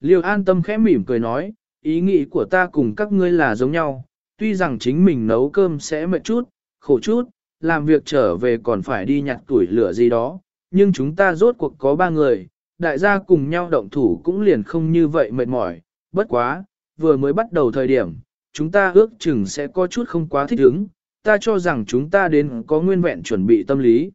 Liêu an tâm khẽ mỉm cười nói, ý nghĩ của ta cùng các ngươi là giống nhau, tuy rằng chính mình nấu cơm sẽ mệt chút, khổ chút, làm việc trở về còn phải đi nhặt tuổi lửa gì đó, nhưng chúng ta rốt cuộc có ba người, đại gia cùng nhau động thủ cũng liền không như vậy mệt mỏi, bất quá, vừa mới bắt đầu thời điểm, chúng ta ước chừng sẽ có chút không quá thích ứng, ta cho rằng chúng ta đến có nguyên vẹn chuẩn bị tâm lý.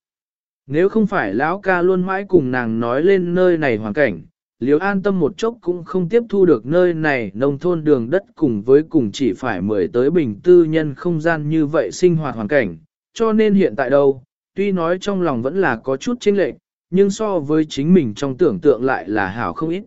Nếu không phải lão ca luôn mãi cùng nàng nói lên nơi này hoàn cảnh, Liêu an tâm một chốc cũng không tiếp thu được nơi này nông thôn đường đất cùng với cùng chỉ phải mười tới bình tư nhân không gian như vậy sinh hoạt hoàn cảnh, cho nên hiện tại đâu, tuy nói trong lòng vẫn là có chút chênh lệch, nhưng so với chính mình trong tưởng tượng lại là hảo không ít.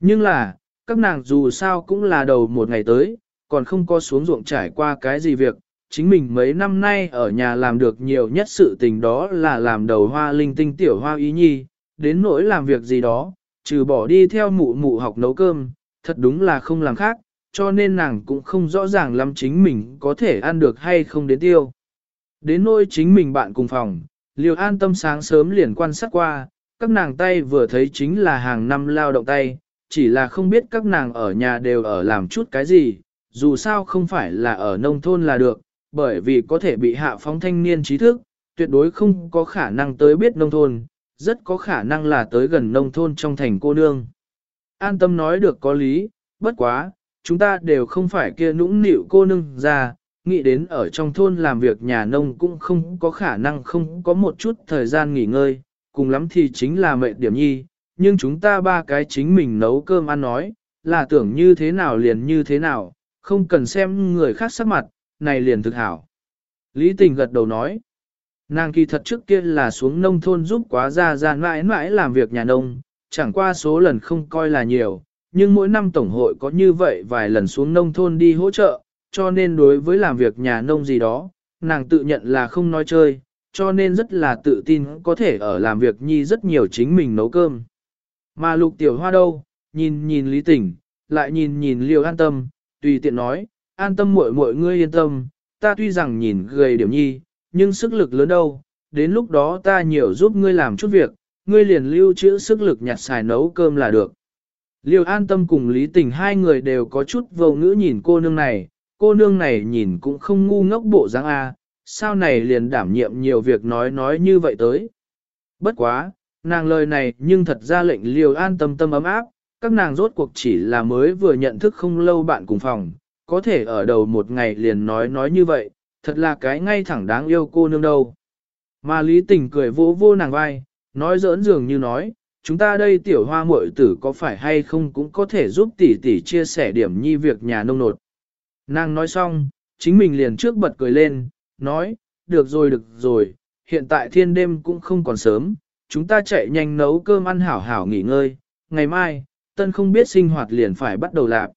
Nhưng là, các nàng dù sao cũng là đầu một ngày tới, còn không có xuống ruộng trải qua cái gì việc, chính mình mấy năm nay ở nhà làm được nhiều nhất sự tình đó là làm đầu hoa linh tinh tiểu hoa ý nhi, đến nỗi làm việc gì đó, trừ bỏ đi theo mụ mụ học nấu cơm, thật đúng là không làm khác, cho nên nàng cũng không rõ ràng lắm chính mình có thể ăn được hay không đến tiêu. Đến nỗi chính mình bạn cùng phòng, liều an tâm sáng sớm liền quan sát qua, các nàng tay vừa thấy chính là hàng năm lao động tay, chỉ là không biết các nàng ở nhà đều ở làm chút cái gì, dù sao không phải là ở nông thôn là được, bởi vì có thể bị hạ phóng thanh niên trí thức, tuyệt đối không có khả năng tới biết nông thôn, rất có khả năng là tới gần nông thôn trong thành cô nương. An tâm nói được có lý, bất quá, chúng ta đều không phải kia nũng nịu cô nương ra, nghĩ đến ở trong thôn làm việc nhà nông cũng không có khả năng không có một chút thời gian nghỉ ngơi, cùng lắm thì chính là mệt điểm nhi, nhưng chúng ta ba cái chính mình nấu cơm ăn nói, là tưởng như thế nào liền như thế nào, không cần xem người khác sắc mặt, này liền thực hảo. Lý tình gật đầu nói, nàng kỳ thật trước kia là xuống nông thôn giúp quá ra ra mãi mãi làm việc nhà nông, chẳng qua số lần không coi là nhiều, nhưng mỗi năm tổng hội có như vậy vài lần xuống nông thôn đi hỗ trợ, cho nên đối với làm việc nhà nông gì đó, nàng tự nhận là không nói chơi, cho nên rất là tự tin có thể ở làm việc nhi rất nhiều chính mình nấu cơm. Mà lục tiểu hoa đâu, nhìn nhìn lý tỉnh, lại nhìn nhìn liều an tâm, tùy tiện nói, an tâm muội muội ngươi yên tâm, ta tuy rằng nhìn gầy điểm nhi, nhưng sức lực lớn đâu, đến lúc đó ta nhiều giúp ngươi làm chút việc, ngươi liền lưu trữ sức lực nhặt xài nấu cơm là được. Liêu an tâm cùng Lý Tình hai người đều có chút vô ngữ nhìn cô nương này, cô nương này nhìn cũng không ngu ngốc bộ dáng A, sao này liền đảm nhiệm nhiều việc nói nói như vậy tới. Bất quá, nàng lời này nhưng thật ra lệnh liều an tâm tâm ấm áp, các nàng rốt cuộc chỉ là mới vừa nhận thức không lâu bạn cùng phòng, có thể ở đầu một ngày liền nói nói như vậy, thật là cái ngay thẳng đáng yêu cô nương đâu. Mà Lý Tình cười vỗ vô nàng vai, nói giỡn dường như nói, chúng ta đây tiểu hoa muội tử có phải hay không cũng có thể giúp tỷ tỷ chia sẻ điểm nhi việc nhà nông nột. Nàng nói xong, chính mình liền trước bật cười lên, nói, được rồi được rồi, hiện tại thiên đêm cũng không còn sớm, chúng ta chạy nhanh nấu cơm ăn hảo hảo nghỉ ngơi, ngày mai, tân không biết sinh hoạt liền phải bắt đầu lạc.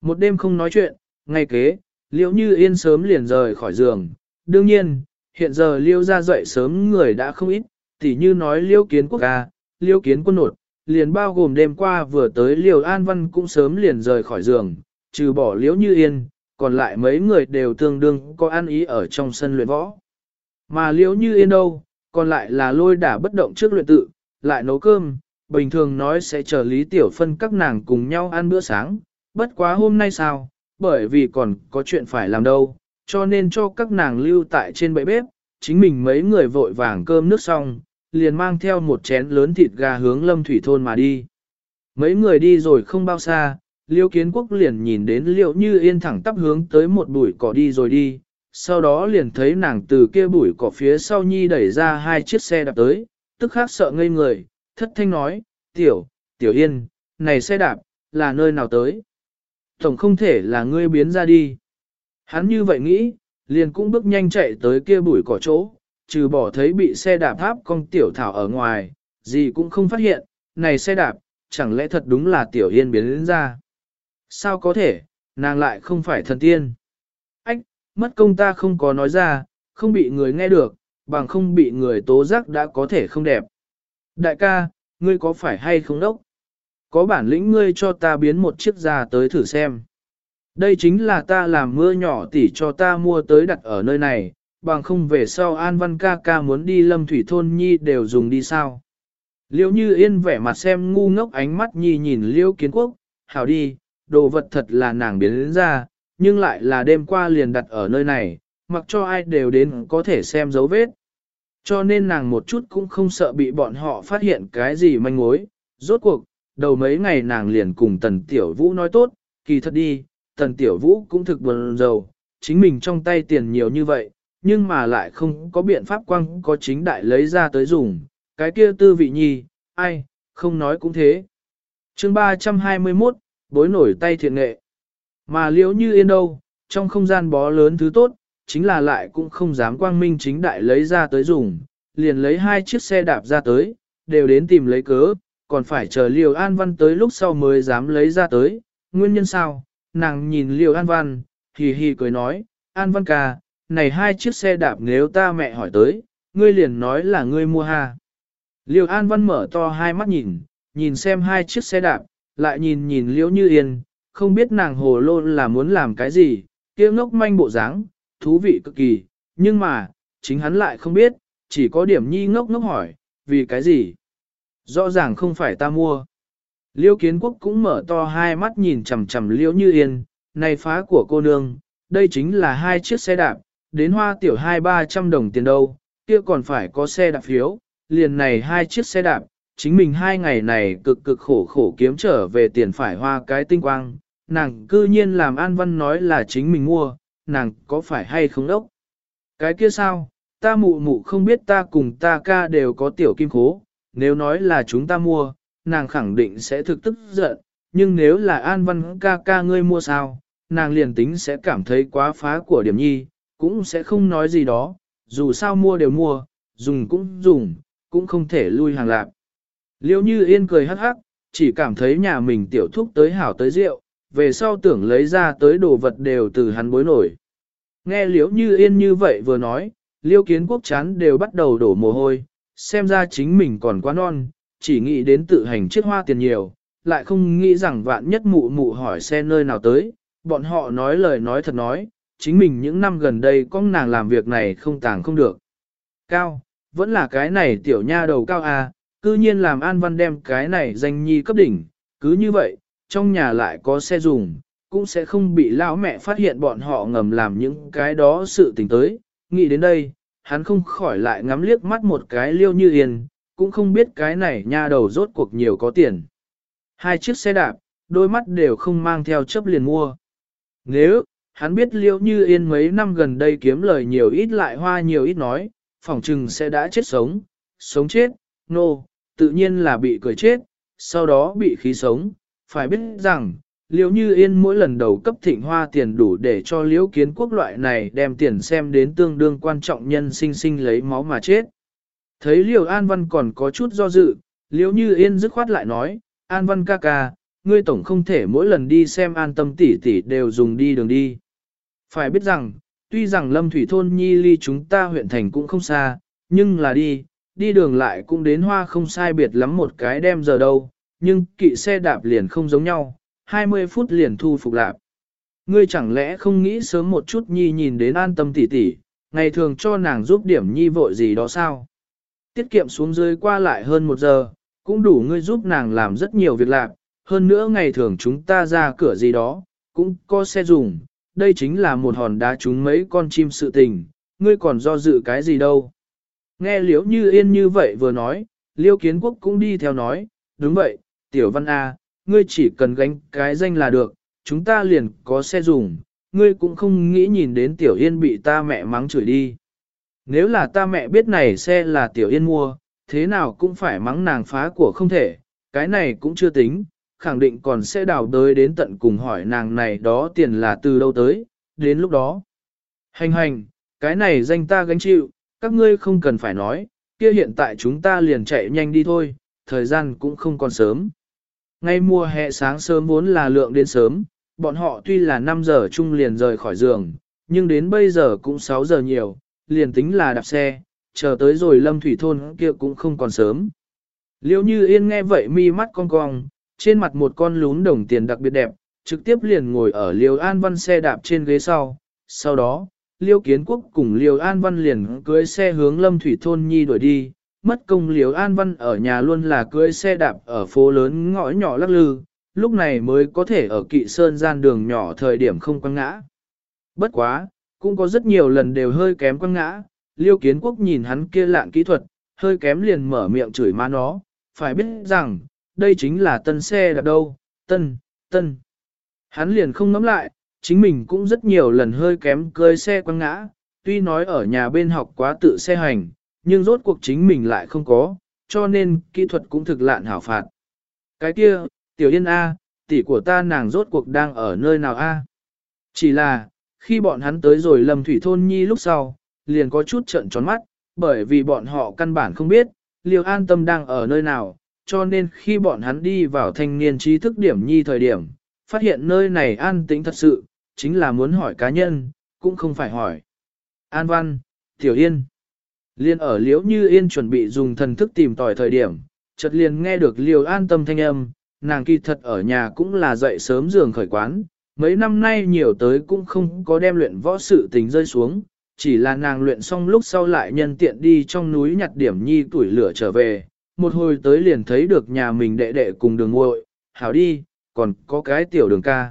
Một đêm không nói chuyện, ngày kế, liễu như yên sớm liền rời khỏi giường, đương nhiên, hiện giờ liễu ra dậy sớm người đã không ít, tỉ như nói liễu kiến quốc ca, liễu kiến quân nột, liền bao gồm đêm qua vừa tới liễu an văn cũng sớm liền rời khỏi giường, trừ bỏ liễu như yên, còn lại mấy người đều tương đương có ăn ý ở trong sân luyện võ. Mà liễu như yên đâu, còn lại là lôi đả bất động trước luyện tự, lại nấu cơm, bình thường nói sẽ chờ Lý Tiểu Phân các nàng cùng nhau ăn bữa sáng, bất quá hôm nay sao, bởi vì còn có chuyện phải làm đâu, cho nên cho các nàng lưu tại trên bẫy bếp, chính mình mấy người vội vàng cơm nước xong, liền mang theo một chén lớn thịt gà hướng lâm thủy thôn mà đi. Mấy người đi rồi không bao xa, liêu kiến quốc liền nhìn đến liệu như yên thẳng tắp hướng tới một bụi cỏ đi rồi đi, sau đó liền thấy nàng từ kia bụi cỏ phía sau nhi đẩy ra hai chiếc xe đạp tới, tức khác sợ ngây người, thất thanh nói, tiểu, tiểu yên, này xe đạp, là nơi nào tới? Tổng không thể là ngươi biến ra đi. Hắn như vậy nghĩ, liền cũng bước nhanh chạy tới kia bụi cỏ chỗ, trừ bỏ thấy bị xe đạp tháp con tiểu thảo ở ngoài, gì cũng không phát hiện, này xe đạp, chẳng lẽ thật đúng là tiểu yên biến đến ra. Sao có thể, nàng lại không phải thần tiên. Ách, mất công ta không có nói ra, không bị người nghe được, bằng không bị người tố giác đã có thể không đẹp. Đại ca, ngươi có phải hay không đốc? Có bản lĩnh ngươi cho ta biến một chiếc ra tới thử xem. Đây chính là ta làm mưa nhỏ tỉ cho ta mua tới đặt ở nơi này, bằng không về sau An Văn ca ca muốn đi lâm thủy thôn nhi đều dùng đi sao. Liêu như yên vẻ mặt xem ngu ngốc ánh mắt nhi nhìn liêu kiến quốc, hảo đi, đồ vật thật là nàng biến đến ra, nhưng lại là đêm qua liền đặt ở nơi này, mặc cho ai đều đến có thể xem dấu vết. Cho nên nàng một chút cũng không sợ bị bọn họ phát hiện cái gì manh mối. Rốt cuộc, đầu mấy ngày nàng liền cùng Tần Tiểu Vũ nói tốt, kỳ thật đi, Tần Tiểu Vũ cũng thực buồn rầu, chính mình trong tay tiền nhiều như vậy, nhưng mà lại không có biện pháp quăng có chính đại lấy ra tới dùng, cái kia tư vị nhi, ai, không nói cũng thế. chương 321, bối nổi tay thiện nghệ. Mà liễu như yên đâu, trong không gian bó lớn thứ tốt, chính là lại cũng không dám quang minh chính đại lấy ra tới dùng, liền lấy hai chiếc xe đạp ra tới, đều đến tìm lấy cớ, còn phải chờ Liêu An Văn tới lúc sau mới dám lấy ra tới. Nguyên nhân sao? Nàng nhìn Liêu An Văn, hì hì cười nói, An Văn ca, này hai chiếc xe đạp nếu ta mẹ hỏi tới, ngươi liền nói là ngươi mua ha. Liêu An Văn mở to hai mắt nhìn, nhìn xem hai chiếc xe đạp, lại nhìn nhìn Liễu Như Yên, không biết nàng hồ lô là muốn làm cái gì, kia ngốc manh bộ dáng, thú vị cực kỳ, nhưng mà, chính hắn lại không biết, chỉ có điểm nhi ngốc ngốc hỏi, vì cái gì? Rõ ràng không phải ta mua. Liêu kiến quốc cũng mở to hai mắt nhìn chầm chầm liễu như yên, này phá của cô nương, đây chính là hai chiếc xe đạp, đến hoa tiểu hai ba trăm đồng tiền đâu, kia còn phải có xe đạp phiếu, liền này hai chiếc xe đạp, chính mình hai ngày này cực cực khổ khổ kiếm trở về tiền phải hoa cái tinh quang, nàng cư nhiên làm An Văn nói là chính mình mua, nàng có phải hay không đốc? Cái kia sao, ta mụ mụ không biết ta cùng ta ca đều có tiểu kim khố, nếu nói là chúng ta mua, nàng khẳng định sẽ thực tức giận, nhưng nếu là An Văn ca ca ngươi mua sao, nàng liền tính sẽ cảm thấy quá phá của điểm nhi, cũng sẽ không nói gì đó, dù sao mua đều mua, dùng cũng dùng, cũng không thể lui hàng lạc. Liêu như yên cười hắc hắc, chỉ cảm thấy nhà mình tiểu thúc tới hảo tới rượu, về sau tưởng lấy ra tới đồ vật đều từ hắn bối nổi. Nghe liễu như yên như vậy vừa nói, liêu kiến quốc chán đều bắt đầu đổ mồ hôi, xem ra chính mình còn quá non, chỉ nghĩ đến tự hành chiếc hoa tiền nhiều, lại không nghĩ rằng vạn nhất mụ mụ hỏi xe nơi nào tới, bọn họ nói lời nói thật nói, chính mình những năm gần đây con nàng làm việc này không tàng không được. Cao, vẫn là cái này tiểu nha đầu cao à, cư nhiên làm An Văn đem cái này danh nhi cấp đỉnh, cứ như vậy, trong nhà lại có xe dùng, cũng sẽ không bị lão mẹ phát hiện bọn họ ngầm làm những cái đó sự tình tới. Nghĩ đến đây, hắn không khỏi lại ngắm liếc mắt một cái liêu như yên, cũng không biết cái này nha đầu rốt cuộc nhiều có tiền. Hai chiếc xe đạp, đôi mắt đều không mang theo chấp liền mua. Nếu, hắn biết liêu như yên mấy năm gần đây kiếm lời nhiều ít lại hoa nhiều ít nói, phỏng chừng sẽ đã chết sống, sống chết, nô, no, tự nhiên là bị cười chết, sau đó bị khí sống, phải biết rằng, liễu như yên mỗi lần đầu cấp thịnh hoa tiền đủ để cho liễu kiến quốc loại này đem tiền xem đến tương đương quan trọng nhân sinh sinh lấy máu mà chết. Thấy liễu an văn còn có chút do dự, liễu như yên dứt khoát lại nói, an văn ca ca, ngươi tổng không thể mỗi lần đi xem an tâm tỷ tỷ đều dùng đi đường đi. Phải biết rằng, tuy rằng lâm thủy thôn nhi ly chúng ta huyện thành cũng không xa, nhưng là đi, đi đường lại cũng đến hoa không sai biệt lắm một cái đem giờ đâu, nhưng kỵ xe đạp liền không giống nhau, 20 phút liền thu phục lạp. Ngươi chẳng lẽ không nghĩ sớm một chút nhi nhìn đến an tâm tỉ tỉ, ngày thường cho nàng giúp điểm nhi vội gì đó sao? Tiết kiệm xuống dưới qua lại hơn một giờ, cũng đủ ngươi giúp nàng làm rất nhiều việc lạp, hơn nữa ngày thường chúng ta ra cửa gì đó, cũng có xe dùng, đây chính là một hòn đá trúng mấy con chim sự tình, ngươi còn do dự cái gì đâu. Nghe liễu như yên như vậy vừa nói, liêu kiến quốc cũng đi theo nói, đúng vậy, tiểu văn A, ngươi chỉ cần gánh cái danh là được, chúng ta liền có xe dùng, ngươi cũng không nghĩ nhìn đến tiểu yên bị ta mẹ mắng chửi đi. Nếu là ta mẹ biết này xe là tiểu yên mua, thế nào cũng phải mắng nàng phá của không thể, cái này cũng chưa tính, khẳng định còn sẽ đào tới đến tận cùng hỏi nàng này đó tiền là từ đâu tới, đến lúc đó. Hành hành, cái này danh ta gánh chịu, các ngươi không cần phải nói, kia hiện tại chúng ta liền chạy nhanh đi thôi, thời gian cũng không còn sớm. Ngay mùa hè sáng sớm vốn là lượng đến sớm, bọn họ tuy là 5 giờ chung liền rời khỏi giường, nhưng đến bây giờ cũng 6 giờ nhiều, liền tính là đạp xe, chờ tới rồi lâm thủy thôn kia cũng không còn sớm. Liêu như yên nghe vậy mi mắt cong cong, trên mặt một con lún đồng tiền đặc biệt đẹp, trực tiếp liền ngồi ở liêu an văn xe đạp trên ghế sau. Sau đó, liêu kiến quốc cùng liêu an văn liền cưới xe hướng lâm thủy thôn nhi đuổi đi, mất công liếu an văn ở nhà luôn là cưỡi xe đạp ở phố lớn ngõ nhỏ lắc lư, lúc này mới có thể ở kỵ sơn gian đường nhỏ thời điểm không quăng ngã. Bất quá, cũng có rất nhiều lần đều hơi kém quăng ngã, liêu kiến quốc nhìn hắn kia lạng kỹ thuật, hơi kém liền mở miệng chửi má nó, phải biết rằng, đây chính là tân xe đạp đâu, tân, tân. Hắn liền không ngắm lại, chính mình cũng rất nhiều lần hơi kém cơi xe quăng ngã, tuy nói ở nhà bên học quá tự xe hành, nhưng rốt cuộc chính mình lại không có, cho nên kỹ thuật cũng thực lạn hảo phạt. Cái kia, tiểu yên A, tỷ của ta nàng rốt cuộc đang ở nơi nào A? Chỉ là, khi bọn hắn tới rồi lầm thủy thôn nhi lúc sau, liền có chút trận tròn mắt, bởi vì bọn họ căn bản không biết, liều an tâm đang ở nơi nào, cho nên khi bọn hắn đi vào thanh niên trí thức điểm nhi thời điểm, phát hiện nơi này an tĩnh thật sự, chính là muốn hỏi cá nhân, cũng không phải hỏi. An Văn, Tiểu Yên. Liên ở liễu như Yên chuẩn bị dùng thần thức tìm tòi thời điểm, chợt liền nghe được Liêu an tâm thanh âm, nàng kỳ thật ở nhà cũng là dậy sớm giường khởi quán, mấy năm nay nhiều tới cũng không có đem luyện võ sự tình rơi xuống, chỉ là nàng luyện xong lúc sau lại nhân tiện đi trong núi nhặt điểm nhi tuổi lửa trở về, một hồi tới liền thấy được nhà mình đệ đệ cùng đường ngội, hảo đi, còn có cái tiểu đường ca.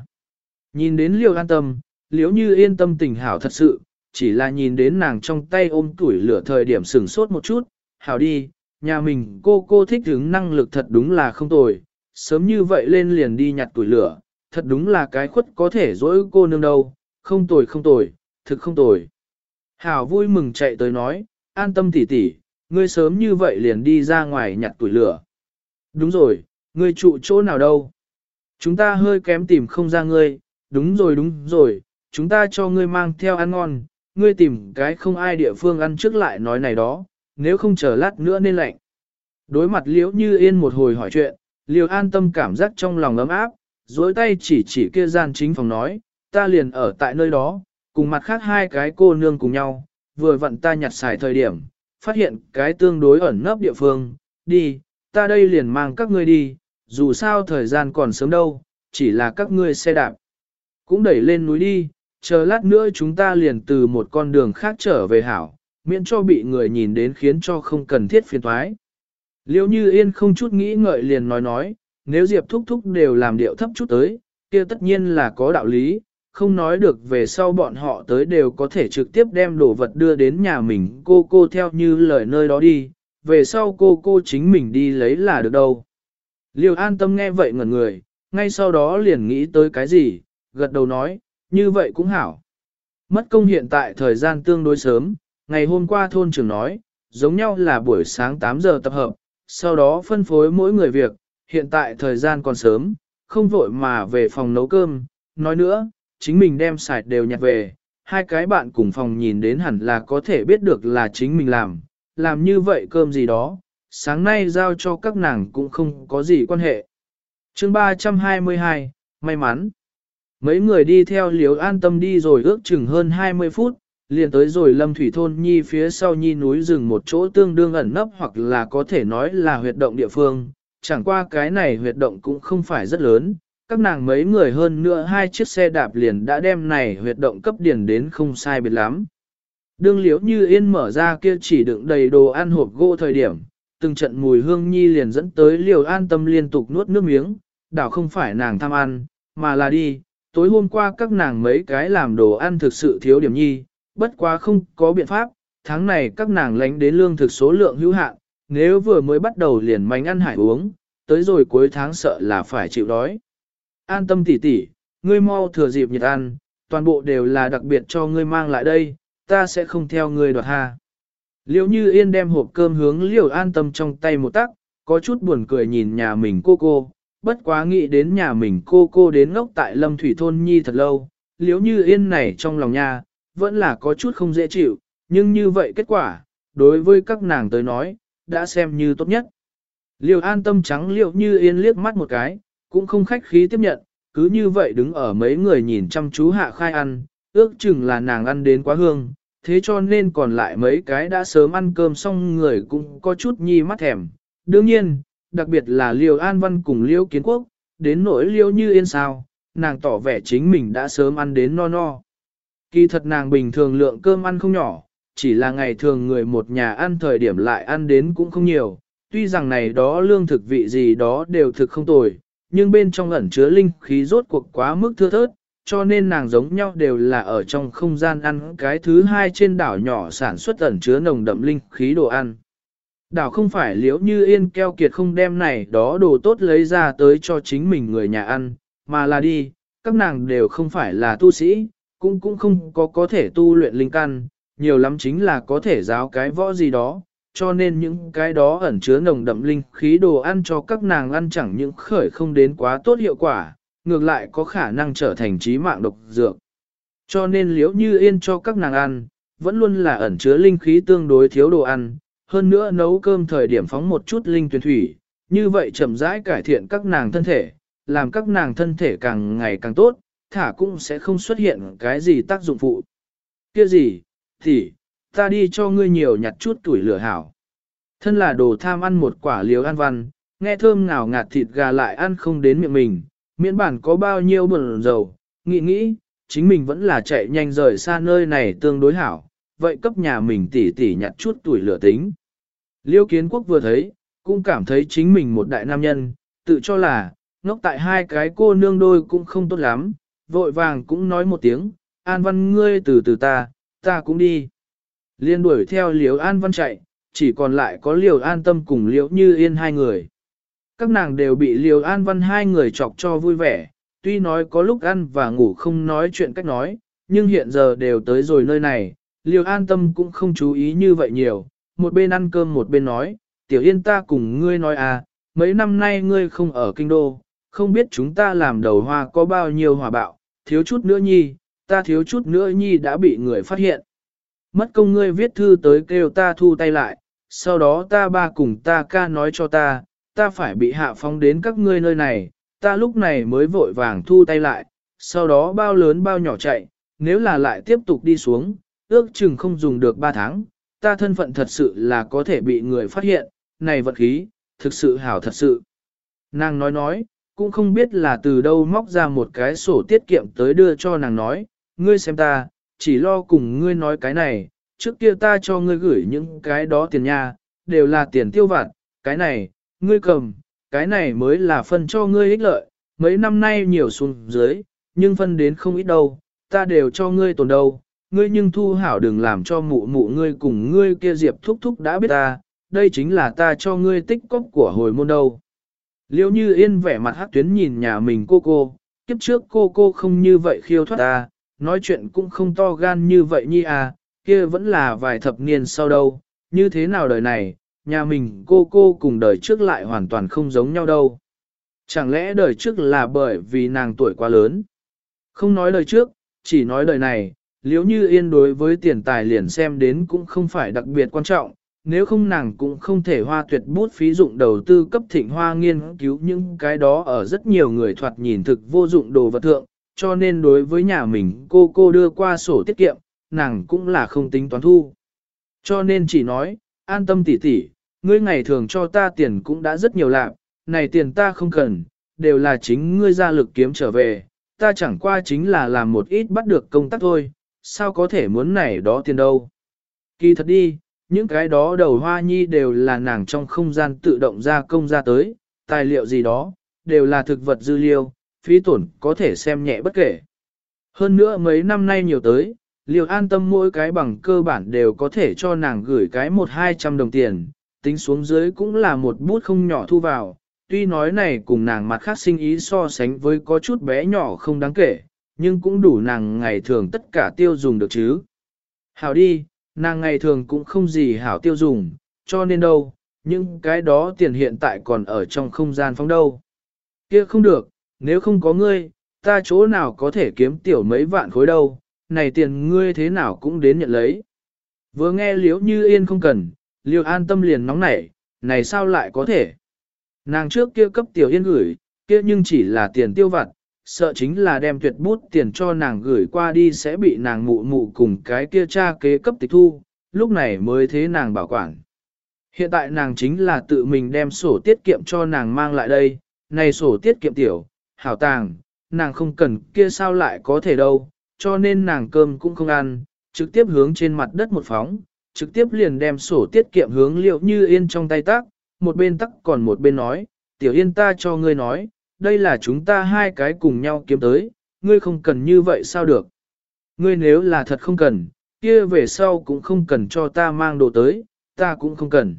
Nhìn đến Liêu an tâm, liễu như yên tâm tình hảo thật sự, chỉ là nhìn đến nàng trong tay ôm tuổi lửa thời điểm sừng sốt một chút, hảo đi, nhà mình cô cô thích hứng năng lực thật đúng là không tồi, sớm như vậy lên liền đi nhặt tuổi lửa, thật đúng là cái khuất có thể dỗi cô nương đâu, không tồi không tồi, thực không tồi. Hảo vui mừng chạy tới nói, an tâm tỉ tỉ, ngươi sớm như vậy liền đi ra ngoài nhặt tuổi lửa. Đúng rồi, ngươi trụ chỗ nào đâu? Chúng ta hơi kém tìm không ra ngươi, đúng rồi đúng rồi, chúng ta cho ngươi mang theo ăn ngon, ngươi tìm cái không ai địa phương ăn trước lại nói này đó, nếu không chờ lát nữa nên lạnh. Đối mặt liễu như yên một hồi hỏi chuyện, liều an tâm cảm giác trong lòng ấm áp, dối tay chỉ chỉ kia gian chính phòng nói, ta liền ở tại nơi đó, cùng mặt khác hai cái cô nương cùng nhau, vừa vặn ta nhặt xài thời điểm, phát hiện cái tương đối ẩn nấp địa phương, đi, ta đây liền mang các ngươi đi, dù sao thời gian còn sớm đâu, chỉ là các ngươi xe đạp. Cũng đẩy lên núi đi, chờ lát nữa chúng ta liền từ một con đường khác trở về hảo, miễn cho bị người nhìn đến khiến cho không cần thiết phiền thoái. Liêu như yên không chút nghĩ ngợi liền nói nói, nếu Diệp thúc thúc đều làm điệu thấp chút tới, kia tất nhiên là có đạo lý, không nói được về sau bọn họ tới đều có thể trực tiếp đem đồ vật đưa đến nhà mình cô cô theo như lời nơi đó đi, về sau cô cô chính mình đi lấy là được đâu. Liêu an tâm nghe vậy ngẩn người, ngay sau đó liền nghĩ tới cái gì, gật đầu nói, như vậy cũng hảo. Mất công hiện tại thời gian tương đối sớm, ngày hôm qua thôn trưởng nói, giống nhau là buổi sáng 8 giờ tập hợp, sau đó phân phối mỗi người việc, hiện tại thời gian còn sớm, không vội mà về phòng nấu cơm, nói nữa, chính mình đem sạch đều nhặt về, hai cái bạn cùng phòng nhìn đến hẳn là có thể biết được là chính mình làm, làm như vậy cơm gì đó, sáng nay giao cho các nàng cũng không có gì quan hệ. chương 322, may mắn. Mấy người đi theo liếu an tâm đi rồi ước chừng hơn 20 phút, liền tới rồi lâm thủy thôn nhi phía sau nhi núi rừng một chỗ tương đương ẩn nấp hoặc là có thể nói là huyệt động địa phương, chẳng qua cái này huyệt động cũng không phải rất lớn, các nàng mấy người hơn nữa hai chiếc xe đạp liền đã đem này huyệt động cấp điển đến không sai biệt lắm. Đương liếu như yên mở ra kia chỉ đựng đầy đồ ăn hộp gỗ thời điểm, từng trận mùi hương nhi liền dẫn tới liều an tâm liên tục nuốt nước miếng, đảo không phải nàng tham ăn, mà là đi, tối hôm qua các nàng mấy cái làm đồ ăn thực sự thiếu điểm nhi, bất quá không có biện pháp, tháng này các nàng lánh đến lương thực số lượng hữu hạn, nếu vừa mới bắt đầu liền mánh ăn hải uống, tới rồi cuối tháng sợ là phải chịu đói. An tâm tỉ tỉ, ngươi mau thừa dịp nhiệt ăn, toàn bộ đều là đặc biệt cho ngươi mang lại đây, ta sẽ không theo ngươi đoạt ha. Liệu như yên đem hộp cơm hướng liều an tâm trong tay một tắc, có chút buồn cười nhìn nhà mình cô cô, bất quá nghĩ đến nhà mình cô cô đến ngốc tại lâm thủy thôn nhi thật lâu, liếu như yên này trong lòng nha, vẫn là có chút không dễ chịu, nhưng như vậy kết quả, đối với các nàng tới nói, đã xem như tốt nhất. liều an tâm trắng liệu như yên liếc mắt một cái, cũng không khách khí tiếp nhận, cứ như vậy đứng ở mấy người nhìn chăm chú hạ khai ăn, ước chừng là nàng ăn đến quá hương, thế cho nên còn lại mấy cái đã sớm ăn cơm xong người cũng có chút nhi mắt thèm. Đương nhiên, đặc biệt là Liêu An Văn cùng Liêu Kiến Quốc, đến nỗi Liêu như yên sao, nàng tỏ vẻ chính mình đã sớm ăn đến no no. Kỳ thật nàng bình thường lượng cơm ăn không nhỏ, chỉ là ngày thường người một nhà ăn thời điểm lại ăn đến cũng không nhiều, tuy rằng này đó lương thực vị gì đó đều thực không tồi, nhưng bên trong ẩn chứa linh khí rốt cuộc quá mức thưa thớt, cho nên nàng giống nhau đều là ở trong không gian ăn cái thứ hai trên đảo nhỏ sản xuất ẩn chứa nồng đậm linh khí đồ ăn. Đảo không phải liếu như yên keo kiệt không đem này đó đồ tốt lấy ra tới cho chính mình người nhà ăn, mà là đi, các nàng đều không phải là tu sĩ, cũng cũng không có có thể tu luyện linh căn, nhiều lắm chính là có thể giáo cái võ gì đó, cho nên những cái đó ẩn chứa nồng đậm linh khí đồ ăn cho các nàng ăn chẳng những khởi không đến quá tốt hiệu quả, ngược lại có khả năng trở thành trí mạng độc dược. Cho nên liếu như yên cho các nàng ăn, vẫn luôn là ẩn chứa linh khí tương đối thiếu đồ ăn, hơn nữa nấu cơm thời điểm phóng một chút linh tuyển thủy, như vậy chậm rãi cải thiện các nàng thân thể, làm các nàng thân thể càng ngày càng tốt, thả cũng sẽ không xuất hiện cái gì tác dụng phụ. Kia gì, thì, ta đi cho ngươi nhiều nhặt chút tuổi lửa hảo. Thân là đồ tham ăn một quả liều ăn văn, nghe thơm ngào ngạt thịt gà lại ăn không đến miệng mình, miễn bản có bao nhiêu bẩn dầu, nghĩ nghĩ, chính mình vẫn là chạy nhanh rời xa nơi này tương đối hảo, vậy cấp nhà mình tỉ tỉ nhặt chút tuổi lửa tính. Liêu kiến quốc vừa thấy, cũng cảm thấy chính mình một đại nam nhân, tự cho là, ngốc tại hai cái cô nương đôi cũng không tốt lắm, vội vàng cũng nói một tiếng, an văn ngươi từ từ ta, ta cũng đi. Liên đuổi theo liều an văn chạy, chỉ còn lại có liều an tâm cùng liễu như yên hai người. Các nàng đều bị liều an văn hai người chọc cho vui vẻ, tuy nói có lúc ăn và ngủ không nói chuyện cách nói, nhưng hiện giờ đều tới rồi nơi này, liều an tâm cũng không chú ý như vậy nhiều, một bên ăn cơm một bên nói, tiểu yên ta cùng ngươi nói à, mấy năm nay ngươi không ở kinh đô, không biết chúng ta làm đầu hoa có bao nhiêu hòa bạo, thiếu chút nữa nhi, ta thiếu chút nữa nhi đã bị người phát hiện. Mất công ngươi viết thư tới kêu ta thu tay lại, sau đó ta ba cùng ta ca nói cho ta, ta phải bị hạ phóng đến các ngươi nơi này, ta lúc này mới vội vàng thu tay lại, sau đó bao lớn bao nhỏ chạy, nếu là lại tiếp tục đi xuống, ước chừng không dùng được 3 tháng, ta thân phận thật sự là có thể bị người phát hiện, này vật khí, thực sự hảo thật sự. Nàng nói nói, cũng không biết là từ đâu móc ra một cái sổ tiết kiệm tới đưa cho nàng nói, ngươi xem ta, chỉ lo cùng ngươi nói cái này, trước kia ta cho ngươi gửi những cái đó tiền nha, đều là tiền tiêu vặt, cái này, ngươi cầm, cái này mới là phân cho ngươi ích lợi, mấy năm nay nhiều xuống dưới, nhưng phân đến không ít đâu, ta đều cho ngươi tồn đâu, ngươi nhưng thu hảo đừng làm cho mụ mụ ngươi cùng ngươi kia diệp thúc thúc đã biết ta, đây chính là ta cho ngươi tích cốc của hồi môn đâu. Liêu như yên vẻ mặt hát tuyến nhìn nhà mình cô cô, kiếp trước cô cô không như vậy khiêu thoát ta, nói chuyện cũng không to gan như vậy nhi à, kia vẫn là vài thập niên sau đâu, như thế nào đời này, nhà mình cô cô cùng đời trước lại hoàn toàn không giống nhau đâu. Chẳng lẽ đời trước là bởi vì nàng tuổi quá lớn? Không nói đời trước, chỉ nói đời này, liếu như yên đối với tiền tài liền xem đến cũng không phải đặc biệt quan trọng, nếu không nàng cũng không thể hoa tuyệt bút phí dụng đầu tư cấp thịnh hoa nghiên cứu những cái đó ở rất nhiều người thoạt nhìn thực vô dụng đồ vật thượng, cho nên đối với nhà mình cô cô đưa qua sổ tiết kiệm, nàng cũng là không tính toán thu. Cho nên chỉ nói, an tâm tỉ tỉ, ngươi ngày thường cho ta tiền cũng đã rất nhiều lạc, này tiền ta không cần, đều là chính ngươi ra lực kiếm trở về, ta chẳng qua chính là làm một ít bắt được công tác thôi, sao có thể muốn này đó tiền đâu. Kỳ thật đi, những cái đó đầu hoa nhi đều là nàng trong không gian tự động ra công ra tới, tài liệu gì đó, đều là thực vật dư liêu, phí tổn có thể xem nhẹ bất kể. Hơn nữa mấy năm nay nhiều tới, liều an tâm mỗi cái bằng cơ bản đều có thể cho nàng gửi cái một hai trăm đồng tiền, tính xuống dưới cũng là một bút không nhỏ thu vào, tuy nói này cùng nàng mặt khác sinh ý so sánh với có chút bé nhỏ không đáng kể, nhưng cũng đủ nàng ngày thường tất cả tiêu dùng được chứ. Hảo đi, nàng ngày thường cũng không gì hảo tiêu dùng, cho nên đâu, những cái đó tiền hiện tại còn ở trong không gian phóng đâu. kia không được, nếu không có ngươi, ta chỗ nào có thể kiếm tiểu mấy vạn khối đâu, này tiền ngươi thế nào cũng đến nhận lấy. Vừa nghe liếu như yên không cần, liêu an tâm liền nóng nảy, này sao lại có thể. Nàng trước kia cấp tiểu yên gửi, kia nhưng chỉ là tiền tiêu vặt, sợ chính là đem tuyệt bút tiền cho nàng gửi qua đi sẽ bị nàng mụ mụ cùng cái kia cha kế cấp tịch thu, lúc này mới thế nàng bảo quản. Hiện tại nàng chính là tự mình đem sổ tiết kiệm cho nàng mang lại đây, này sổ tiết kiệm tiểu, hảo tàng, nàng không cần kia sao lại có thể đâu, cho nên nàng cơm cũng không ăn, trực tiếp hướng trên mặt đất một phóng, trực tiếp liền đem sổ tiết kiệm hướng liệu như yên trong tay tác, một bên tắc còn một bên nói, tiểu yên ta cho ngươi nói, đây là chúng ta hai cái cùng nhau kiếm tới, ngươi không cần như vậy sao được. Ngươi nếu là thật không cần, kia về sau cũng không cần cho ta mang đồ tới, ta cũng không cần.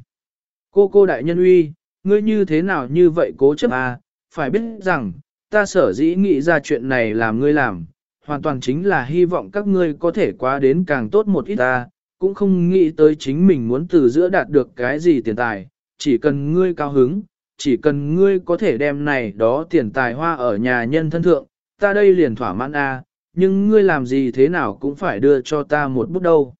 Cô cô đại nhân uy, ngươi như thế nào như vậy cố chấp à, phải biết rằng, ta sở dĩ nghĩ ra chuyện này làm ngươi làm, hoàn toàn chính là hy vọng các ngươi có thể qua đến càng tốt một ít ta, cũng không nghĩ tới chính mình muốn từ giữa đạt được cái gì tiền tài, chỉ cần ngươi cao hứng, chỉ cần ngươi có thể đem này đó tiền tài hoa ở nhà nhân thân thượng, ta đây liền thỏa mãn a, nhưng ngươi làm gì thế nào cũng phải đưa cho ta một bút đâu.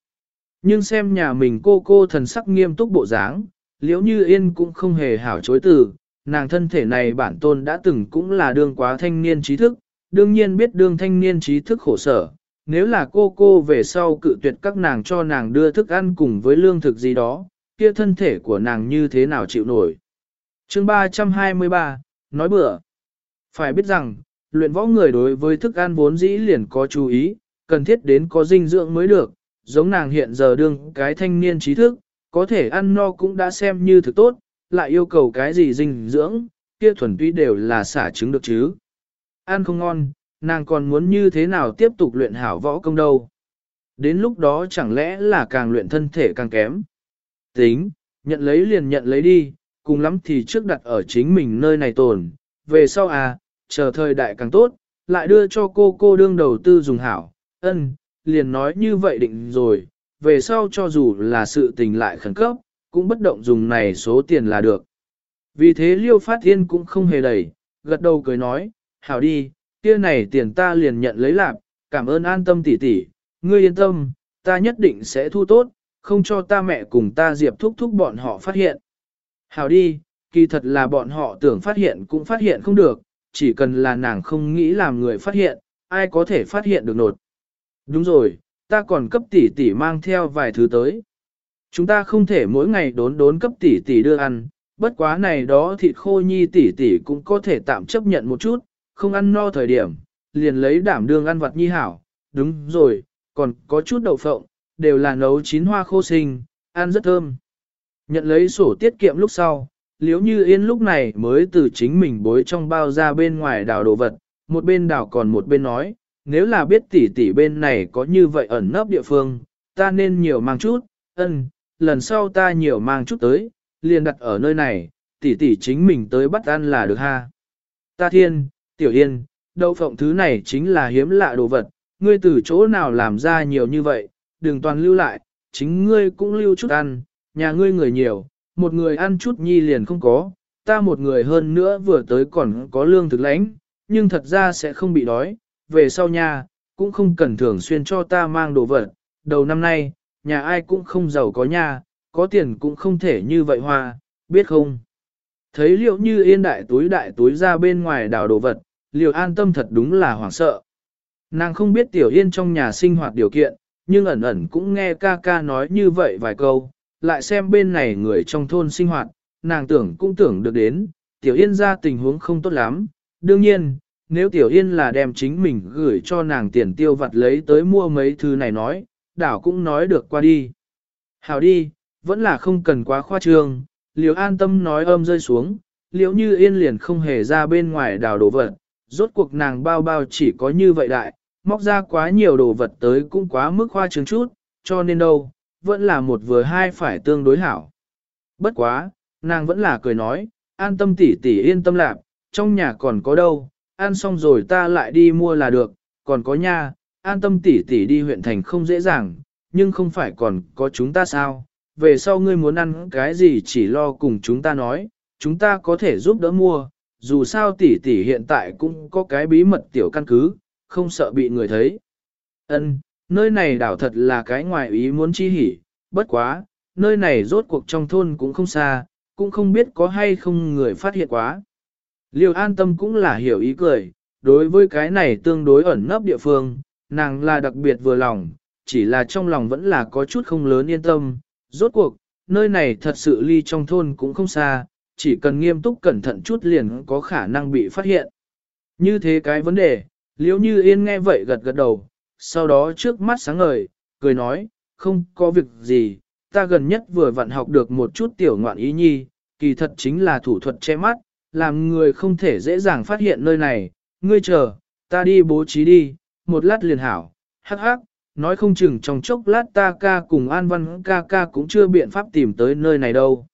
Nhưng xem nhà mình cô cô thần sắc nghiêm túc bộ dáng, liễu như yên cũng không hề hảo chối từ, nàng thân thể này bản tôn đã từng cũng là đương quá thanh niên trí thức, đương nhiên biết đương thanh niên trí thức khổ sở. Nếu là cô cô về sau cự tuyệt các nàng cho nàng đưa thức ăn cùng với lương thực gì đó, kia thân thể của nàng như thế nào chịu nổi chương 323, nói bữa. Phải biết rằng, luyện võ người đối với thức ăn vốn dĩ liền có chú ý, cần thiết đến có dinh dưỡng mới được, giống nàng hiện giờ đương cái thanh niên trí thức, có thể ăn no cũng đã xem như thực tốt, lại yêu cầu cái gì dinh dưỡng, kia thuần túy đều là xả trứng được chứ. Ăn không ngon, nàng còn muốn như thế nào tiếp tục luyện hảo võ công đâu. Đến lúc đó chẳng lẽ là càng luyện thân thể càng kém. Tính, nhận lấy liền nhận lấy đi, cùng lắm thì trước đặt ở chính mình nơi này tồn, về sau à, chờ thời đại càng tốt, lại đưa cho cô cô đương đầu tư dùng hảo, ân, liền nói như vậy định rồi, về sau cho dù là sự tình lại khẩn cấp, cũng bất động dùng này số tiền là được. Vì thế Liêu Phát Thiên cũng không hề đẩy, gật đầu cười nói, hảo đi, kia này tiền ta liền nhận lấy lạc, cảm ơn an tâm tỷ tỷ, ngươi yên tâm, ta nhất định sẽ thu tốt, không cho ta mẹ cùng ta diệp thúc thúc bọn họ phát hiện. Hảo đi, kỳ thật là bọn họ tưởng phát hiện cũng phát hiện không được, chỉ cần là nàng không nghĩ làm người phát hiện, ai có thể phát hiện được nột. Đúng rồi, ta còn cấp tỷ tỷ mang theo vài thứ tới. Chúng ta không thể mỗi ngày đốn đốn cấp tỷ tỷ đưa ăn, bất quá này đó thịt khô nhi tỷ tỷ cũng có thể tạm chấp nhận một chút, không ăn no thời điểm, liền lấy đảm đương ăn vặt nhi hảo. Đúng rồi, còn có chút đậu phộng, đều là nấu chín hoa khô sinh, ăn rất thơm. Nhận lấy sổ tiết kiệm lúc sau, liếu như yên lúc này mới từ chính mình bối trong bao ra bên ngoài đảo đồ vật, một bên đảo còn một bên nói, nếu là biết tỷ tỷ bên này có như vậy ẩn nấp địa phương, ta nên nhiều mang chút, ân, lần sau ta nhiều mang chút tới, liền đặt ở nơi này, tỷ tỷ chính mình tới bắt ăn là được ha. Ta thiên, tiểu yên, đậu phộng thứ này chính là hiếm lạ đồ vật, ngươi từ chỗ nào làm ra nhiều như vậy, đừng toàn lưu lại, chính ngươi cũng lưu chút ăn, nhà ngươi người nhiều, một người ăn chút nhi liền không có, ta một người hơn nữa vừa tới còn có lương thực lãnh, nhưng thật ra sẽ không bị đói, về sau nhà cũng không cần thường xuyên cho ta mang đồ vật, đầu năm nay, nhà ai cũng không giàu có nha, có tiền cũng không thể như vậy hoa, biết không? Thấy liệu như yên đại túi đại túi ra bên ngoài đảo đồ vật, liệu an tâm thật đúng là hoảng sợ. Nàng không biết tiểu yên trong nhà sinh hoạt điều kiện, nhưng ẩn ẩn cũng nghe ca ca nói như vậy vài câu, lại xem bên này người trong thôn sinh hoạt, nàng tưởng cũng tưởng được đến, tiểu yên ra tình huống không tốt lắm. Đương nhiên, nếu tiểu yên là đem chính mình gửi cho nàng tiền tiêu vặt lấy tới mua mấy thứ này nói, đảo cũng nói được qua đi. Hảo đi, vẫn là không cần quá khoa trương, liều an tâm nói âm rơi xuống, liễu như yên liền không hề ra bên ngoài đảo đồ vật, rốt cuộc nàng bao bao chỉ có như vậy đại, móc ra quá nhiều đồ vật tới cũng quá mức khoa trương chút, cho nên đâu, vẫn là một vừa hai phải tương đối hảo. Bất quá, nàng vẫn là cười nói, an tâm tỉ tỉ yên tâm lạc, trong nhà còn có đâu, ăn xong rồi ta lại đi mua là được, còn có nha, an tâm tỉ tỉ đi huyện thành không dễ dàng, nhưng không phải còn có chúng ta sao, về sau ngươi muốn ăn cái gì chỉ lo cùng chúng ta nói, chúng ta có thể giúp đỡ mua, dù sao tỷ tỷ hiện tại cũng có cái bí mật tiểu căn cứ, không sợ bị người thấy. Ân, nơi này đảo thật là cái ngoài ý muốn chi hỉ, bất quá, nơi này rốt cuộc trong thôn cũng không xa, cũng không biết có hay không người phát hiện quá. Liêu an tâm cũng là hiểu ý cười, đối với cái này tương đối ẩn nấp địa phương, nàng là đặc biệt vừa lòng, chỉ là trong lòng vẫn là có chút không lớn yên tâm. Rốt cuộc, nơi này thật sự ly trong thôn cũng không xa, chỉ cần nghiêm túc cẩn thận chút liền có khả năng bị phát hiện. Như thế cái vấn đề, liếu như yên nghe vậy gật gật đầu, sau đó trước mắt sáng ngời, cười nói, không có việc gì, ta gần nhất vừa vặn học được một chút tiểu ngoạn ý nhi, kỳ thật chính là thủ thuật che mắt, làm người không thể dễ dàng phát hiện nơi này, ngươi chờ, ta đi bố trí đi, một lát liền hảo, hắc hắc, nói không chừng trong chốc lát ta ca cùng An Văn ca ca cũng chưa biện pháp tìm tới nơi này đâu.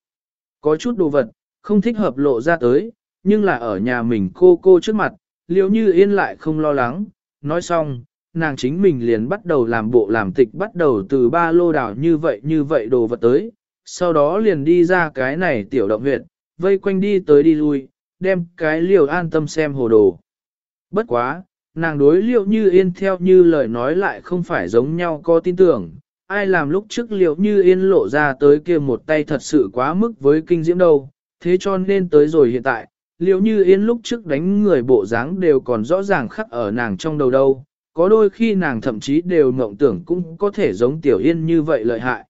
Có chút đồ vật, không thích hợp lộ ra tới, nhưng là ở nhà mình cô cô trước mặt, liệu như yên lại không lo lắng, nói xong, nàng chính mình liền bắt đầu làm bộ làm tịch bắt đầu từ ba lô đảo như vậy như vậy đồ vật tới, sau đó liền đi ra cái này tiểu động huyệt, vây quanh đi tới đi lui, đem cái liều an tâm xem hồ đồ. Bất quá, nàng đối liệu như yên theo như lời nói lại không phải giống nhau có tin tưởng, ai làm lúc trước liệu như yên lộ ra tới kia một tay thật sự quá mức với kinh diễm đâu, thế cho nên tới rồi hiện tại, liệu như yên lúc trước đánh người bộ dáng đều còn rõ ràng khắc ở nàng trong đầu đâu, có đôi khi nàng thậm chí đều mộng tưởng cũng có thể giống tiểu yên như vậy lợi hại.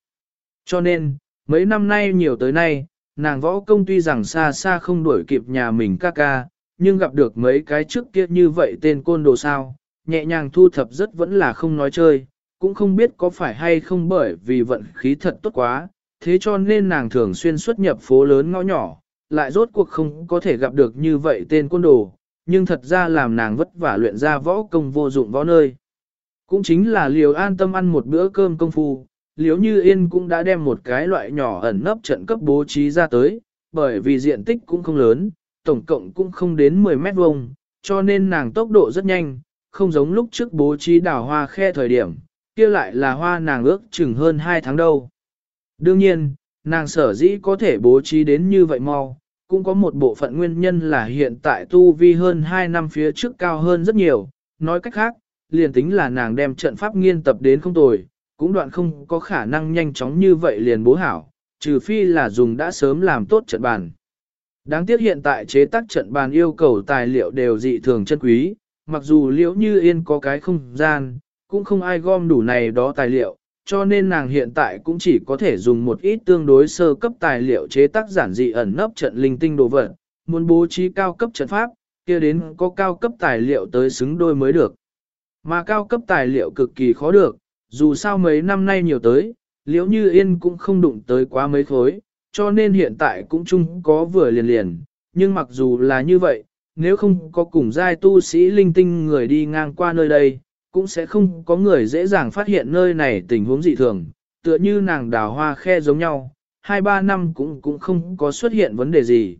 Cho nên, mấy năm nay nhiều tới nay, nàng võ công tuy rằng xa xa không đuổi kịp nhà mình ca ca, nhưng gặp được mấy cái trước kia như vậy tên côn đồ sao, nhẹ nhàng thu thập rất vẫn là không nói chơi, cũng không biết có phải hay không bởi vì vận khí thật tốt quá, thế cho nên nàng thường xuyên xuất nhập phố lớn ngõ nhỏ, lại rốt cuộc không có thể gặp được như vậy tên côn đồ, nhưng thật ra làm nàng vất vả luyện ra võ công vô dụng võ nơi. Cũng chính là liều an tâm ăn một bữa cơm công phu, liếu như yên cũng đã đem một cái loại nhỏ ẩn nấp trận cấp bố trí ra tới, bởi vì diện tích cũng không lớn, tổng cộng cũng không đến 10 mét vuông, cho nên nàng tốc độ rất nhanh, không giống lúc trước bố trí đào hoa khe thời điểm, kia lại là hoa nàng ước chừng hơn 2 tháng đâu. Đương nhiên, nàng sở dĩ có thể bố trí đến như vậy mau, cũng có một bộ phận nguyên nhân là hiện tại tu vi hơn 2 năm phía trước cao hơn rất nhiều, nói cách khác, liền tính là nàng đem trận pháp nghiên tập đến không tồi, cũng đoạn không có khả năng nhanh chóng như vậy liền bố hảo, trừ phi là dùng đã sớm làm tốt trận bàn. Đáng tiếc hiện tại chế tác trận bàn yêu cầu tài liệu đều dị thường chân quý, mặc dù liễu như yên có cái không gian, cũng không ai gom đủ này đó tài liệu, cho nên nàng hiện tại cũng chỉ có thể dùng một ít tương đối sơ cấp tài liệu chế tác giản dị ẩn nấp trận linh tinh đồ vật, muốn bố trí cao cấp trận pháp, kia đến có cao cấp tài liệu tới xứng đôi mới được. Mà cao cấp tài liệu cực kỳ khó được, dù sao mấy năm nay nhiều tới, liễu như yên cũng không đụng tới quá mấy khối, cho nên hiện tại cũng chung có vừa liền liền, nhưng mặc dù là như vậy, nếu không có cùng giai tu sĩ linh tinh người đi ngang qua nơi đây, cũng sẽ không có người dễ dàng phát hiện nơi này tình huống dị thường, tựa như nàng đào hoa khe giống nhau, hai ba năm cũng cũng không có xuất hiện vấn đề gì.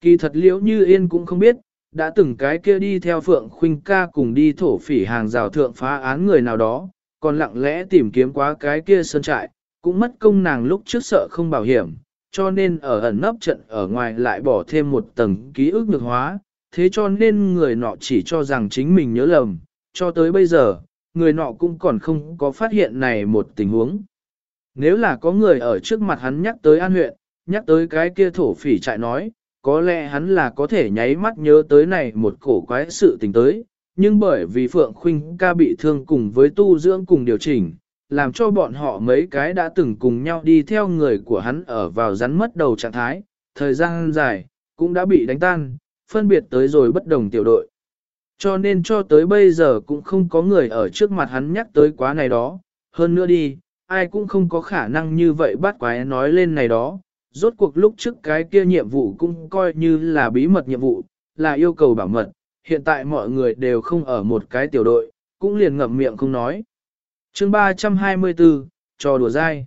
Kỳ thật liễu như yên cũng không biết, đã từng cái kia đi theo Phượng Khuynh ca cùng đi thổ phỉ hàng rào thượng phá án người nào đó, còn lặng lẽ tìm kiếm quá cái kia sơn trại, cũng mất công nàng lúc trước sợ không bảo hiểm, cho nên ở ẩn nấp trận ở ngoài lại bỏ thêm một tầng ký ức nhược hóa, thế cho nên người nọ chỉ cho rằng chính mình nhớ lầm, cho tới bây giờ, người nọ cũng còn không có phát hiện này một tình huống. Nếu là có người ở trước mặt hắn nhắc tới an huyện, nhắc tới cái kia thổ phỉ trại nói, có lẽ hắn là có thể nháy mắt nhớ tới này một cổ quái sự tình tới, nhưng bởi vì Phượng Khuynh ca bị thương cùng với tu dưỡng cùng điều chỉnh, làm cho bọn họ mấy cái đã từng cùng nhau đi theo người của hắn ở vào rắn mất đầu trạng thái, thời gian dài, cũng đã bị đánh tan, phân biệt tới rồi bất đồng tiểu đội. Cho nên cho tới bây giờ cũng không có người ở trước mặt hắn nhắc tới quá này đó, hơn nữa đi, ai cũng không có khả năng như vậy bắt quái nói lên này đó. Rốt cuộc lúc trước cái kia nhiệm vụ cũng coi như là bí mật nhiệm vụ, là yêu cầu bảo mật, hiện tại mọi người đều không ở một cái tiểu đội, cũng liền ngậm miệng không nói chương 324, trò đùa dai.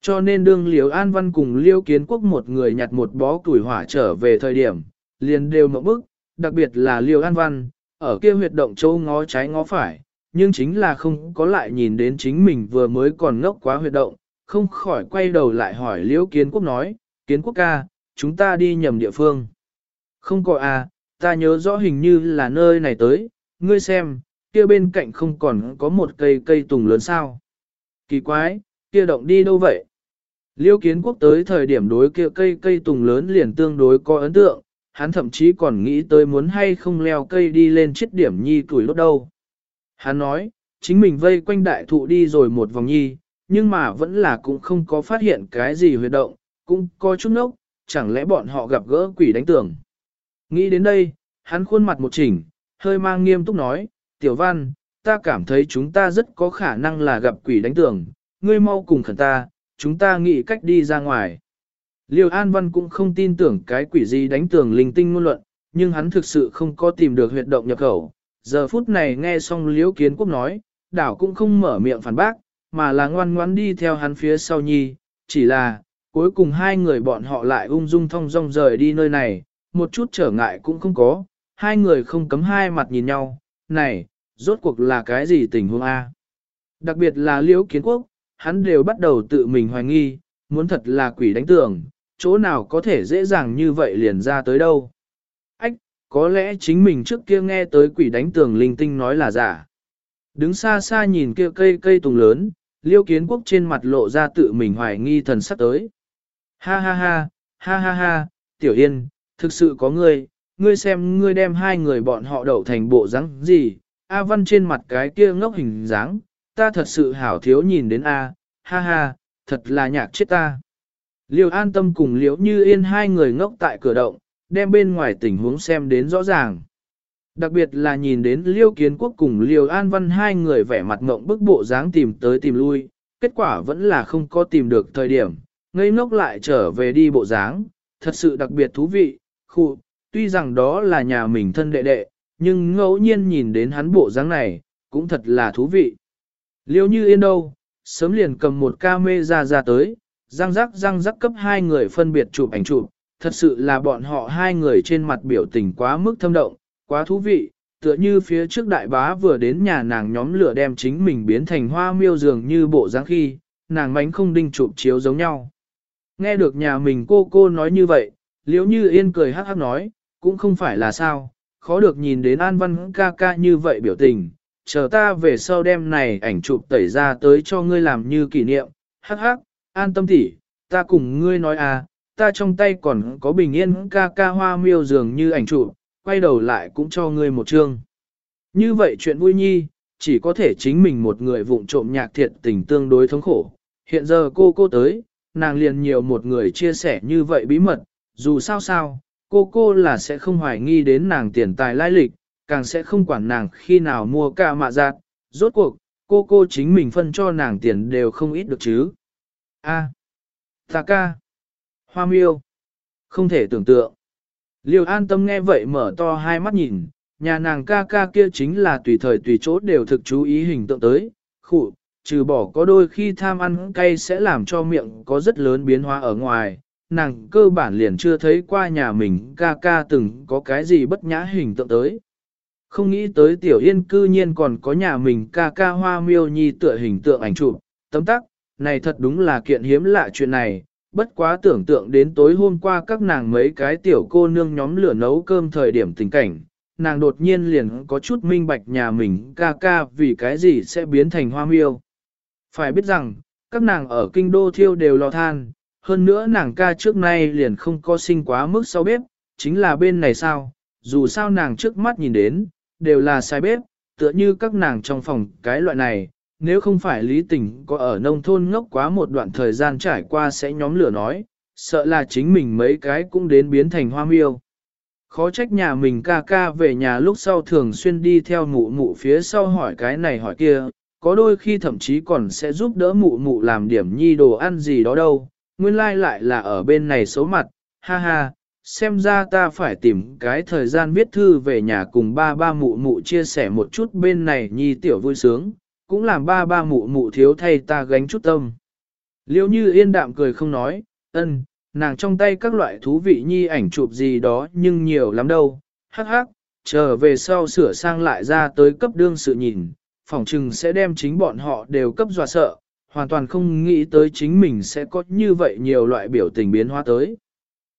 Cho nên đương Liễu An Văn cùng Liêu Kiến Quốc một người nhặt một bó củi hỏa trở về thời điểm, liền đều mộng bức, đặc biệt là Liêu An Văn, ở kia huyệt động châu ngó trái ngó phải, nhưng chính là không có lại nhìn đến chính mình vừa mới còn ngốc quá huyệt động, không khỏi quay đầu lại hỏi Liễu Kiến Quốc nói, Kiến Quốc ca, chúng ta đi nhầm địa phương. Không có à, ta nhớ rõ hình như là nơi này tới, ngươi xem, kia bên cạnh không còn có một cây cây tùng lớn sao. Kỳ quái, kia động đi đâu vậy? Liêu kiến quốc tới thời điểm đối kia cây cây tùng lớn liền tương đối có ấn tượng, hắn thậm chí còn nghĩ tới muốn hay không leo cây đi lên chiếc điểm nhi tuổi lốt đâu. Hắn nói, chính mình vây quanh đại thụ đi rồi một vòng nhi, nhưng mà vẫn là cũng không có phát hiện cái gì huyệt động, cũng có chút nốc, chẳng lẽ bọn họ gặp gỡ quỷ đánh tưởng. Nghĩ đến đây, hắn khuôn mặt một chỉnh, hơi mang nghiêm túc nói, tiểu văn, ta cảm thấy chúng ta rất có khả năng là gặp quỷ đánh tưởng, ngươi mau cùng khẩn ta, chúng ta nghĩ cách đi ra ngoài. Liêu An Văn cũng không tin tưởng cái quỷ gì đánh tường linh tinh ngôn luận, nhưng hắn thực sự không có tìm được huyệt động nhập khẩu. Giờ phút này nghe xong Liễu Kiến Quốc nói, đảo cũng không mở miệng phản bác, mà là ngoan ngoãn đi theo hắn phía sau nhi, chỉ là, cuối cùng hai người bọn họ lại ung dung thong dong rời đi nơi này, một chút trở ngại cũng không có, hai người không cấm hai mặt nhìn nhau, này, rốt cuộc là cái gì tình huống A. Đặc biệt là Liễu Kiến Quốc, hắn đều bắt đầu tự mình hoài nghi, muốn thật là quỷ đánh tưởng chỗ nào có thể dễ dàng như vậy liền ra tới đâu. Ách, có lẽ chính mình trước kia nghe tới quỷ đánh tường linh tinh nói là giả. Đứng xa xa nhìn kia cây cây tùng lớn, liêu kiến quốc trên mặt lộ ra tự mình hoài nghi thần sắc tới. Ha ha ha, ha ha ha, tiểu yên, thực sự có ngươi, ngươi xem ngươi đem hai người bọn họ đậu thành bộ dáng gì, A văn trên mặt cái kia ngốc hình dáng, ta thật sự hảo thiếu nhìn đến A, ha ha, thật là nhạc chết ta. Liêu an tâm cùng liễu như yên hai người ngốc tại cửa động, đem bên ngoài tình huống xem đến rõ ràng. Đặc biệt là nhìn đến Liêu Kiến Quốc cùng Liêu An Văn hai người vẻ mặt ngộng bức bộ dáng tìm tới tìm lui, kết quả vẫn là không có tìm được thời điểm, ngây ngốc lại trở về đi bộ dáng, thật sự đặc biệt thú vị, khu, tuy rằng đó là nhà mình thân đệ đệ, nhưng ngẫu nhiên nhìn đến hắn bộ dáng này, cũng thật là thú vị. Liêu như yên đâu, sớm liền cầm một ca mê ra ra tới, răng rắc răng rắc cấp hai người phân biệt chụp ảnh chụp, thật sự là bọn họ hai người trên mặt biểu tình quá mức thâm động, quá thú vị, tựa như phía trước đại bá vừa đến nhà nàng nhóm lửa đem chính mình biến thành hoa miêu dường như bộ dáng khi, nàng mánh không đinh chụp chiếu giống nhau. Nghe được nhà mình cô cô nói như vậy, liếu như yên cười hắc hắc nói, cũng không phải là sao, khó được nhìn đến an văn ca ca như vậy biểu tình, chờ ta về sau đem này ảnh chụp tẩy ra tới cho ngươi làm như kỷ niệm, hắc hắc, an tâm tỉ, ta cùng ngươi nói à, ta trong tay còn có bình yên ca ca hoa miêu dường như ảnh trụ, quay đầu lại cũng cho ngươi một chương. Như vậy chuyện vui nhi, chỉ có thể chính mình một người vụng trộm nhạc thiệt tình tương đối thống khổ. Hiện giờ cô cô tới, nàng liền nhiều một người chia sẻ như vậy bí mật, dù sao sao, cô cô là sẽ không hoài nghi đến nàng tiền tài lai lịch, càng sẽ không quản nàng khi nào mua ca mạ giạt, rốt cuộc, cô cô chính mình phân cho nàng tiền đều không ít được chứ. A. À, ta ca. Hoa miêu. Không thể tưởng tượng. Liêu an tâm nghe vậy mở to hai mắt nhìn, nhà nàng ca ca kia chính là tùy thời tùy chỗ đều thực chú ý hình tượng tới, khụ, trừ bỏ có đôi khi tham ăn cay sẽ làm cho miệng có rất lớn biến hóa ở ngoài, nàng cơ bản liền chưa thấy qua nhà mình ca ca từng có cái gì bất nhã hình tượng tới. Không nghĩ tới tiểu yên cư nhiên còn có nhà mình ca ca hoa miêu nhi tựa hình tượng ảnh chụp, tấm tắc, này thật đúng là kiện hiếm lạ chuyện này, bất quá tưởng tượng đến tối hôm qua các nàng mấy cái tiểu cô nương nhóm lửa nấu cơm thời điểm tình cảnh, nàng đột nhiên liền có chút minh bạch nhà mình ca ca vì cái gì sẽ biến thành hoa miêu. Phải biết rằng, các nàng ở kinh đô thiêu đều lò than, hơn nữa nàng ca trước nay liền không có sinh quá mức sau bếp, chính là bên này sao, dù sao nàng trước mắt nhìn đến, đều là sai bếp, tựa như các nàng trong phòng cái loại này, nếu không phải lý tình có ở nông thôn ngốc quá một đoạn thời gian trải qua sẽ nhóm lửa nói, sợ là chính mình mấy cái cũng đến biến thành hoa miêu. Khó trách nhà mình ca ca về nhà lúc sau thường xuyên đi theo mụ mụ phía sau hỏi cái này hỏi kia, có đôi khi thậm chí còn sẽ giúp đỡ mụ mụ làm điểm nhi đồ ăn gì đó đâu, nguyên lai like lại là ở bên này xấu mặt, ha ha, xem ra ta phải tìm cái thời gian viết thư về nhà cùng ba ba mụ mụ chia sẻ một chút bên này nhi tiểu vui sướng, cũng làm ba ba mụ mụ thiếu thay ta gánh chút tâm. Liêu như yên đạm cười không nói, ân, nàng trong tay các loại thú vị nhi ảnh chụp gì đó nhưng nhiều lắm đâu, hắc hắc, trở về sau sửa sang lại ra tới cấp đương sự nhìn, phỏng chừng sẽ đem chính bọn họ đều cấp dọa sợ, hoàn toàn không nghĩ tới chính mình sẽ có như vậy nhiều loại biểu tình biến hóa tới.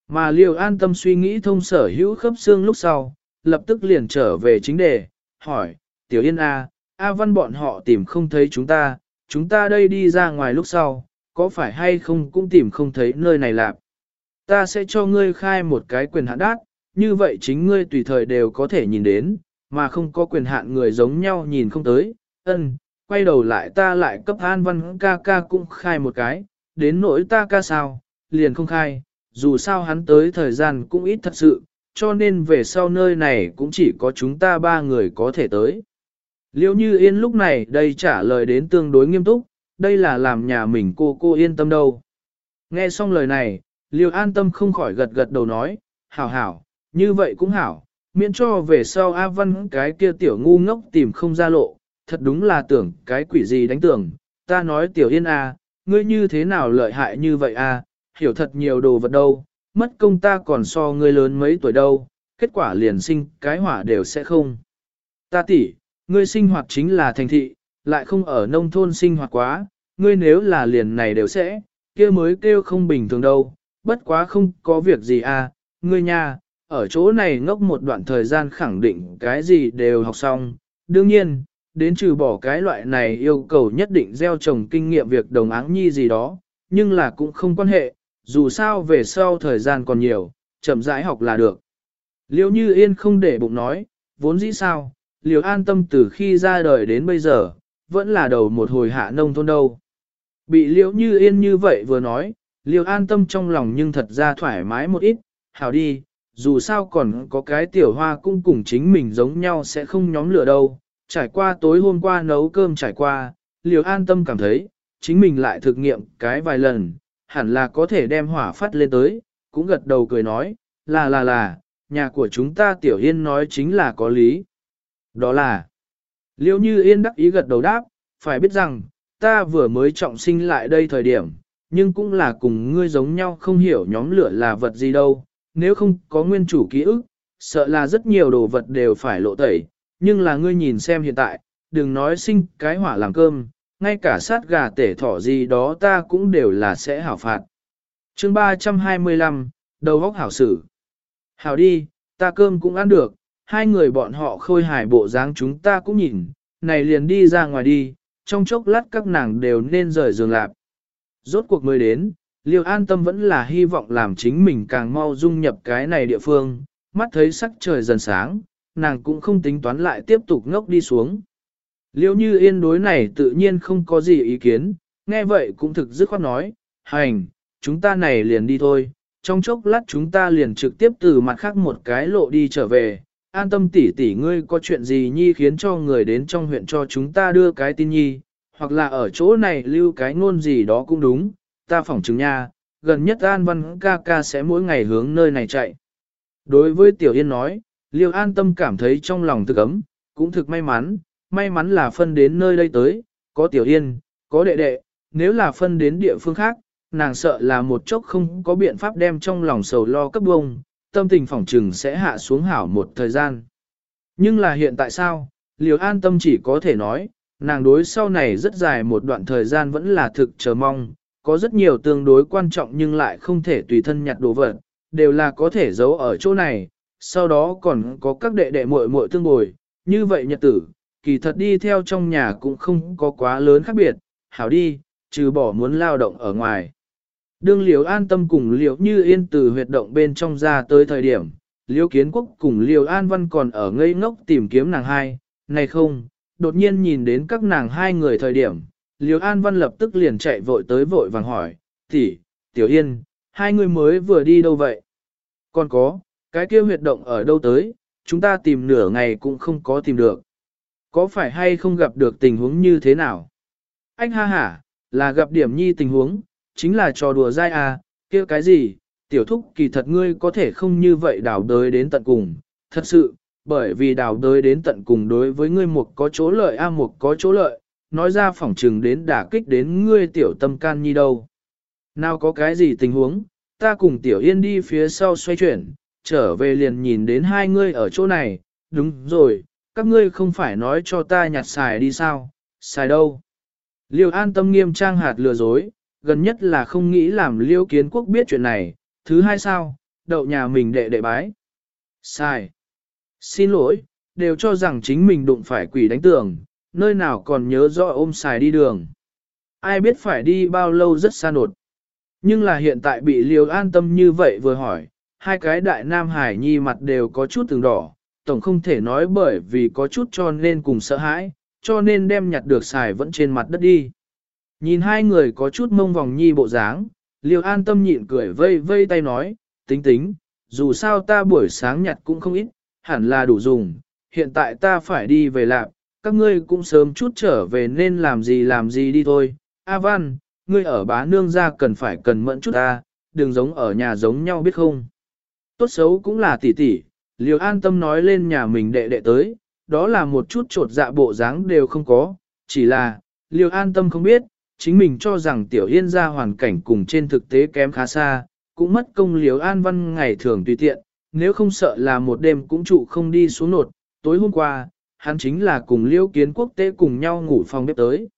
Mà liều an tâm suy nghĩ thông sở hữu khớp xương lúc sau, lập tức liền trở về chính đề, hỏi, Tiểu Yên A, A Văn bọn họ tìm không thấy chúng ta, chúng ta đây đi ra ngoài lúc sau, có phải hay không cũng tìm không thấy nơi này lạc. Ta sẽ cho ngươi khai một cái quyền hạn đát, như vậy chính ngươi tùy thời đều có thể nhìn đến, mà không có quyền hạn người giống nhau nhìn không tới. Ân, quay đầu lại ta lại cấp an văn ca ca cũng khai một cái, đến nỗi ta ca sao, liền không khai, dù sao hắn tới thời gian cũng ít thật sự, cho nên về sau nơi này cũng chỉ có chúng ta ba người có thể tới. Liêu như yên lúc này đây trả lời đến tương đối nghiêm túc, đây là làm nhà mình cô cô yên tâm đâu. Nghe xong lời này, Liêu an tâm không khỏi gật gật đầu nói, hảo hảo, như vậy cũng hảo, miễn cho về sau A Văn cái kia tiểu ngu ngốc tìm không ra lộ, thật đúng là tưởng cái quỷ gì đánh tưởng, ta nói tiểu yên A, ngươi như thế nào lợi hại như vậy A, hiểu thật nhiều đồ vật đâu, mất công ta còn so ngươi lớn mấy tuổi đâu, kết quả liền sinh cái hỏa đều sẽ không. Ta tỷ, ngươi sinh hoạt chính là thành thị, lại không ở nông thôn sinh hoạt quá, ngươi nếu là liền này đều sẽ, kia mới kêu không bình thường đâu, bất quá không có việc gì à, ngươi nha, ở chỗ này ngốc một đoạn thời gian khẳng định cái gì đều học xong, đương nhiên, đến trừ bỏ cái loại này yêu cầu nhất định gieo trồng kinh nghiệm việc đồng áng nhi gì đó, nhưng là cũng không quan hệ, dù sao về sau thời gian còn nhiều, chậm rãi học là được. Liêu như yên không để bụng nói, vốn dĩ sao, liều an tâm từ khi ra đời đến bây giờ, vẫn là đầu một hồi hạ nông thôn đâu. Bị liễu như yên như vậy vừa nói, liều an tâm trong lòng nhưng thật ra thoải mái một ít, hảo đi, dù sao còn có cái tiểu hoa cũng cùng chính mình giống nhau sẽ không nhóm lửa đâu. Trải qua tối hôm qua nấu cơm trải qua, liều an tâm cảm thấy, chính mình lại thực nghiệm cái vài lần, hẳn là có thể đem hỏa phát lên tới, cũng gật đầu cười nói, là là là, nhà của chúng ta tiểu yên nói chính là có lý. Đó là, liêu như yên đắc ý gật đầu đáp, phải biết rằng, ta vừa mới trọng sinh lại đây thời điểm, nhưng cũng là cùng ngươi giống nhau không hiểu nhóm lửa là vật gì đâu, nếu không có nguyên chủ ký ức, sợ là rất nhiều đồ vật đều phải lộ tẩy, nhưng là ngươi nhìn xem hiện tại, đừng nói sinh cái hỏa làm cơm, ngay cả sát gà tể thỏ gì đó ta cũng đều là sẽ hảo phạt. chương 325, đầu góc hảo sử. Hảo đi, ta cơm cũng ăn được, hai người bọn họ khôi hài bộ dáng chúng ta cũng nhìn, này liền đi ra ngoài đi, trong chốc lát các nàng đều nên rời giường lạp. Rốt cuộc mới đến, Liêu an tâm vẫn là hy vọng làm chính mình càng mau dung nhập cái này địa phương, mắt thấy sắc trời dần sáng, nàng cũng không tính toán lại tiếp tục ngốc đi xuống. Liêu như yên đối này tự nhiên không có gì ý kiến, nghe vậy cũng thực dứt khoát nói, hành, chúng ta này liền đi thôi, trong chốc lát chúng ta liền trực tiếp từ mặt khác một cái lộ đi trở về, an tâm tỷ tỷ, ngươi có chuyện gì nhi khiến cho người đến trong huyện cho chúng ta đưa cái tin nhi, hoặc là ở chỗ này lưu cái ngôn gì đó cũng đúng, ta phỏng chứng nha, gần nhất An Văn ca ca sẽ mỗi ngày hướng nơi này chạy. Đối với Tiểu Yên nói, Liêu an tâm cảm thấy trong lòng thực ấm, cũng thực may mắn, may mắn là phân đến nơi đây tới, có Tiểu Yên, có đệ đệ, nếu là phân đến địa phương khác, nàng sợ là một chốc không có biện pháp đem trong lòng sầu lo cấp bông, tâm tình phỏng trừng sẽ hạ xuống hảo một thời gian. Nhưng là hiện tại sao, Liêu an tâm chỉ có thể nói, nàng đối sau này rất dài một đoạn thời gian vẫn là thực chờ mong, có rất nhiều tương đối quan trọng nhưng lại không thể tùy thân nhặt đồ vật, đều là có thể giấu ở chỗ này, sau đó còn có các đệ đệ muội muội tương bồi, như vậy nhật tử, kỳ thật đi theo trong nhà cũng không có quá lớn khác biệt, hảo đi, trừ bỏ muốn lao động ở ngoài. Đương liều an tâm cùng liều như yên từ huyệt động bên trong ra tới thời điểm, liêu kiến quốc cùng liều an văn còn ở ngây ngốc tìm kiếm nàng hai, này không, đột nhiên nhìn đến các nàng hai người thời điểm, Liêu An Văn lập tức liền chạy vội tới vội vàng hỏi, tỷ, Tiểu Yên, hai người mới vừa đi đâu vậy? Còn có, cái kia huyệt động ở đâu tới, chúng ta tìm nửa ngày cũng không có tìm được. Có phải hay không gặp được tình huống như thế nào? Anh ha hả, là gặp điểm nhi tình huống, chính là trò đùa dai à, kia cái gì, tiểu thúc kỳ thật ngươi có thể không như vậy đào đới đến tận cùng, thật sự, bởi vì đào đới đến tận cùng đối với ngươi một có chỗ lợi a một có chỗ lợi, nói ra phỏng trừng đến đả kích đến ngươi tiểu tâm can nhi đâu. Nào có cái gì tình huống, ta cùng tiểu yên đi phía sau xoay chuyển, trở về liền nhìn đến hai ngươi ở chỗ này, đúng rồi, các ngươi không phải nói cho ta nhặt xài đi sao, xài đâu. liều an tâm nghiêm trang hạt lừa dối, gần nhất là không nghĩ làm liêu kiến quốc biết chuyện này, thứ hai sao, đậu nhà mình đệ đệ bái. Sai. Xin lỗi, đều cho rằng chính mình đụng phải quỷ đánh tường, nơi nào còn nhớ rõ ôm xài đi đường. Ai biết phải đi bao lâu rất xa nột. Nhưng là hiện tại bị liều an tâm như vậy vừa hỏi, hai cái đại nam hải nhi mặt đều có chút từng đỏ, tổng không thể nói bởi vì có chút cho nên cùng sợ hãi, cho nên đem nhặt được xài vẫn trên mặt đất đi. Nhìn hai người có chút mông vòng nhi bộ dáng, liều an tâm nhịn cười vây vây tay nói, tính tính, dù sao ta buổi sáng nhặt cũng không ít, hẳn là đủ dùng, hiện tại ta phải đi về lạc, các ngươi cũng sớm chút trở về nên làm gì làm gì đi thôi, A Văn, ngươi ở bá nương ra cần phải cần mẫn chút ta, đừng giống ở nhà giống nhau biết không. Tốt xấu cũng là tỷ tỷ, liều an tâm nói lên nhà mình đệ đệ tới, đó là một chút trột dạ bộ dáng đều không có, chỉ là, liều an tâm không biết, chính mình cho rằng tiểu yên ra hoàn cảnh cùng trên thực tế kém khá xa, cũng mất công liếu an văn ngày thường tùy tiện, nếu không sợ là một đêm cũng trụ không đi xuống nột, tối hôm qua, hắn chính là cùng liễu kiến quốc tế cùng nhau ngủ phòng bếp tới.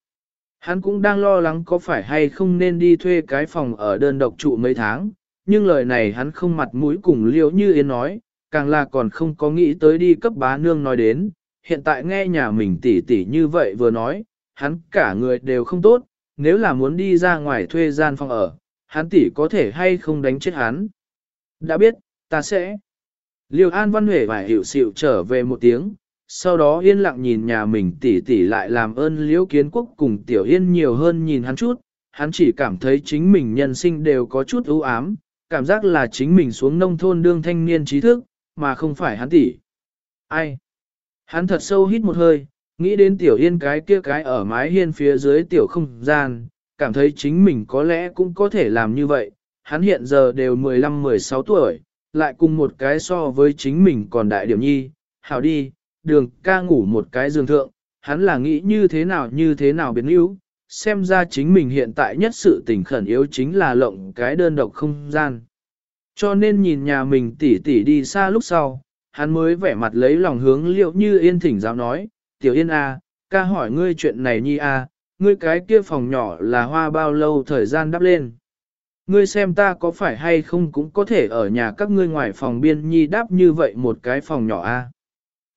Hắn cũng đang lo lắng có phải hay không nên đi thuê cái phòng ở đơn độc trụ mấy tháng, nhưng lời này hắn không mặt mũi cùng liễu như yên nói, càng là còn không có nghĩ tới đi cấp bá nương nói đến, hiện tại nghe nhà mình tỉ tỉ như vậy vừa nói, hắn cả người đều không tốt, nếu là muốn đi ra ngoài thuê gian phòng ở, hắn tỷ có thể hay không đánh chết hắn. Đã biết, ta sẽ. Liêu An Văn Huệ và hiệu xịu trở về một tiếng, sau đó yên lặng nhìn nhà mình tỷ tỷ lại làm ơn liễu kiến quốc cùng tiểu yên nhiều hơn nhìn hắn chút, hắn chỉ cảm thấy chính mình nhân sinh đều có chút ưu ám, cảm giác là chính mình xuống nông thôn đương thanh niên trí thức, mà không phải hắn tỷ. Ai? Hắn thật sâu hít một hơi, nghĩ đến tiểu yên cái kia cái ở mái hiên phía dưới tiểu không gian, cảm thấy chính mình có lẽ cũng có thể làm như vậy. Hắn hiện giờ đều 15-16 tuổi, lại cùng một cái so với chính mình còn đại điểm nhi, hảo đi, đường ca ngủ một cái giường thượng, hắn là nghĩ như thế nào như thế nào biến yếu, xem ra chính mình hiện tại nhất sự tình khẩn yếu chính là lộng cái đơn độc không gian. Cho nên nhìn nhà mình tỉ tỉ đi xa lúc sau, hắn mới vẻ mặt lấy lòng hướng liệu như yên thỉnh giáo nói, tiểu yên a, à, ca hỏi ngươi chuyện này nhi a, à, ngươi cái kia phòng nhỏ là hoa bao lâu thời gian đắp lên. Ngươi xem ta có phải hay không cũng có thể ở nhà các ngươi ngoài phòng biên nhi đáp như vậy một cái phòng nhỏ a. À.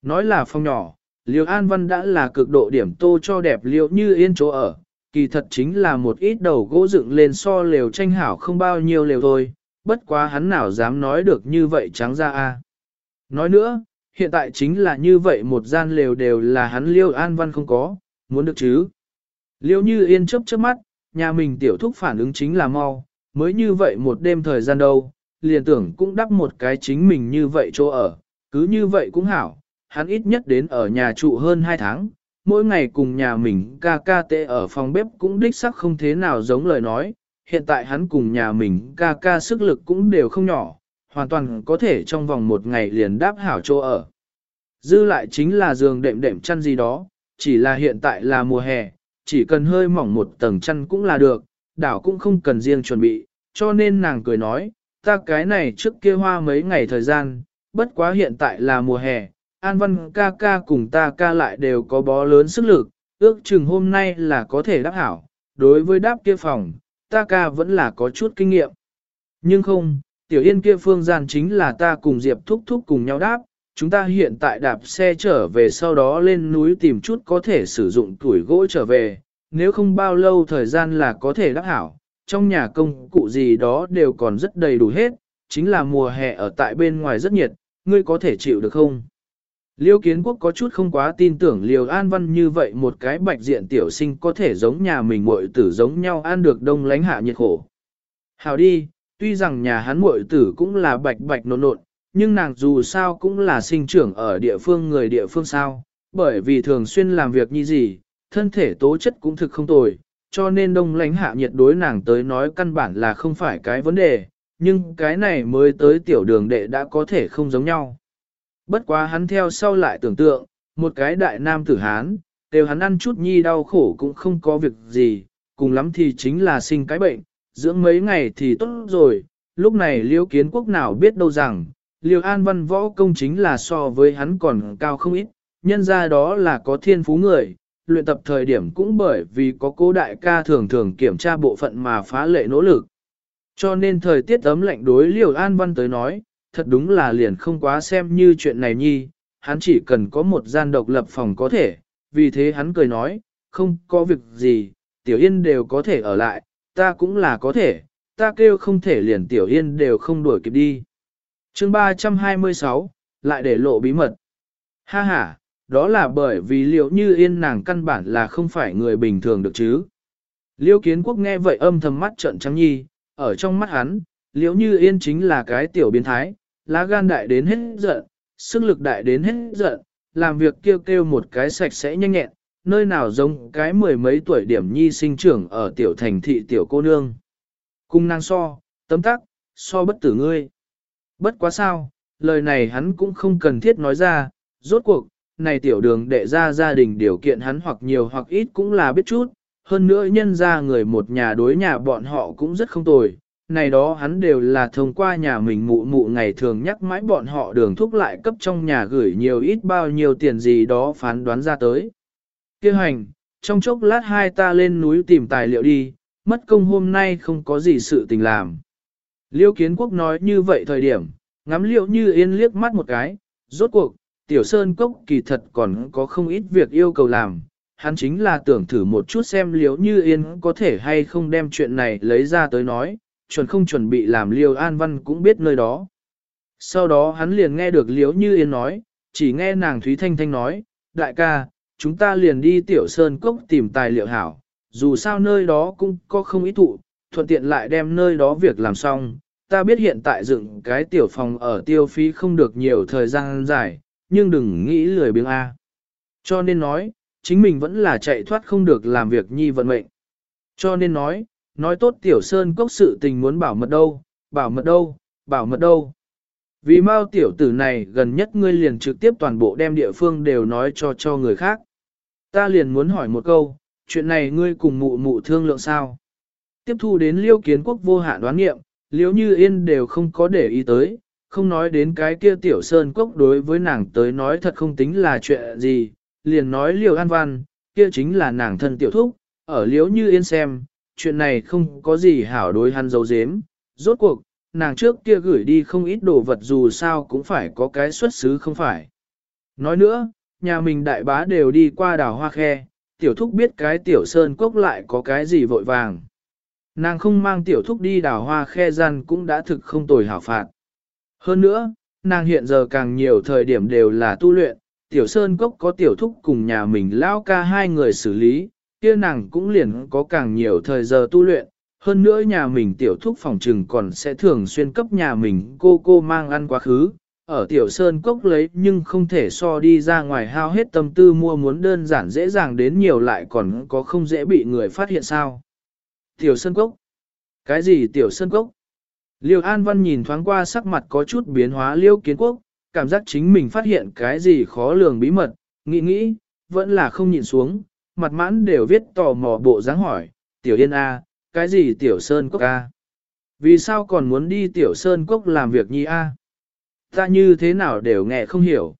Nói là phòng nhỏ, Liêu An Văn đã là cực độ điểm tô cho đẹp liệu như yên chỗ ở, kỳ thật chính là một ít đầu gỗ dựng lên so lều tranh hảo không bao nhiêu lều thôi, bất quá hắn nào dám nói được như vậy trắng ra a. Nói nữa, hiện tại chính là như vậy một gian lều đều là hắn Liêu An Văn không có, muốn được chứ. Liêu như yên chớp chớp mắt, nhà mình tiểu thúc phản ứng chính là mau, mới như vậy một đêm thời gian đâu, liền tưởng cũng đắp một cái chính mình như vậy chỗ ở, cứ như vậy cũng hảo, hắn ít nhất đến ở nhà trụ hơn 2 tháng, mỗi ngày cùng nhà mình ca ca tệ ở phòng bếp cũng đích sắc không thế nào giống lời nói, hiện tại hắn cùng nhà mình ca ca sức lực cũng đều không nhỏ, hoàn toàn có thể trong vòng một ngày liền đáp hảo chỗ ở. Dư lại chính là giường đệm đệm chăn gì đó, chỉ là hiện tại là mùa hè, chỉ cần hơi mỏng một tầng chăn cũng là được, đảo cũng không cần riêng chuẩn bị, cho nên nàng cười nói, ta cái này trước kia hoa mấy ngày thời gian, bất quá hiện tại là mùa hè, An Văn ca ca cùng ta ca lại đều có bó lớn sức lực, ước chừng hôm nay là có thể đáp hảo, đối với đáp kia phòng, ta ca vẫn là có chút kinh nghiệm. Nhưng không, tiểu yên kia phương gian chính là ta cùng Diệp thúc thúc cùng nhau đáp, chúng ta hiện tại đạp xe trở về sau đó lên núi tìm chút có thể sử dụng tuổi gỗ trở về, nếu không bao lâu thời gian là có thể đắc hảo, trong nhà công cụ gì đó đều còn rất đầy đủ hết, chính là mùa hè ở tại bên ngoài rất nhiệt, ngươi có thể chịu được không? Liêu kiến quốc có chút không quá tin tưởng Liêu An Văn như vậy một cái bạch diện tiểu sinh có thể giống nhà mình muội tử giống nhau ăn được đông lánh hạ nhiệt khổ. Hào đi, tuy rằng nhà hắn muội tử cũng là bạch bạch nộn nộn, nhưng nàng dù sao cũng là sinh trưởng ở địa phương người địa phương sao, bởi vì thường xuyên làm việc như gì, thân thể tố chất cũng thực không tồi, cho nên đông lánh hạ nhiệt đối nàng tới nói căn bản là không phải cái vấn đề, nhưng cái này mới tới tiểu đường đệ đã có thể không giống nhau. Bất quá hắn theo sau lại tưởng tượng, một cái đại nam tử Hán, đều hắn ăn chút nhi đau khổ cũng không có việc gì, cùng lắm thì chính là sinh cái bệnh, dưỡng mấy ngày thì tốt rồi, lúc này liêu kiến quốc nào biết đâu rằng, liêu an văn võ công chính là so với hắn còn cao không ít, nhân ra đó là có thiên phú người, luyện tập thời điểm cũng bởi vì có cố đại ca thường thường kiểm tra bộ phận mà phá lệ nỗ lực. Cho nên thời tiết ấm lạnh đối liều an văn tới nói, thật đúng là liền không quá xem như chuyện này nhi, hắn chỉ cần có một gian độc lập phòng có thể, vì thế hắn cười nói, không có việc gì, tiểu yên đều có thể ở lại, ta cũng là có thể, ta kêu không thể liền tiểu yên đều không đuổi kịp đi. chương 326, lại để lộ bí mật. Ha ha, đó là bởi vì liệu như yên nàng căn bản là không phải người bình thường được chứ. Liêu kiến quốc nghe vậy âm thầm mắt trận trắng nhi, ở trong mắt hắn, liễu như yên chính là cái tiểu biến thái, lá gan đại đến hết giận, sức lực đại đến hết giận, làm việc kêu kêu một cái sạch sẽ nhanh nhẹn, nơi nào giống cái mười mấy tuổi điểm nhi sinh trưởng ở tiểu thành thị tiểu cô nương. Cung năng so, tấm tắc, so bất tử ngươi. Bất quá sao, lời này hắn cũng không cần thiết nói ra, rốt cuộc, này tiểu đường đệ ra gia đình điều kiện hắn hoặc nhiều hoặc ít cũng là biết chút, hơn nữa nhân ra người một nhà đối nhà bọn họ cũng rất không tồi. Này đó hắn đều là thông qua nhà mình mụ mụ ngày thường nhắc mãi bọn họ đường thúc lại cấp trong nhà gửi nhiều ít bao nhiêu tiền gì đó phán đoán ra tới. Kêu hành, trong chốc lát hai ta lên núi tìm tài liệu đi, mất công hôm nay không có gì sự tình làm. Liêu kiến quốc nói như vậy thời điểm, ngắm liệu như yên liếc mắt một cái, rốt cuộc, tiểu sơn cốc kỳ thật còn có không ít việc yêu cầu làm. Hắn chính là tưởng thử một chút xem liếu như yên có thể hay không đem chuyện này lấy ra tới nói, chuẩn không chuẩn bị làm liêu an văn cũng biết nơi đó. Sau đó hắn liền nghe được liếu như yên nói, chỉ nghe nàng Thúy Thanh Thanh nói, đại ca, chúng ta liền đi tiểu sơn cốc tìm tài liệu hảo, dù sao nơi đó cũng có không ít thụ, thuận tiện lại đem nơi đó việc làm xong. Ta biết hiện tại dựng cái tiểu phòng ở tiêu phí không được nhiều thời gian dài, nhưng đừng nghĩ lười biếng A. Cho nên nói, chính mình vẫn là chạy thoát không được làm việc nhi vận mệnh. Cho nên nói, nói tốt tiểu sơn cốc sự tình muốn bảo mật đâu, bảo mật đâu, bảo mật đâu. Vì mau tiểu tử này gần nhất ngươi liền trực tiếp toàn bộ đem địa phương đều nói cho cho người khác. Ta liền muốn hỏi một câu, chuyện này ngươi cùng mụ mụ thương lượng sao? Tiếp thu đến liêu kiến quốc vô hạn đoán nghiệm, liếu như yên đều không có để ý tới, không nói đến cái kia tiểu sơn cốc đối với nàng tới nói thật không tính là chuyện gì, liền nói liều an văn, kia chính là nàng thân tiểu thúc, ở liếu như yên xem, chuyện này không có gì hảo đối hắn dấu dếm, rốt cuộc, nàng trước kia gửi đi không ít đồ vật dù sao cũng phải có cái xuất xứ không phải. Nói nữa, nhà mình đại bá đều đi qua đảo hoa khe, tiểu thúc biết cái tiểu sơn cốc lại có cái gì vội vàng. Nàng không mang tiểu thúc đi đảo hoa khe gian cũng đã thực không tồi hảo phạt. Hơn nữa, nàng hiện giờ càng nhiều thời điểm đều là tu luyện, tiểu sơn cốc có tiểu thúc cùng nhà mình lao ca hai người xử lý, kia nàng cũng liền có càng nhiều thời giờ tu luyện. Hơn nữa nhà mình tiểu thúc phòng trừng còn sẽ thường xuyên cấp nhà mình cô cô mang ăn quá khứ, ở tiểu sơn cốc lấy nhưng không thể so đi ra ngoài hao hết tâm tư mua muốn đơn giản dễ dàng đến nhiều lại còn có không dễ bị người phát hiện sao. Tiểu sơn cốc? Cái gì tiểu sơn cốc? Liêu An Văn nhìn thoáng qua sắc mặt có chút biến hóa Liêu Kiến Quốc, cảm giác chính mình phát hiện cái gì khó lường bí mật, nghĩ nghĩ, vẫn là không nhìn xuống, mặt mãn đều viết tò mò bộ dáng hỏi, Tiểu Yên A, cái gì Tiểu Sơn Cốc A? Vì sao còn muốn đi Tiểu Sơn Cốc làm việc nhi A? Ta như thế nào đều nghe không hiểu.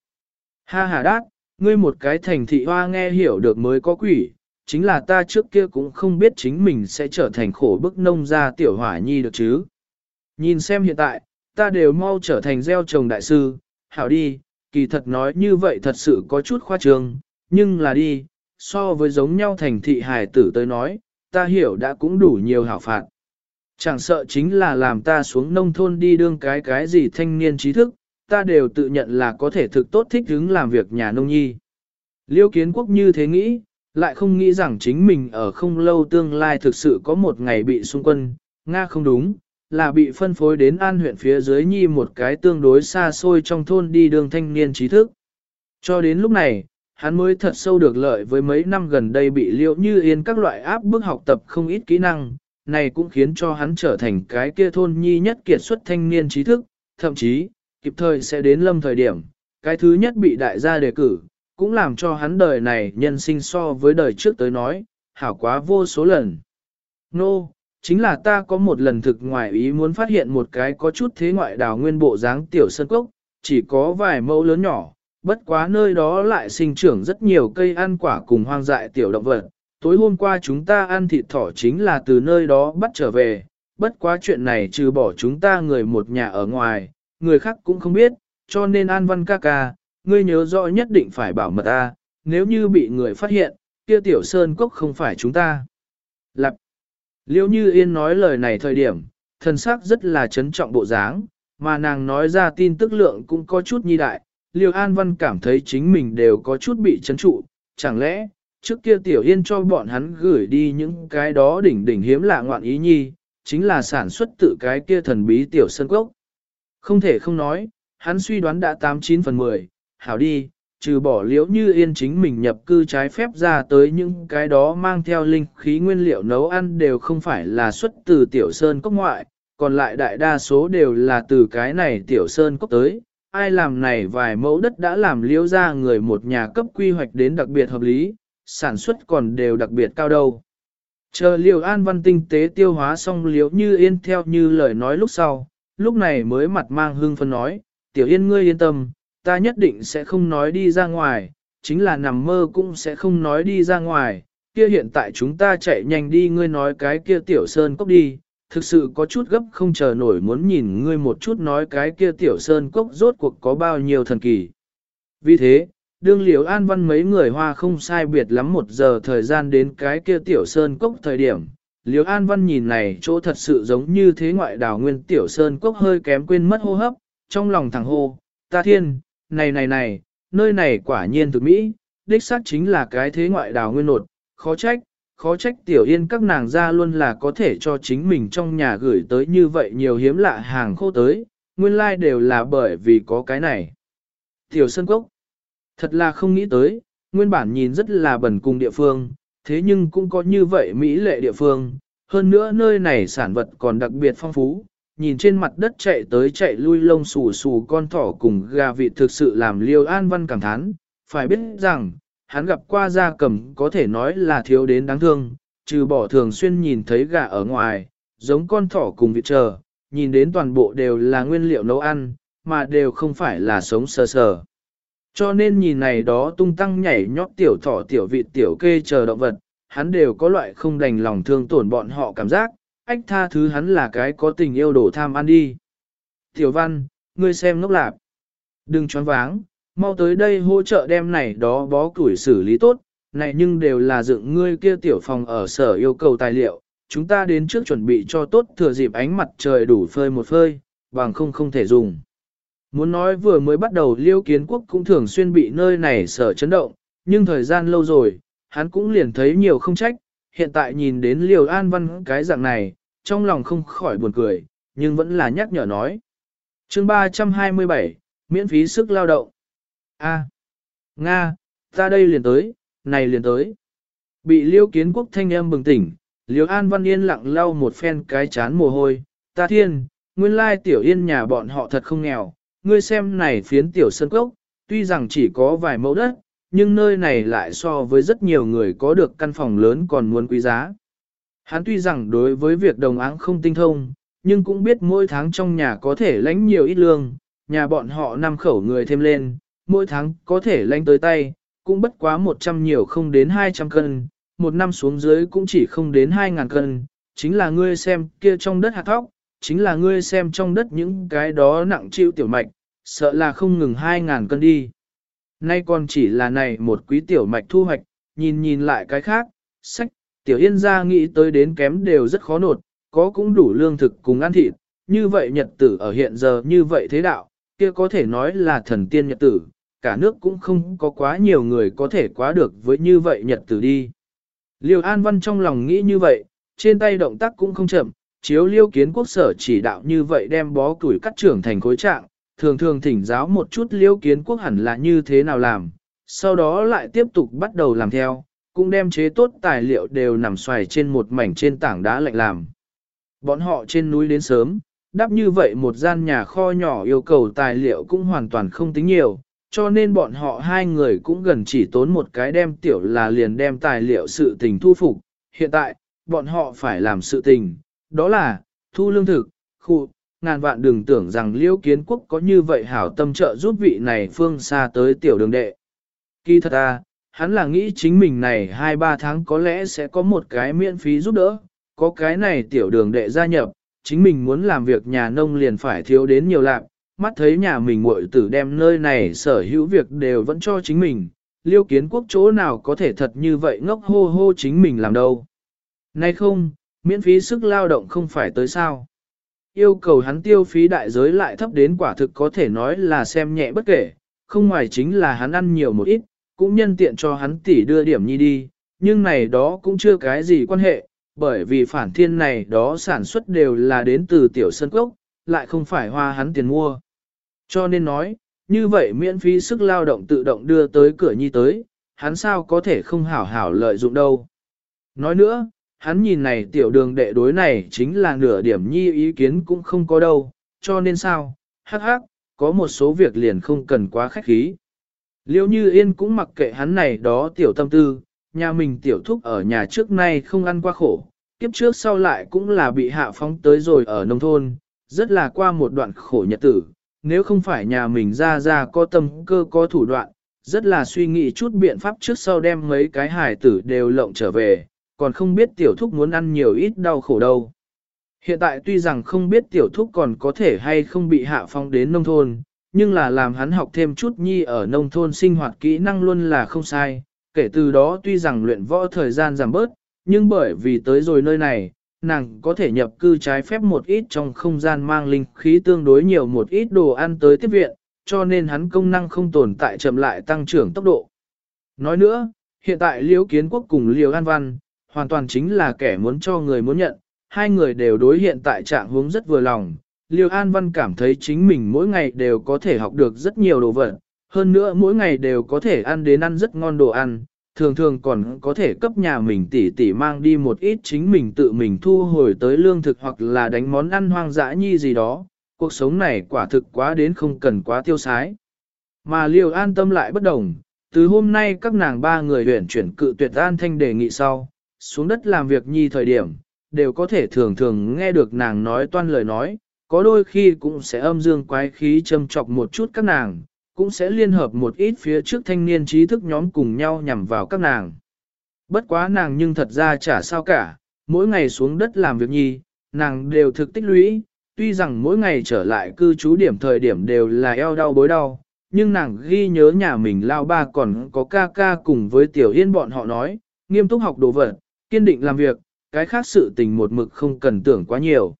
Ha ha đát, ngươi một cái thành thị hoa nghe hiểu được mới có quỷ, chính là ta trước kia cũng không biết chính mình sẽ trở thành khổ bức nông gia tiểu hỏa nhi được chứ. Nhìn xem hiện tại, ta đều mau trở thành gieo trồng đại sư, hảo đi, kỳ thật nói như vậy thật sự có chút khoa trương, nhưng là đi, so với giống nhau thành thị hài tử tới nói, ta hiểu đã cũng đủ nhiều hảo phạt. Chẳng sợ chính là làm ta xuống nông thôn đi đương cái cái gì thanh niên trí thức, ta đều tự nhận là có thể thực tốt thích hứng làm việc nhà nông nhi. Liêu kiến quốc như thế nghĩ, lại không nghĩ rằng chính mình ở không lâu tương lai thực sự có một ngày bị xung quân, Nga không đúng, là bị phân phối đến an huyện phía dưới nhi một cái tương đối xa xôi trong thôn đi đường thanh niên trí thức. Cho đến lúc này, hắn mới thật sâu được lợi với mấy năm gần đây bị liệu như yên các loại áp bức học tập không ít kỹ năng, này cũng khiến cho hắn trở thành cái kia thôn nhi nhất kiệt xuất thanh niên trí thức, thậm chí, kịp thời sẽ đến lâm thời điểm, cái thứ nhất bị đại gia đề cử, cũng làm cho hắn đời này nhân sinh so với đời trước tới nói, hảo quá vô số lần. Nô, no, chính là ta có một lần thực ngoài ý muốn phát hiện một cái có chút thế ngoại đào nguyên bộ dáng tiểu sân cốc, chỉ có vài mẫu lớn nhỏ, bất quá nơi đó lại sinh trưởng rất nhiều cây ăn quả cùng hoang dại tiểu động vật. Tối hôm qua chúng ta ăn thịt thỏ chính là từ nơi đó bắt trở về, bất quá chuyện này trừ bỏ chúng ta người một nhà ở ngoài, người khác cũng không biết, cho nên An Văn ca ca, ngươi nhớ rõ nhất định phải bảo mật ta, nếu như bị người phát hiện, kia tiểu sơn cốc không phải chúng ta. Lặp. Liêu như yên nói lời này thời điểm, thần sắc rất là trấn trọng bộ dáng, mà nàng nói ra tin tức lượng cũng có chút nhi đại. Liêu An Văn cảm thấy chính mình đều có chút bị chấn trụ, chẳng lẽ, trước kia tiểu yên cho bọn hắn gửi đi những cái đó đỉnh đỉnh hiếm lạ ngoạn ý nhi, chính là sản xuất tự cái kia thần bí tiểu sơn cốc. Không thể không nói, hắn suy đoán đã 89 phần 10, hảo đi, trừ bỏ liễu như yên chính mình nhập cư trái phép ra tới những cái đó mang theo linh khí nguyên liệu nấu ăn đều không phải là xuất từ tiểu sơn cốc ngoại, còn lại đại đa số đều là từ cái này tiểu sơn cốc tới. Ai làm này vài mẫu đất đã làm liễu ra người một nhà cấp quy hoạch đến đặc biệt hợp lý, sản xuất còn đều đặc biệt cao đâu. Chờ liều an văn tinh tế tiêu hóa xong liễu như yên theo như lời nói lúc sau, lúc này mới mặt mang hương phân nói, tiểu yên ngươi yên tâm, ta nhất định sẽ không nói đi ra ngoài, chính là nằm mơ cũng sẽ không nói đi ra ngoài, kia hiện tại chúng ta chạy nhanh đi ngươi nói cái kia tiểu sơn cốc đi, thực sự có chút gấp không chờ nổi muốn nhìn ngươi một chút nói cái kia tiểu sơn cốc rốt cuộc có bao nhiêu thần kỳ. Vì thế, đương liều an văn mấy người hoa không sai biệt lắm một giờ thời gian đến cái kia tiểu sơn cốc thời điểm. Liêu An Văn nhìn này chỗ thật sự giống như thế ngoại đảo nguyên tiểu sơn cốc hơi kém quên mất hô hấp, trong lòng thẳng hô, ta thiên, này này này, nơi này quả nhiên thực mỹ, đích xác chính là cái thế ngoại đảo nguyên nột, khó trách, khó trách tiểu yên các nàng ra luôn là có thể cho chính mình trong nhà gửi tới như vậy nhiều hiếm lạ hàng khô tới, nguyên lai like đều là bởi vì có cái này. Tiểu Sơn Cốc Thật là không nghĩ tới, nguyên bản nhìn rất là bẩn cùng địa phương, thế nhưng cũng có như vậy mỹ lệ địa phương, hơn nữa nơi này sản vật còn đặc biệt phong phú, nhìn trên mặt đất chạy tới chạy lui lông xù xù con thỏ cùng gà vịt thực sự làm liêu an văn cảm thán, phải biết rằng, hắn gặp qua gia cầm có thể nói là thiếu đến đáng thương, trừ bỏ thường xuyên nhìn thấy gà ở ngoài, giống con thỏ cùng vịt chờ, nhìn đến toàn bộ đều là nguyên liệu nấu ăn, mà đều không phải là sống sờ sờ. Cho nên nhìn này đó tung tăng nhảy nhót tiểu thỏ tiểu vịt tiểu kê chờ động vật, hắn đều có loại không đành lòng thương tổn bọn họ cảm giác, ách tha thứ hắn là cái có tình yêu đổ tham ăn đi. Tiểu văn, ngươi xem ngốc lạp. Đừng choáng váng, mau tới đây hỗ trợ đem này đó bó củi xử lý tốt, này nhưng đều là dựng ngươi kia tiểu phòng ở sở yêu cầu tài liệu, chúng ta đến trước chuẩn bị cho tốt thừa dịp ánh mặt trời đủ phơi một phơi, bằng không không thể dùng. Muốn nói vừa mới bắt đầu liêu kiến quốc cũng thường xuyên bị nơi này sở chấn động, nhưng thời gian lâu rồi, hắn cũng liền thấy nhiều không trách, hiện tại nhìn đến liều an văn cái dạng này, trong lòng không khỏi buồn cười, nhưng vẫn là nhắc nhở nói. chương 327, miễn phí sức lao động. A. Nga, ta đây liền tới, này liền tới. Bị liêu kiến quốc thanh âm bừng tỉnh, liêu an văn yên lặng lau một phen cái chán mồ hôi, ta thiên, nguyên lai tiểu yên nhà bọn họ thật không nghèo, ngươi xem này phiến tiểu sân cốc, tuy rằng chỉ có vài mẫu đất, nhưng nơi này lại so với rất nhiều người có được căn phòng lớn còn muốn quý giá. Hắn tuy rằng đối với việc đồng áng không tinh thông, nhưng cũng biết mỗi tháng trong nhà có thể lãnh nhiều ít lương, nhà bọn họ năm khẩu người thêm lên, mỗi tháng có thể lãnh tới tay, cũng bất quá 100 nhiều không đến 200 cân, một năm xuống dưới cũng chỉ không đến 2.000 cân, chính là ngươi xem kia trong đất hạt thóc, chính là ngươi xem trong đất những cái đó nặng chịu tiểu mạch, sợ là không ngừng 2.000 cân đi. Nay còn chỉ là này một quý tiểu mạch thu hoạch, nhìn nhìn lại cái khác, sách, tiểu yên gia nghĩ tới đến kém đều rất khó nột, có cũng đủ lương thực cùng ăn thịt, như vậy nhật tử ở hiện giờ như vậy thế đạo, kia có thể nói là thần tiên nhật tử, cả nước cũng không có quá nhiều người có thể quá được với như vậy nhật tử đi. Liêu An Văn trong lòng nghĩ như vậy, trên tay động tác cũng không chậm, chiếu liêu kiến quốc sở chỉ đạo như vậy đem bó củi cắt trưởng thành khối trạng, thường thường thỉnh giáo một chút liêu kiến quốc hẳn là như thế nào làm, sau đó lại tiếp tục bắt đầu làm theo, cũng đem chế tốt tài liệu đều nằm xoài trên một mảnh trên tảng đá lạnh làm. Bọn họ trên núi đến sớm, đáp như vậy một gian nhà kho nhỏ yêu cầu tài liệu cũng hoàn toàn không tính nhiều, cho nên bọn họ hai người cũng gần chỉ tốn một cái đem tiểu là liền đem tài liệu sự tình thu phục. Hiện tại, bọn họ phải làm sự tình, đó là, thu lương thực, khu, ngàn vạn đừng tưởng rằng liễu kiến quốc có như vậy hảo tâm trợ giúp vị này phương xa tới tiểu đường đệ. Kỳ thật à, hắn là nghĩ chính mình này 2-3 tháng có lẽ sẽ có một cái miễn phí giúp đỡ, có cái này tiểu đường đệ gia nhập, chính mình muốn làm việc nhà nông liền phải thiếu đến nhiều lạc, mắt thấy nhà mình muội tử đem nơi này sở hữu việc đều vẫn cho chính mình, liêu kiến quốc chỗ nào có thể thật như vậy ngốc hô hô chính mình làm đâu. Nay không, miễn phí sức lao động không phải tới sao. Yêu cầu hắn tiêu phí đại giới lại thấp đến quả thực có thể nói là xem nhẹ bất kể, không ngoài chính là hắn ăn nhiều một ít, cũng nhân tiện cho hắn tỉ đưa điểm nhi đi, nhưng này đó cũng chưa cái gì quan hệ, bởi vì phản thiên này đó sản xuất đều là đến từ tiểu sân cốc, lại không phải hoa hắn tiền mua. Cho nên nói, như vậy miễn phí sức lao động tự động đưa tới cửa nhi tới, hắn sao có thể không hảo hảo lợi dụng đâu. Nói nữa, hắn nhìn này tiểu đường đệ đối này chính là nửa điểm nhi ý kiến cũng không có đâu, cho nên sao, hắc hắc, có một số việc liền không cần quá khách khí. Liêu như yên cũng mặc kệ hắn này đó tiểu tâm tư, nhà mình tiểu thúc ở nhà trước nay không ăn qua khổ, kiếp trước sau lại cũng là bị hạ phóng tới rồi ở nông thôn, rất là qua một đoạn khổ nhật tử, nếu không phải nhà mình ra ra có tâm cơ có thủ đoạn, rất là suy nghĩ chút biện pháp trước sau đem mấy cái hài tử đều lộng trở về, còn không biết tiểu thúc muốn ăn nhiều ít đau khổ đâu. Hiện tại tuy rằng không biết tiểu thúc còn có thể hay không bị hạ phong đến nông thôn, nhưng là làm hắn học thêm chút nhi ở nông thôn sinh hoạt kỹ năng luôn là không sai, kể từ đó tuy rằng luyện võ thời gian giảm bớt, nhưng bởi vì tới rồi nơi này, nàng có thể nhập cư trái phép một ít trong không gian mang linh khí tương đối nhiều một ít đồ ăn tới tiếp viện, cho nên hắn công năng không tồn tại chậm lại tăng trưởng tốc độ. Nói nữa, hiện tại Liễu Kiến Quốc cùng Liễu An Văn, hoàn toàn chính là kẻ muốn cho người muốn nhận, hai người đều đối hiện tại trạng huống rất vừa lòng. Liêu An Văn cảm thấy chính mình mỗi ngày đều có thể học được rất nhiều đồ vật, hơn nữa mỗi ngày đều có thể ăn đến ăn rất ngon đồ ăn, thường thường còn có thể cấp nhà mình tỉ tỉ mang đi một ít chính mình tự mình thu hồi tới lương thực hoặc là đánh món ăn hoang dã nhi gì đó, cuộc sống này quả thực quá đến không cần quá tiêu sái. Mà Liêu an tâm lại bất đồng, từ hôm nay các nàng ba người huyển chuyển cự tuyệt an thanh đề nghị sau, xuống đất làm việc nhi thời điểm, đều có thể thường thường nghe được nàng nói toan lời nói, có đôi khi cũng sẽ âm dương quái khí châm chọc một chút các nàng, cũng sẽ liên hợp một ít phía trước thanh niên trí thức nhóm cùng nhau nhằm vào các nàng. Bất quá nàng nhưng thật ra chả sao cả, mỗi ngày xuống đất làm việc nhi, nàng đều thực tích lũy, tuy rằng mỗi ngày trở lại cư trú điểm thời điểm đều là eo đau bối đau, nhưng nàng ghi nhớ nhà mình lao ba còn có ca ca cùng với tiểu yên bọn họ nói, nghiêm túc học đồ vật, kiên định làm việc, cái khác sự tình một mực không cần tưởng quá nhiều.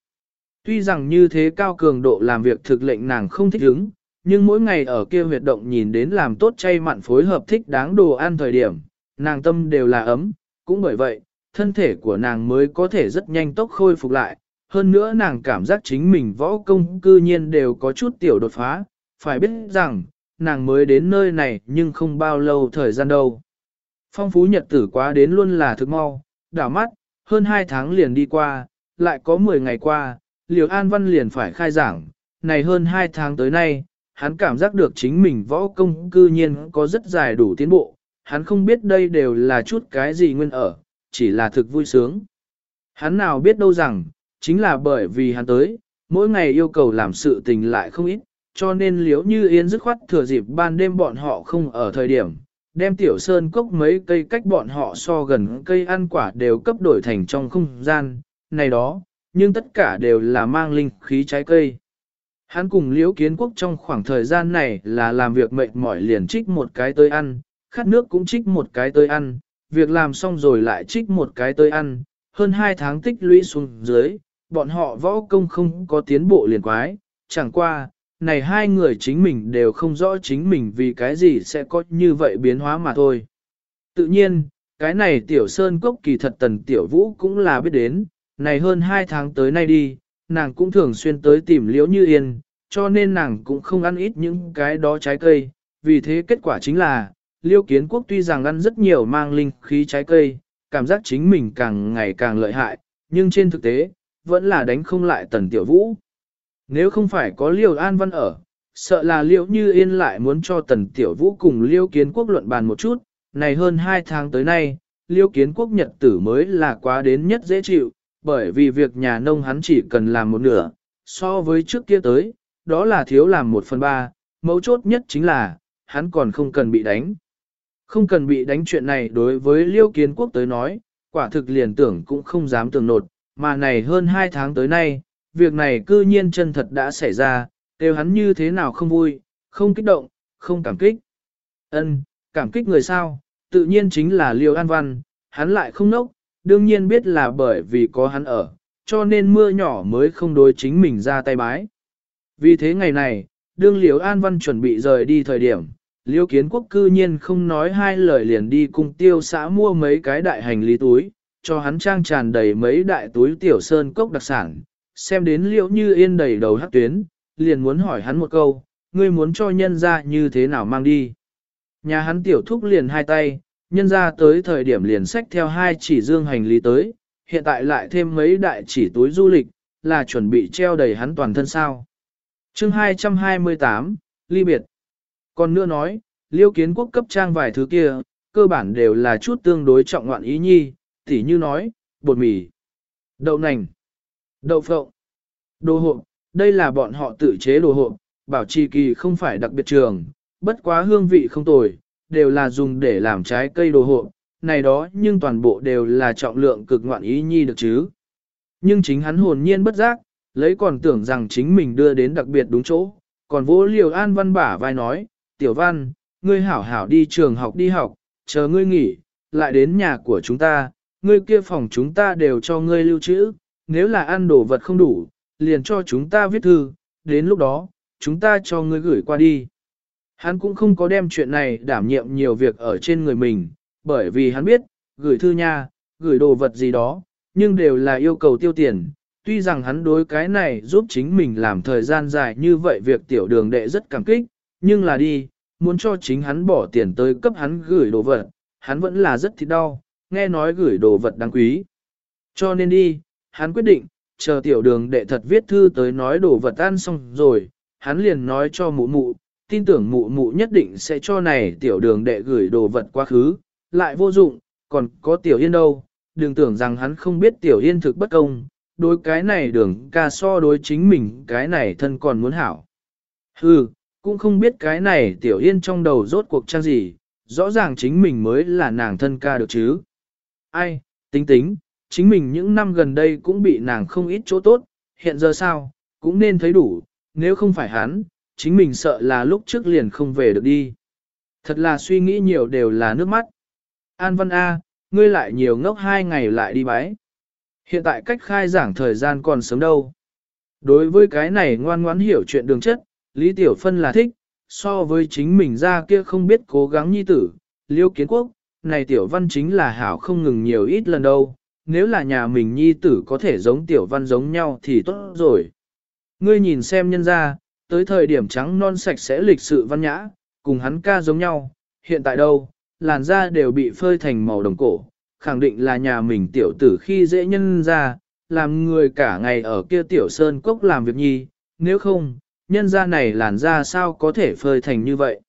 Tuy rằng như thế cao cường độ làm việc thực lệnh nàng không thích ứng, nhưng mỗi ngày ở kia huyệt động nhìn đến làm tốt chay mặn phối hợp thích đáng đồ ăn thời điểm, nàng tâm đều là ấm, cũng bởi vậy, thân thể của nàng mới có thể rất nhanh tốc khôi phục lại. Hơn nữa nàng cảm giác chính mình võ công cư nhiên đều có chút tiểu đột phá, phải biết rằng, nàng mới đến nơi này nhưng không bao lâu thời gian đâu. Phong phú nhật tử quá đến luôn là thực mau, đảo mắt, hơn 2 tháng liền đi qua, lại có 10 ngày qua, Liều An Văn liền phải khai giảng, này hơn 2 tháng tới nay, hắn cảm giác được chính mình võ công cư nhiên có rất dài đủ tiến bộ, hắn không biết đây đều là chút cái gì nguyên ở, chỉ là thực vui sướng. Hắn nào biết đâu rằng, chính là bởi vì hắn tới, mỗi ngày yêu cầu làm sự tình lại không ít, cho nên liếu như yên dứt khoát thừa dịp ban đêm bọn họ không ở thời điểm, đem tiểu sơn cốc mấy cây cách bọn họ so gần cây ăn quả đều cấp đổi thành trong không gian, này đó, nhưng tất cả đều là mang linh khí trái cây. Hắn cùng liễu kiến quốc trong khoảng thời gian này là làm việc mệt mỏi liền trích một cái tới ăn, khát nước cũng trích một cái tới ăn, việc làm xong rồi lại trích một cái tới ăn, hơn hai tháng tích lũy xuống dưới, bọn họ võ công không có tiến bộ liền quái, chẳng qua, này hai người chính mình đều không rõ chính mình vì cái gì sẽ có như vậy biến hóa mà thôi. Tự nhiên, cái này tiểu sơn cốc kỳ thật tần tiểu vũ cũng là biết đến, này hơn hai tháng tới nay đi, nàng cũng thường xuyên tới tìm liễu như yên, cho nên nàng cũng không ăn ít những cái đó trái cây, vì thế kết quả chính là, liêu kiến quốc tuy rằng ăn rất nhiều mang linh khí trái cây, cảm giác chính mình càng ngày càng lợi hại, nhưng trên thực tế, vẫn là đánh không lại tần tiểu vũ. Nếu không phải có Liêu An Văn ở, sợ là Liêu Như Yên lại muốn cho Tần Tiểu Vũ cùng Liêu Kiến Quốc luận bàn một chút, này hơn 2 tháng tới nay, Liêu Kiến Quốc nhật tử mới là quá đến nhất dễ chịu, bởi vì việc nhà nông hắn chỉ cần làm một nửa, so với trước kia tới, đó là thiếu làm một phần ba, mấu chốt nhất chính là, hắn còn không cần bị đánh. Không cần bị đánh chuyện này đối với Liêu Kiến Quốc tới nói, quả thực liền tưởng cũng không dám tưởng nột, mà này hơn 2 tháng tới nay, việc này cư nhiên chân thật đã xảy ra, đều hắn như thế nào không vui, không kích động, không cảm kích. Ân, cảm kích người sao, tự nhiên chính là Liêu An Văn, hắn lại không nốc, đương nhiên biết là bởi vì có hắn ở, cho nên mưa nhỏ mới không đối chính mình ra tay bái. Vì thế ngày này, đương Liêu An Văn chuẩn bị rời đi thời điểm, Liêu Kiến Quốc cư nhiên không nói hai lời liền đi cùng tiêu xã mua mấy cái đại hành lý túi, cho hắn trang tràn đầy mấy đại túi tiểu sơn cốc đặc sản, xem đến liễu như yên đầy đầu hắc tuyến, liền muốn hỏi hắn một câu, ngươi muốn cho nhân ra như thế nào mang đi. Nhà hắn tiểu thúc liền hai tay, nhân ra tới thời điểm liền sách theo hai chỉ dương hành lý tới, hiện tại lại thêm mấy đại chỉ túi du lịch, là chuẩn bị treo đầy hắn toàn thân sao. chương 228, Ly Biệt. Còn nữa nói, liêu kiến quốc cấp trang vài thứ kia, cơ bản đều là chút tương đối trọng ngoạn ý nhi, tỉ như nói, bột mì, đậu nành, đậu phộng, đồ hộp, đây là bọn họ tự chế đồ hộp, bảo trì kỳ không phải đặc biệt trường, bất quá hương vị không tồi, đều là dùng để làm trái cây đồ hộp, này đó nhưng toàn bộ đều là trọng lượng cực ngoạn ý nhi được chứ. Nhưng chính hắn hồn nhiên bất giác, lấy còn tưởng rằng chính mình đưa đến đặc biệt đúng chỗ, còn vỗ liều an văn bả vai nói, tiểu văn, ngươi hảo hảo đi trường học đi học, chờ ngươi nghỉ, lại đến nhà của chúng ta, ngươi kia phòng chúng ta đều cho ngươi lưu trữ, nếu là ăn đồ vật không đủ, liền cho chúng ta viết thư, đến lúc đó, chúng ta cho ngươi gửi qua đi. Hắn cũng không có đem chuyện này đảm nhiệm nhiều việc ở trên người mình, bởi vì hắn biết, gửi thư nha, gửi đồ vật gì đó, nhưng đều là yêu cầu tiêu tiền. Tuy rằng hắn đối cái này giúp chính mình làm thời gian dài như vậy việc tiểu đường đệ rất cảm kích, nhưng là đi, muốn cho chính hắn bỏ tiền tới cấp hắn gửi đồ vật, hắn vẫn là rất thịt đau, nghe nói gửi đồ vật đáng quý. Cho nên đi, hắn quyết định, chờ tiểu đường đệ thật viết thư tới nói đồ vật ăn xong rồi, hắn liền nói cho mụ mụ, tin tưởng mụ mụ nhất định sẽ cho này tiểu đường đệ gửi đồ vật quá khứ, lại vô dụng, còn có tiểu yên đâu, đừng tưởng rằng hắn không biết tiểu yên thực bất công, đối cái này đường ca so đối chính mình cái này thân còn muốn hảo. Hừ, cũng không biết cái này tiểu yên trong đầu rốt cuộc trang gì, rõ ràng chính mình mới là nàng thân ca được chứ. Ai, tính tính, chính mình những năm gần đây cũng bị nàng không ít chỗ tốt, hiện giờ sao, cũng nên thấy đủ, nếu không phải hắn, chính mình sợ là lúc trước liền không về được đi. Thật là suy nghĩ nhiều đều là nước mắt. An Văn A, ngươi lại nhiều ngốc hai ngày lại đi bái. Hiện tại cách khai giảng thời gian còn sớm đâu. Đối với cái này ngoan ngoãn hiểu chuyện đường chất, Lý Tiểu Phân là thích, so với chính mình ra kia không biết cố gắng nhi tử, liêu kiến quốc, này Tiểu Văn chính là hảo không ngừng nhiều ít lần đâu, nếu là nhà mình nhi tử có thể giống Tiểu Văn giống nhau thì tốt rồi. Ngươi nhìn xem nhân ra, tới thời điểm trắng non sạch sẽ lịch sự văn nhã, cùng hắn ca giống nhau, hiện tại đâu, làn da đều bị phơi thành màu đồng cổ, khẳng định là nhà mình tiểu tử khi dễ nhân ra, làm người cả ngày ở kia tiểu sơn cốc làm việc nhi, nếu không, nhân ra này làn da sao có thể phơi thành như vậy.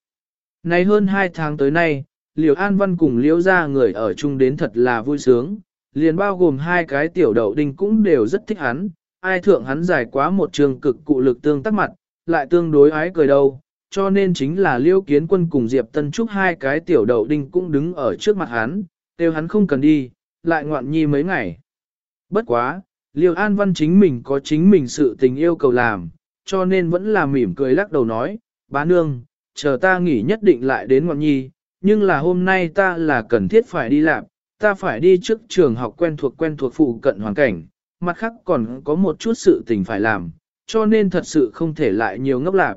Này hơn hai tháng tới nay, Liễu An Văn cùng Liễu ra người ở chung đến thật là vui sướng, liền bao gồm hai cái tiểu đậu đinh cũng đều rất thích hắn, ai thượng hắn giải quá một trường cực cụ lực tương tác mặt, lại tương đối ái cười đâu, cho nên chính là liêu Kiến Quân cùng Diệp Tân Trúc hai cái tiểu đậu đinh cũng đứng ở trước mặt hắn, kêu hắn không cần đi, lại ngoạn nhi mấy ngày. Bất quá, Liêu An Văn chính mình có chính mình sự tình yêu cầu làm, cho nên vẫn là mỉm cười lắc đầu nói, bá nương, chờ ta nghỉ nhất định lại đến ngoạn nhi, nhưng là hôm nay ta là cần thiết phải đi làm, ta phải đi trước trường học quen thuộc quen thuộc phụ cận hoàn cảnh, mặt khác còn có một chút sự tình phải làm, cho nên thật sự không thể lại nhiều ngốc lạc.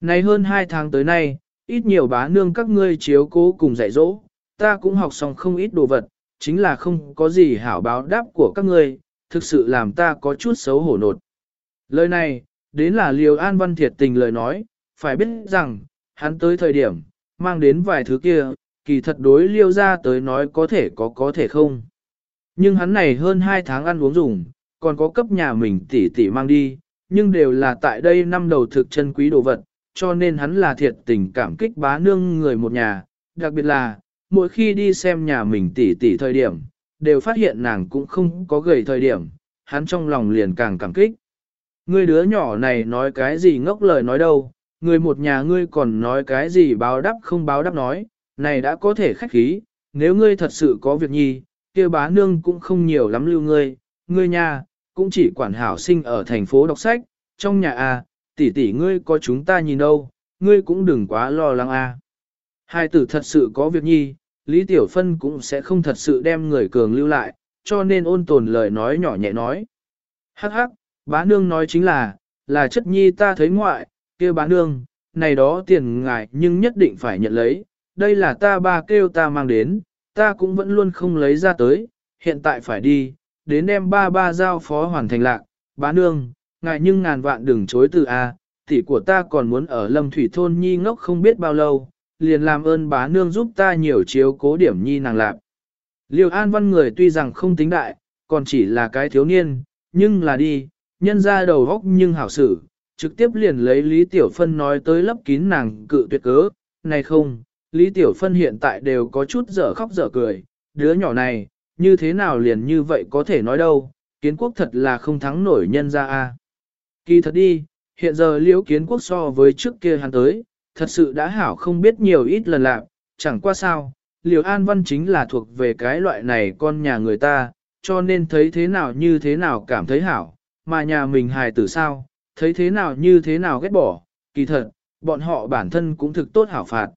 Này hơn hai tháng tới nay, ít nhiều bá nương các ngươi chiếu cố cùng dạy dỗ, ta cũng học xong không ít đồ vật, chính là không có gì hảo báo đáp của các ngươi, thực sự làm ta có chút xấu hổ nột. Lời này, đến là liều an văn thiệt tình lời nói, phải biết rằng, hắn tới thời điểm, mang đến vài thứ kia, kỳ thật đối liêu ra tới nói có thể có có thể không. Nhưng hắn này hơn 2 tháng ăn uống dùng, còn có cấp nhà mình tỉ tỉ mang đi, nhưng đều là tại đây năm đầu thực chân quý đồ vật, cho nên hắn là thiệt tình cảm kích bá nương người một nhà, đặc biệt là, mỗi khi đi xem nhà mình tỉ tỉ thời điểm, đều phát hiện nàng cũng không có gầy thời điểm, hắn trong lòng liền càng cảm kích. Ngươi đứa nhỏ này nói cái gì ngốc lời nói đâu, người một nhà ngươi còn nói cái gì báo đáp không báo đáp nói, này đã có thể khách khí, nếu ngươi thật sự có việc nhi, kia bá nương cũng không nhiều lắm lưu ngươi, ngươi nhà, cũng chỉ quản hảo sinh ở thành phố đọc sách, trong nhà à, tỷ tỷ ngươi có chúng ta nhìn đâu, ngươi cũng đừng quá lo lắng à. Hai tử thật sự có việc nhi, Lý Tiểu Phân cũng sẽ không thật sự đem người cường lưu lại, cho nên ôn tồn lời nói nhỏ nhẹ nói. Hắc hắc, bá nương nói chính là, là chất nhi ta thấy ngoại, kia bá nương, này đó tiền ngài nhưng nhất định phải nhận lấy, đây là ta ba kêu ta mang đến, ta cũng vẫn luôn không lấy ra tới, hiện tại phải đi, đến đem ba ba giao phó hoàn thành lạc, bá nương, ngài nhưng ngàn vạn đừng chối từ A, tỷ của ta còn muốn ở lâm thủy thôn nhi ngốc không biết bao lâu, liền làm ơn bá nương giúp ta nhiều chiếu cố điểm nhi nàng lạc. Liêu an văn người tuy rằng không tính đại, còn chỉ là cái thiếu niên, nhưng là đi, nhân ra đầu góc nhưng hảo xử, trực tiếp liền lấy Lý Tiểu Phân nói tới lấp kín nàng cự tuyệt cớ, này không, Lý Tiểu Phân hiện tại đều có chút dở khóc dở cười, đứa nhỏ này, như thế nào liền như vậy có thể nói đâu, kiến quốc thật là không thắng nổi nhân ra a. Kỳ thật đi, hiện giờ liễu kiến quốc so với trước kia hắn tới, thật sự đã hảo không biết nhiều ít lần lạc, chẳng qua sao, liễu an văn chính là thuộc về cái loại này con nhà người ta, cho nên thấy thế nào như thế nào cảm thấy hảo, mà nhà mình hài tử sao, thấy thế nào như thế nào ghét bỏ, kỳ thật, bọn họ bản thân cũng thực tốt hảo phạt.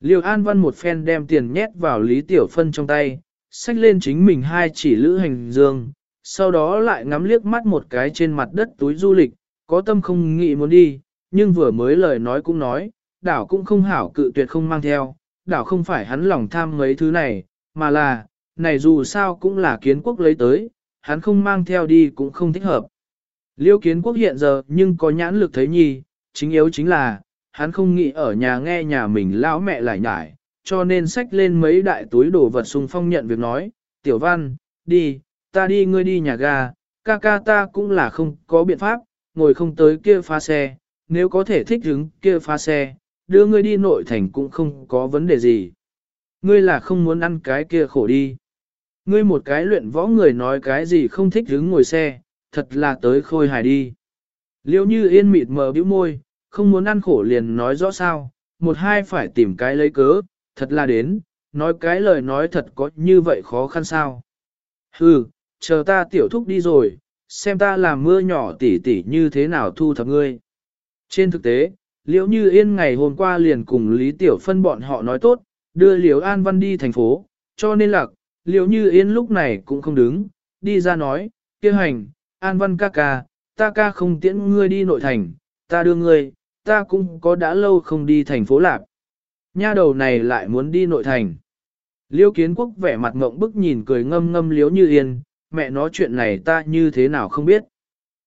Liêu An Văn một phen đem tiền nhét vào Lý Tiểu Phân trong tay, xách lên chính mình hai chỉ lữ hành dương, sau đó lại ngắm liếc mắt một cái trên mặt đất túi du lịch, có tâm không nghĩ muốn đi, nhưng vừa mới lời nói cũng nói, đảo cũng không hảo cự tuyệt không mang theo, đảo không phải hắn lòng tham mấy thứ này, mà là, này dù sao cũng là kiến quốc lấy tới, hắn không mang theo đi cũng không thích hợp. Liêu kiến quốc hiện giờ nhưng có nhãn lực thấy nhi, chính yếu chính là, hắn không nghĩ ở nhà nghe nhà mình lão mẹ lại nhải, cho nên xách lên mấy đại túi đồ vật xung phong nhận việc nói, tiểu văn, đi, ta đi ngươi đi nhà ga, ca ca ta cũng là không có biện pháp, ngồi không tới kia pha xe, nếu có thể thích hứng kia pha xe, đưa ngươi đi nội thành cũng không có vấn đề gì. Ngươi là không muốn ăn cái kia khổ đi. Ngươi một cái luyện võ người nói cái gì không thích hứng ngồi xe, thật là tới khôi hài đi. Liêu như yên mịt mờ bĩu môi, không muốn ăn khổ liền nói rõ sao, một hai phải tìm cái lấy cớ, thật là đến, nói cái lời nói thật có như vậy khó khăn sao. Hừ, chờ ta tiểu thúc đi rồi, xem ta làm mưa nhỏ tỉ tỉ như thế nào thu thập ngươi. Trên thực tế, liễu như yên ngày hôm qua liền cùng Lý Tiểu Phân bọn họ nói tốt, đưa liễu An Văn đi thành phố, cho nên là, liễu như yên lúc này cũng không đứng, đi ra nói, kia hành, An Văn ca ca, ta ca không tiễn ngươi đi nội thành, ta đưa ngươi, ta cũng có đã lâu không đi thành phố Lạp. Nha đầu này lại muốn đi nội thành. Liêu kiến quốc vẻ mặt ngộng bức nhìn cười ngâm ngâm liếu như yên, mẹ nói chuyện này ta như thế nào không biết.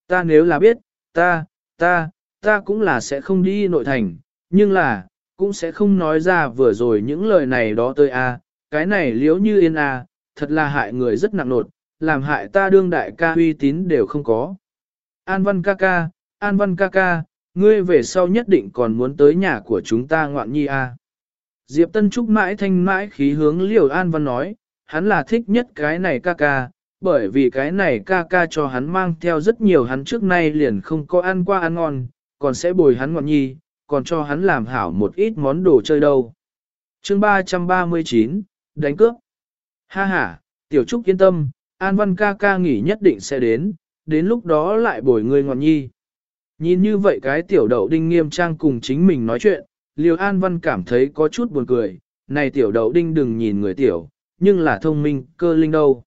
Ta nếu là biết, ta, ta, ta cũng là sẽ không đi nội thành, nhưng là, cũng sẽ không nói ra vừa rồi những lời này đó tới a cái này liếu như yên a thật là hại người rất nặng nột, làm hại ta đương đại ca uy tín đều không có. An văn ca ca, an văn ca ca, ngươi về sau nhất định còn muốn tới nhà của chúng ta ngoạn nhi a. Diệp Tân Trúc mãi thanh mãi khí hướng Liều An Văn nói, hắn là thích nhất cái này ca ca, bởi vì cái này ca ca cho hắn mang theo rất nhiều hắn trước nay liền không có ăn qua ăn ngon, còn sẽ bồi hắn ngọn nhi, còn cho hắn làm hảo một ít món đồ chơi đâu. chương 339, đánh cướp. Ha ha, Tiểu Trúc yên tâm, An Văn ca ca nghỉ nhất định sẽ đến, đến lúc đó lại bồi người ngọn nhi. Nhìn như vậy cái tiểu đậu đinh nghiêm trang cùng chính mình nói chuyện, Liêu An Văn cảm thấy có chút buồn cười, này tiểu đậu đinh đừng nhìn người tiểu, nhưng là thông minh, cơ linh đâu.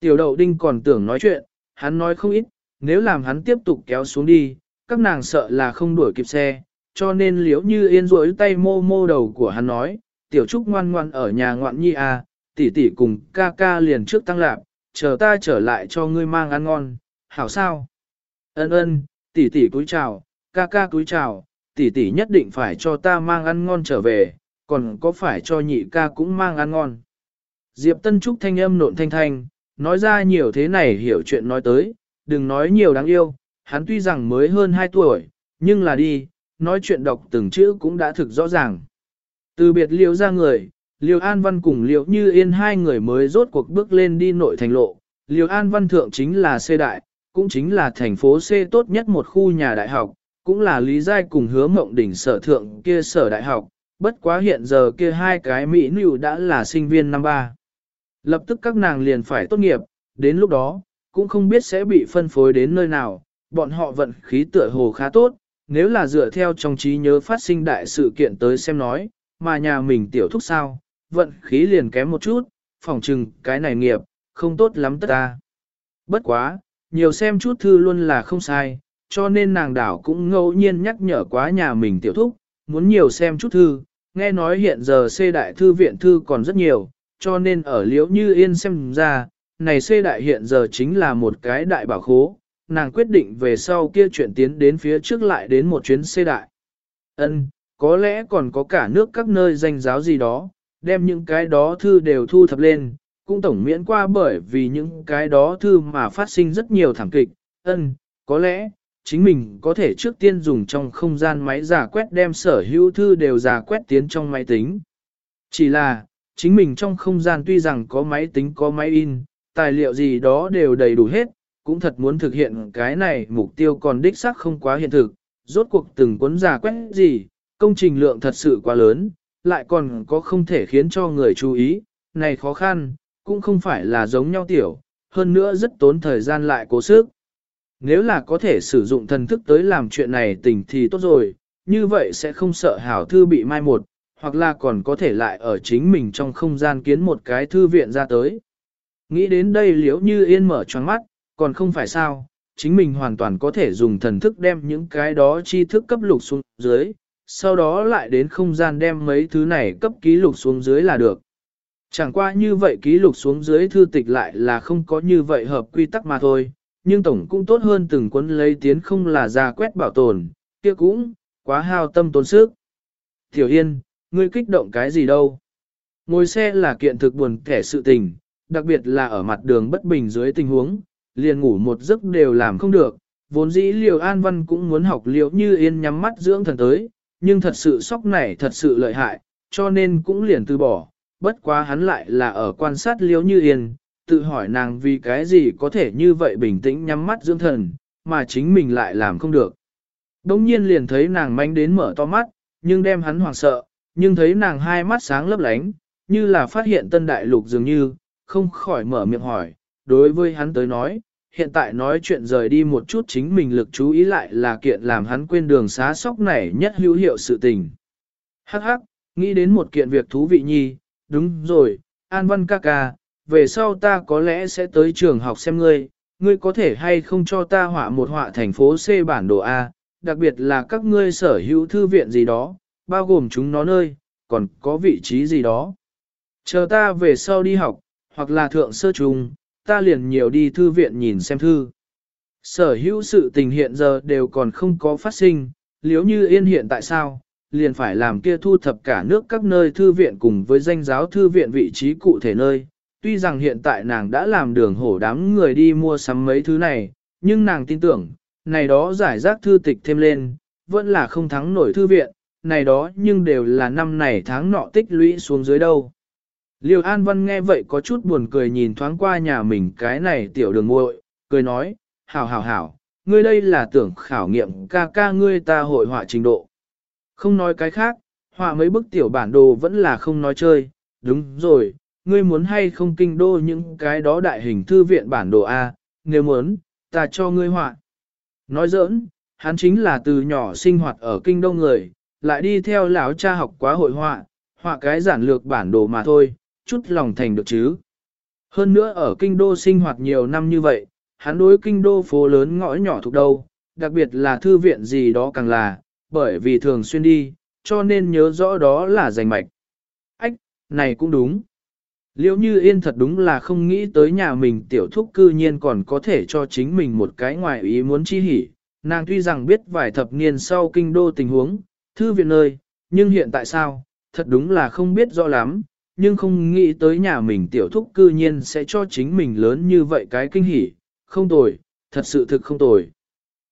Tiểu đậu đinh còn tưởng nói chuyện, hắn nói không ít, nếu làm hắn tiếp tục kéo xuống đi, các nàng sợ là không đuổi kịp xe, cho nên liếu như yên rối tay mô mô đầu của hắn nói, tiểu trúc ngoan ngoan ở nhà ngoạn nhi à, tỷ tỷ cùng ca ca liền trước tăng lạp, chờ ta trở lại cho ngươi mang ăn ngon, hảo sao? Ân ân, tỷ tỷ cúi chào, ca ca cúi chào, tỷ tỷ nhất định phải cho ta mang ăn ngon trở về, còn có phải cho nhị ca cũng mang ăn ngon. Diệp Tân Trúc thanh âm nộn thanh thanh, nói ra nhiều thế này hiểu chuyện nói tới, đừng nói nhiều đáng yêu, hắn tuy rằng mới hơn 2 tuổi, nhưng là đi, nói chuyện đọc từng chữ cũng đã thực rõ ràng. Từ biệt liễu ra người, liễu an văn cùng liễu như yên hai người mới rốt cuộc bước lên đi nội thành lộ, liễu an văn thượng chính là xê đại, cũng chính là thành phố C tốt nhất một khu nhà đại học, cũng là lý giai cùng hứa mộng đỉnh sở thượng kia sở đại học, bất quá hiện giờ kia hai cái Mỹ nữ đã là sinh viên năm ba. Lập tức các nàng liền phải tốt nghiệp, đến lúc đó, cũng không biết sẽ bị phân phối đến nơi nào, bọn họ vận khí tựa hồ khá tốt, nếu là dựa theo trong trí nhớ phát sinh đại sự kiện tới xem nói, mà nhà mình tiểu thúc sao, vận khí liền kém một chút, phỏng chừng cái này nghiệp, không tốt lắm tất ta. Bất quá, nhiều xem chút thư luôn là không sai, cho nên nàng đảo cũng ngẫu nhiên nhắc nhở quá nhà mình tiểu thúc, muốn nhiều xem chút thư, nghe nói hiện giờ C đại thư viện thư còn rất nhiều, cho nên ở liễu như yên xem ra, này C đại hiện giờ chính là một cái đại bảo khố, nàng quyết định về sau kia chuyện tiến đến phía trước lại đến một chuyến xê đại. Ân, có lẽ còn có cả nước các nơi danh giáo gì đó, đem những cái đó thư đều thu thập lên, cũng tổng miễn qua bởi vì những cái đó thư mà phát sinh rất nhiều thảm kịch. Ân, có lẽ, chính mình có thể trước tiên dùng trong không gian máy giả quét đem sở hữu thư đều giả quét tiến trong máy tính. Chỉ là, chính mình trong không gian tuy rằng có máy tính có máy in, tài liệu gì đó đều đầy đủ hết, cũng thật muốn thực hiện cái này mục tiêu còn đích xác không quá hiện thực, rốt cuộc từng cuốn giả quét gì, công trình lượng thật sự quá lớn, lại còn có không thể khiến cho người chú ý, này khó khăn, cũng không phải là giống nhau tiểu, hơn nữa rất tốn thời gian lại cố sức. Nếu là có thể sử dụng thần thức tới làm chuyện này tình thì tốt rồi, như vậy sẽ không sợ hảo thư bị mai một, hoặc là còn có thể lại ở chính mình trong không gian kiến một cái thư viện ra tới. Nghĩ đến đây liếu như yên mở choáng mắt, còn không phải sao, chính mình hoàn toàn có thể dùng thần thức đem những cái đó chi thức cấp lục xuống dưới, sau đó lại đến không gian đem mấy thứ này cấp ký lục xuống dưới là được. Chẳng qua như vậy ký lục xuống dưới thư tịch lại là không có như vậy hợp quy tắc mà thôi, nhưng tổng cũng tốt hơn từng cuốn lấy tiến không là ra quét bảo tồn, kia cũng, quá hao tâm tốn sức. Tiểu Yên, ngươi kích động cái gì đâu? Ngồi xe là kiện thực buồn kẻ sự tình, đặc biệt là ở mặt đường bất bình dưới tình huống, liền ngủ một giấc đều làm không được, vốn dĩ liều an văn cũng muốn học liệu như yên nhắm mắt dưỡng thần tới, nhưng thật sự sóc này thật sự lợi hại, cho nên cũng liền từ bỏ, bất quá hắn lại là ở quan sát liếu như yên, tự hỏi nàng vì cái gì có thể như vậy bình tĩnh nhắm mắt dưỡng thần, mà chính mình lại làm không được. Đông nhiên liền thấy nàng manh đến mở to mắt, nhưng đem hắn hoảng sợ, nhưng thấy nàng hai mắt sáng lấp lánh, như là phát hiện tân đại lục dường như, không khỏi mở miệng hỏi, đối với hắn tới nói, hiện tại nói chuyện rời đi một chút chính mình lực chú ý lại là kiện làm hắn quên đường xá sóc này nhất hữu hiệu sự tình. Hắc hắc, nghĩ đến một kiện việc thú vị nhi, đúng rồi, An Văn ca ca, về sau ta có lẽ sẽ tới trường học xem ngươi, ngươi có thể hay không cho ta họa một họa thành phố C bản đồ A, đặc biệt là các ngươi sở hữu thư viện gì đó, bao gồm chúng nó nơi, còn có vị trí gì đó. Chờ ta về sau đi học, hoặc là thượng sơ trùng, ta liền nhiều đi thư viện nhìn xem thư. Sở hữu sự tình hiện giờ đều còn không có phát sinh, liếu như yên hiện tại sao, liền phải làm kia thu thập cả nước các nơi thư viện cùng với danh giáo thư viện vị trí cụ thể nơi. Tuy rằng hiện tại nàng đã làm đường hổ đám người đi mua sắm mấy thứ này, nhưng nàng tin tưởng, này đó giải rác thư tịch thêm lên, vẫn là không thắng nổi thư viện, này đó nhưng đều là năm này tháng nọ tích lũy xuống dưới đâu. Liêu An Văn nghe vậy có chút buồn cười nhìn thoáng qua nhà mình cái này tiểu đường muội, cười nói, hảo hảo hảo, ngươi đây là tưởng khảo nghiệm ca ca ngươi ta hội họa trình độ. Không nói cái khác, họa mấy bức tiểu bản đồ vẫn là không nói chơi, đúng rồi, ngươi muốn hay không kinh đô những cái đó đại hình thư viện bản đồ A, nếu muốn, ta cho ngươi họa. Nói giỡn, hắn chính là từ nhỏ sinh hoạt ở kinh đô người, lại đi theo lão cha học quá hội họa, họa cái giản lược bản đồ mà thôi, chút lòng thành được chứ. Hơn nữa ở kinh đô sinh hoạt nhiều năm như vậy, hắn đối kinh đô phố lớn ngõ nhỏ thuộc đâu, đặc biệt là thư viện gì đó càng là, bởi vì thường xuyên đi, cho nên nhớ rõ đó là giành mạch. Ách, này cũng đúng. Liêu như yên thật đúng là không nghĩ tới nhà mình tiểu thúc cư nhiên còn có thể cho chính mình một cái ngoài ý muốn chi hỉ. Nàng tuy rằng biết vài thập niên sau kinh đô tình huống, thư viện nơi, nhưng hiện tại sao, thật đúng là không biết rõ lắm, nhưng không nghĩ tới nhà mình tiểu thúc cư nhiên sẽ cho chính mình lớn như vậy cái kinh hỉ, không tồi, thật sự thực không tồi.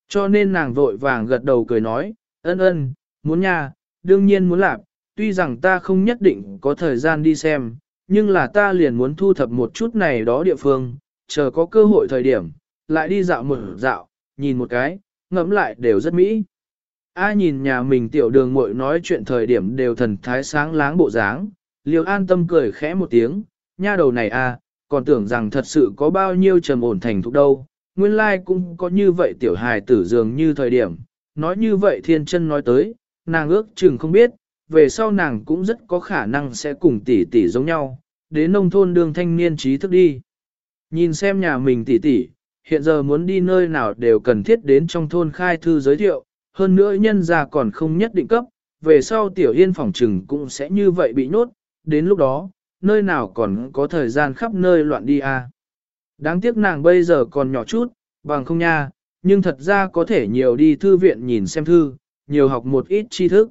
Cho nên nàng vội vàng gật đầu cười nói, ân ân, muốn nha, đương nhiên muốn làm, tuy rằng ta không nhất định có thời gian đi xem, nhưng là ta liền muốn thu thập một chút này đó địa phương, chờ có cơ hội thời điểm, lại đi dạo một dạo, nhìn một cái, ngẫm lại đều rất mỹ. A nhìn nhà mình tiểu đường muội nói chuyện thời điểm đều thần thái sáng láng bộ dáng, liều an tâm cười khẽ một tiếng, nha đầu này a, còn tưởng rằng thật sự có bao nhiêu trầm ổn thành thục đâu, nguyên lai like cũng có như vậy tiểu hài tử dường như thời điểm, nói như vậy thiên chân nói tới, nàng ước chừng không biết, về sau nàng cũng rất có khả năng sẽ cùng tỷ tỷ giống nhau, đến nông thôn đường thanh niên trí thức đi. Nhìn xem nhà mình tỷ tỷ, hiện giờ muốn đi nơi nào đều cần thiết đến trong thôn khai thư giới thiệu, hơn nữa nhân ra còn không nhất định cấp, về sau tiểu yên phòng trừng cũng sẽ như vậy bị nhốt, đến lúc đó, nơi nào còn có thời gian khắp nơi loạn đi à. Đáng tiếc nàng bây giờ còn nhỏ chút, bằng không nha, nhưng thật ra có thể nhiều đi thư viện nhìn xem thư, nhiều học một ít tri thức.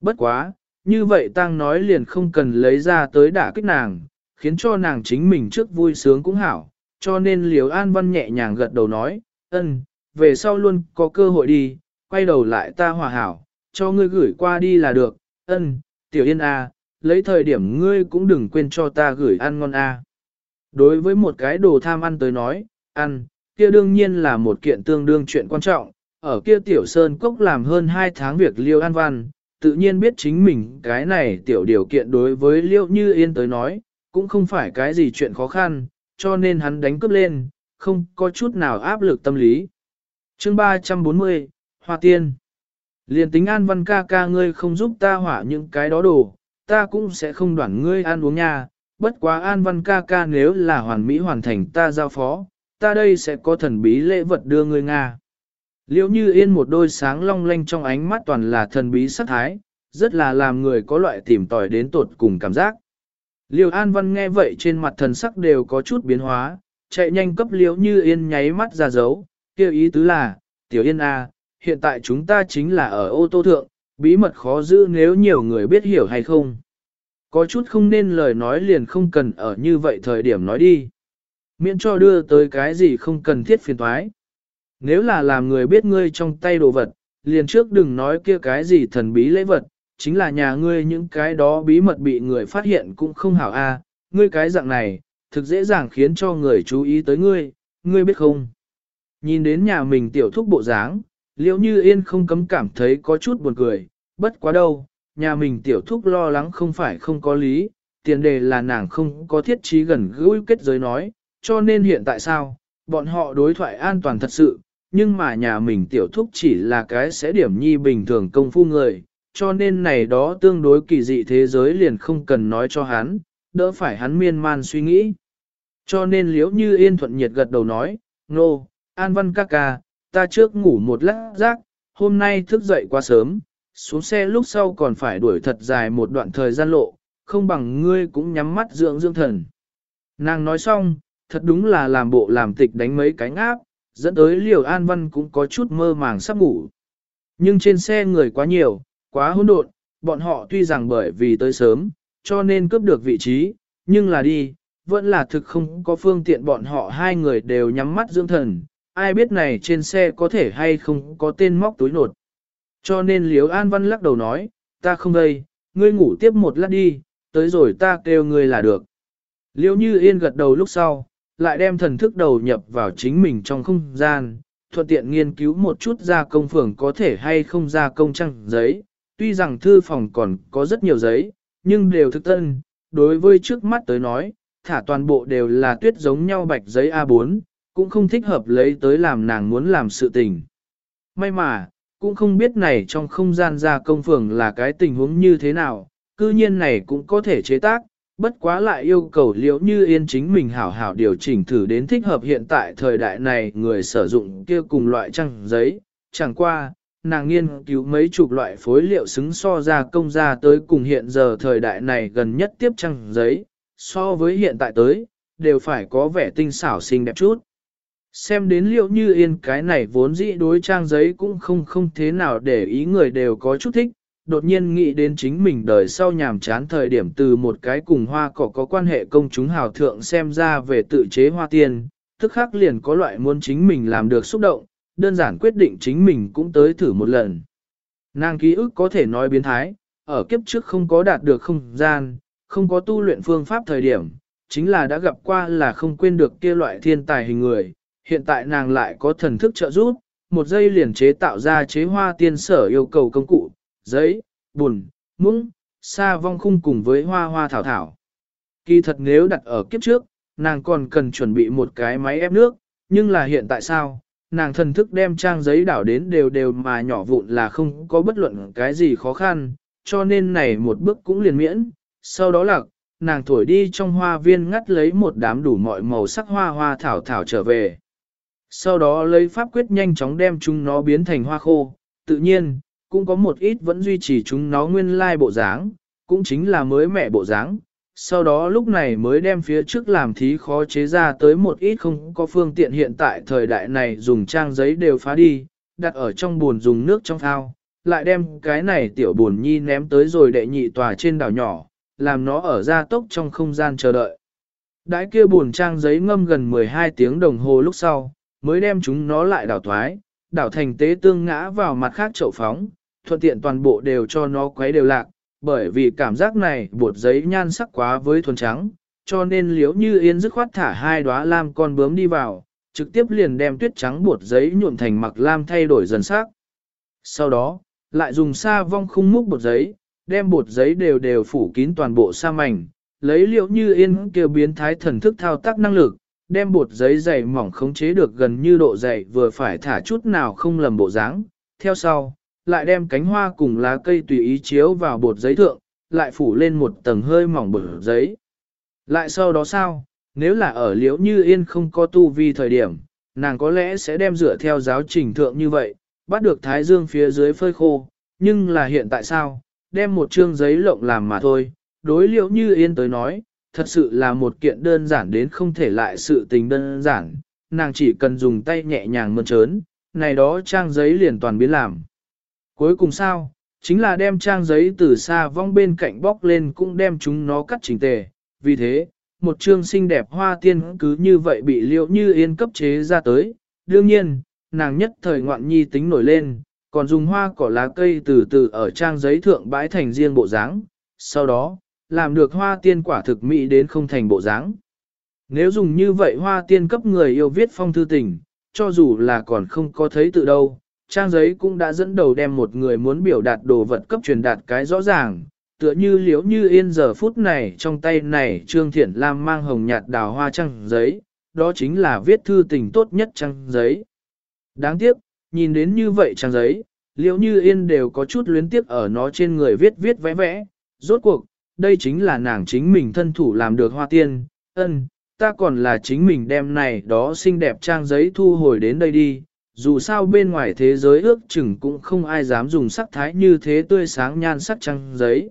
Bất quá, như vậy Tăng nói liền không cần lấy ra tới đả kích nàng, khiến cho nàng chính mình trước vui sướng cũng hảo, cho nên Liều An Văn nhẹ nhàng gật đầu nói, ân, về sau luôn có cơ hội đi, quay đầu lại ta hòa hảo, cho ngươi gửi qua đi là được, ân, tiểu yên a, lấy thời điểm ngươi cũng đừng quên cho ta gửi ăn ngon a. Đối với một cái đồ tham ăn tới nói, ăn, kia đương nhiên là một kiện tương đương chuyện quan trọng, ở kia tiểu sơn cốc làm hơn 2 tháng việc liêu an văn, tự nhiên biết chính mình cái này tiểu điều kiện đối với liêu như yên tới nói, cũng không phải cái gì chuyện khó khăn, cho nên hắn đánh cướp lên, không có chút nào áp lực tâm lý. chương 340, Hoa Tiên liền tính an văn ca ca ngươi không giúp ta hỏa những cái đó đồ, ta cũng sẽ không đoản ngươi ăn uống nha, bất quá an văn ca ca nếu là hoàn mỹ hoàn thành ta giao phó, ta đây sẽ có thần bí lễ vật đưa ngươi Nga. Liễu như yên một đôi sáng long lanh trong ánh mắt toàn là thần bí sắc thái, rất là làm người có loại tìm tòi đến tột cùng cảm giác. Liêu An Văn nghe vậy trên mặt thần sắc đều có chút biến hóa, chạy nhanh cấp liễu như yên nháy mắt ra dấu, kêu ý tứ là, tiểu yên a, à, hiện tại chúng ta chính là ở ô tô thượng, bí mật khó giữ nếu nhiều người biết hiểu hay không. Có chút không nên lời nói liền không cần ở như vậy thời điểm nói đi. Miễn cho đưa tới cái gì không cần thiết phiền thoái. Nếu là làm người biết ngươi trong tay đồ vật, liền trước đừng nói kia cái gì thần bí lễ vật, chính là nhà ngươi những cái đó bí mật bị người phát hiện cũng không hảo a. ngươi cái dạng này, thực dễ dàng khiến cho người chú ý tới ngươi, ngươi biết không? Nhìn đến nhà mình tiểu thúc bộ dáng, liễu như yên không cấm cảm thấy có chút buồn cười, bất quá đâu, nhà mình tiểu thúc lo lắng không phải không có lý, tiền đề là nàng không có thiết trí gần gũi kết giới nói, cho nên hiện tại sao, bọn họ đối thoại an toàn thật sự, nhưng mà nhà mình tiểu thúc chỉ là cái sẽ điểm nhi bình thường công phu người, cho nên này đó tương đối kỳ dị thế giới liền không cần nói cho hắn, đỡ phải hắn miên man suy nghĩ. Cho nên liếu như yên thuận nhiệt gật đầu nói, nô, an văn ca ca, ta trước ngủ một lát rác, hôm nay thức dậy quá sớm, xuống xe lúc sau còn phải đuổi thật dài một đoạn thời gian lộ, không bằng ngươi cũng nhắm mắt dưỡng dưỡng thần. Nàng nói xong, thật đúng là làm bộ làm tịch đánh mấy cái ngáp dẫn tới liều an văn cũng có chút mơ màng sắp ngủ. Nhưng trên xe người quá nhiều, quá hỗn độn, bọn họ tuy rằng bởi vì tới sớm, cho nên cướp được vị trí, nhưng là đi, vẫn là thực không có phương tiện bọn họ hai người đều nhắm mắt dưỡng thần, ai biết này trên xe có thể hay không có tên móc túi nột. Cho nên liếu An Văn lắc đầu nói, ta không đây, ngươi ngủ tiếp một lát đi, tới rồi ta kêu ngươi là được. Liêu Như Yên gật đầu lúc sau, lại đem thần thức đầu nhập vào chính mình trong không gian, thuận tiện nghiên cứu một chút ra công phường có thể hay không ra công trăng giấy. Tuy rằng thư phòng còn có rất nhiều giấy, nhưng đều thực tân, đối với trước mắt tới nói, thả toàn bộ đều là tuyết giống nhau bạch giấy A4, cũng không thích hợp lấy tới làm nàng muốn làm sự tình. May mà, cũng không biết này trong không gian ra công phường là cái tình huống như thế nào, cư nhiên này cũng có thể chế tác, bất quá lại yêu cầu liễu như yên chính mình hảo hảo điều chỉnh thử đến thích hợp hiện tại thời đại này người sử dụng kia cùng loại trang giấy, chẳng qua, nàng nghiên cứu mấy chục loại phối liệu xứng so ra công ra tới cùng hiện giờ thời đại này gần nhất tiếp trang giấy, so với hiện tại tới, đều phải có vẻ tinh xảo xinh đẹp chút. Xem đến liệu như yên cái này vốn dĩ đối trang giấy cũng không không thế nào để ý người đều có chút thích, đột nhiên nghĩ đến chính mình đời sau nhàm chán thời điểm từ một cái cùng hoa cỏ có quan hệ công chúng hào thượng xem ra về tự chế hoa tiên, tức khắc liền có loại muốn chính mình làm được xúc động, đơn giản quyết định chính mình cũng tới thử một lần. Nàng ký ức có thể nói biến thái, ở kiếp trước không có đạt được không gian, không có tu luyện phương pháp thời điểm, chính là đã gặp qua là không quên được kia loại thiên tài hình người, hiện tại nàng lại có thần thức trợ giúp, một giây liền chế tạo ra chế hoa tiên sở yêu cầu công cụ, giấy, bùn, muỗng, xa vong khung cùng với hoa hoa thảo thảo. Kỳ thật nếu đặt ở kiếp trước, nàng còn cần chuẩn bị một cái máy ép nước, nhưng là hiện tại sao? Nàng thần thức đem trang giấy đảo đến đều đều mà nhỏ vụn là không có bất luận cái gì khó khăn, cho nên này một bước cũng liền miễn. Sau đó là, nàng thổi đi trong hoa viên ngắt lấy một đám đủ mọi màu sắc hoa hoa thảo thảo trở về. Sau đó lấy pháp quyết nhanh chóng đem chúng nó biến thành hoa khô, tự nhiên, cũng có một ít vẫn duy trì chúng nó nguyên lai bộ dáng, cũng chính là mới mẻ bộ dáng. sau đó lúc này mới đem phía trước làm thí khó chế ra tới một ít không có phương tiện hiện tại thời đại này dùng trang giấy đều phá đi, đặt ở trong buồn dùng nước trong thao, lại đem cái này tiểu buồn nhi ném tới rồi đệ nhị tòa trên đảo nhỏ, làm nó ở gia tốc trong không gian chờ đợi. Đãi kia buồn trang giấy ngâm gần 12 tiếng đồng hồ lúc sau, mới đem chúng nó lại đảo thoái, đảo thành tế tương ngã vào mặt khác chậu phóng, thuận tiện toàn bộ đều cho nó quấy đều lạc, bởi vì cảm giác này bột giấy nhan sắc quá với thuần trắng, cho nên liếu như yên dứt khoát thả hai đóa lam con bướm đi vào, trực tiếp liền đem tuyết trắng bột giấy nhuộm thành mặc lam thay đổi dần sắc. Sau đó, lại dùng sa vong khung múc bột giấy, đem bột giấy đều đều phủ kín toàn bộ sa mảnh, lấy liễu như yên kêu biến thái thần thức thao tác năng lực, đem bột giấy dày mỏng khống chế được gần như độ dày vừa phải thả chút nào không lầm bộ dáng. Theo sau, lại đem cánh hoa cùng lá cây tùy ý chiếu vào bột giấy thượng, lại phủ lên một tầng hơi mỏng bở giấy. Lại sau đó sao, nếu là ở liễu như yên không có tu vi thời điểm, nàng có lẽ sẽ đem dựa theo giáo trình thượng như vậy, bắt được thái dương phía dưới phơi khô, nhưng là hiện tại sao, đem một chương giấy lộng làm mà thôi, đối liễu như yên tới nói, thật sự là một kiện đơn giản đến không thể lại sự tình đơn giản, nàng chỉ cần dùng tay nhẹ nhàng mơn trớn, này đó trang giấy liền toàn biến làm. Cuối cùng sao, chính là đem trang giấy từ xa vong bên cạnh bóc lên cũng đem chúng nó cắt chỉnh tề, vì thế, một chương xinh đẹp hoa tiên cứ như vậy bị liệu như yên cấp chế ra tới, đương nhiên, nàng nhất thời ngoạn nhi tính nổi lên, còn dùng hoa cỏ lá cây từ từ ở trang giấy thượng bãi thành riêng bộ dáng, sau đó, làm được hoa tiên quả thực mỹ đến không thành bộ dáng. Nếu dùng như vậy hoa tiên cấp người yêu viết phong thư tình, cho dù là còn không có thấy tự đâu, trang giấy cũng đã dẫn đầu đem một người muốn biểu đạt đồ vật cấp truyền đạt cái rõ ràng, tựa như liếu như yên giờ phút này trong tay này Trương Thiển Lam mang hồng nhạt đào hoa trang giấy, đó chính là viết thư tình tốt nhất trang giấy. Đáng tiếc, nhìn đến như vậy trang giấy, liếu như yên đều có chút luyến tiếc ở nó trên người viết viết vẽ vẽ, rốt cuộc, đây chính là nàng chính mình thân thủ làm được hoa tiên, ân, ta còn là chính mình đem này đó xinh đẹp trang giấy thu hồi đến đây đi, dù sao bên ngoài thế giới ước chừng cũng không ai dám dùng sắc thái như thế tươi sáng nhan sắc trang giấy.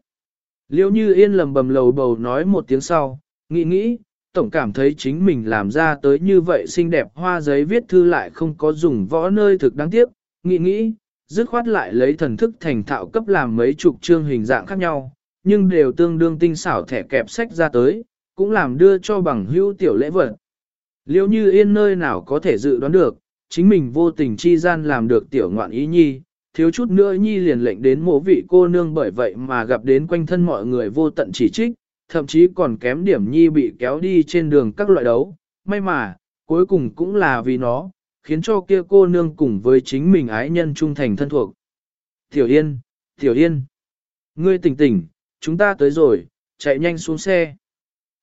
Liêu như yên lầm bầm lầu bầu nói một tiếng sau, nghĩ nghĩ, tổng cảm thấy chính mình làm ra tới như vậy xinh đẹp hoa giấy viết thư lại không có dùng võ nơi thực đáng tiếc, nghĩ nghĩ, dứt khoát lại lấy thần thức thành thạo cấp làm mấy chục chương hình dạng khác nhau, nhưng đều tương đương tinh xảo thẻ kẹp sách ra tới, cũng làm đưa cho bằng hữu tiểu lễ vật. Liêu như yên nơi nào có thể dự đoán được, chính mình vô tình chi gian làm được tiểu ngoạn ý nhi, thiếu chút nữa nhi liền lệnh đến mộ vị cô nương bởi vậy mà gặp đến quanh thân mọi người vô tận chỉ trích, thậm chí còn kém điểm nhi bị kéo đi trên đường các loại đấu, may mà, cuối cùng cũng là vì nó, khiến cho kia cô nương cùng với chính mình ái nhân trung thành thân thuộc. Tiểu Yên, Tiểu Yên, ngươi tỉnh tỉnh, chúng ta tới rồi, chạy nhanh xuống xe.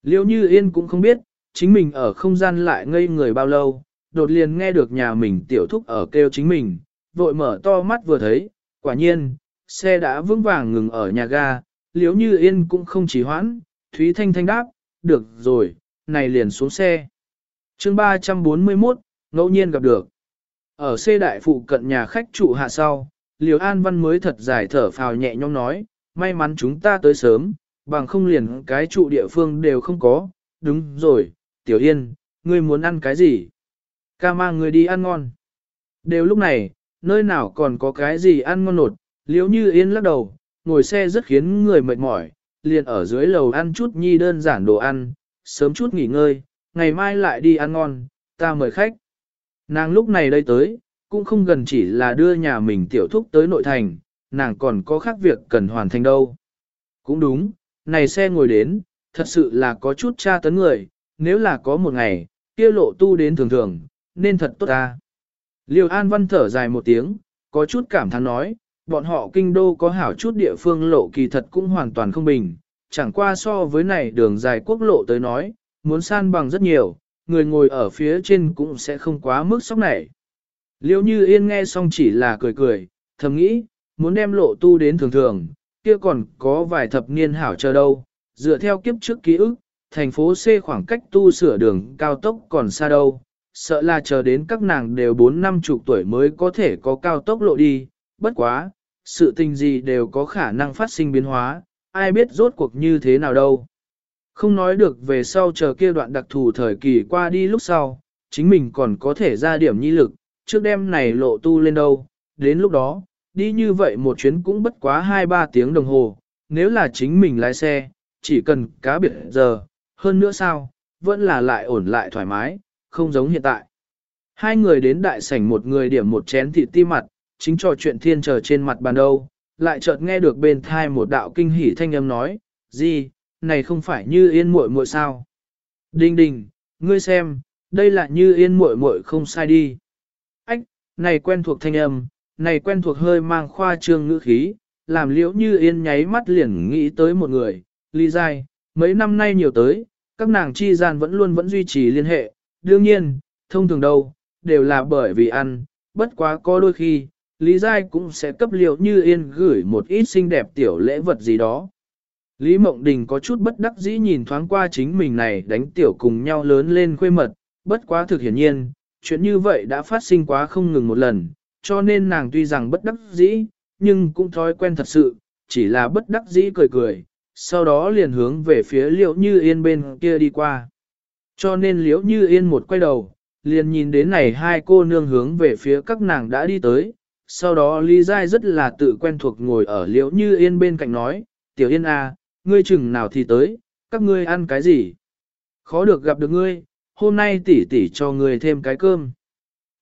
Liêu như Yên cũng không biết, chính mình ở không gian lại ngây người bao lâu, đột liền nghe được nhà mình tiểu thúc ở kêu chính mình, vội mở to mắt vừa thấy, quả nhiên, xe đã vững vàng ngừng ở nhà ga, liếu như yên cũng không chỉ hoãn, Thúy Thanh Thanh đáp, được rồi, này liền xuống xe. chương 341, ngẫu nhiên gặp được. Ở xe đại phụ cận nhà khách trụ hạ sau, Liều An Văn mới thật dài thở phào nhẹ nhõm nói, may mắn chúng ta tới sớm, bằng không liền cái trụ địa phương đều không có. Đúng rồi, Tiểu Yên, ngươi muốn ăn cái gì? Ca mang người đi ăn ngon. Đều lúc này, nơi nào còn có cái gì ăn ngon nột, liếu như yên lắc đầu, ngồi xe rất khiến người mệt mỏi, liền ở dưới lầu ăn chút nhi đơn giản đồ ăn, sớm chút nghỉ ngơi, ngày mai lại đi ăn ngon, ta mời khách. Nàng lúc này đây tới, cũng không gần chỉ là đưa nhà mình tiểu thúc tới nội thành, nàng còn có khác việc cần hoàn thành đâu. Cũng đúng, này xe ngồi đến, thật sự là có chút tra tấn người, nếu là có một ngày, kia lộ tu đến thường thường, nên thật tốt ta. Liêu An Văn thở dài một tiếng, có chút cảm thán nói, bọn họ kinh đô có hảo chút địa phương lộ kỳ thật cũng hoàn toàn không bình, chẳng qua so với này đường dài quốc lộ tới nói, muốn san bằng rất nhiều, người ngồi ở phía trên cũng sẽ không quá mức sốc này. Liêu như yên nghe xong chỉ là cười cười, thầm nghĩ, muốn đem lộ tu đến thường thường, kia còn có vài thập niên hảo chờ đâu, dựa theo kiếp trước ký ức, thành phố C khoảng cách tu sửa đường cao tốc còn xa đâu, sợ là chờ đến các nàng đều bốn năm chục tuổi mới có thể có cao tốc lộ đi, bất quá, sự tình gì đều có khả năng phát sinh biến hóa, ai biết rốt cuộc như thế nào đâu. Không nói được về sau chờ kia đoạn đặc thù thời kỳ qua đi lúc sau, chính mình còn có thể ra điểm nhi lực, trước đêm này lộ tu lên đâu, đến lúc đó, đi như vậy một chuyến cũng bất quá 2-3 tiếng đồng hồ, nếu là chính mình lái xe, chỉ cần cá biệt giờ, hơn nữa sao, vẫn là lại ổn lại thoải mái, không giống hiện tại. Hai người đến đại sảnh một người điểm một chén thịt ti mặt, chính trò chuyện thiên chờ trên mặt bàn đâu, lại chợt nghe được bên thai một đạo kinh hỉ thanh âm nói, gì, này không phải như yên muội muội sao? Đinh đình, ngươi xem, đây là như yên muội muội không sai đi. Ách, này quen thuộc thanh âm, này quen thuộc hơi mang khoa trương ngữ khí, làm liễu như yên nháy mắt liền nghĩ tới một người, ly giai, mấy năm nay nhiều tới, các nàng chi gian vẫn luôn vẫn duy trì liên hệ, đương nhiên, thông thường đâu, đều là bởi vì ăn, bất quá có đôi khi, Lý Giai cũng sẽ cấp liệu như yên gửi một ít xinh đẹp tiểu lễ vật gì đó. Lý Mộng Đình có chút bất đắc dĩ nhìn thoáng qua chính mình này đánh tiểu cùng nhau lớn lên khuê mật, bất quá thực hiển nhiên, chuyện như vậy đã phát sinh quá không ngừng một lần, cho nên nàng tuy rằng bất đắc dĩ, nhưng cũng thói quen thật sự, chỉ là bất đắc dĩ cười cười, sau đó liền hướng về phía liệu như yên bên kia đi qua. Cho nên liễu như yên một quay đầu, liền nhìn đến này hai cô nương hướng về phía các nàng đã đi tới, sau đó Lý Giai rất là tự quen thuộc ngồi ở liễu như yên bên cạnh nói, tiểu yên à, ngươi chừng nào thì tới, các ngươi ăn cái gì? Khó được gặp được ngươi, hôm nay tỷ tỷ cho ngươi thêm cái cơm.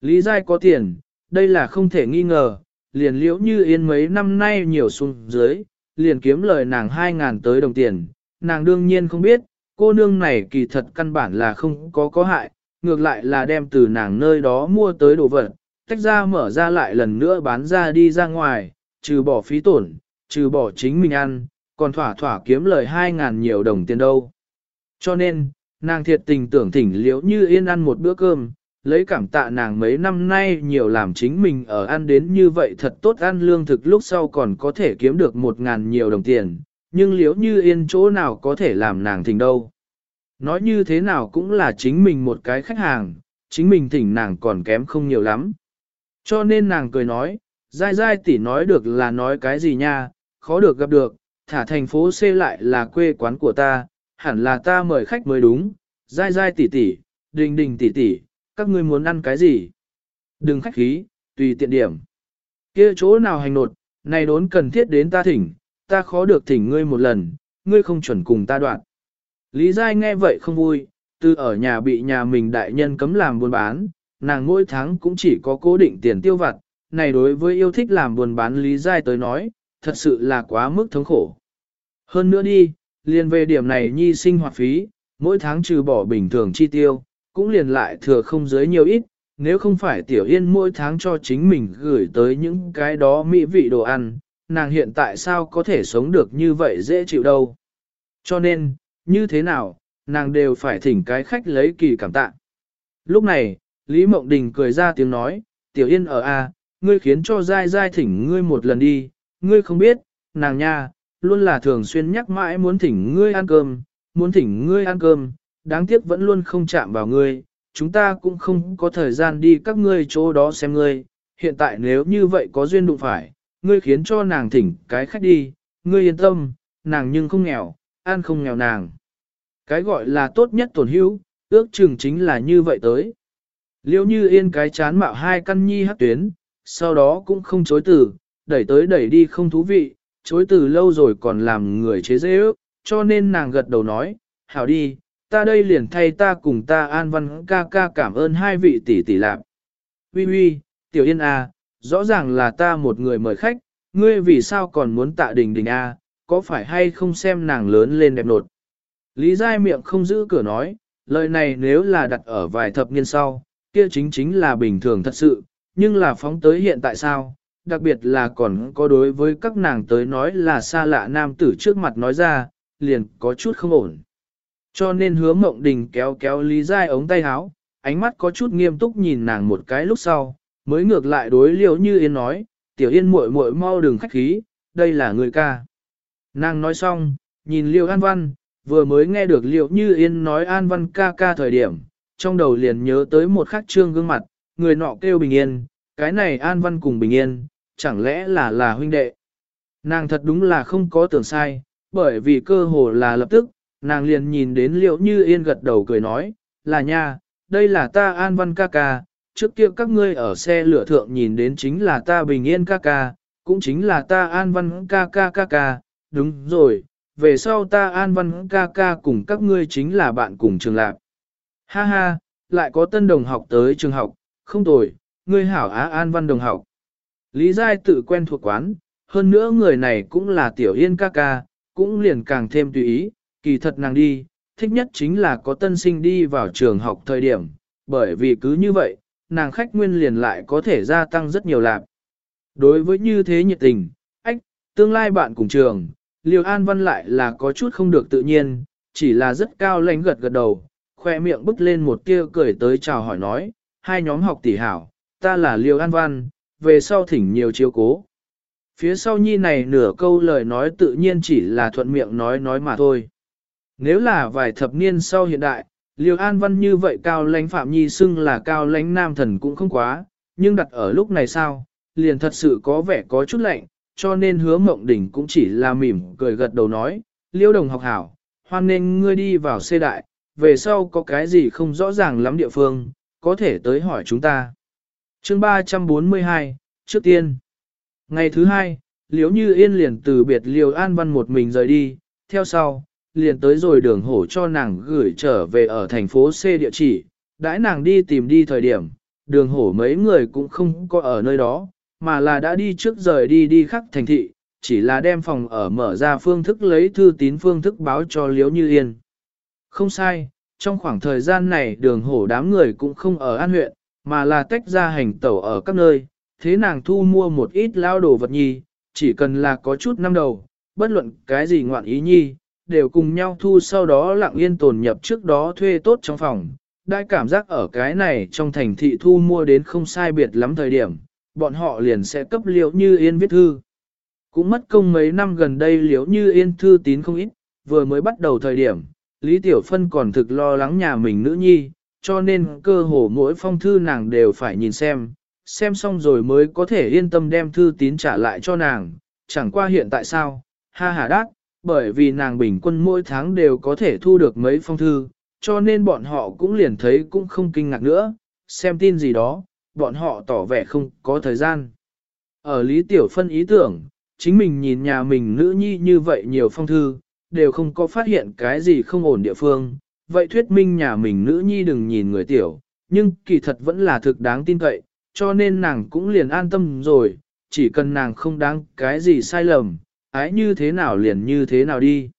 Lý Giai có tiền, đây là không thể nghi ngờ, liền liễu như yên mấy năm nay nhiều xuống dưới, liền kiếm lời nàng 2.000 tới đồng tiền, nàng đương nhiên không biết, cô nương này kỳ thật căn bản là không có có hại, ngược lại là đem từ nàng nơi đó mua tới đồ vật, tách ra mở ra lại lần nữa bán ra đi ra ngoài, trừ bỏ phí tổn, trừ bỏ chính mình ăn, còn thỏa thỏa kiếm lời 2.000 nhiều đồng tiền đâu. Cho nên, nàng thiệt tình tưởng thỉnh liễu như yên ăn một bữa cơm, lấy cảm tạ nàng mấy năm nay nhiều làm chính mình ở ăn đến như vậy thật tốt ăn lương thực lúc sau còn có thể kiếm được một ngàn nhiều đồng tiền, nhưng liễu như yên chỗ nào có thể làm nàng thỉnh đâu. Nói như thế nào cũng là chính mình một cái khách hàng, chính mình thỉnh nàng còn kém không nhiều lắm. Cho nên nàng cười nói, dai dai tỷ nói được là nói cái gì nha, khó được gặp được, thả thành phố C lại là quê quán của ta, hẳn là ta mời khách mới đúng, dai dai tỷ tỷ, đình đình tỷ tỷ, các ngươi muốn ăn cái gì? Đừng khách khí, tùy tiện điểm. Kia chỗ nào hành nột, này đốn cần thiết đến ta thỉnh, ta khó được thỉnh ngươi một lần, ngươi không chuẩn cùng ta đoạn. Lý Giai nghe vậy không vui, từ ở nhà bị nhà mình đại nhân cấm làm buôn bán, nàng mỗi tháng cũng chỉ có cố định tiền tiêu vặt, này đối với yêu thích làm buôn bán Lý Giai tới nói, thật sự là quá mức thống khổ. Hơn nữa đi, liền về điểm này nhi sinh hoạt phí, mỗi tháng trừ bỏ bình thường chi tiêu, cũng liền lại thừa không dưới nhiều ít, nếu không phải tiểu yên mỗi tháng cho chính mình gửi tới những cái đó mỹ vị đồ ăn, nàng hiện tại sao có thể sống được như vậy dễ chịu đâu. Cho nên, như thế nào, nàng đều phải thỉnh cái khách lấy kỳ cảm tạ. Lúc này, Lý Mộng Đình cười ra tiếng nói, tiểu yên ở A, ngươi khiến cho dai dai thỉnh ngươi một lần đi, ngươi không biết, nàng nha, luôn là thường xuyên nhắc mãi muốn thỉnh ngươi ăn cơm, muốn thỉnh ngươi ăn cơm, đáng tiếc vẫn luôn không chạm vào ngươi, chúng ta cũng không có thời gian đi các ngươi chỗ đó xem ngươi, hiện tại nếu như vậy có duyên đụng phải, ngươi khiến cho nàng thỉnh cái khách đi, ngươi yên tâm, nàng nhưng không nghèo, ăn không nghèo nàng. Cái gọi là tốt nhất tổn hữu, ước chừng chính là như vậy tới. Liêu như yên cái chán mạo hai căn nhi hắc tuyến, sau đó cũng không chối từ, đẩy tới đẩy đi không thú vị, chối từ lâu rồi còn làm người chế dễ ước, cho nên nàng gật đầu nói, hảo đi, ta đây liền thay ta cùng ta an văn ca ca cảm ơn hai vị tỷ tỷ lạc. Ui ui, tiểu yên a, à, rõ ràng là ta một người mời khách, ngươi vì sao còn muốn tạ đình đình a, có phải hay không xem nàng lớn lên đẹp nột. Lý Giai miệng không giữ cửa nói, lời này nếu là đặt ở vài thập niên sau, kia chính chính là bình thường thật sự, nhưng là phóng tới hiện tại sao, đặc biệt là còn có đối với các nàng tới nói là xa lạ nam tử trước mặt nói ra, liền có chút không ổn. Cho nên hứa mộng đình kéo kéo Lý Giai ống tay áo, ánh mắt có chút nghiêm túc nhìn nàng một cái lúc sau, mới ngược lại đối liễu như yên nói, tiểu yên muội muội mau đừng khách khí, đây là người ca. Nàng nói xong, nhìn liễu an văn, vừa mới nghe được liễu như yên nói an văn ca ca thời điểm, trong đầu liền nhớ tới một khắc trương gương mặt, người nọ kêu bình yên, cái này an văn cùng bình yên, chẳng lẽ là là huynh đệ. Nàng thật đúng là không có tưởng sai, bởi vì cơ hồ là lập tức, nàng liền nhìn đến liễu như yên gật đầu cười nói, là nha, đây là ta an văn ca ca, trước kia các ngươi ở xe lửa thượng nhìn đến chính là ta bình yên ca ca, cũng chính là ta an văn ca ca ca ca, đúng rồi, về sau ta an văn ca ca cùng các ngươi chính là bạn cùng trường lạc. Ha ha, lại có tân đồng học tới trường học, không tồi, ngươi hảo á an văn đồng học. Lý Giai tự quen thuộc quán, hơn nữa người này cũng là tiểu yên ca ca, cũng liền càng thêm tùy ý, kỳ thật nàng đi, thích nhất chính là có tân sinh đi vào trường học thời điểm, bởi vì cứ như vậy, nàng khách nguyên liền lại có thể gia tăng rất nhiều lạc. Đối với như thế nhiệt tình, ách, tương lai bạn cùng trường, Liêu An Văn lại là có chút không được tự nhiên, chỉ là rất cao lãnh gật gật đầu, khoe miệng bứt lên một tia cười tới chào hỏi nói, hai nhóm học tỷ hảo, ta là Liêu An Văn, về sau thỉnh nhiều chiếu cố. Phía sau nhi này nửa câu lời nói tự nhiên chỉ là thuận miệng nói nói mà thôi. Nếu là vài thập niên sau hiện đại, Liêu An Văn như vậy cao lãnh Phạm Nhi xưng là cao lãnh nam thần cũng không quá, nhưng đặt ở lúc này sao, liền thật sự có vẻ có chút lạnh, cho nên hứa mộng đỉnh cũng chỉ là mỉm cười gật đầu nói, Liêu đồng học hảo, hoan nên ngươi đi vào xê đại, về sau có cái gì không rõ ràng lắm địa phương, có thể tới hỏi chúng ta. Chương 342, trước tiên, ngày thứ hai, liếu như yên liền từ biệt Liêu An Văn một mình rời đi, theo sau, liền tới rồi đường hổ cho nàng gửi trở về ở thành phố C địa chỉ, đãi nàng đi tìm đi thời điểm, đường hổ mấy người cũng không có ở nơi đó, mà là đã đi trước rời đi đi khắp thành thị, chỉ là đem phòng ở mở ra phương thức lấy thư tín phương thức báo cho Liễu Như Yên. Không sai, trong khoảng thời gian này đường hổ đám người cũng không ở an huyện, mà là tách ra hành tẩu ở các nơi, thế nàng thu mua một ít lao đồ vật nhi, chỉ cần là có chút năm đầu, bất luận cái gì ngoạn ý nhi, đều cùng nhau thu sau đó lặng yên tồn nhập trước đó thuê tốt trong phòng. Đại cảm giác ở cái này trong thành thị thu mua đến không sai biệt lắm thời điểm, bọn họ liền sẽ cấp liễu như yên viết thư. Cũng mất công mấy năm gần đây liễu như yên thư tín không ít, vừa mới bắt đầu thời điểm, Lý Tiểu Phân còn thực lo lắng nhà mình nữ nhi, cho nên cơ hồ mỗi phong thư nàng đều phải nhìn xem, xem xong rồi mới có thể yên tâm đem thư tín trả lại cho nàng, chẳng qua hiện tại sao, ha ha đát, bởi vì nàng bình quân mỗi tháng đều có thể thu được mấy phong thư, cho nên bọn họ cũng liền thấy cũng không kinh ngạc nữa, xem tin gì đó, bọn họ tỏ vẻ không có thời gian. Ở Lý Tiểu Phân ý tưởng, chính mình nhìn nhà mình nữ nhi như vậy nhiều phong thư, đều không có phát hiện cái gì không ổn địa phương, vậy thuyết minh nhà mình nữ nhi đừng nhìn người tiểu, nhưng kỳ thật vẫn là thực đáng tin cậy, cho nên nàng cũng liền an tâm rồi, chỉ cần nàng không đáng cái gì sai lầm, ái như thế nào liền như thế nào đi.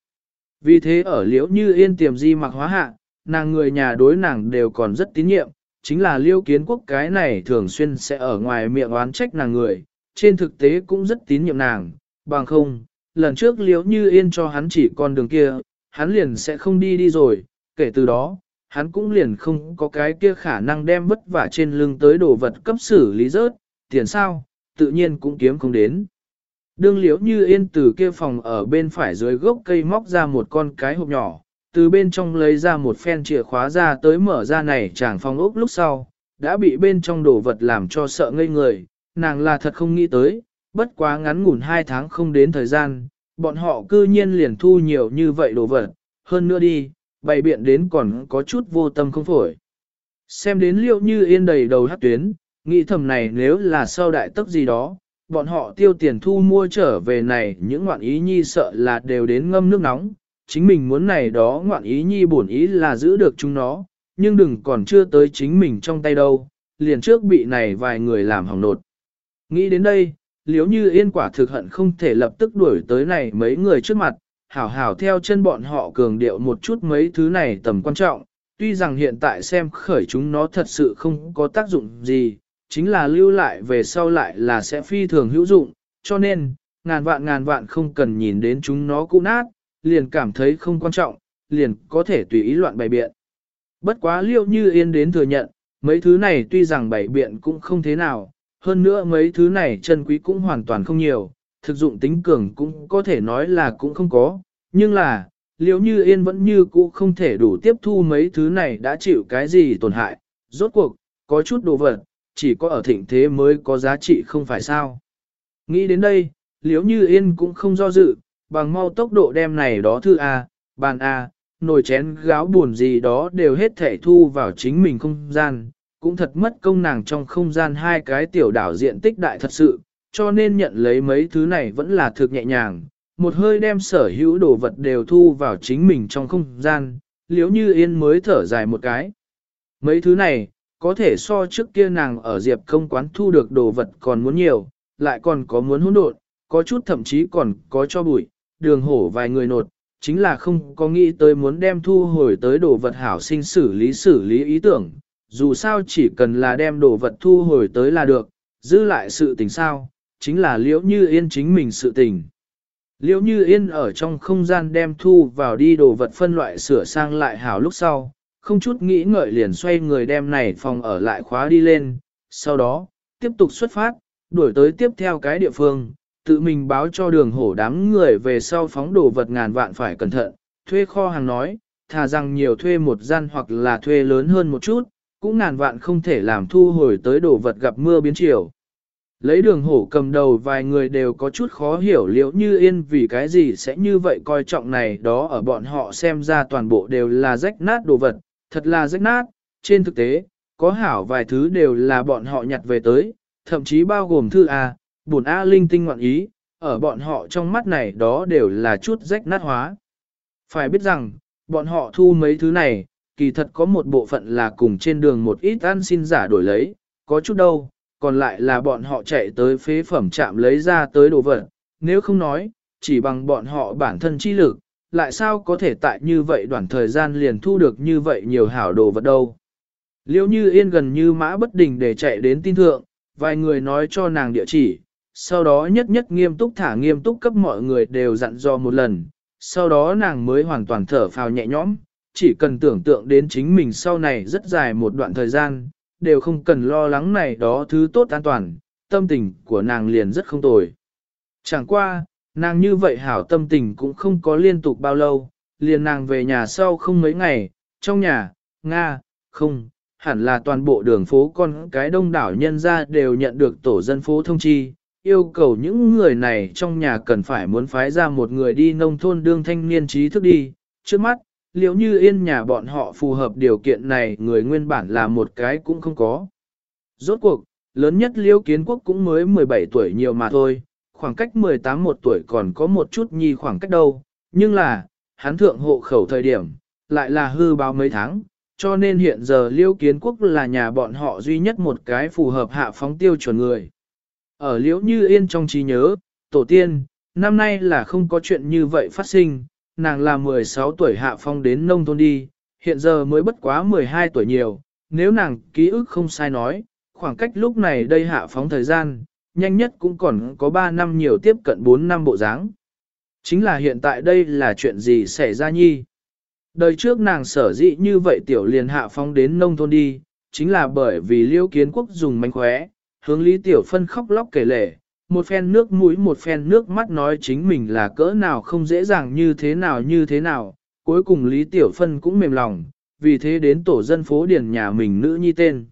Vì thế ở liễu như yên tiềm di mặc hóa hạ, nàng người nhà đối nàng đều còn rất tín nhiệm, chính là liêu kiến quốc cái này thường xuyên sẽ ở ngoài miệng oán trách nàng người, trên thực tế cũng rất tín nhiệm nàng, bằng không, lần trước liễu như yên cho hắn chỉ con đường kia, hắn liền sẽ không đi đi rồi, kể từ đó, hắn cũng liền không có cái kia khả năng đem vất vả trên lưng tới đồ vật cấp xử lý rớt, tiền sao, tự nhiên cũng kiếm không đến. Đương liễu như yên từ kia phòng ở bên phải dưới gốc cây móc ra một con cái hộp nhỏ, từ bên trong lấy ra một phen chìa khóa ra tới mở ra này chàng phòng ốc lúc sau, đã bị bên trong đồ vật làm cho sợ ngây người, nàng là thật không nghĩ tới, bất quá ngắn ngủn hai tháng không đến thời gian, bọn họ cư nhiên liền thu nhiều như vậy đồ vật, hơn nữa đi, bày biện đến còn có chút vô tâm không phổi. Xem đến liệu như yên đầy đầu hát tuyến, nghĩ thầm này nếu là sau đại tốc gì đó, bọn họ tiêu tiền thu mua trở về này những ngoạn ý nhi sợ là đều đến ngâm nước nóng, chính mình muốn này đó ngoạn ý nhi bổn ý là giữ được chúng nó, nhưng đừng còn chưa tới chính mình trong tay đâu, liền trước bị này vài người làm hỏng nột. Nghĩ đến đây, liếu như yên quả thực hận không thể lập tức đuổi tới này mấy người trước mặt, hảo hảo theo chân bọn họ cường điệu một chút mấy thứ này tầm quan trọng, tuy rằng hiện tại xem khởi chúng nó thật sự không có tác dụng gì, chính là lưu lại về sau lại là sẽ phi thường hữu dụng, cho nên, ngàn vạn ngàn vạn không cần nhìn đến chúng nó cũ nát, liền cảm thấy không quan trọng, liền có thể tùy ý loạn bày biện. Bất quá liêu như yên đến thừa nhận, mấy thứ này tuy rằng bày biện cũng không thế nào, hơn nữa mấy thứ này chân quý cũng hoàn toàn không nhiều, thực dụng tính cường cũng có thể nói là cũng không có, nhưng là, liêu như yên vẫn như cũ không thể đủ tiếp thu mấy thứ này đã chịu cái gì tổn hại, rốt cuộc, có chút đồ vật, chỉ có ở thịnh thế mới có giá trị không phải sao. Nghĩ đến đây, liếu như yên cũng không do dự, bằng mau tốc độ đem này đó thư A, bàn A, nồi chén gáo buồn gì đó đều hết thể thu vào chính mình không gian, cũng thật mất công nàng trong không gian hai cái tiểu đảo diện tích đại thật sự, cho nên nhận lấy mấy thứ này vẫn là thực nhẹ nhàng, một hơi đem sở hữu đồ vật đều thu vào chính mình trong không gian, liếu như yên mới thở dài một cái. Mấy thứ này, có thể so trước kia nàng ở diệp công quán thu được đồ vật còn muốn nhiều, lại còn có muốn hỗn độn, có chút thậm chí còn có cho bụi, đường hổ vài người nột, chính là không có nghĩ tới muốn đem thu hồi tới đồ vật hảo sinh xử lý xử lý ý tưởng, dù sao chỉ cần là đem đồ vật thu hồi tới là được, giữ lại sự tình sao, chính là liễu như yên chính mình sự tình. Liễu như yên ở trong không gian đem thu vào đi đồ vật phân loại sửa sang lại hảo lúc sau, không chút nghĩ ngợi liền xoay người đem này phòng ở lại khóa đi lên, sau đó, tiếp tục xuất phát, đuổi tới tiếp theo cái địa phương, tự mình báo cho đường hổ đám người về sau phóng đồ vật ngàn vạn phải cẩn thận, thuê kho hàng nói, thà rằng nhiều thuê một gian hoặc là thuê lớn hơn một chút, cũng ngàn vạn không thể làm thu hồi tới đồ vật gặp mưa biến chiều. Lấy đường hổ cầm đầu vài người đều có chút khó hiểu liệu như yên vì cái gì sẽ như vậy coi trọng này đó ở bọn họ xem ra toàn bộ đều là rách nát đồ vật, thật là rách nát, trên thực tế, có hảo vài thứ đều là bọn họ nhặt về tới, thậm chí bao gồm thư A, bổn A linh tinh ngoạn ý, ở bọn họ trong mắt này đó đều là chút rách nát hóa. Phải biết rằng, bọn họ thu mấy thứ này, kỳ thật có một bộ phận là cùng trên đường một ít ăn xin giả đổi lấy, có chút đâu, còn lại là bọn họ chạy tới phế phẩm chạm lấy ra tới đồ vật, nếu không nói, chỉ bằng bọn họ bản thân chi lực, lại sao có thể tại như vậy đoạn thời gian liền thu được như vậy nhiều hảo đồ vật đâu. Liêu như yên gần như mã bất đình để chạy đến tin thượng, vài người nói cho nàng địa chỉ, sau đó nhất nhất nghiêm túc thả nghiêm túc cấp mọi người đều dặn dò một lần, sau đó nàng mới hoàn toàn thở phào nhẹ nhõm, chỉ cần tưởng tượng đến chính mình sau này rất dài một đoạn thời gian, đều không cần lo lắng này đó thứ tốt an toàn, tâm tình của nàng liền rất không tồi. Chẳng qua, nàng như vậy hảo tâm tình cũng không có liên tục bao lâu, liền nàng về nhà sau không mấy ngày, trong nhà, Nga, không, hẳn là toàn bộ đường phố con cái đông đảo nhân ra đều nhận được tổ dân phố thông chi, yêu cầu những người này trong nhà cần phải muốn phái ra một người đi nông thôn đương thanh niên trí thức đi. Trước mắt, liệu như yên nhà bọn họ phù hợp điều kiện này người nguyên bản là một cái cũng không có. Rốt cuộc, lớn nhất liêu kiến quốc cũng mới 17 tuổi nhiều mà thôi, khoảng cách 18 một tuổi còn có một chút nhi khoảng cách đâu, nhưng là, hắn thượng hộ khẩu thời điểm, lại là hư báo mấy tháng, cho nên hiện giờ liêu kiến quốc là nhà bọn họ duy nhất một cái phù hợp hạ phóng tiêu chuẩn người. Ở liễu như yên trong trí nhớ, tổ tiên, năm nay là không có chuyện như vậy phát sinh, nàng là 16 tuổi hạ phong đến nông thôn đi, hiện giờ mới bất quá 12 tuổi nhiều, nếu nàng ký ức không sai nói, khoảng cách lúc này đây hạ phóng thời gian, nhanh nhất cũng còn có 3 năm nhiều tiếp cận 4 năm bộ dáng. Chính là hiện tại đây là chuyện gì xảy ra nhi? Đời trước nàng sở dĩ như vậy tiểu liền hạ phong đến nông thôn đi, chính là bởi vì liêu kiến quốc dùng mánh khóe, hướng Lý Tiểu Phân khóc lóc kể lể, một phen nước mũi một phen nước mắt nói chính mình là cỡ nào không dễ dàng như thế nào như thế nào, cuối cùng Lý Tiểu Phân cũng mềm lòng, vì thế đến tổ dân phố điển nhà mình nữ nhi tên.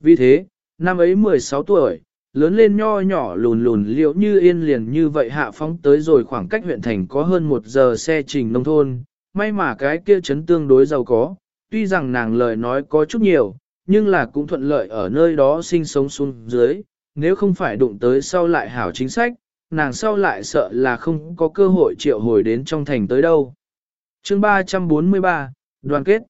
Vì thế, năm ấy 16 tuổi, lớn lên nho nhỏ lùn lùn liệu như yên liền như vậy hạ phóng tới rồi khoảng cách huyện thành có hơn một giờ xe trình nông thôn, may mà cái kia chấn tương đối giàu có, tuy rằng nàng lời nói có chút nhiều, nhưng là cũng thuận lợi ở nơi đó sinh sống xuống dưới, nếu không phải đụng tới sau lại hảo chính sách, nàng sau lại sợ là không có cơ hội triệu hồi đến trong thành tới đâu. chương 343, đoàn kết.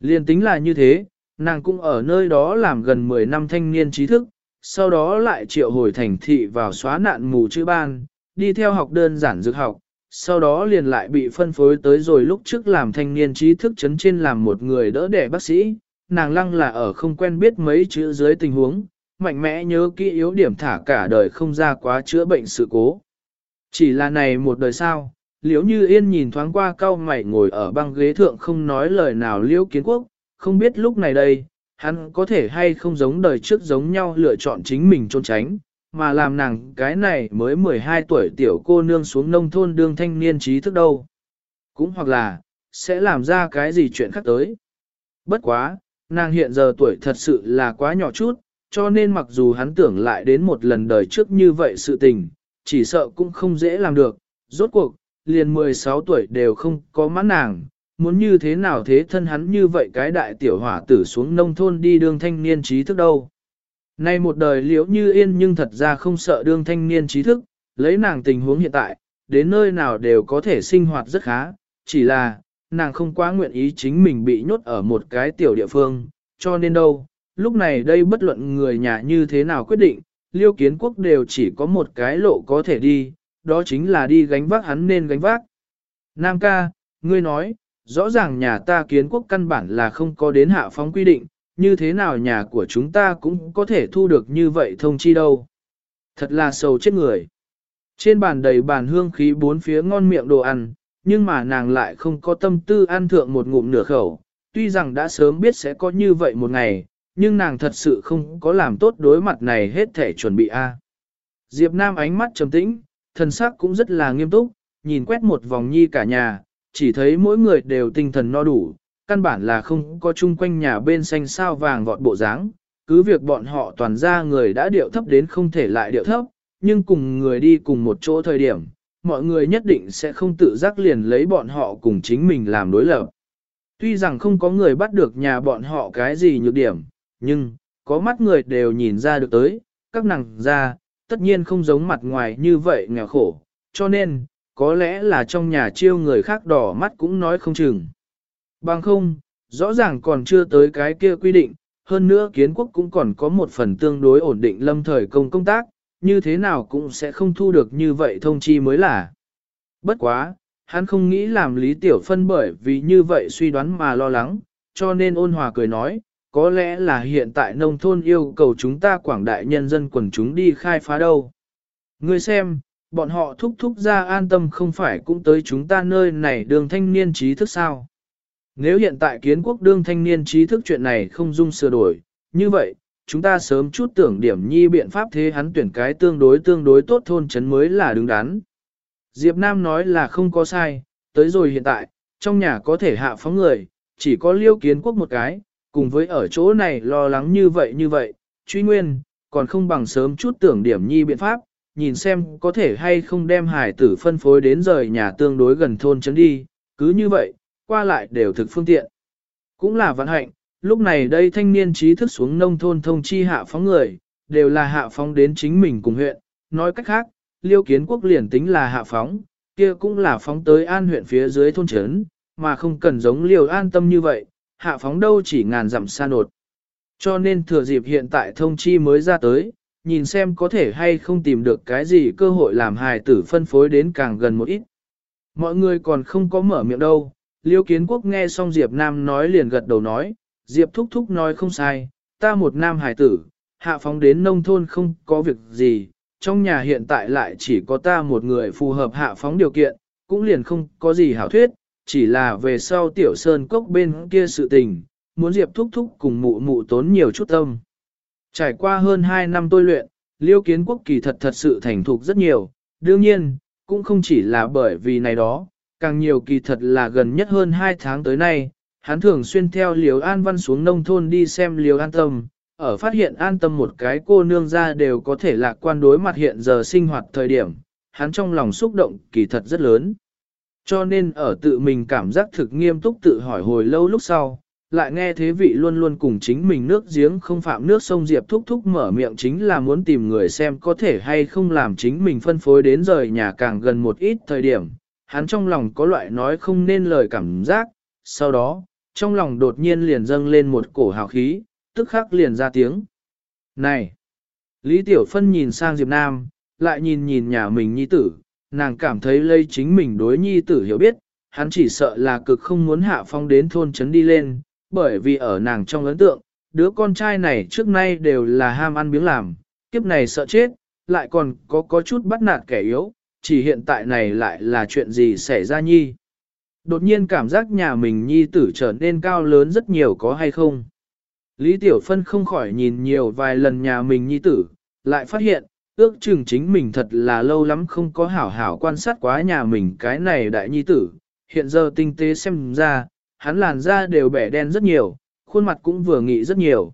Liên tính là như thế, nàng cũng ở nơi đó làm gần 10 năm thanh niên trí thức, sau đó lại triệu hồi thành thị vào xóa nạn mù chữ ban, đi theo học đơn giản dược học, sau đó liền lại bị phân phối tới rồi lúc trước làm thanh niên trí thức chấn trên làm một người đỡ đẻ bác sĩ, nàng lăng là ở không quen biết mấy chữ dưới tình huống, mạnh mẽ nhớ kỹ yếu điểm thả cả đời không ra quá chữa bệnh sự cố. Chỉ là này một đời sao, liễu như yên nhìn thoáng qua cao mày ngồi ở băng ghế thượng không nói lời nào liễu kiến quốc, không biết lúc này đây, hắn có thể hay không giống đời trước giống nhau lựa chọn chính mình trốn tránh, mà làm nàng cái này mới 12 tuổi tiểu cô nương xuống nông thôn đương thanh niên trí thức đâu. Cũng hoặc là, sẽ làm ra cái gì chuyện khác tới. Bất quá, Nàng hiện giờ tuổi thật sự là quá nhỏ chút, cho nên mặc dù hắn tưởng lại đến một lần đời trước như vậy sự tình, chỉ sợ cũng không dễ làm được. Rốt cuộc, liền 16 tuổi đều không có mắt nàng, muốn như thế nào thế thân hắn như vậy cái đại tiểu hỏa tử xuống nông thôn đi đương thanh niên trí thức đâu. Nay một đời liễu như yên nhưng thật ra không sợ đương thanh niên trí thức, lấy nàng tình huống hiện tại, đến nơi nào đều có thể sinh hoạt rất khá, chỉ là, nàng không quá nguyện ý chính mình bị nhốt ở một cái tiểu địa phương, cho nên đâu, lúc này đây bất luận người nhà như thế nào quyết định, liêu kiến quốc đều chỉ có một cái lộ có thể đi, đó chính là đi gánh vác hắn nên gánh vác. Nam ca, ngươi nói, rõ ràng nhà ta kiến quốc căn bản là không có đến hạ phóng quy định, như thế nào nhà của chúng ta cũng có thể thu được như vậy thông chi đâu. Thật là sầu chết người. Trên bàn đầy bàn hương khí bốn phía ngon miệng đồ ăn, nhưng mà nàng lại không có tâm tư ăn thượng một ngụm nửa khẩu, tuy rằng đã sớm biết sẽ có như vậy một ngày, nhưng nàng thật sự không có làm tốt đối mặt này hết thể chuẩn bị a. Diệp Nam ánh mắt trầm tĩnh, thần sắc cũng rất là nghiêm túc, nhìn quét một vòng nhi cả nhà, chỉ thấy mỗi người đều tinh thần no đủ, căn bản là không có chung quanh nhà bên xanh sao vàng vọt bộ dáng, cứ việc bọn họ toàn ra người đã điệu thấp đến không thể lại điệu thấp, nhưng cùng người đi cùng một chỗ thời điểm, mọi người nhất định sẽ không tự giác liền lấy bọn họ cùng chính mình làm đối lập. Tuy rằng không có người bắt được nhà bọn họ cái gì nhược điểm, nhưng, có mắt người đều nhìn ra được tới, các nàng ra, tất nhiên không giống mặt ngoài như vậy nghèo khổ, cho nên, có lẽ là trong nhà chiêu người khác đỏ mắt cũng nói không chừng. Bằng không, rõ ràng còn chưa tới cái kia quy định, hơn nữa kiến quốc cũng còn có một phần tương đối ổn định lâm thời công công tác, như thế nào cũng sẽ không thu được như vậy thông chi mới là. Bất quá, hắn không nghĩ làm Lý Tiểu Phân bởi vì như vậy suy đoán mà lo lắng, cho nên ôn hòa cười nói, có lẽ là hiện tại nông thôn yêu cầu chúng ta quảng đại nhân dân quần chúng đi khai phá đâu. Ngươi xem, bọn họ thúc thúc ra an tâm không phải cũng tới chúng ta nơi này đường thanh niên trí thức sao. Nếu hiện tại kiến quốc đương thanh niên trí thức chuyện này không dung sửa đổi, như vậy, chúng ta sớm chút tưởng điểm nhi biện pháp thế hắn tuyển cái tương đối tương đối tốt thôn chấn mới là đứng đắn. Diệp Nam nói là không có sai, tới rồi hiện tại, trong nhà có thể hạ phóng người, chỉ có liêu kiến quốc một cái, cùng với ở chỗ này lo lắng như vậy như vậy, truy nguyên, còn không bằng sớm chút tưởng điểm nhi biện pháp, nhìn xem có thể hay không đem hải tử phân phối đến rời nhà tương đối gần thôn chấn đi, cứ như vậy, qua lại đều thực phương tiện. Cũng là vận hạnh, lúc này đây thanh niên trí thức xuống nông thôn thông chi hạ phóng người, đều là hạ phóng đến chính mình cùng huyện, nói cách khác, liêu kiến quốc liền tính là hạ phóng, kia cũng là phóng tới an huyện phía dưới thôn trấn, mà không cần giống liều an tâm như vậy, hạ phóng đâu chỉ ngàn dặm xa nột. Cho nên thừa dịp hiện tại thông chi mới ra tới, nhìn xem có thể hay không tìm được cái gì cơ hội làm hài tử phân phối đến càng gần một ít. Mọi người còn không có mở miệng đâu, liêu kiến quốc nghe xong Diệp Nam nói liền gật đầu nói, Diệp thúc thúc nói không sai, ta một nam hài tử, hạ phóng đến nông thôn không có việc gì, trong nhà hiện tại lại chỉ có ta một người phù hợp hạ phóng điều kiện, cũng liền không có gì hảo thuyết, chỉ là về sau tiểu sơn cốc bên kia sự tình, muốn Diệp thúc thúc cùng mụ mụ tốn nhiều chút tâm. Trải qua hơn 2 năm tôi luyện, liêu kiến quốc kỳ thật thật sự thành thục rất nhiều, đương nhiên, cũng không chỉ là bởi vì này đó, càng nhiều kỳ thật là gần nhất hơn 2 tháng tới nay, hắn thường xuyên theo Liều An Văn xuống nông thôn đi xem Liều An Tâm, ở phát hiện an tâm một cái cô nương ra đều có thể lạc quan đối mặt hiện giờ sinh hoạt thời điểm, hắn trong lòng xúc động kỳ thật rất lớn. Cho nên ở tự mình cảm giác thực nghiêm túc tự hỏi hồi lâu lúc sau, lại nghe thế vị luôn luôn cùng chính mình nước giếng không phạm nước sông Diệp thúc thúc mở miệng chính là muốn tìm người xem có thể hay không làm chính mình phân phối đến rời nhà càng gần một ít thời điểm. Hắn trong lòng có loại nói không nên lời cảm giác, sau đó, trong lòng đột nhiên liền dâng lên một cổ hào khí, tức khắc liền ra tiếng. Này! Lý Tiểu Phân nhìn sang Diệp Nam, lại nhìn nhìn nhà mình nhi tử, nàng cảm thấy lây chính mình đối nhi tử hiểu biết, hắn chỉ sợ là cực không muốn hạ phong đến thôn trấn đi lên, bởi vì ở nàng trong ấn tượng, đứa con trai này trước nay đều là ham ăn biếng làm, kiếp này sợ chết, lại còn có có chút bắt nạt kẻ yếu, chỉ hiện tại này lại là chuyện gì xảy ra nhi. Đột nhiên cảm giác nhà mình nhi tử trở nên cao lớn rất nhiều có hay không. Lý Tiểu Phân không khỏi nhìn nhiều vài lần nhà mình nhi tử, lại phát hiện, ước chừng chính mình thật là lâu lắm không có hảo hảo quan sát quá nhà mình cái này đại nhi tử. Hiện giờ tinh tế xem ra, hắn làn da đều bẻ đen rất nhiều, khuôn mặt cũng vừa nghị rất nhiều.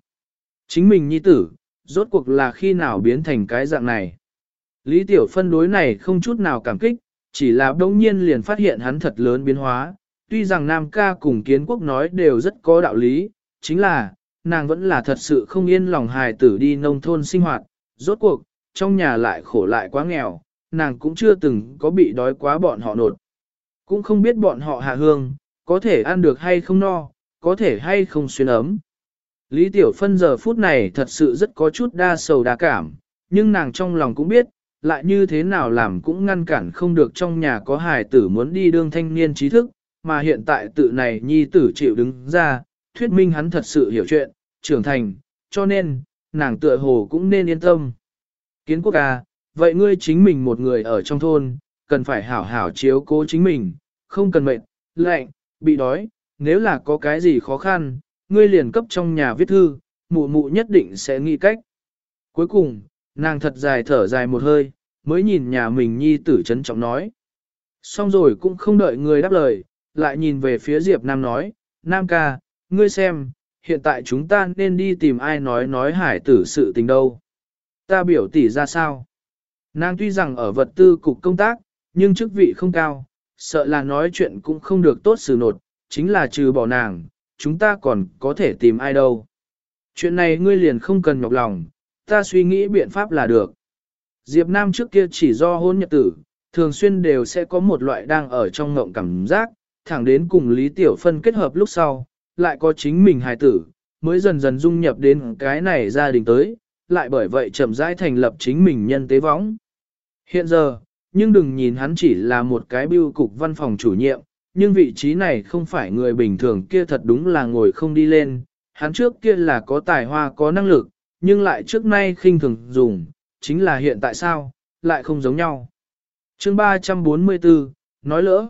Chính mình nhi tử, rốt cuộc là khi nào biến thành cái dạng này. Lý Tiểu Phân đối này không chút nào cảm kích, chỉ là đông nhiên liền phát hiện hắn thật lớn biến hóa, tuy rằng Nam ca cùng kiến quốc nói đều rất có đạo lý, chính là, nàng vẫn là thật sự không yên lòng hài tử đi nông thôn sinh hoạt, rốt cuộc, trong nhà lại khổ lại quá nghèo, nàng cũng chưa từng có bị đói quá bọn họ nột. Cũng không biết bọn họ hạ hương, có thể ăn được hay không no, có thể hay không xuyên ấm. Lý Tiểu Phân giờ phút này thật sự rất có chút đa sầu đa cảm, nhưng nàng trong lòng cũng biết, lại như thế nào làm cũng ngăn cản không được trong nhà có hài tử muốn đi đương thanh niên trí thức, mà hiện tại tự này nhi tử chịu đứng ra, thuyết minh hắn thật sự hiểu chuyện, trưởng thành, cho nên, nàng tựa hồ cũng nên yên tâm. Kiến quốc à, vậy ngươi chính mình một người ở trong thôn, cần phải hảo hảo chiếu cố chính mình, không cần mệt, lạnh, bị đói, nếu là có cái gì khó khăn, ngươi liền cấp trong nhà viết thư, mụ mụ nhất định sẽ nghĩ cách. Cuối cùng, nàng thật dài thở dài một hơi, mới nhìn nhà mình nhi tử chấn trọng nói. Xong rồi cũng không đợi người đáp lời, lại nhìn về phía Diệp Nam nói, Nam ca, ngươi xem, hiện tại chúng ta nên đi tìm ai nói nói hải tử sự tình đâu. Ta biểu tỷ ra sao? Nàng tuy rằng ở vật tư cục công tác, nhưng chức vị không cao, sợ là nói chuyện cũng không được tốt xử nột, chính là trừ bỏ nàng, chúng ta còn có thể tìm ai đâu. Chuyện này ngươi liền không cần nhọc lòng, ta suy nghĩ biện pháp là được. Diệp Nam trước kia chỉ do hôn nhật tử, thường xuyên đều sẽ có một loại đang ở trong ngộng cảm giác, thẳng đến cùng Lý Tiểu Phân kết hợp lúc sau, lại có chính mình hài tử, mới dần dần dung nhập đến cái này gia đình tới, lại bởi vậy chậm rãi thành lập chính mình nhân tế võng. Hiện giờ, nhưng đừng nhìn hắn chỉ là một cái biêu cục văn phòng chủ nhiệm, nhưng vị trí này không phải người bình thường kia thật đúng là ngồi không đi lên, hắn trước kia là có tài hoa có năng lực, nhưng lại trước nay khinh thường dùng, chính là hiện tại sao, lại không giống nhau. Chương 344, nói lỡ.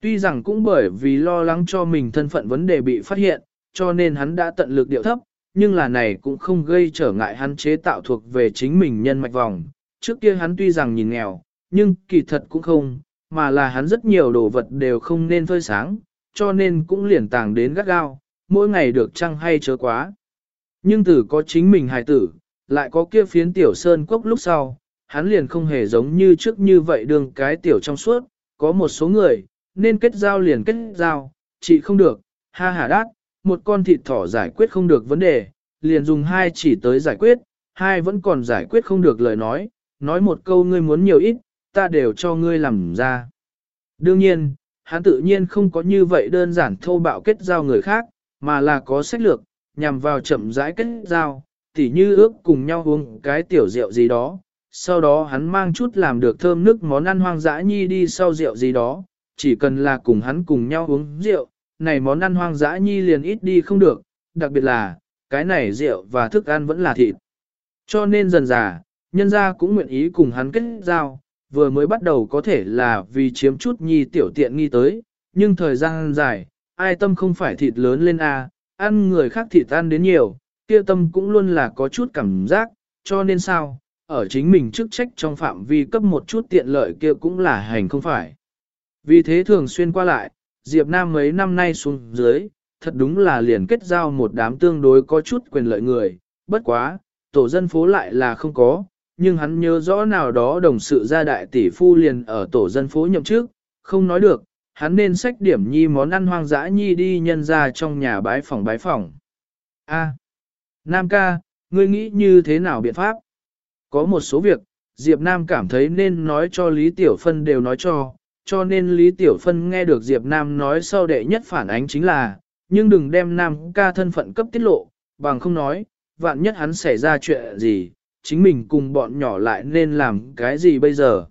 Tuy rằng cũng bởi vì lo lắng cho mình thân phận vấn đề bị phát hiện, cho nên hắn đã tận lực điệu thấp, nhưng là này cũng không gây trở ngại hắn chế tạo thuộc về chính mình nhân mạch vòng. Trước kia hắn tuy rằng nhìn nghèo, nhưng kỳ thật cũng không, mà là hắn rất nhiều đồ vật đều không nên phơi sáng, cho nên cũng liền tàng đến gắt gao, mỗi ngày được trăng hay chớ quá. Nhưng tử có chính mình hài tử, lại có kia phiến tiểu sơn cốc lúc sau, hắn liền không hề giống như trước như vậy đường cái tiểu trong suốt, có một số người, nên kết giao liền kết giao, chị không được, ha hà đát, một con thịt thỏ giải quyết không được vấn đề, liền dùng hai chỉ tới giải quyết, hai vẫn còn giải quyết không được lời nói, nói một câu ngươi muốn nhiều ít, ta đều cho ngươi làm ra. Đương nhiên, hắn tự nhiên không có như vậy đơn giản thô bạo kết giao người khác, mà là có sách lược, nhằm vào chậm rãi kết giao, tỉ như ước cùng nhau uống cái tiểu rượu gì đó. Sau đó hắn mang chút làm được thơm nước món ăn hoang dã nhi đi sau rượu gì đó, chỉ cần là cùng hắn cùng nhau uống rượu, này món ăn hoang dã nhi liền ít đi không được, đặc biệt là, cái này rượu và thức ăn vẫn là thịt. Cho nên dần dà, nhân gia cũng nguyện ý cùng hắn kết giao, vừa mới bắt đầu có thể là vì chiếm chút nhi tiểu tiện nghi tới, nhưng thời gian dài, ai tâm không phải thịt lớn lên a, à, ăn người khác thịt ăn đến nhiều, kia tâm cũng luôn là có chút cảm giác, cho nên sao, ở chính mình chức trách trong phạm vi cấp một chút tiện lợi kia cũng là hành không phải. Vì thế thường xuyên qua lại, Diệp Nam mấy năm nay xuống dưới, thật đúng là liền kết giao một đám tương đối có chút quyền lợi người, bất quá, tổ dân phố lại là không có, nhưng hắn nhớ rõ nào đó đồng sự gia đại tỷ phu liền ở tổ dân phố nhậm trước, không nói được, hắn nên sách điểm nhi món ăn hoang dã nhi đi nhân ra trong nhà bái phòng bái phòng. A. À, Nam ca, ngươi nghĩ như thế nào biện pháp? Có một số việc, Diệp Nam cảm thấy nên nói cho Lý Tiểu Phân đều nói cho, cho nên Lý Tiểu Phân nghe được Diệp Nam nói sau đệ nhất phản ánh chính là, nhưng đừng đem Nam ca thân phận cấp tiết lộ, bằng không nói, vạn nhất hắn xảy ra chuyện gì, chính mình cùng bọn nhỏ lại nên làm cái gì bây giờ.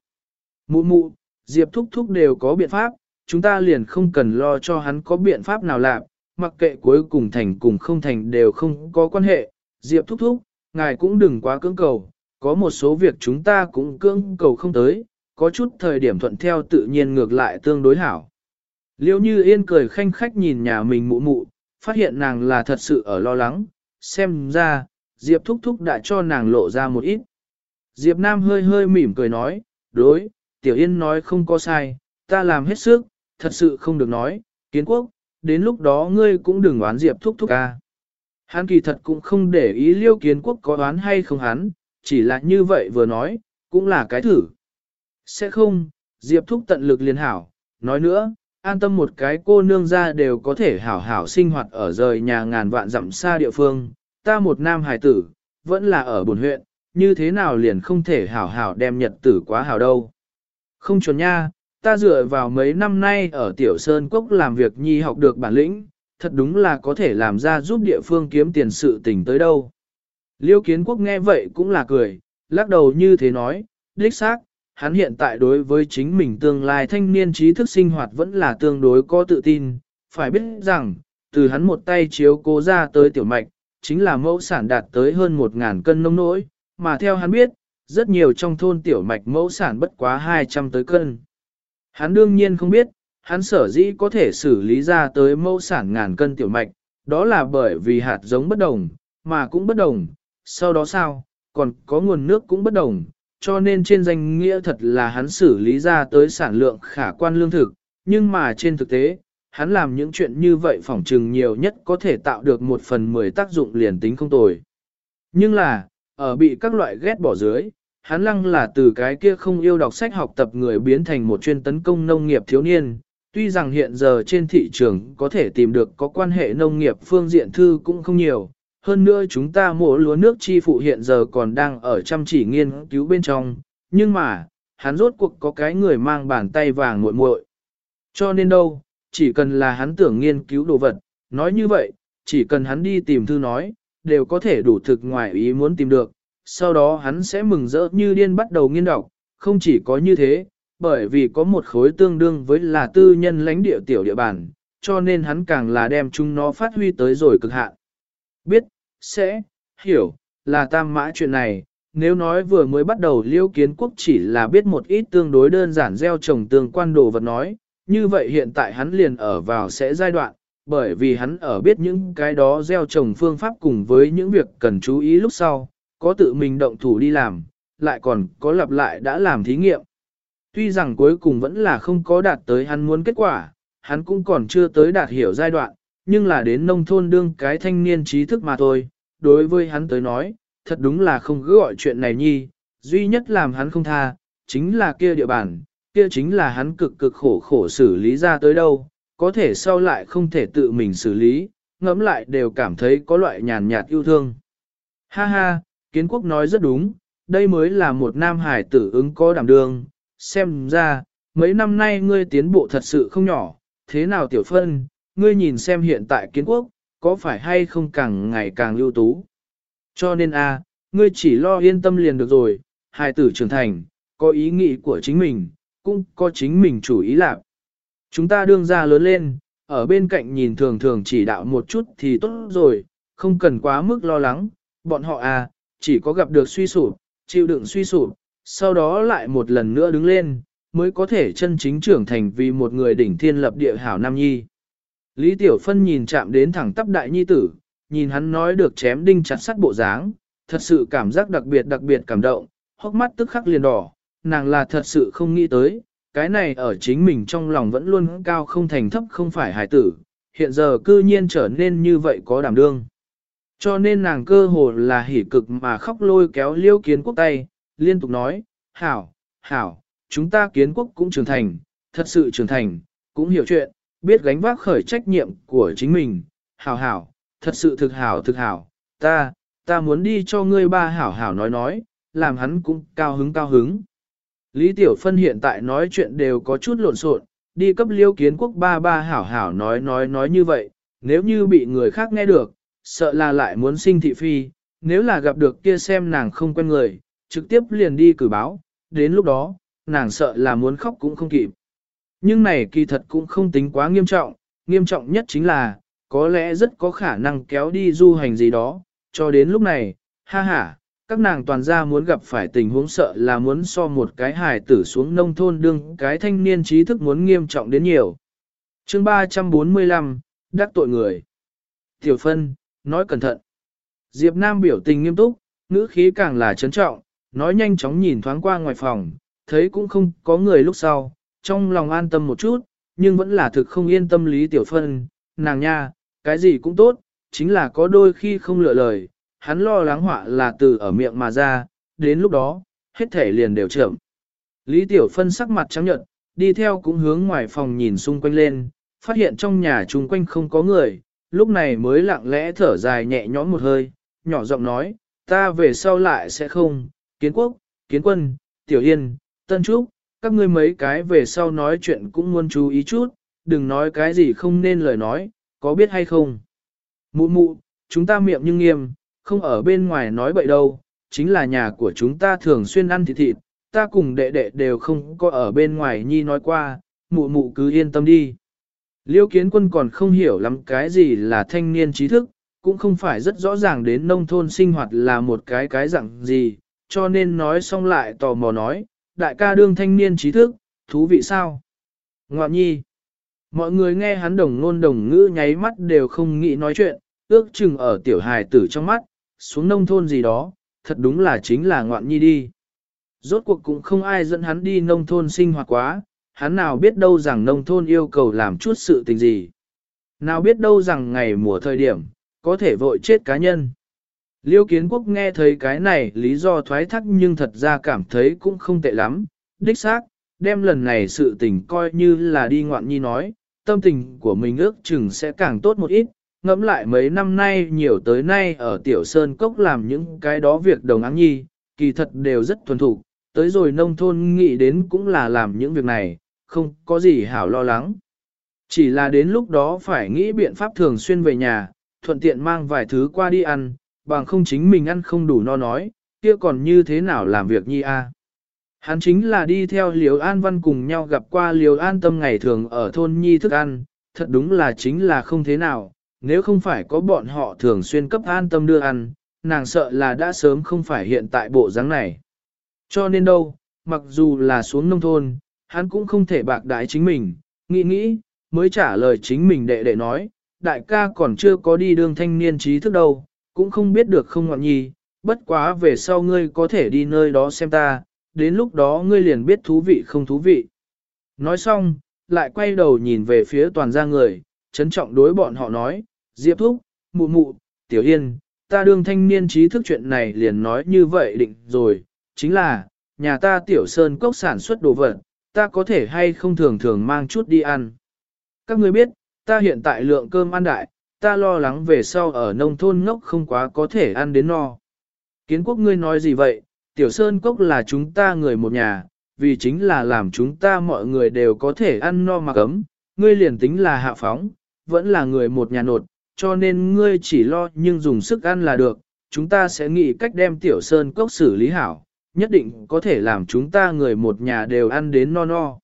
Mụ mụ, Diệp thúc thúc đều có biện pháp, chúng ta liền không cần lo cho hắn có biện pháp nào làm, mặc kệ cuối cùng thành cùng không thành đều không có quan hệ. Diệp thúc thúc, ngài cũng đừng quá cưỡng cầu, có một số việc chúng ta cũng cưỡng cầu không tới, có chút thời điểm thuận theo tự nhiên ngược lại tương đối hảo. Liêu như yên cười khanh khách nhìn nhà mình mụ mụ, phát hiện nàng là thật sự ở lo lắng, xem ra, Diệp thúc thúc đã cho nàng lộ ra một ít. Diệp Nam hơi hơi mỉm cười nói, đối, Tiểu Yên nói không có sai, ta làm hết sức, thật sự không được nói, kiến quốc, đến lúc đó ngươi cũng đừng oán Diệp thúc thúc ca. Hắn kỳ thật cũng không để ý liêu kiến quốc có oán hay không hắn, chỉ là như vậy vừa nói, cũng là cái thử. Sẽ không, Diệp thúc tận lực liền hảo, nói nữa, an tâm một cái cô nương ra đều có thể hảo hảo sinh hoạt ở rời nhà ngàn vạn dặm xa địa phương, ta một nam hài tử, vẫn là ở buồn huyện, như thế nào liền không thể hảo hảo đem nhật tử quá hảo đâu. Không chuẩn nha, ta dựa vào mấy năm nay ở Tiểu Sơn Cốc làm việc nhi học được bản lĩnh, thật đúng là có thể làm ra giúp địa phương kiếm tiền sự tình tới đâu. Liêu kiến quốc nghe vậy cũng là cười, lắc đầu như thế nói, đích xác, hắn hiện tại đối với chính mình tương lai thanh niên trí thức sinh hoạt vẫn là tương đối có tự tin, phải biết rằng, từ hắn một tay chiếu cố ra tới tiểu mạch, chính là mẫu sản đạt tới hơn 1.000 cân nông nỗi, mà theo hắn biết, rất nhiều trong thôn tiểu mạch mẫu sản bất quá 200 tới cân. Hắn đương nhiên không biết, hắn sở dĩ có thể xử lý ra tới mẫu sản ngàn cân tiểu mạch, đó là bởi vì hạt giống bất đồng, mà cũng bất đồng, sau đó sao, còn có nguồn nước cũng bất đồng, cho nên trên danh nghĩa thật là hắn xử lý ra tới sản lượng khả quan lương thực, nhưng mà trên thực tế, hắn làm những chuyện như vậy phỏng trừng nhiều nhất có thể tạo được một phần mười tác dụng liền tính không tồi. Nhưng là, ở bị các loại ghét bỏ dưới, hắn lăng là từ cái kia không yêu đọc sách học tập người biến thành một chuyên tấn công nông nghiệp thiếu niên. Tuy rằng hiện giờ trên thị trường có thể tìm được có quan hệ nông nghiệp phương diện thư cũng không nhiều, hơn nữa chúng ta mổ lúa nước chi phụ hiện giờ còn đang ở chăm chỉ nghiên cứu bên trong, nhưng mà, hắn rốt cuộc có cái người mang bàn tay vàng muội muội. Cho nên đâu, chỉ cần là hắn tưởng nghiên cứu đồ vật, nói như vậy, chỉ cần hắn đi tìm thư nói, đều có thể đủ thực ngoài ý muốn tìm được, sau đó hắn sẽ mừng rỡ như điên bắt đầu nghiên đọc, không chỉ có như thế, bởi vì có một khối tương đương với là tư nhân lãnh địa tiểu địa bàn, cho nên hắn càng là đem chúng nó phát huy tới rồi cực hạn. Biết, sẽ, hiểu, là tam mã chuyện này, nếu nói vừa mới bắt đầu liêu kiến quốc chỉ là biết một ít tương đối đơn giản gieo trồng tương quan đồ vật nói, như vậy hiện tại hắn liền ở vào sẽ giai đoạn, bởi vì hắn ở biết những cái đó gieo trồng phương pháp cùng với những việc cần chú ý lúc sau, có tự mình động thủ đi làm, lại còn có lặp lại đã làm thí nghiệm. Tuy rằng cuối cùng vẫn là không có đạt tới hắn muốn kết quả, hắn cũng còn chưa tới đạt hiểu giai đoạn, nhưng là đến nông thôn đương cái thanh niên trí thức mà thôi, đối với hắn tới nói, thật đúng là không cứ gọi chuyện này nhi, duy nhất làm hắn không tha, chính là kia địa bàn, kia chính là hắn cực cực khổ khổ xử lý ra tới đâu, có thể sau lại không thể tự mình xử lý, ngẫm lại đều cảm thấy có loại nhàn nhạt yêu thương. Ha ha, kiến quốc nói rất đúng, đây mới là một nam hải tử ứng có đảm đương, xem ra, mấy năm nay ngươi tiến bộ thật sự không nhỏ, thế nào tiểu phân, ngươi nhìn xem hiện tại kiến quốc, có phải hay không càng ngày càng lưu tú. Cho nên a, ngươi chỉ lo yên tâm liền được rồi, hải tử trưởng thành, có ý nghĩ của chính mình, cũng có chính mình chủ ý lạc. Chúng ta đương ra lớn lên, ở bên cạnh nhìn thường thường chỉ đạo một chút thì tốt rồi, không cần quá mức lo lắng, bọn họ à, chỉ có gặp được suy sụp, chịu đựng suy sụp, sau đó lại một lần nữa đứng lên, mới có thể chân chính trưởng thành vì một người đỉnh thiên lập địa hảo nam nhi. Lý Tiểu Phân nhìn chạm đến thẳng tắp đại nhi tử, nhìn hắn nói được chém đinh chặt sắt bộ dáng, thật sự cảm giác đặc biệt đặc biệt cảm động, hốc mắt tức khắc liền đỏ, nàng là thật sự không nghĩ tới, cái này ở chính mình trong lòng vẫn luôn cao không thành thấp không phải hài tử, hiện giờ cư nhiên trở nên như vậy có đảm đương. Cho nên nàng cơ hồ là hỉ cực mà khóc lôi kéo liêu kiến quốc tay, liên tục nói, hảo, hảo, chúng ta kiến quốc cũng trưởng thành, thật sự trưởng thành, cũng hiểu chuyện, biết gánh vác khởi trách nhiệm của chính mình, hảo hảo, thật sự thực hảo thực hảo, ta, ta muốn đi cho ngươi ba hảo hảo nói nói, làm hắn cũng cao hứng cao hứng. Lý Tiểu Phân hiện tại nói chuyện đều có chút lộn xộn, đi cấp liêu kiến quốc ba ba hảo hảo nói nói nói như vậy, nếu như bị người khác nghe được, sợ là lại muốn sinh thị phi, nếu là gặp được kia xem nàng không quen người, trực tiếp liền đi cử báo, đến lúc đó, nàng sợ là muốn khóc cũng không kịp. Nhưng này kỳ thật cũng không tính quá nghiêm trọng, nghiêm trọng nhất chính là, có lẽ rất có khả năng kéo đi du hành gì đó, cho đến lúc này, ha ha, các nàng toàn ra muốn gặp phải tình huống sợ là muốn so một cái hài tử xuống nông thôn đương cái thanh niên trí thức muốn nghiêm trọng đến nhiều. chương 345, đắc tội người. Tiểu phân, nói cẩn thận. Diệp Nam biểu tình nghiêm túc, ngữ khí càng là trấn trọng, nói nhanh chóng nhìn thoáng qua ngoài phòng, thấy cũng không có người lúc sau, trong lòng an tâm một chút, nhưng vẫn là thực không yên tâm lý tiểu phân, nàng nha, cái gì cũng tốt, chính là có đôi khi không lựa lời, hắn lo lắng họa là từ ở miệng mà ra, đến lúc đó, hết thể liền đều trưởng. Lý tiểu phân sắc mặt trắng nhợt, đi theo cũng hướng ngoài phòng nhìn xung quanh lên, phát hiện trong nhà chung quanh không có người, lúc này mới lặng lẽ thở dài nhẹ nhõm một hơi, nhỏ giọng nói, ta về sau lại sẽ không, kiến quốc, kiến quân, tiểu yên, tân trúc, các ngươi mấy cái về sau nói chuyện cũng muốn chú ý chút, đừng nói cái gì không nên lời nói, có biết hay không. Mụ mụ, chúng ta miệng nhưng nghiêm, không ở bên ngoài nói bậy đâu, chính là nhà của chúng ta thường xuyên ăn thịt thịt, ta cùng đệ đệ đều không có ở bên ngoài nhi nói qua, mụ mụ cứ yên tâm đi. Liêu kiến quân còn không hiểu lắm cái gì là thanh niên trí thức, cũng không phải rất rõ ràng đến nông thôn sinh hoạt là một cái cái dạng gì, cho nên nói xong lại tò mò nói, đại ca đương thanh niên trí thức, thú vị sao? Ngoạn nhi, mọi người nghe hắn đồng ngôn đồng ngữ nháy mắt đều không nghĩ nói chuyện, ước chừng ở tiểu hài tử trong mắt, xuống nông thôn gì đó, thật đúng là chính là ngoạn nhi đi. Rốt cuộc cũng không ai dẫn hắn đi nông thôn sinh hoạt quá, hắn nào biết đâu rằng nông thôn yêu cầu làm chút sự tình gì. Nào biết đâu rằng ngày mùa thời điểm, có thể vội chết cá nhân. Liêu kiến quốc nghe thấy cái này lý do thoái thác nhưng thật ra cảm thấy cũng không tệ lắm, đích xác, đem lần này sự tình coi như là đi ngoạn nhi nói, tâm tình của mình ước chừng sẽ càng tốt một ít, ngẫm lại mấy năm nay nhiều tới nay ở Tiểu Sơn Cốc làm những cái đó việc đồng áng nhi, kỳ thật đều rất thuần thủ, tới rồi nông thôn nghĩ đến cũng là làm những việc này, không có gì hảo lo lắng. Chỉ là đến lúc đó phải nghĩ biện pháp thường xuyên về nhà, thuận tiện mang vài thứ qua đi ăn, bằng không chính mình ăn không đủ no nói, kia còn như thế nào làm việc nhi a? Hắn chính là đi theo Liều An Văn cùng nhau gặp qua Liều An Tâm ngày thường ở thôn nhi thức ăn, thật đúng là chính là không thế nào, nếu không phải có bọn họ thường xuyên cấp An Tâm đưa ăn, nàng sợ là đã sớm không phải hiện tại bộ dáng này. Cho nên đâu, mặc dù là xuống nông thôn, hắn cũng không thể bạc đái chính mình, nghĩ nghĩ, mới trả lời chính mình đệ đệ nói, đại ca còn chưa có đi đường thanh niên trí thức đâu, cũng không biết được không ngọn nhi, bất quá về sau ngươi có thể đi nơi đó xem ta, đến lúc đó ngươi liền biết thú vị không thú vị. Nói xong, lại quay đầu nhìn về phía toàn gia người, trấn trọng đối bọn họ nói, Diệp Thúc, Mụ Mụ, Tiểu Yên, ta đương thanh niên trí thức chuyện này liền nói như vậy định rồi, chính là, nhà ta Tiểu Sơn cốc sản xuất đồ vật, ta có thể hay không thường thường mang chút đi ăn. Các ngươi biết, ta hiện tại lượng cơm ăn đại, ta lo lắng về sau ở nông thôn ngốc không quá có thể ăn đến no. Kiến quốc ngươi nói gì vậy, tiểu sơn cốc là chúng ta người một nhà, vì chính là làm chúng ta mọi người đều có thể ăn no mà cấm, ngươi liền tính là hạ phóng, vẫn là người một nhà nột, cho nên ngươi chỉ lo nhưng dùng sức ăn là được, chúng ta sẽ nghĩ cách đem tiểu sơn cốc xử lý hảo, nhất định có thể làm chúng ta người một nhà đều ăn đến no no.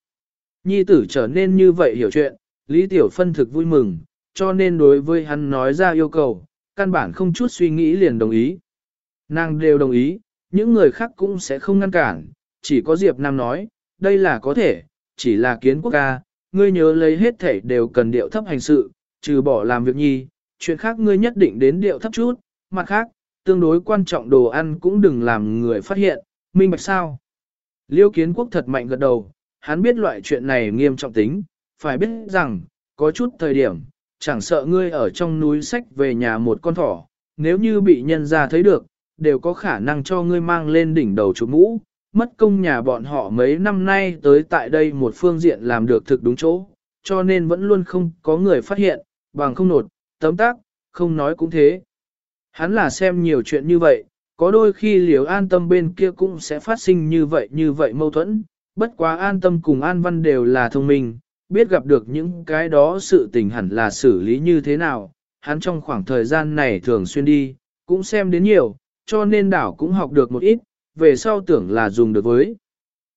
Nhi tử trở nên như vậy hiểu chuyện, Lý Tiểu Phân thực vui mừng, cho nên đối với hắn nói ra yêu cầu, căn bản không chút suy nghĩ liền đồng ý. Nàng đều đồng ý, những người khác cũng sẽ không ngăn cản, chỉ có Diệp Nam nói, đây là có thể, chỉ là kiến quốc ca, ngươi nhớ lấy hết thể đều cần điệu thấp hành sự, trừ bỏ làm việc nhi, chuyện khác ngươi nhất định đến điệu thấp chút, mặt khác, tương đối quan trọng đồ ăn cũng đừng làm người phát hiện, minh bạch sao. Liêu kiến quốc thật mạnh gật đầu, hắn biết loại chuyện này nghiêm trọng tính, phải biết rằng, có chút thời điểm, chẳng sợ ngươi ở trong núi sách về nhà một con thỏ, nếu như bị nhân ra thấy được, đều có khả năng cho ngươi mang lên đỉnh đầu chụp mũ, mất công nhà bọn họ mấy năm nay tới tại đây một phương diện làm được thực đúng chỗ, cho nên vẫn luôn không có người phát hiện, bằng không nột, tấm tác, không nói cũng thế. Hắn là xem nhiều chuyện như vậy, có đôi khi liều an tâm bên kia cũng sẽ phát sinh như vậy như vậy mâu thuẫn, bất quá an tâm cùng an văn đều là thông minh, biết gặp được những cái đó sự tình hẳn là xử lý như thế nào, hắn trong khoảng thời gian này thường xuyên đi, cũng xem đến nhiều, cho nên đảo cũng học được một ít, về sau tưởng là dùng được với.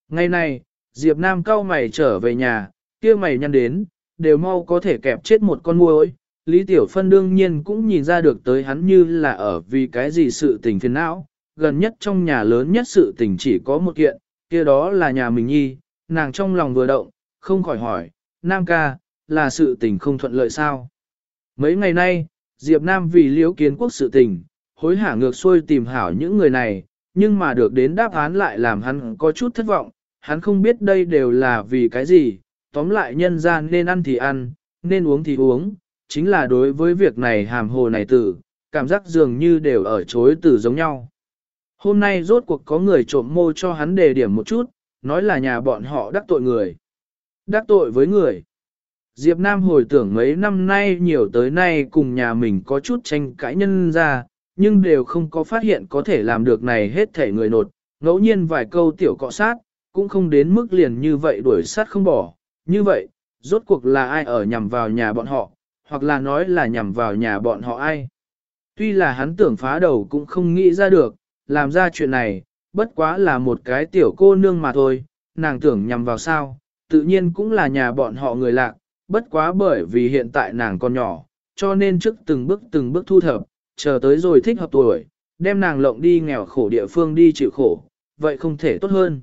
Ngày này, Diệp Nam cao mày trở về nhà, kia mày nhăn đến, đều mau có thể kẹp chết một con muỗi. Lý Tiểu Phân đương nhiên cũng nhìn ra được tới hắn như là ở vì cái gì sự tình phiền não, gần nhất trong nhà lớn nhất sự tình chỉ có một kiện, kia đó là nhà mình nhi, nàng trong lòng vừa động, không khỏi hỏi, Nam ca, là sự tình không thuận lợi sao? Mấy ngày nay, Diệp Nam vì liễu kiến quốc sự tình, hối hả ngược xuôi tìm hảo những người này, nhưng mà được đến đáp án lại làm hắn có chút thất vọng, hắn không biết đây đều là vì cái gì, tóm lại nhân gian nên ăn thì ăn, nên uống thì uống, chính là đối với việc này hàm hồ này tử, cảm giác dường như đều ở chối từ giống nhau. Hôm nay rốt cuộc có người trộm mô cho hắn đề điểm một chút, nói là nhà bọn họ đắc tội người. Đắc tội với người. Diệp Nam hồi tưởng mấy năm nay nhiều tới nay cùng nhà mình có chút tranh cãi nhân ra, nhưng đều không có phát hiện có thể làm được này hết thể người nột, ngẫu nhiên vài câu tiểu cọ sát, cũng không đến mức liền như vậy đuổi sát không bỏ. Như vậy, rốt cuộc là ai ở nhằm vào nhà bọn họ, hoặc là nói là nhằm vào nhà bọn họ ai. Tuy là hắn tưởng phá đầu cũng không nghĩ ra được, làm ra chuyện này, bất quá là một cái tiểu cô nương mà thôi, nàng tưởng nhằm vào sao, tự nhiên cũng là nhà bọn họ người lạc, bất quá bởi vì hiện tại nàng còn nhỏ, cho nên trước từng bước từng bước thu thập, chờ tới rồi thích hợp tuổi, đem nàng lộng đi nghèo khổ địa phương đi chịu khổ, vậy không thể tốt hơn.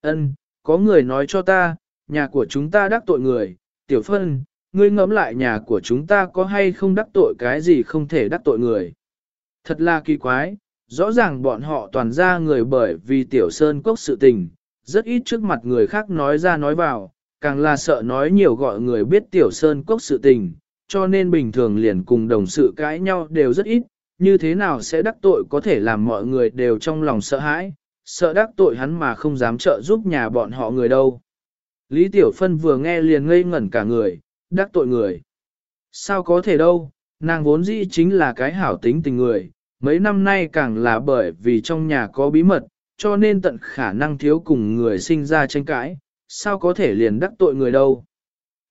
Ân, có người nói cho ta, nhà của chúng ta đắc tội người, tiểu phân, ngươi ngẫm lại nhà của chúng ta có hay không đắc tội cái gì không thể đắc tội người. Thật là kỳ quái, rõ ràng bọn họ toàn ra người bởi vì tiểu sơn cốc sự tình, rất ít trước mặt người khác nói ra nói vào, càng là sợ nói nhiều gọi người biết tiểu sơn cốc sự tình, cho nên bình thường liền cùng đồng sự cãi nhau đều rất ít, như thế nào sẽ đắc tội có thể làm mọi người đều trong lòng sợ hãi, sợ đắc tội hắn mà không dám trợ giúp nhà bọn họ người đâu. Lý Tiểu Phân vừa nghe liền ngây ngẩn cả người, đắc tội người. Sao có thể đâu, nàng vốn dĩ chính là cái hảo tính tình người, mấy năm nay càng là bởi vì trong nhà có bí mật, cho nên tận khả năng thiếu cùng người sinh ra tranh cãi, sao có thể liền đắc tội người đâu.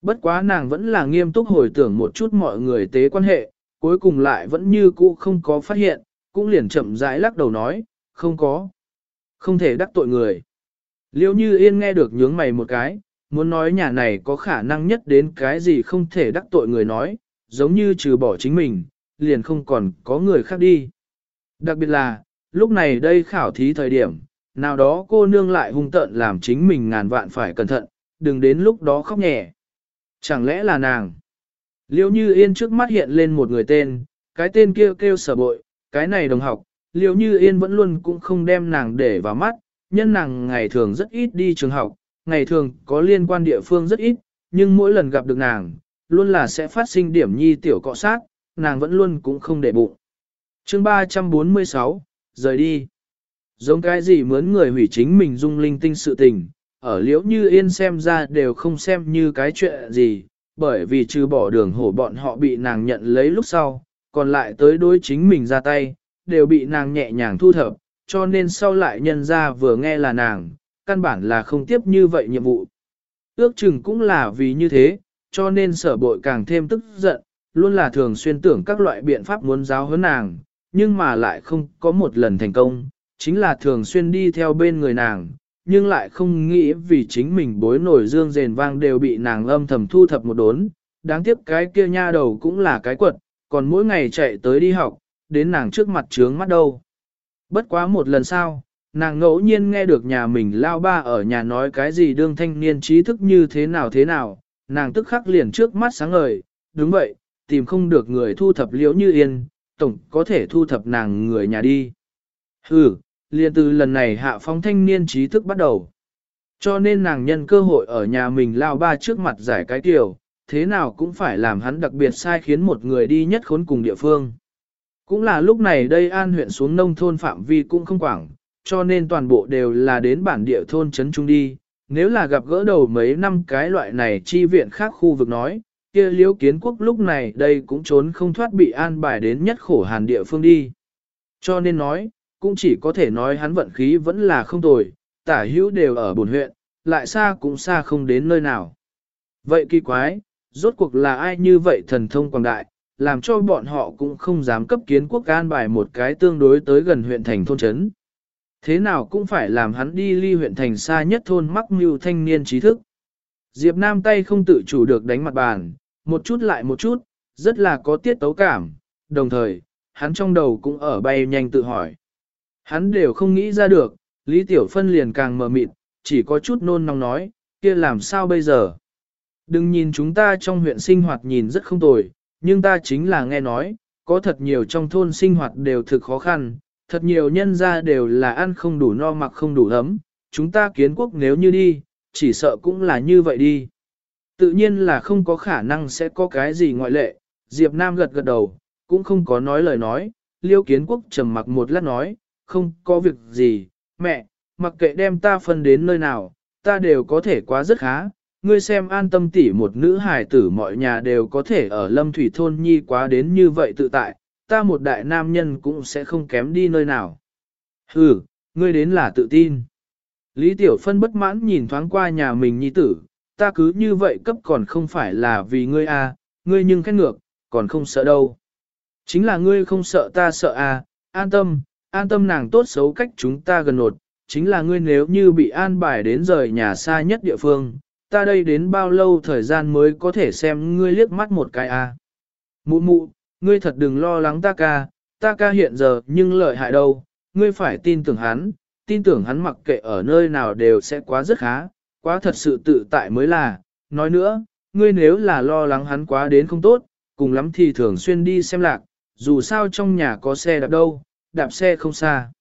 Bất quá nàng vẫn là nghiêm túc hồi tưởng một chút mọi người tế quan hệ, cuối cùng lại vẫn như cũ không có phát hiện, cũng liền chậm rãi lắc đầu nói, không có. Không thể đắc tội người. Liêu như yên nghe được nhướng mày một cái, muốn nói nhà này có khả năng nhất đến cái gì không thể đắc tội người nói, giống như trừ bỏ chính mình, liền không còn có người khác đi. Đặc biệt là, lúc này đây khảo thí thời điểm, nào đó cô nương lại hung tợn làm chính mình ngàn vạn phải cẩn thận, đừng đến lúc đó khóc nhẹ. Chẳng lẽ là nàng? Liêu như yên trước mắt hiện lên một người tên, cái tên kia kêu, kêu sở bội, cái này đồng học, liêu như yên vẫn luôn cũng không đem nàng để vào mắt, nhân nàng ngày thường rất ít đi trường học, ngày thường có liên quan địa phương rất ít, nhưng mỗi lần gặp được nàng, luôn là sẽ phát sinh điểm nhi tiểu cọ sát, nàng vẫn luôn cũng không để bụng. chương 346, rời đi. Giống cái gì mướn người hủy chính mình dung linh tinh sự tình, ở liễu như yên xem ra đều không xem như cái chuyện gì, bởi vì trừ bỏ đường hổ bọn họ bị nàng nhận lấy lúc sau, còn lại tới đối chính mình ra tay, đều bị nàng nhẹ nhàng thu thập, cho nên sau lại nhân ra vừa nghe là nàng, căn bản là không tiếp như vậy nhiệm vụ. Ước chừng cũng là vì như thế, cho nên sở bội càng thêm tức giận, luôn là thường xuyên tưởng các loại biện pháp muốn giáo huấn nàng, nhưng mà lại không có một lần thành công, chính là thường xuyên đi theo bên người nàng, nhưng lại không nghĩ vì chính mình bối nổi dương rền vang đều bị nàng âm thầm thu thập một đốn, đáng tiếc cái kia nha đầu cũng là cái quật, còn mỗi ngày chạy tới đi học, đến nàng trước mặt trướng mắt đâu. Bất quá một lần sau, nàng ngẫu nhiên nghe được nhà mình lao ba ở nhà nói cái gì đương thanh niên trí thức như thế nào thế nào, nàng tức khắc liền trước mắt sáng ngời, đúng vậy, tìm không được người thu thập liễu như yên, tổng có thể thu thập nàng người nhà đi. Hừ, liền từ lần này hạ phong thanh niên trí thức bắt đầu. Cho nên nàng nhân cơ hội ở nhà mình lao ba trước mặt giải cái tiểu, thế nào cũng phải làm hắn đặc biệt sai khiến một người đi nhất khốn cùng địa phương. Cũng là lúc này đây an huyện xuống nông thôn phạm vi cũng không quảng, cho nên toàn bộ đều là đến bản địa thôn trấn trung đi. Nếu là gặp gỡ đầu mấy năm cái loại này chi viện khác khu vực nói, kia liễu kiến quốc lúc này đây cũng trốn không thoát bị an bài đến nhất khổ hàn địa phương đi. Cho nên nói, cũng chỉ có thể nói hắn vận khí vẫn là không tồi, tả hữu đều ở bồn huyện, lại xa cũng xa không đến nơi nào. Vậy kỳ quái, rốt cuộc là ai như vậy thần thông quảng đại, làm cho bọn họ cũng không dám cấp kiến quốc an bài một cái tương đối tới gần huyện thành thôn trấn. Thế nào cũng phải làm hắn đi ly huyện thành xa nhất thôn mắc mưu thanh niên trí thức. Diệp Nam tay không tự chủ được đánh mặt bàn, một chút lại một chút, rất là có tiết tấu cảm, đồng thời, hắn trong đầu cũng ở bay nhanh tự hỏi. Hắn đều không nghĩ ra được, Lý Tiểu Phân liền càng mờ mịt, chỉ có chút nôn nóng nói, kia làm sao bây giờ? Đừng nhìn chúng ta trong huyện sinh hoạt nhìn rất không tồi, nhưng ta chính là nghe nói, có thật nhiều trong thôn sinh hoạt đều thực khó khăn, thật nhiều nhân gia đều là ăn không đủ no mặc không đủ ấm, chúng ta kiến quốc nếu như đi, chỉ sợ cũng là như vậy đi. Tự nhiên là không có khả năng sẽ có cái gì ngoại lệ, Diệp Nam gật gật đầu, cũng không có nói lời nói, liêu kiến quốc trầm mặc một lát nói, không có việc gì, mẹ, mặc kệ đem ta phân đến nơi nào, ta đều có thể quá rất khá, ngươi xem an tâm tỉ một nữ hài tử mọi nhà đều có thể ở lâm thủy thôn nhi quá đến như vậy tự tại, ta một đại nam nhân cũng sẽ không kém đi nơi nào. Hừ, ngươi đến là tự tin. Lý Tiểu Phân bất mãn nhìn thoáng qua nhà mình nhi tử, ta cứ như vậy cấp còn không phải là vì ngươi à, ngươi nhưng khét ngược, còn không sợ đâu. Chính là ngươi không sợ ta sợ à, an tâm, an tâm nàng tốt xấu cách chúng ta gần nột, chính là ngươi nếu như bị an bài đến rời nhà xa nhất địa phương, ta đây đến bao lâu thời gian mới có thể xem ngươi liếc mắt một cái à. Mụ mụ, ngươi thật đừng lo lắng ta ca, ta ca hiện giờ nhưng lợi hại đâu, ngươi phải tin tưởng hắn, tin tưởng hắn mặc kệ ở nơi nào đều sẽ quá rất khá, quá thật sự tự tại mới là, nói nữa, ngươi nếu là lo lắng hắn quá đến không tốt, cùng lắm thì thường xuyên đi xem lạc, dù sao trong nhà có xe đạp đâu, đạp xe không xa.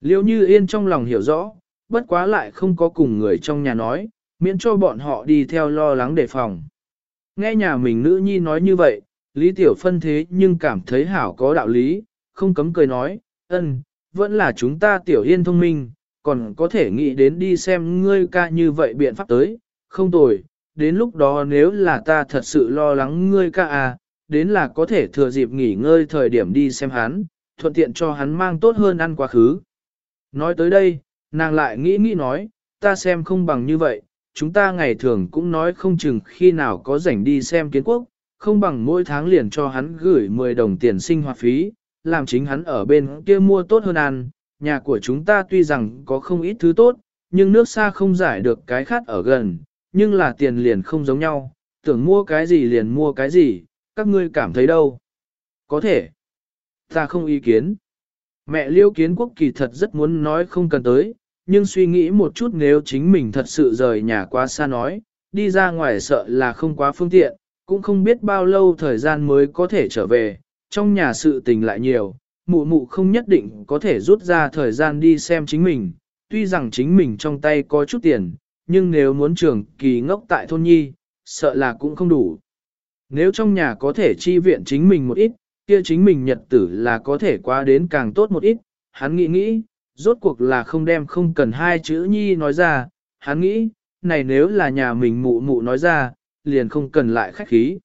Liêu như yên trong lòng hiểu rõ, bất quá lại không có cùng người trong nhà nói, miễn cho bọn họ đi theo lo lắng đề phòng. Nghe nhà mình nữ nhi nói như vậy, Lý Tiểu Phân thế nhưng cảm thấy hảo có đạo lý, không cấm cười nói, ân, vẫn là chúng ta Tiểu Yên thông minh, còn có thể nghĩ đến đi xem ngươi ca như vậy biện pháp tới, không tồi, đến lúc đó nếu là ta thật sự lo lắng ngươi ca à, đến là có thể thừa dịp nghỉ ngơi thời điểm đi xem hắn, thuận tiện cho hắn mang tốt hơn ăn quá khứ. Nói tới đây, nàng lại nghĩ nghĩ nói, ta xem không bằng như vậy, chúng ta ngày thường cũng nói không chừng khi nào có rảnh đi xem kiến quốc, không bằng mỗi tháng liền cho hắn gửi 10 đồng tiền sinh hoạt phí, làm chính hắn ở bên kia mua tốt hơn ăn, nhà của chúng ta tuy rằng có không ít thứ tốt, nhưng nước xa không giải được cái khát ở gần, nhưng là tiền liền không giống nhau, tưởng mua cái gì liền mua cái gì, các ngươi cảm thấy đâu? Có thể. Ta không ý kiến. Mẹ liêu kiến quốc kỳ thật rất muốn nói không cần tới, nhưng suy nghĩ một chút nếu chính mình thật sự rời nhà quá xa nói, đi ra ngoài sợ là không quá phương tiện, cũng không biết bao lâu thời gian mới có thể trở về, trong nhà sự tình lại nhiều, mụ mụ không nhất định có thể rút ra thời gian đi xem chính mình, tuy rằng chính mình trong tay có chút tiền, nhưng nếu muốn trường kỳ ngốc tại thôn nhi, sợ là cũng không đủ. Nếu trong nhà có thể chi viện chính mình một ít, kia chính mình nhật tử là có thể qua đến càng tốt một ít, hắn nghĩ nghĩ, rốt cuộc là không đem không cần hai chữ nhi nói ra, hắn nghĩ, này nếu là nhà mình mụ mụ nói ra, liền không cần lại khách khí.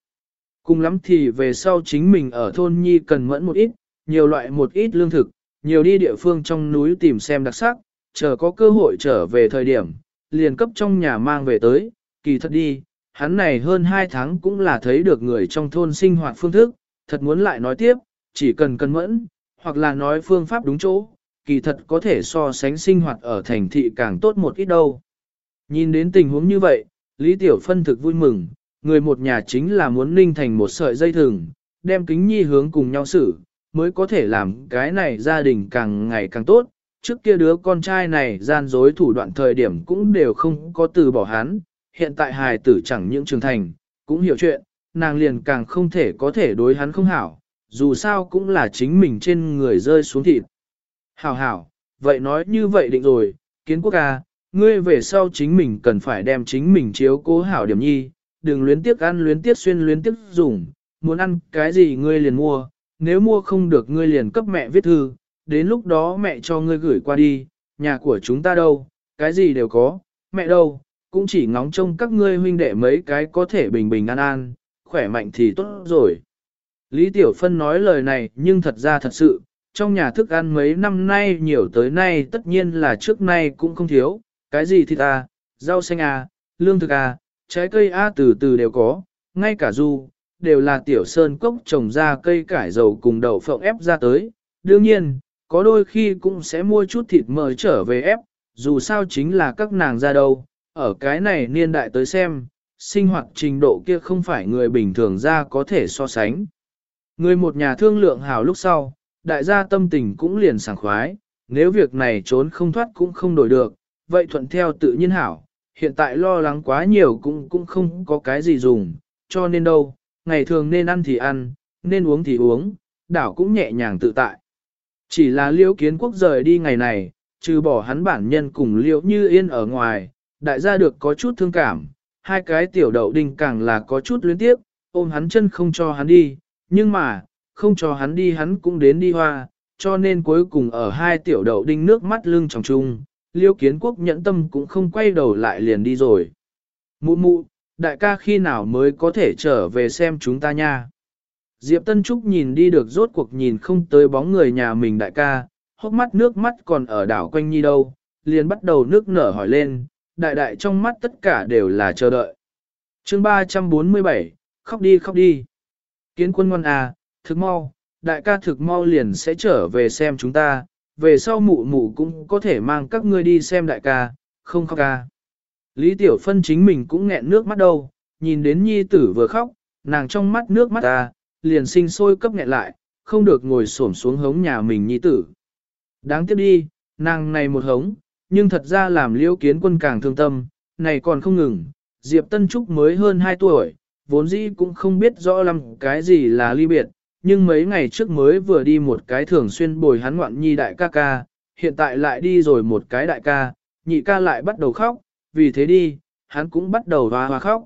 Cùng lắm thì về sau chính mình ở thôn nhi cần mẫn một ít, nhiều loại một ít lương thực, nhiều đi địa phương trong núi tìm xem đặc sắc, chờ có cơ hội trở về thời điểm, liền cấp trong nhà mang về tới, kỳ thật đi, hắn này hơn 2 tháng cũng là thấy được người trong thôn sinh hoạt phương thức, thật muốn lại nói tiếp, chỉ cần cần mẫn, hoặc là nói phương pháp đúng chỗ, kỳ thật có thể so sánh sinh hoạt ở thành thị càng tốt một ít đâu. Nhìn đến tình huống như vậy, Lý Tiểu Phân thực vui mừng, người một nhà chính là muốn ninh thành một sợi dây thừng, đem kính nhi hướng cùng nhau xử, mới có thể làm cái này gia đình càng ngày càng tốt. Trước kia đứa con trai này gian dối thủ đoạn thời điểm cũng đều không có từ bỏ hắn, hiện tại hài tử chẳng những trưởng thành, cũng hiểu chuyện, nàng liền càng không thể có thể đối hắn không hảo, dù sao cũng là chính mình trên người rơi xuống thịt. Hảo hảo, vậy nói như vậy định rồi, kiến quốc ca, ngươi về sau chính mình cần phải đem chính mình chiếu cố hảo điểm nhi, đừng luyến tiếc ăn luyến tiếc xuyên luyến tiếc dùng, muốn ăn cái gì ngươi liền mua, nếu mua không được ngươi liền cấp mẹ viết thư, đến lúc đó mẹ cho ngươi gửi qua đi, nhà của chúng ta đâu, cái gì đều có, mẹ đâu, cũng chỉ ngóng trông các ngươi huynh đệ mấy cái có thể bình bình an an, khỏe mạnh thì tốt rồi. Lý Tiểu Phân nói lời này nhưng thật ra thật sự, trong nhà thức ăn mấy năm nay nhiều tới nay tất nhiên là trước nay cũng không thiếu, cái gì thịt à, rau xanh à, lương thực à, trái cây a từ từ đều có, ngay cả du, đều là tiểu sơn cốc trồng ra cây cải dầu cùng đậu phộng ép ra tới. Đương nhiên, có đôi khi cũng sẽ mua chút thịt mỡ trở về ép, dù sao chính là các nàng ra đâu, ở cái này niên đại tới xem, sinh hoạt trình độ kia không phải người bình thường ra có thể so sánh. Người một nhà thương lượng hào lúc sau, đại gia tâm tình cũng liền sảng khoái, nếu việc này trốn không thoát cũng không đổi được, vậy thuận theo tự nhiên hảo, hiện tại lo lắng quá nhiều cũng cũng không có cái gì dùng, cho nên đâu, ngày thường nên ăn thì ăn, nên uống thì uống, đảo cũng nhẹ nhàng tự tại. Chỉ là liễu kiến quốc rời đi ngày này, trừ bỏ hắn bản nhân cùng liễu như yên ở ngoài, đại gia được có chút thương cảm, hai cái tiểu đậu đinh càng là có chút luyến tiếp, ôm hắn chân không cho hắn đi, nhưng mà, không cho hắn đi hắn cũng đến đi hoa, cho nên cuối cùng ở hai tiểu đậu đinh nước mắt lưng tròng trung, liêu kiến quốc nhẫn tâm cũng không quay đầu lại liền đi rồi. Mụ mụ, đại ca khi nào mới có thể trở về xem chúng ta nha. Diệp Tân Trúc nhìn đi được rốt cuộc nhìn không tới bóng người nhà mình đại ca, hốc mắt nước mắt còn ở đảo quanh nhi đâu, liền bắt đầu nước nở hỏi lên, đại đại trong mắt tất cả đều là chờ đợi. chương 347, khóc đi khóc đi. Kiến quân ngoan à, thực mau, đại ca thực mau liền sẽ trở về xem chúng ta, về sau mụ mụ cũng có thể mang các ngươi đi xem đại ca, không khóc ca. Lý Tiểu Phân chính mình cũng nghẹn nước mắt đâu, nhìn đến nhi tử vừa khóc, nàng trong mắt nước mắt ta, liền sinh sôi cấp nghẹn lại, không được ngồi xổm xuống hống nhà mình nhi tử. Đáng tiếc đi, nàng này một hống, nhưng thật ra làm liễu kiến quân càng thương tâm, này còn không ngừng, Diệp Tân Trúc mới hơn 2 tuổi, vốn dĩ cũng không biết rõ lắm cái gì là ly biệt, nhưng mấy ngày trước mới vừa đi một cái thường xuyên bồi hắn ngoạn nhi đại ca ca, hiện tại lại đi rồi một cái đại ca, nhị ca lại bắt đầu khóc, vì thế đi, hắn cũng bắt đầu hoa hoa khóc.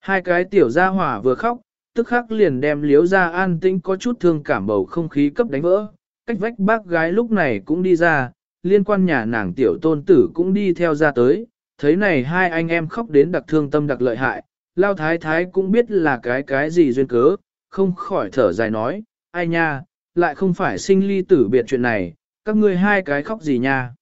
Hai cái tiểu gia hỏa vừa khóc, tức khắc liền đem liếu ra an tĩnh có chút thương cảm bầu không khí cấp đánh vỡ. Cách vách bác gái lúc này cũng đi ra, liên quan nhà nàng tiểu tôn tử cũng đi theo ra tới, thấy này hai anh em khóc đến đặc thương tâm đặc lợi hại, lao thái thái cũng biết là cái cái gì duyên cớ, không khỏi thở dài nói, ai nha, lại không phải sinh ly tử biệt chuyện này, các ngươi hai cái khóc gì nha.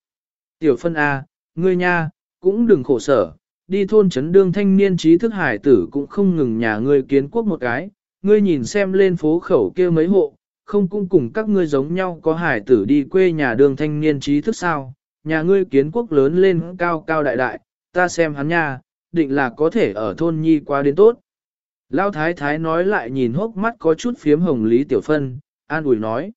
Tiểu phân A, ngươi nha, cũng đừng khổ sở, đi thôn trấn đương thanh niên trí thức hải tử cũng không ngừng nhà ngươi kiến quốc một cái, ngươi nhìn xem lên phố khẩu kia mấy hộ, không cũng cùng các ngươi giống nhau có hải tử đi quê nhà đương thanh niên trí thức sao, nhà ngươi kiến quốc lớn lên cao cao đại đại, ta xem hắn nha, định là có thể ở thôn nhi qua đến tốt. Lão thái thái nói lại nhìn hốc mắt có chút phiếm hồng Lý Tiểu Phân, an ủi nói.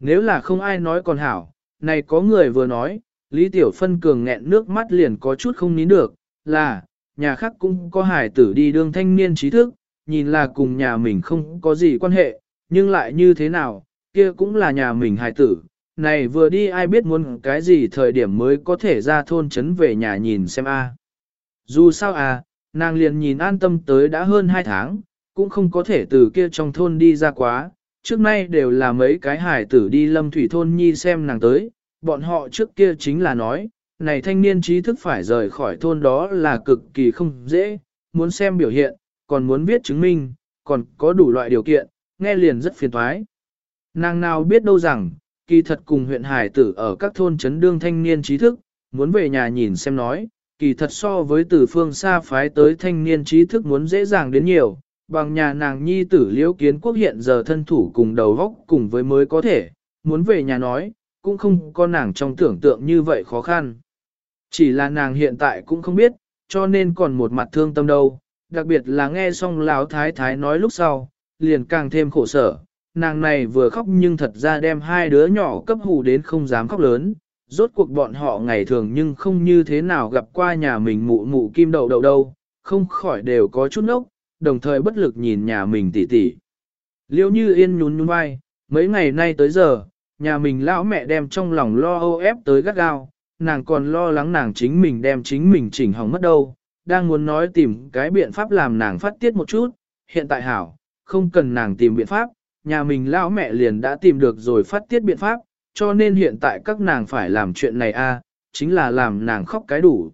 Nếu là không ai nói còn hảo, này có người vừa nói, Lý Tiểu Phân cường nghẹn nước mắt liền có chút không nín được, là, nhà khác cũng có hải tử đi đương thanh niên trí thức, nhìn là cùng nhà mình không có gì quan hệ, nhưng lại như thế nào, kia cũng là nhà mình hải tử. Này vừa đi ai biết muốn cái gì thời điểm mới có thể ra thôn trấn về nhà nhìn xem a. Dù sao à, nàng liền nhìn an tâm tới đã hơn 2 tháng, cũng không có thể từ kia trong thôn đi ra quá, trước nay đều là mấy cái hải tử đi lâm thủy thôn nhi xem nàng tới, bọn họ trước kia chính là nói, này thanh niên trí thức phải rời khỏi thôn đó là cực kỳ không dễ, muốn xem biểu hiện, còn muốn viết chứng minh, còn có đủ loại điều kiện, nghe liền rất phiền thoái. Nàng nào biết đâu rằng, kỳ thật cùng huyện hải tử ở các thôn chấn đương thanh niên trí thức, muốn về nhà nhìn xem nói, kỳ thật so với từ phương xa phái tới thanh niên trí thức muốn dễ dàng đến nhiều, bằng nhà nàng nhi tử liễu kiến quốc hiện giờ thân thủ cùng đầu góc cùng với mới có thể, muốn về nhà nói, cũng không có nàng trong tưởng tượng như vậy khó khăn. Chỉ là nàng hiện tại cũng không biết, cho nên còn một mặt thương tâm đâu, đặc biệt là nghe xong lão thái thái nói lúc sau, liền càng thêm khổ sở, nàng này vừa khóc nhưng thật ra đem hai đứa nhỏ cấp hù đến không dám khóc lớn, rốt cuộc bọn họ ngày thường nhưng không như thế nào gặp qua nhà mình mụ mụ kim đậu đậu đâu, không khỏi đều có chút nốc, đồng thời bất lực nhìn nhà mình tỉ tỉ. Liêu như yên nhún nhún vai, mấy ngày nay tới giờ, nhà mình lão mẹ đem trong lòng lo âu ép tới gắt gao, nàng còn lo lắng nàng chính mình đem chính mình chỉnh hỏng mất đâu, đang muốn nói tìm cái biện pháp làm nàng phát tiết một chút, hiện tại hảo, không cần nàng tìm biện pháp, nhà mình lão mẹ liền đã tìm được rồi phát tiết biện pháp, cho nên hiện tại các nàng phải làm chuyện này a, chính là làm nàng khóc cái đủ.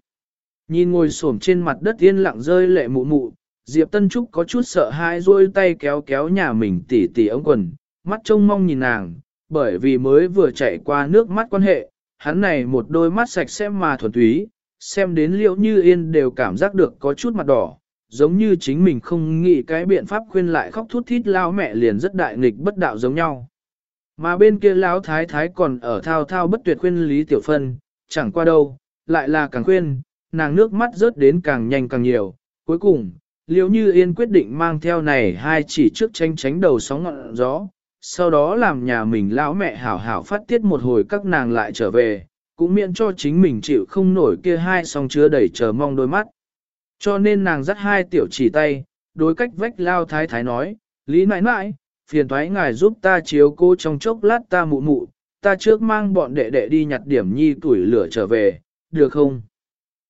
Nhìn ngồi xổm trên mặt đất yên lặng rơi lệ mụ mụ, Diệp Tân Trúc có chút sợ hãi duỗi tay kéo kéo nhà mình tỉ tỉ ống quần, mắt trông mong nhìn nàng, bởi vì mới vừa chạy qua nước mắt quan hệ, hắn này một đôi mắt sạch sẽ mà thuần túy, xem đến liệu như yên đều cảm giác được có chút mặt đỏ, giống như chính mình không nghĩ cái biện pháp khuyên lại khóc thút thít lao mẹ liền rất đại nghịch bất đạo giống nhau. Mà bên kia lão thái thái còn ở thao thao bất tuyệt khuyên Lý Tiểu Phân, chẳng qua đâu, lại là càng khuyên, nàng nước mắt rớt đến càng nhanh càng nhiều. Cuối cùng, liếu như yên quyết định mang theo này hai chỉ trước tranh tránh đầu sóng ngọn gió, sau đó làm nhà mình lão mẹ hảo hảo phát tiết một hồi các nàng lại trở về, cũng miễn cho chính mình chịu không nổi kia hai song chứa đầy chờ mong đôi mắt. Cho nên nàng dắt hai tiểu chỉ tay, đối cách vách lao thái thái nói, Lý nãi nãi, phiền thoái ngài giúp ta chiếu cô trong chốc lát ta mụ mụ, ta trước mang bọn đệ đệ đi nhặt điểm nhi tuổi lửa trở về, được không?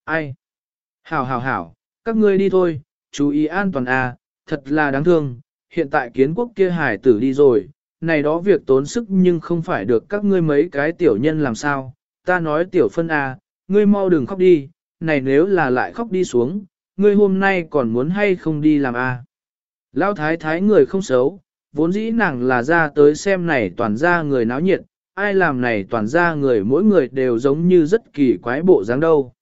Ai? Hảo hảo hảo, các ngươi đi thôi, chú ý an toàn à, thật là đáng thương, hiện tại kiến quốc kia hải tử đi rồi, này đó việc tốn sức nhưng không phải được các ngươi mấy cái tiểu nhân làm sao, ta nói tiểu phân à, ngươi mau đừng khóc đi, này nếu là lại khóc đi xuống, ngươi hôm nay còn muốn hay không đi làm a? À? Lão thái thái người không xấu, vốn dĩ nàng là ra tới xem này toàn ra người náo nhiệt, ai làm này toàn ra người mỗi người đều giống như rất kỳ quái bộ dáng đâu.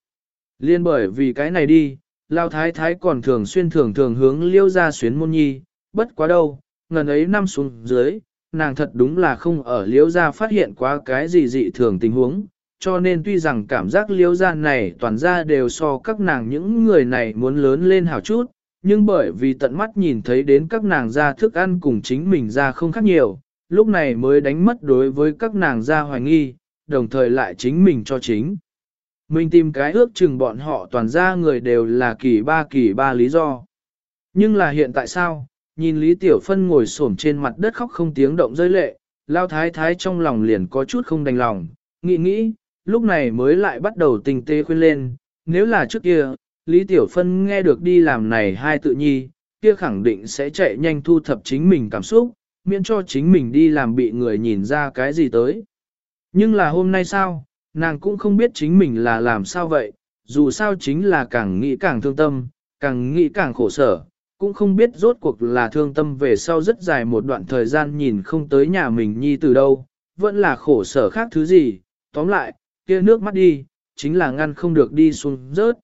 Liên bởi vì cái này đi, lao thái thái còn thường xuyên thường thường hướng liêu ra xuyến môn nhi, bất quá đâu, ngần ấy năm xuống dưới, nàng thật đúng là không ở liêu ra phát hiện quá cái gì dị thường tình huống, cho nên tuy rằng cảm giác liêu ra này toàn ra đều so các nàng những người này muốn lớn lên hào chút, nhưng bởi vì tận mắt nhìn thấy đến các nàng ra thức ăn cùng chính mình ra không khác nhiều, lúc này mới đánh mất đối với các nàng ra hoài nghi, đồng thời lại chính mình cho chính. Mình tìm cái ước chừng bọn họ toàn ra người đều là kỳ ba kỳ ba lý do. Nhưng là hiện tại sao, nhìn Lý Tiểu Phân ngồi xổm trên mặt đất khóc không tiếng động rơi lệ, lao thái thái trong lòng liền có chút không đành lòng, nghĩ nghĩ, lúc này mới lại bắt đầu tình tế khuyên lên, nếu là trước kia, Lý Tiểu Phân nghe được đi làm này hai tự nhi, kia khẳng định sẽ chạy nhanh thu thập chính mình cảm xúc, miễn cho chính mình đi làm bị người nhìn ra cái gì tới. Nhưng là hôm nay sao, nàng cũng không biết chính mình là làm sao vậy, dù sao chính là càng nghĩ càng thương tâm, càng nghĩ càng khổ sở, cũng không biết rốt cuộc là thương tâm về sau rất dài một đoạn thời gian nhìn không tới nhà mình nhi từ đâu, vẫn là khổ sở khác thứ gì, tóm lại, kia nước mắt đi, chính là ngăn không được đi xuống rớt.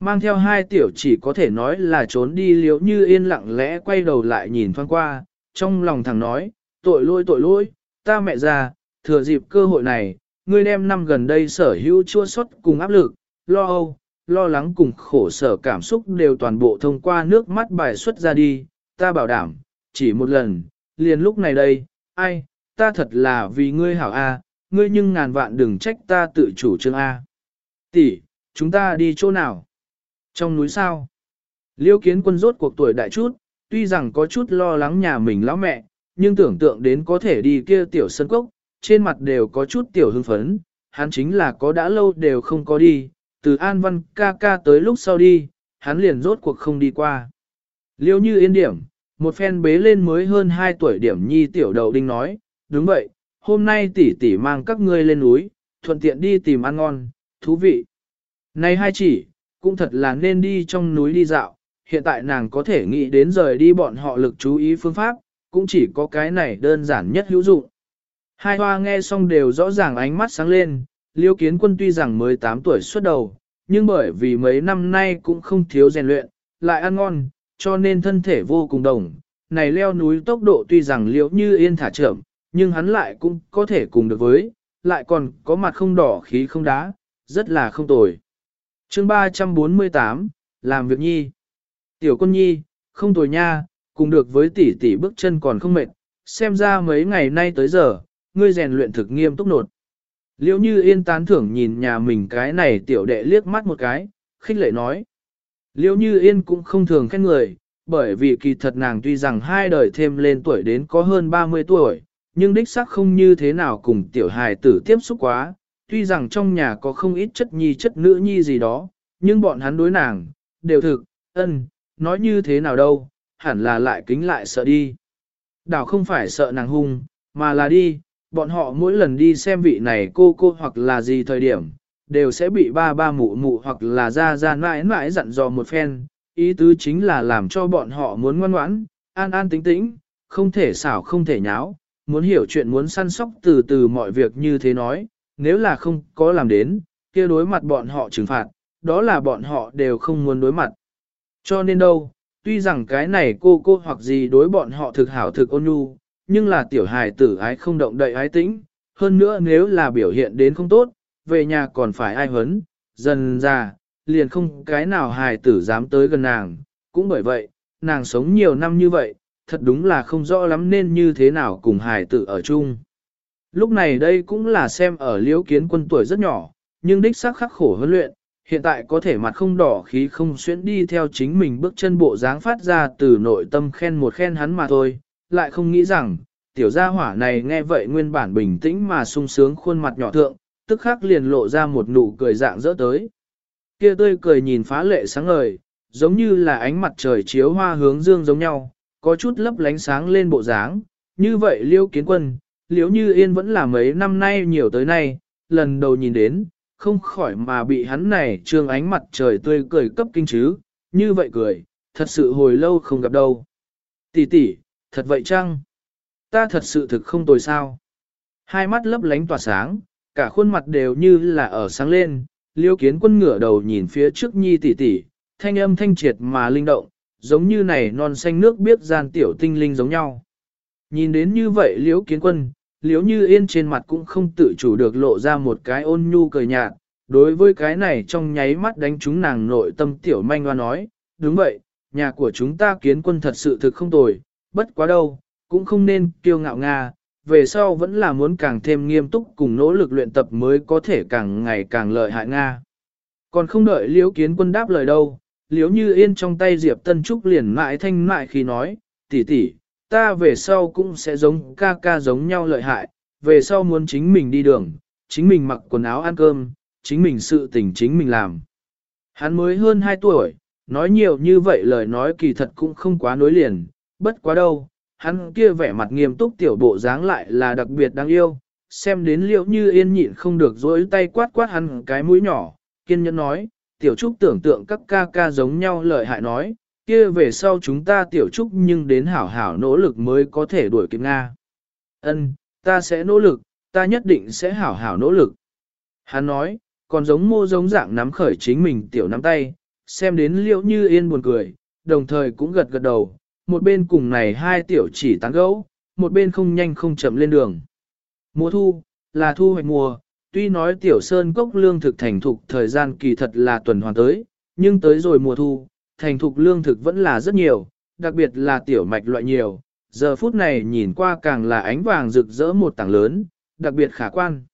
Mang theo hai tiểu chỉ có thể nói là trốn đi liếu như yên lặng lẽ quay đầu lại nhìn thoáng qua, trong lòng thằng nói, tội lỗi tội lỗi, ta mẹ già, thừa dịp cơ hội này, ngươi đem năm gần đây sở hữu chua xót cùng áp lực, lo âu, lo lắng cùng khổ sở cảm xúc đều toàn bộ thông qua nước mắt bài xuất ra đi, ta bảo đảm, chỉ một lần, liền lúc này đây, ai, ta thật là vì ngươi hảo A, ngươi nhưng ngàn vạn đừng trách ta tự chủ trương A. Tỷ, chúng ta đi chỗ nào? Trong núi sao? Liêu kiến quân rốt cuộc tuổi đại chút, tuy rằng có chút lo lắng nhà mình lão mẹ, nhưng tưởng tượng đến có thể đi kia tiểu sân cốc, trên mặt đều có chút tiểu hưng phấn, hắn chính là có đã lâu đều không có đi, từ An Văn ca ca tới lúc sau đi, hắn liền rốt cuộc không đi qua. Liêu như yên điểm, một phen bế lên mới hơn 2 tuổi điểm nhi tiểu đầu đinh nói, đúng vậy, hôm nay tỷ tỷ mang các ngươi lên núi, thuận tiện đi tìm ăn ngon, thú vị. Này hai chỉ, cũng thật là nên đi trong núi đi dạo, hiện tại nàng có thể nghĩ đến rời đi bọn họ lực chú ý phương pháp, cũng chỉ có cái này đơn giản nhất hữu dụng. Hai hoa nghe xong đều rõ ràng ánh mắt sáng lên, liêu kiến quân tuy rằng mới 8 tuổi xuất đầu, nhưng bởi vì mấy năm nay cũng không thiếu rèn luyện, lại ăn ngon, cho nên thân thể vô cùng đồng. Này leo núi tốc độ tuy rằng liễu như yên thả chậm, nhưng hắn lại cũng có thể cùng được với, lại còn có mặt không đỏ khí không đá, rất là không tồi chương 348, làm việc nhi. Tiểu quân nhi, không tồi nha, cùng được với tỷ tỷ bước chân còn không mệt, xem ra mấy ngày nay tới giờ, ngươi rèn luyện thực nghiêm túc nột. Liễu như yên tán thưởng nhìn nhà mình cái này tiểu đệ liếc mắt một cái, khích lệ nói. Liễu như yên cũng không thường khen người, bởi vì kỳ thật nàng tuy rằng hai đời thêm lên tuổi đến có hơn 30 tuổi, nhưng đích xác không như thế nào cùng tiểu hài tử tiếp xúc quá, tuy rằng trong nhà có không ít chất nhi chất nữ nhi gì đó, nhưng bọn hắn đối nàng, đều thực, ân, nói như thế nào đâu, hẳn là lại kính lại sợ đi. Đảo không phải sợ nàng hung, mà là đi, bọn họ mỗi lần đi xem vị này cô cô hoặc là gì thời điểm, đều sẽ bị ba ba mụ mụ hoặc là ra ra mãi mãi dặn dò một phen, ý tứ chính là làm cho bọn họ muốn ngoan ngoãn, an an tĩnh tĩnh, không thể xảo không thể nháo, muốn hiểu chuyện muốn săn sóc từ từ mọi việc như thế nói, nếu là không có làm đến, kia đối mặt bọn họ trừng phạt, đó là bọn họ đều không muốn đối mặt. Cho nên đâu, tuy rằng cái này cô cô hoặc gì đối bọn họ thực hảo thực ôn nhu, nhưng là tiểu hài tử ái không động đậy ái tĩnh, hơn nữa nếu là biểu hiện đến không tốt, về nhà còn phải ai hấn, dần ra, liền không cái nào hài tử dám tới gần nàng, cũng bởi vậy, nàng sống nhiều năm như vậy, thật đúng là không rõ lắm nên như thế nào cùng hài tử ở chung. Lúc này đây cũng là xem ở liễu kiến quân tuổi rất nhỏ, nhưng đích xác khắc khổ huấn luyện, hiện tại có thể mặt không đỏ khí không xuyễn đi theo chính mình bước chân bộ dáng phát ra từ nội tâm khen một khen hắn mà thôi, lại không nghĩ rằng, tiểu gia hỏa này nghe vậy nguyên bản bình tĩnh mà sung sướng khuôn mặt nhỏ thượng, tức khắc liền lộ ra một nụ cười dạng dỡ tới. Kia tươi cười nhìn phá lệ sáng ngời, giống như là ánh mặt trời chiếu hoa hướng dương giống nhau, có chút lấp lánh sáng lên bộ dáng. Như vậy liêu kiến quân, liếu như yên vẫn là mấy năm nay nhiều tới nay, lần đầu nhìn đến, không khỏi mà bị hắn này trương ánh mặt trời tươi cười cấp kinh chứ, như vậy cười, thật sự hồi lâu không gặp đâu. Tỷ tỷ, thật vậy chăng? Ta thật sự thực không tồi sao? Hai mắt lấp lánh tỏa sáng, cả khuôn mặt đều như là ở sáng lên, liêu kiến quân ngửa đầu nhìn phía trước nhi tỷ tỷ, thanh âm thanh triệt mà linh động, giống như này non xanh nước biết gian tiểu tinh linh giống nhau. Nhìn đến như vậy liễu kiến quân, liếu như yên trên mặt cũng không tự chủ được lộ ra một cái ôn nhu cười nhạt, đối với cái này trong nháy mắt đánh trúng nàng nội tâm tiểu manh hoa nói, đúng vậy, nhà của chúng ta kiến quân thật sự thực không tồi, bất quá đâu, cũng không nên kiêu ngạo Nga, về sau vẫn là muốn càng thêm nghiêm túc cùng nỗ lực luyện tập mới có thể càng ngày càng lợi hại Nga. Còn không đợi liễu kiến quân đáp lời đâu, liễu như yên trong tay Diệp Tân Trúc liền mãi thanh mại khi nói, tỷ tỷ, ta về sau cũng sẽ giống ca ca giống nhau lợi hại, về sau muốn chính mình đi đường, chính mình mặc quần áo ăn cơm, chính mình sự tình chính mình làm. Hắn mới hơn 2 tuổi, nói nhiều như vậy lời nói kỳ thật cũng không quá nối liền, bất quá đâu, hắn kia vẻ mặt nghiêm túc tiểu bộ dáng lại là đặc biệt đáng yêu, xem đến liệu như yên nhịn không được dối tay quát quát hắn cái mũi nhỏ, kiên nhẫn nói, tiểu trúc tưởng tượng các ca ca giống nhau lợi hại nói, kia về sau chúng ta tiểu trúc nhưng đến hảo hảo nỗ lực mới có thể đuổi kịp Nga. Ân, ta sẽ nỗ lực, ta nhất định sẽ hảo hảo nỗ lực. Hắn nói, còn giống mô giống dạng nắm khởi chính mình tiểu nắm tay, xem đến liệu như yên buồn cười, đồng thời cũng gật gật đầu, một bên cùng này hai tiểu chỉ tán gẫu, một bên không nhanh không chậm lên đường. Mùa thu, là thu hoạch mùa, tuy nói tiểu sơn cốc lương thực thành thục thời gian kỳ thật là tuần hoàn tới, nhưng tới rồi mùa thu, thành thục lương thực vẫn là rất nhiều, đặc biệt là tiểu mạch loại nhiều, giờ phút này nhìn qua càng là ánh vàng rực rỡ một tảng lớn, đặc biệt khả quan.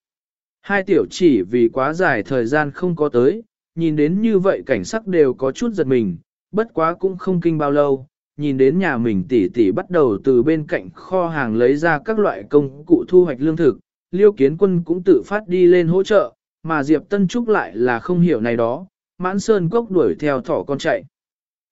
Hai tiểu chỉ vì quá dài thời gian không có tới, nhìn đến như vậy cảnh sắc đều có chút giật mình, bất quá cũng không kinh bao lâu, nhìn đến nhà mình tỉ tỉ bắt đầu từ bên cạnh kho hàng lấy ra các loại công cụ thu hoạch lương thực, liêu kiến quân cũng tự phát đi lên hỗ trợ, mà Diệp Tân Trúc lại là không hiểu này đó, mãn sơn cốc đuổi theo thỏ con chạy.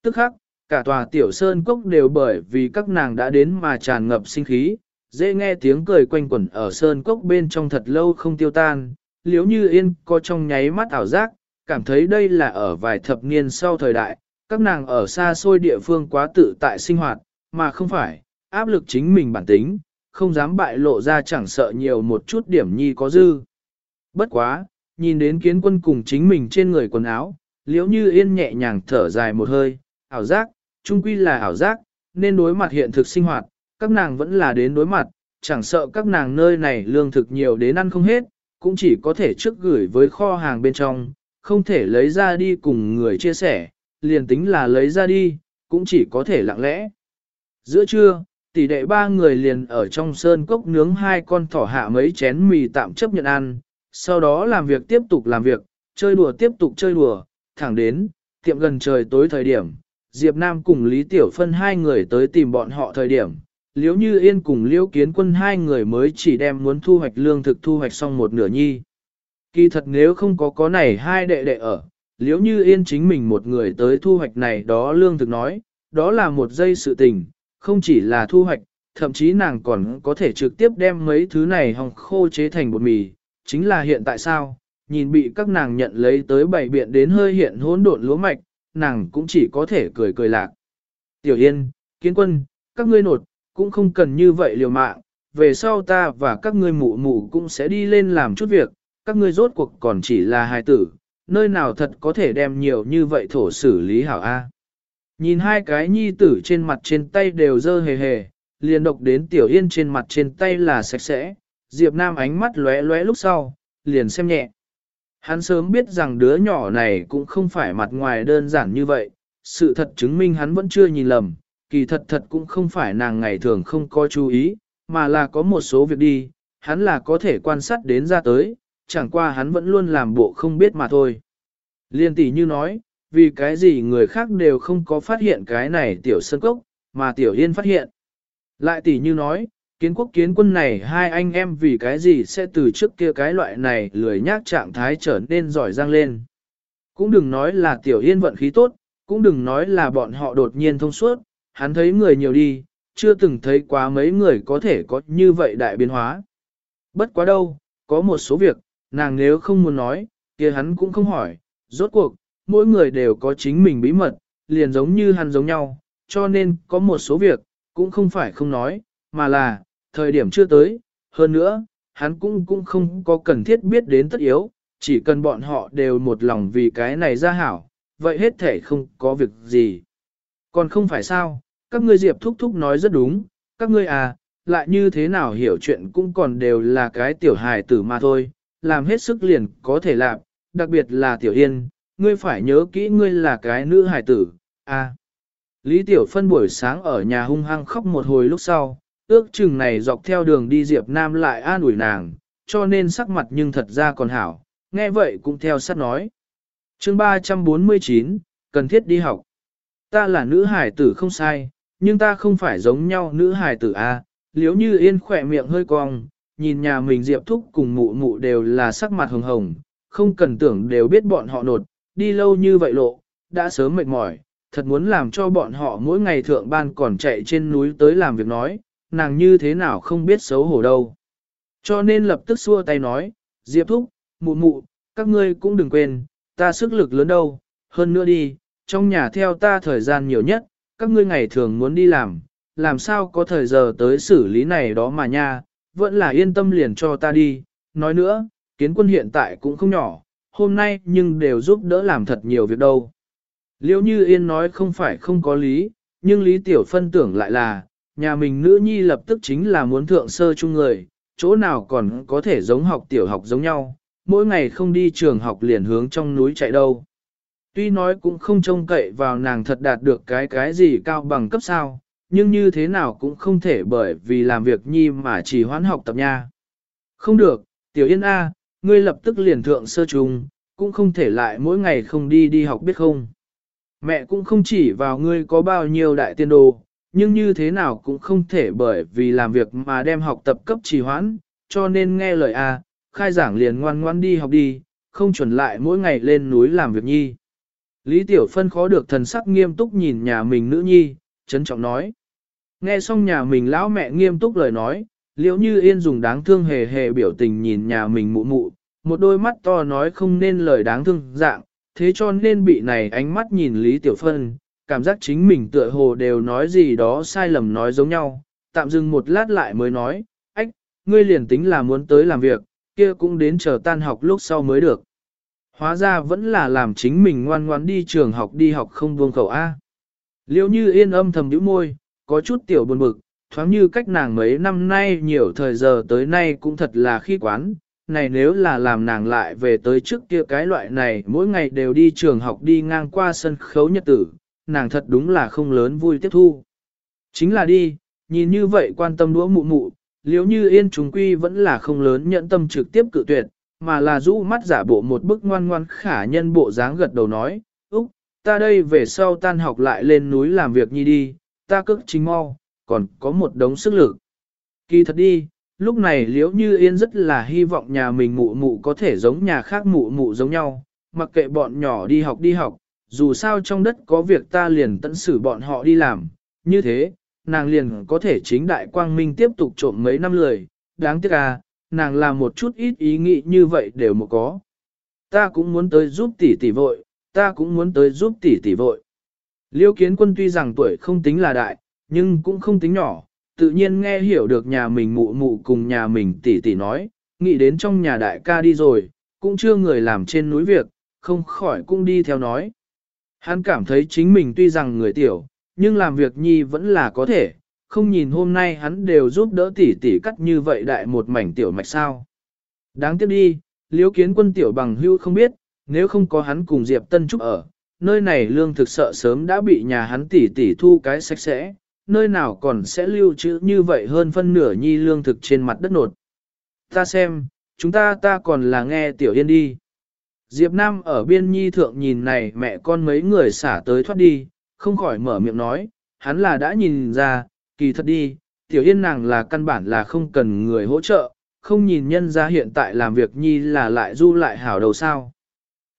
Tức khắc, cả tòa tiểu sơn cốc đều bởi vì các nàng đã đến mà tràn ngập sinh khí, dễ nghe tiếng cười quanh quẩn ở sơn cốc bên trong thật lâu không tiêu tan, liếu như yên có trong nháy mắt ảo giác, cảm thấy đây là ở vài thập niên sau thời đại, các nàng ở xa xôi địa phương quá tự tại sinh hoạt, mà không phải, áp lực chính mình bản tính, không dám bại lộ ra chẳng sợ nhiều một chút điểm nhi có dư. Bất quá, nhìn đến kiến quân cùng chính mình trên người quần áo, liếu như yên nhẹ nhàng thở dài một hơi, ảo giác, chung quy là ảo giác, nên đối mặt hiện thực sinh hoạt, các nàng vẫn là đến đối mặt, chẳng sợ các nàng nơi này lương thực nhiều đến ăn không hết, cũng chỉ có thể trước gửi với kho hàng bên trong, không thể lấy ra đi cùng người chia sẻ, liền tính là lấy ra đi, cũng chỉ có thể lặng lẽ. Giữa trưa, tỷ đệ ba người liền ở trong sơn cốc nướng hai con thỏ hạ mấy chén mì tạm chấp nhận ăn, sau đó làm việc tiếp tục làm việc, chơi đùa tiếp tục chơi đùa, thẳng đến, tiệm gần trời tối thời điểm, Diệp Nam cùng Lý Tiểu Phân hai người tới tìm bọn họ thời điểm, Liễu Như Yên cùng Liễu Kiến Quân hai người mới chỉ đem muốn thu hoạch lương thực thu hoạch xong một nửa nhi. Kỳ thật nếu không có có này hai đệ đệ ở, Liễu Như Yên chính mình một người tới thu hoạch này đó lương thực nói, đó là một giây sự tình, không chỉ là thu hoạch, thậm chí nàng còn có thể trực tiếp đem mấy thứ này hòng khô chế thành bột mì, chính là hiện tại sao, nhìn bị các nàng nhận lấy tới bảy biện đến hơi hiện hỗn độn lúa mạch, nàng cũng chỉ có thể cười cười lạc. Tiểu Yên, Kiến Quân, các ngươi nột, cũng không cần như vậy liều mạng, về sau ta và các ngươi mụ mụ cũng sẽ đi lên làm chút việc, các ngươi rốt cuộc còn chỉ là hài tử, nơi nào thật có thể đem nhiều như vậy thổ xử lý hảo A. Nhìn hai cái nhi tử trên mặt trên tay đều dơ hề hề, liền độc đến tiểu yên trên mặt trên tay là sạch sẽ, Diệp Nam ánh mắt lóe lóe lúc sau, liền xem nhẹ. Hắn sớm biết rằng đứa nhỏ này cũng không phải mặt ngoài đơn giản như vậy, sự thật chứng minh hắn vẫn chưa nhìn lầm, kỳ thật thật cũng không phải nàng ngày thường không có chú ý, mà là có một số việc đi, hắn là có thể quan sát đến ra tới, chẳng qua hắn vẫn luôn làm bộ không biết mà thôi. Liên tỷ như nói, vì cái gì người khác đều không có phát hiện cái này tiểu sân cốc, mà tiểu yên phát hiện. Lại tỷ như nói, kiến quốc kiến quân này hai anh em vì cái gì sẽ từ trước kia cái loại này lười nhác trạng thái trở nên giỏi giang lên. Cũng đừng nói là tiểu yên vận khí tốt, cũng đừng nói là bọn họ đột nhiên thông suốt, hắn thấy người nhiều đi, chưa từng thấy quá mấy người có thể có như vậy đại biến hóa. Bất quá đâu, có một số việc, nàng nếu không muốn nói, kia hắn cũng không hỏi, rốt cuộc, mỗi người đều có chính mình bí mật, liền giống như hắn giống nhau, cho nên có một số việc, cũng không phải không nói, mà là, thời điểm chưa tới, hơn nữa, hắn cũng cũng không có cần thiết biết đến tất yếu, chỉ cần bọn họ đều một lòng vì cái này ra hảo, vậy hết thể không có việc gì. Còn không phải sao, các ngươi Diệp Thúc Thúc nói rất đúng, các ngươi à, lại như thế nào hiểu chuyện cũng còn đều là cái tiểu hài tử mà thôi, làm hết sức liền có thể làm, đặc biệt là tiểu yên, ngươi phải nhớ kỹ ngươi là cái nữ hài tử, à. Lý Tiểu Phân buổi sáng ở nhà hung hăng khóc một hồi lúc sau, ước chừng này dọc theo đường đi Diệp Nam lại an ủi nàng, cho nên sắc mặt nhưng thật ra còn hảo, nghe vậy cũng theo sát nói. Chương 349, cần thiết đi học. Ta là nữ hải tử không sai, nhưng ta không phải giống nhau nữ hải tử A, liếu như yên khỏe miệng hơi cong, nhìn nhà mình Diệp Thúc cùng mụ mụ đều là sắc mặt hồng hồng, không cần tưởng đều biết bọn họ nột, đi lâu như vậy lộ, đã sớm mệt mỏi, thật muốn làm cho bọn họ mỗi ngày thượng ban còn chạy trên núi tới làm việc nói, nàng như thế nào không biết xấu hổ đâu. Cho nên lập tức xua tay nói, Diệp Thúc, mụ mụ, các ngươi cũng đừng quên, ta sức lực lớn đâu, hơn nữa đi, trong nhà theo ta thời gian nhiều nhất, các ngươi ngày thường muốn đi làm, làm sao có thời giờ tới xử lý này đó mà nha, vẫn là yên tâm liền cho ta đi, nói nữa, kiến quân hiện tại cũng không nhỏ, hôm nay nhưng đều giúp đỡ làm thật nhiều việc đâu. Liêu như yên nói không phải không có lý, nhưng lý tiểu phân tưởng lại là, nhà mình nữ nhi lập tức chính là muốn thượng sơ chung người, chỗ nào còn có thể giống học tiểu học giống nhau, mỗi ngày không đi trường học liền hướng trong núi chạy đâu. Tuy nói cũng không trông cậy vào nàng thật đạt được cái cái gì cao bằng cấp sao, nhưng như thế nào cũng không thể bởi vì làm việc nhi mà chỉ hoãn học tập nha. Không được, tiểu yên A, ngươi lập tức liền thượng sơ trùng, cũng không thể lại mỗi ngày không đi đi học biết không. Mẹ cũng không chỉ vào ngươi có bao nhiêu đại tiên đồ, nhưng như thế nào cũng không thể bởi vì làm việc mà đem học tập cấp trì hoãn, cho nên nghe lời A, khai giảng liền ngoan ngoan đi học đi, không chuẩn lại mỗi ngày lên núi làm việc nhi. Lý Tiểu Phân khó được thần sắc nghiêm túc nhìn nhà mình nữ nhi, trấn trọng nói. Nghe xong nhà mình lão mẹ nghiêm túc lời nói, liễu như yên dùng đáng thương hề hề biểu tình nhìn nhà mình mụ mụ, một đôi mắt to nói không nên lời đáng thương dạng, thế cho nên bị này ánh mắt nhìn Lý Tiểu Phân, cảm giác chính mình tựa hồ đều nói gì đó sai lầm nói giống nhau, tạm dừng một lát lại mới nói, ách, ngươi liền tính là muốn tới làm việc, kia cũng đến chờ tan học lúc sau mới được. Hóa ra vẫn là làm chính mình ngoan ngoan đi trường học đi học không buông khẩu A. Liêu như yên âm thầm nhíu môi, có chút tiểu buồn bực, thoáng như cách nàng mấy năm nay nhiều thời giờ tới nay cũng thật là khi quán. Này nếu là làm nàng lại về tới trước kia cái loại này mỗi ngày đều đi trường học đi ngang qua sân khấu nhật tử, nàng thật đúng là không lớn vui tiếp thu. Chính là đi, nhìn như vậy quan tâm đũa mụ mụ, liếu như yên chúng quy vẫn là không lớn nhận tâm trực tiếp cự tuyệt, mà là rũ mắt giả bộ một bức ngoan ngoan khả nhân bộ dáng gật đầu nói, Úc, ta đây về sau tan học lại lên núi làm việc nhi đi, ta cước chính mau, còn có một đống sức lực. Kỳ thật đi, lúc này liếu như yên rất là hy vọng nhà mình mụ mụ có thể giống nhà khác mụ mụ giống nhau, mặc kệ bọn nhỏ đi học đi học, dù sao trong đất có việc ta liền tận xử bọn họ đi làm, như thế, nàng liền có thể chính đại quang minh tiếp tục trộm mấy năm lười, đáng tiếc à, nàng làm một chút ít ý nghĩ như vậy đều một có. Ta cũng muốn tới giúp tỷ tỷ vội, ta cũng muốn tới giúp tỷ tỷ vội. Liêu kiến quân tuy rằng tuổi không tính là đại, nhưng cũng không tính nhỏ, tự nhiên nghe hiểu được nhà mình mụ mụ cùng nhà mình tỷ tỷ nói, nghĩ đến trong nhà đại ca đi rồi, cũng chưa người làm trên núi việc, không khỏi cũng đi theo nói. Hắn cảm thấy chính mình tuy rằng người tiểu, nhưng làm việc nhi vẫn là có thể, không nhìn hôm nay hắn đều giúp đỡ tỷ tỷ cắt như vậy đại một mảnh tiểu mạch sao. Đáng tiếc đi, liếu kiến quân tiểu bằng hưu không biết, nếu không có hắn cùng Diệp Tân Trúc ở, nơi này lương thực sợ sớm đã bị nhà hắn tỷ tỷ thu cái sạch sẽ, nơi nào còn sẽ lưu trữ như vậy hơn phân nửa nhi lương thực trên mặt đất nột. Ta xem, chúng ta ta còn là nghe tiểu yên đi. Diệp Nam ở biên nhi thượng nhìn này mẹ con mấy người xả tới thoát đi, không khỏi mở miệng nói, hắn là đã nhìn ra, kỳ thật đi, tiểu yên nàng là căn bản là không cần người hỗ trợ, không nhìn nhân ra hiện tại làm việc nhi là lại du lại hảo đầu sao.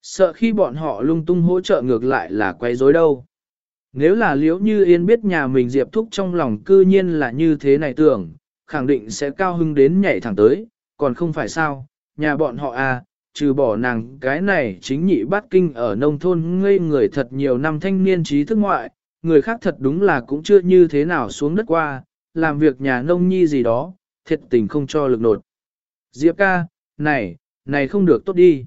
Sợ khi bọn họ lung tung hỗ trợ ngược lại là quay rối đâu. Nếu là liễu như yên biết nhà mình diệp thúc trong lòng cư nhiên là như thế này tưởng, khẳng định sẽ cao hưng đến nhảy thẳng tới, còn không phải sao, nhà bọn họ à, trừ bỏ nàng cái này chính nhị bát kinh ở nông thôn ngây người thật nhiều năm thanh niên trí thức ngoại, người khác thật đúng là cũng chưa như thế nào xuống đất qua, làm việc nhà nông nhi gì đó, thiệt tình không cho lực nột. Diệp ca, này, này không được tốt đi.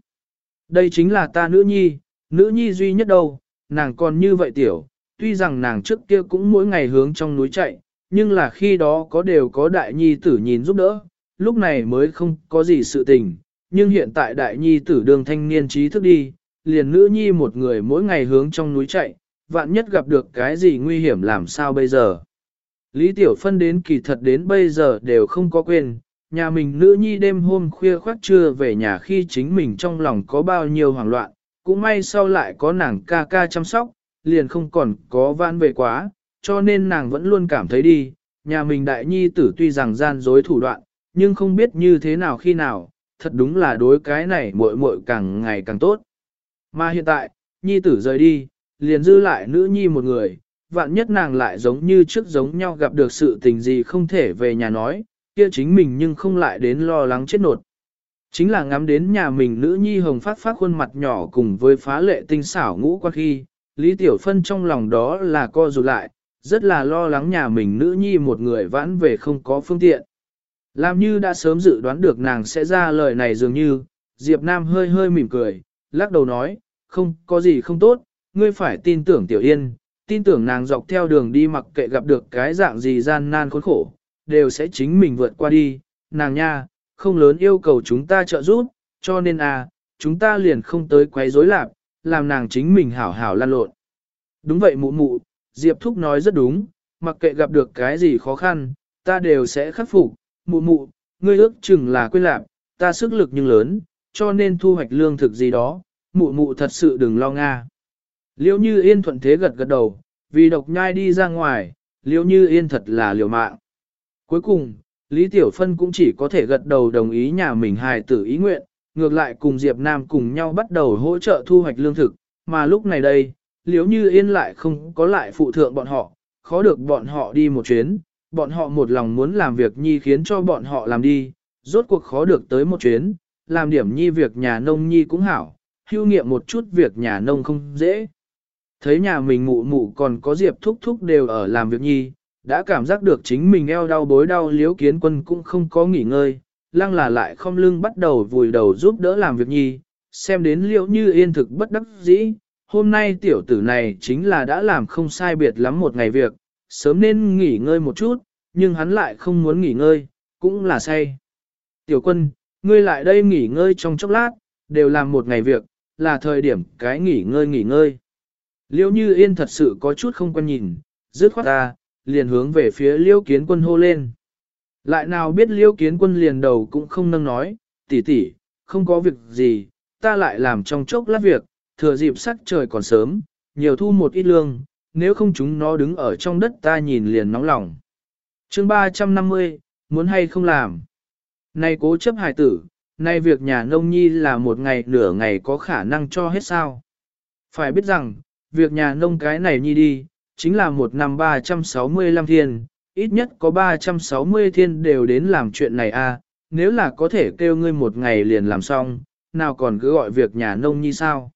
Đây chính là ta nữ nhi, nữ nhi duy nhất đâu, nàng còn như vậy tiểu, tuy rằng nàng trước kia cũng mỗi ngày hướng trong núi chạy, nhưng là khi đó có đều có đại nhi tử nhìn giúp đỡ, lúc này mới không có gì sự tình, nhưng hiện tại đại nhi tử đường thanh niên trí thức đi, liền nữ nhi một người mỗi ngày hướng trong núi chạy, vạn nhất gặp được cái gì nguy hiểm làm sao bây giờ. Lý Tiểu Phân đến kỳ thật đến bây giờ đều không có quên, nhà mình nữ nhi đêm hôm khuya khoác trưa về nhà khi chính mình trong lòng có bao nhiêu hoảng loạn, cũng may sau lại có nàng ca ca chăm sóc, liền không còn có van về quá, cho nên nàng vẫn luôn cảm thấy đi, nhà mình đại nhi tử tuy rằng gian dối thủ đoạn, nhưng không biết như thế nào khi nào, thật đúng là đối cái này muội muội càng ngày càng tốt. Mà hiện tại, nhi tử rời đi, liền dư lại nữ nhi một người, vạn nhất nàng lại giống như trước giống nhau gặp được sự tình gì không thể về nhà nói, kia chính mình nhưng không lại đến lo lắng chết nột. Chính là ngắm đến nhà mình nữ nhi hồng phát phát khuôn mặt nhỏ cùng với phá lệ tinh xảo ngũ qua khi, Lý Tiểu Phân trong lòng đó là co rụt lại, rất là lo lắng nhà mình nữ nhi một người vãn về không có phương tiện. Làm như đã sớm dự đoán được nàng sẽ ra lời này dường như, Diệp Nam hơi hơi mỉm cười, lắc đầu nói, không có gì không tốt, ngươi phải tin tưởng Tiểu Yên, tin tưởng nàng dọc theo đường đi mặc kệ gặp được cái dạng gì gian nan khốn khổ, đều sẽ chính mình vượt qua đi, nàng nha, không lớn yêu cầu chúng ta trợ giúp, cho nên à, chúng ta liền không tới quấy rối lạc, làm nàng chính mình hảo hảo lan lộn. Đúng vậy mụ mụ, Diệp Thúc nói rất đúng, mặc kệ gặp được cái gì khó khăn, ta đều sẽ khắc phục, mụ mụ, ngươi ước chừng là quên lạc, ta sức lực nhưng lớn, cho nên thu hoạch lương thực gì đó, mụ mụ thật sự đừng lo nga. Liêu như yên thuận thế gật gật đầu, vì độc nhai đi ra ngoài, liêu như yên thật là liều mạng. Cuối cùng, Lý Tiểu Phân cũng chỉ có thể gật đầu đồng ý nhà mình hài tử ý nguyện, ngược lại cùng Diệp Nam cùng nhau bắt đầu hỗ trợ thu hoạch lương thực, mà lúc này đây, liếu như yên lại không có lại phụ thượng bọn họ, khó được bọn họ đi một chuyến, bọn họ một lòng muốn làm việc nhi khiến cho bọn họ làm đi, rốt cuộc khó được tới một chuyến, làm điểm nhi việc nhà nông nhi cũng hảo, hưu nghiệm một chút việc nhà nông không dễ. Thấy nhà mình mụ mụ còn có Diệp thúc thúc đều ở làm việc nhi, đã cảm giác được chính mình eo đau bối đau liếu kiến quân cũng không có nghỉ ngơi, lăng là lại không lưng bắt đầu vùi đầu giúp đỡ làm việc nhi, xem đến liệu như yên thực bất đắc dĩ, hôm nay tiểu tử này chính là đã làm không sai biệt lắm một ngày việc, sớm nên nghỉ ngơi một chút, nhưng hắn lại không muốn nghỉ ngơi, cũng là say. Tiểu quân, ngươi lại đây nghỉ ngơi trong chốc lát, đều làm một ngày việc, là thời điểm cái nghỉ ngơi nghỉ ngơi. Liêu như yên thật sự có chút không quan nhìn, dứt khoát ta, liền hướng về phía liêu kiến quân hô lên. Lại nào biết liêu kiến quân liền đầu cũng không nâng nói, tỷ tỷ, không có việc gì, ta lại làm trong chốc lát việc, thừa dịp sắc trời còn sớm, nhiều thu một ít lương, nếu không chúng nó đứng ở trong đất ta nhìn liền nóng lòng. chương 350, muốn hay không làm. Này cố chấp hài tử, nay việc nhà nông nhi là một ngày nửa ngày có khả năng cho hết sao. Phải biết rằng, việc nhà nông cái này nhi đi, chính là một năm 365 thiên, ít nhất có 360 thiên đều đến làm chuyện này a. nếu là có thể kêu ngươi một ngày liền làm xong, nào còn cứ gọi việc nhà nông nhi sao.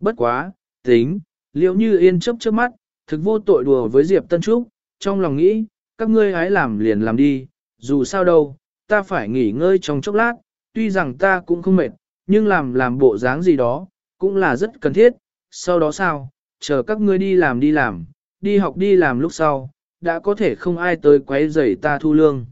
Bất quá, tính, liệu như yên chấp trước mắt, thực vô tội đùa với Diệp Tân Trúc, trong lòng nghĩ, các ngươi hãy làm liền làm đi, dù sao đâu, ta phải nghỉ ngơi trong chốc lát, tuy rằng ta cũng không mệt, nhưng làm làm bộ dáng gì đó, cũng là rất cần thiết, sau đó sao, chờ các ngươi đi làm đi làm, đi học đi làm lúc sau, đã có thể không ai tới quấy rầy ta thu lương.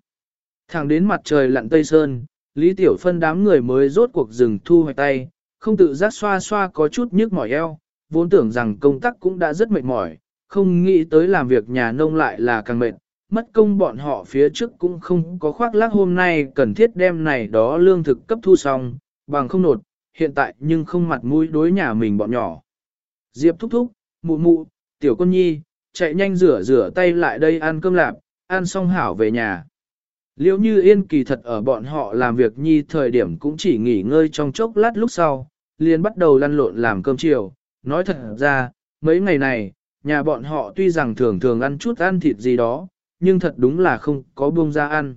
Thẳng đến mặt trời lặn tây sơn, Lý Tiểu Phân đám người mới rốt cuộc dừng thu hoạch tay, không tự giác xoa xoa có chút nhức mỏi eo, vốn tưởng rằng công tác cũng đã rất mệt mỏi, không nghĩ tới làm việc nhà nông lại là càng mệt, mất công bọn họ phía trước cũng không có khoác lác hôm nay cần thiết đem này đó lương thực cấp thu xong, bằng không nột, hiện tại nhưng không mặt mũi đối nhà mình bọn nhỏ. Diệp thúc thúc, mụ mụ, tiểu con nhi, chạy nhanh rửa rửa tay lại đây ăn cơm lạp, ăn xong hảo về nhà. Liễu như yên kỳ thật ở bọn họ làm việc nhi thời điểm cũng chỉ nghỉ ngơi trong chốc lát lúc sau, liền bắt đầu lăn lộn làm cơm chiều. Nói thật ra, mấy ngày này, nhà bọn họ tuy rằng thường thường ăn chút ăn thịt gì đó, nhưng thật đúng là không có buông ra ăn.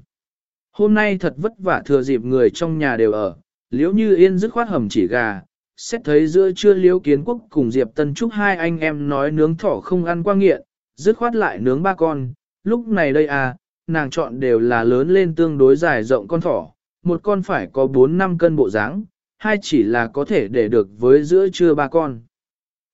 Hôm nay thật vất vả thừa dịp người trong nhà đều ở, liễu như yên dứt khoát hầm chỉ gà, xét thấy giữa trưa liễu kiến quốc cùng Diệp Tân Trúc hai anh em nói nướng thỏ không ăn qua nghiện, dứt khoát lại nướng ba con, lúc này đây à, nàng chọn đều là lớn lên tương đối dài rộng con thỏ, một con phải có 4-5 cân bộ dáng, hai chỉ là có thể để được với giữa trưa ba con.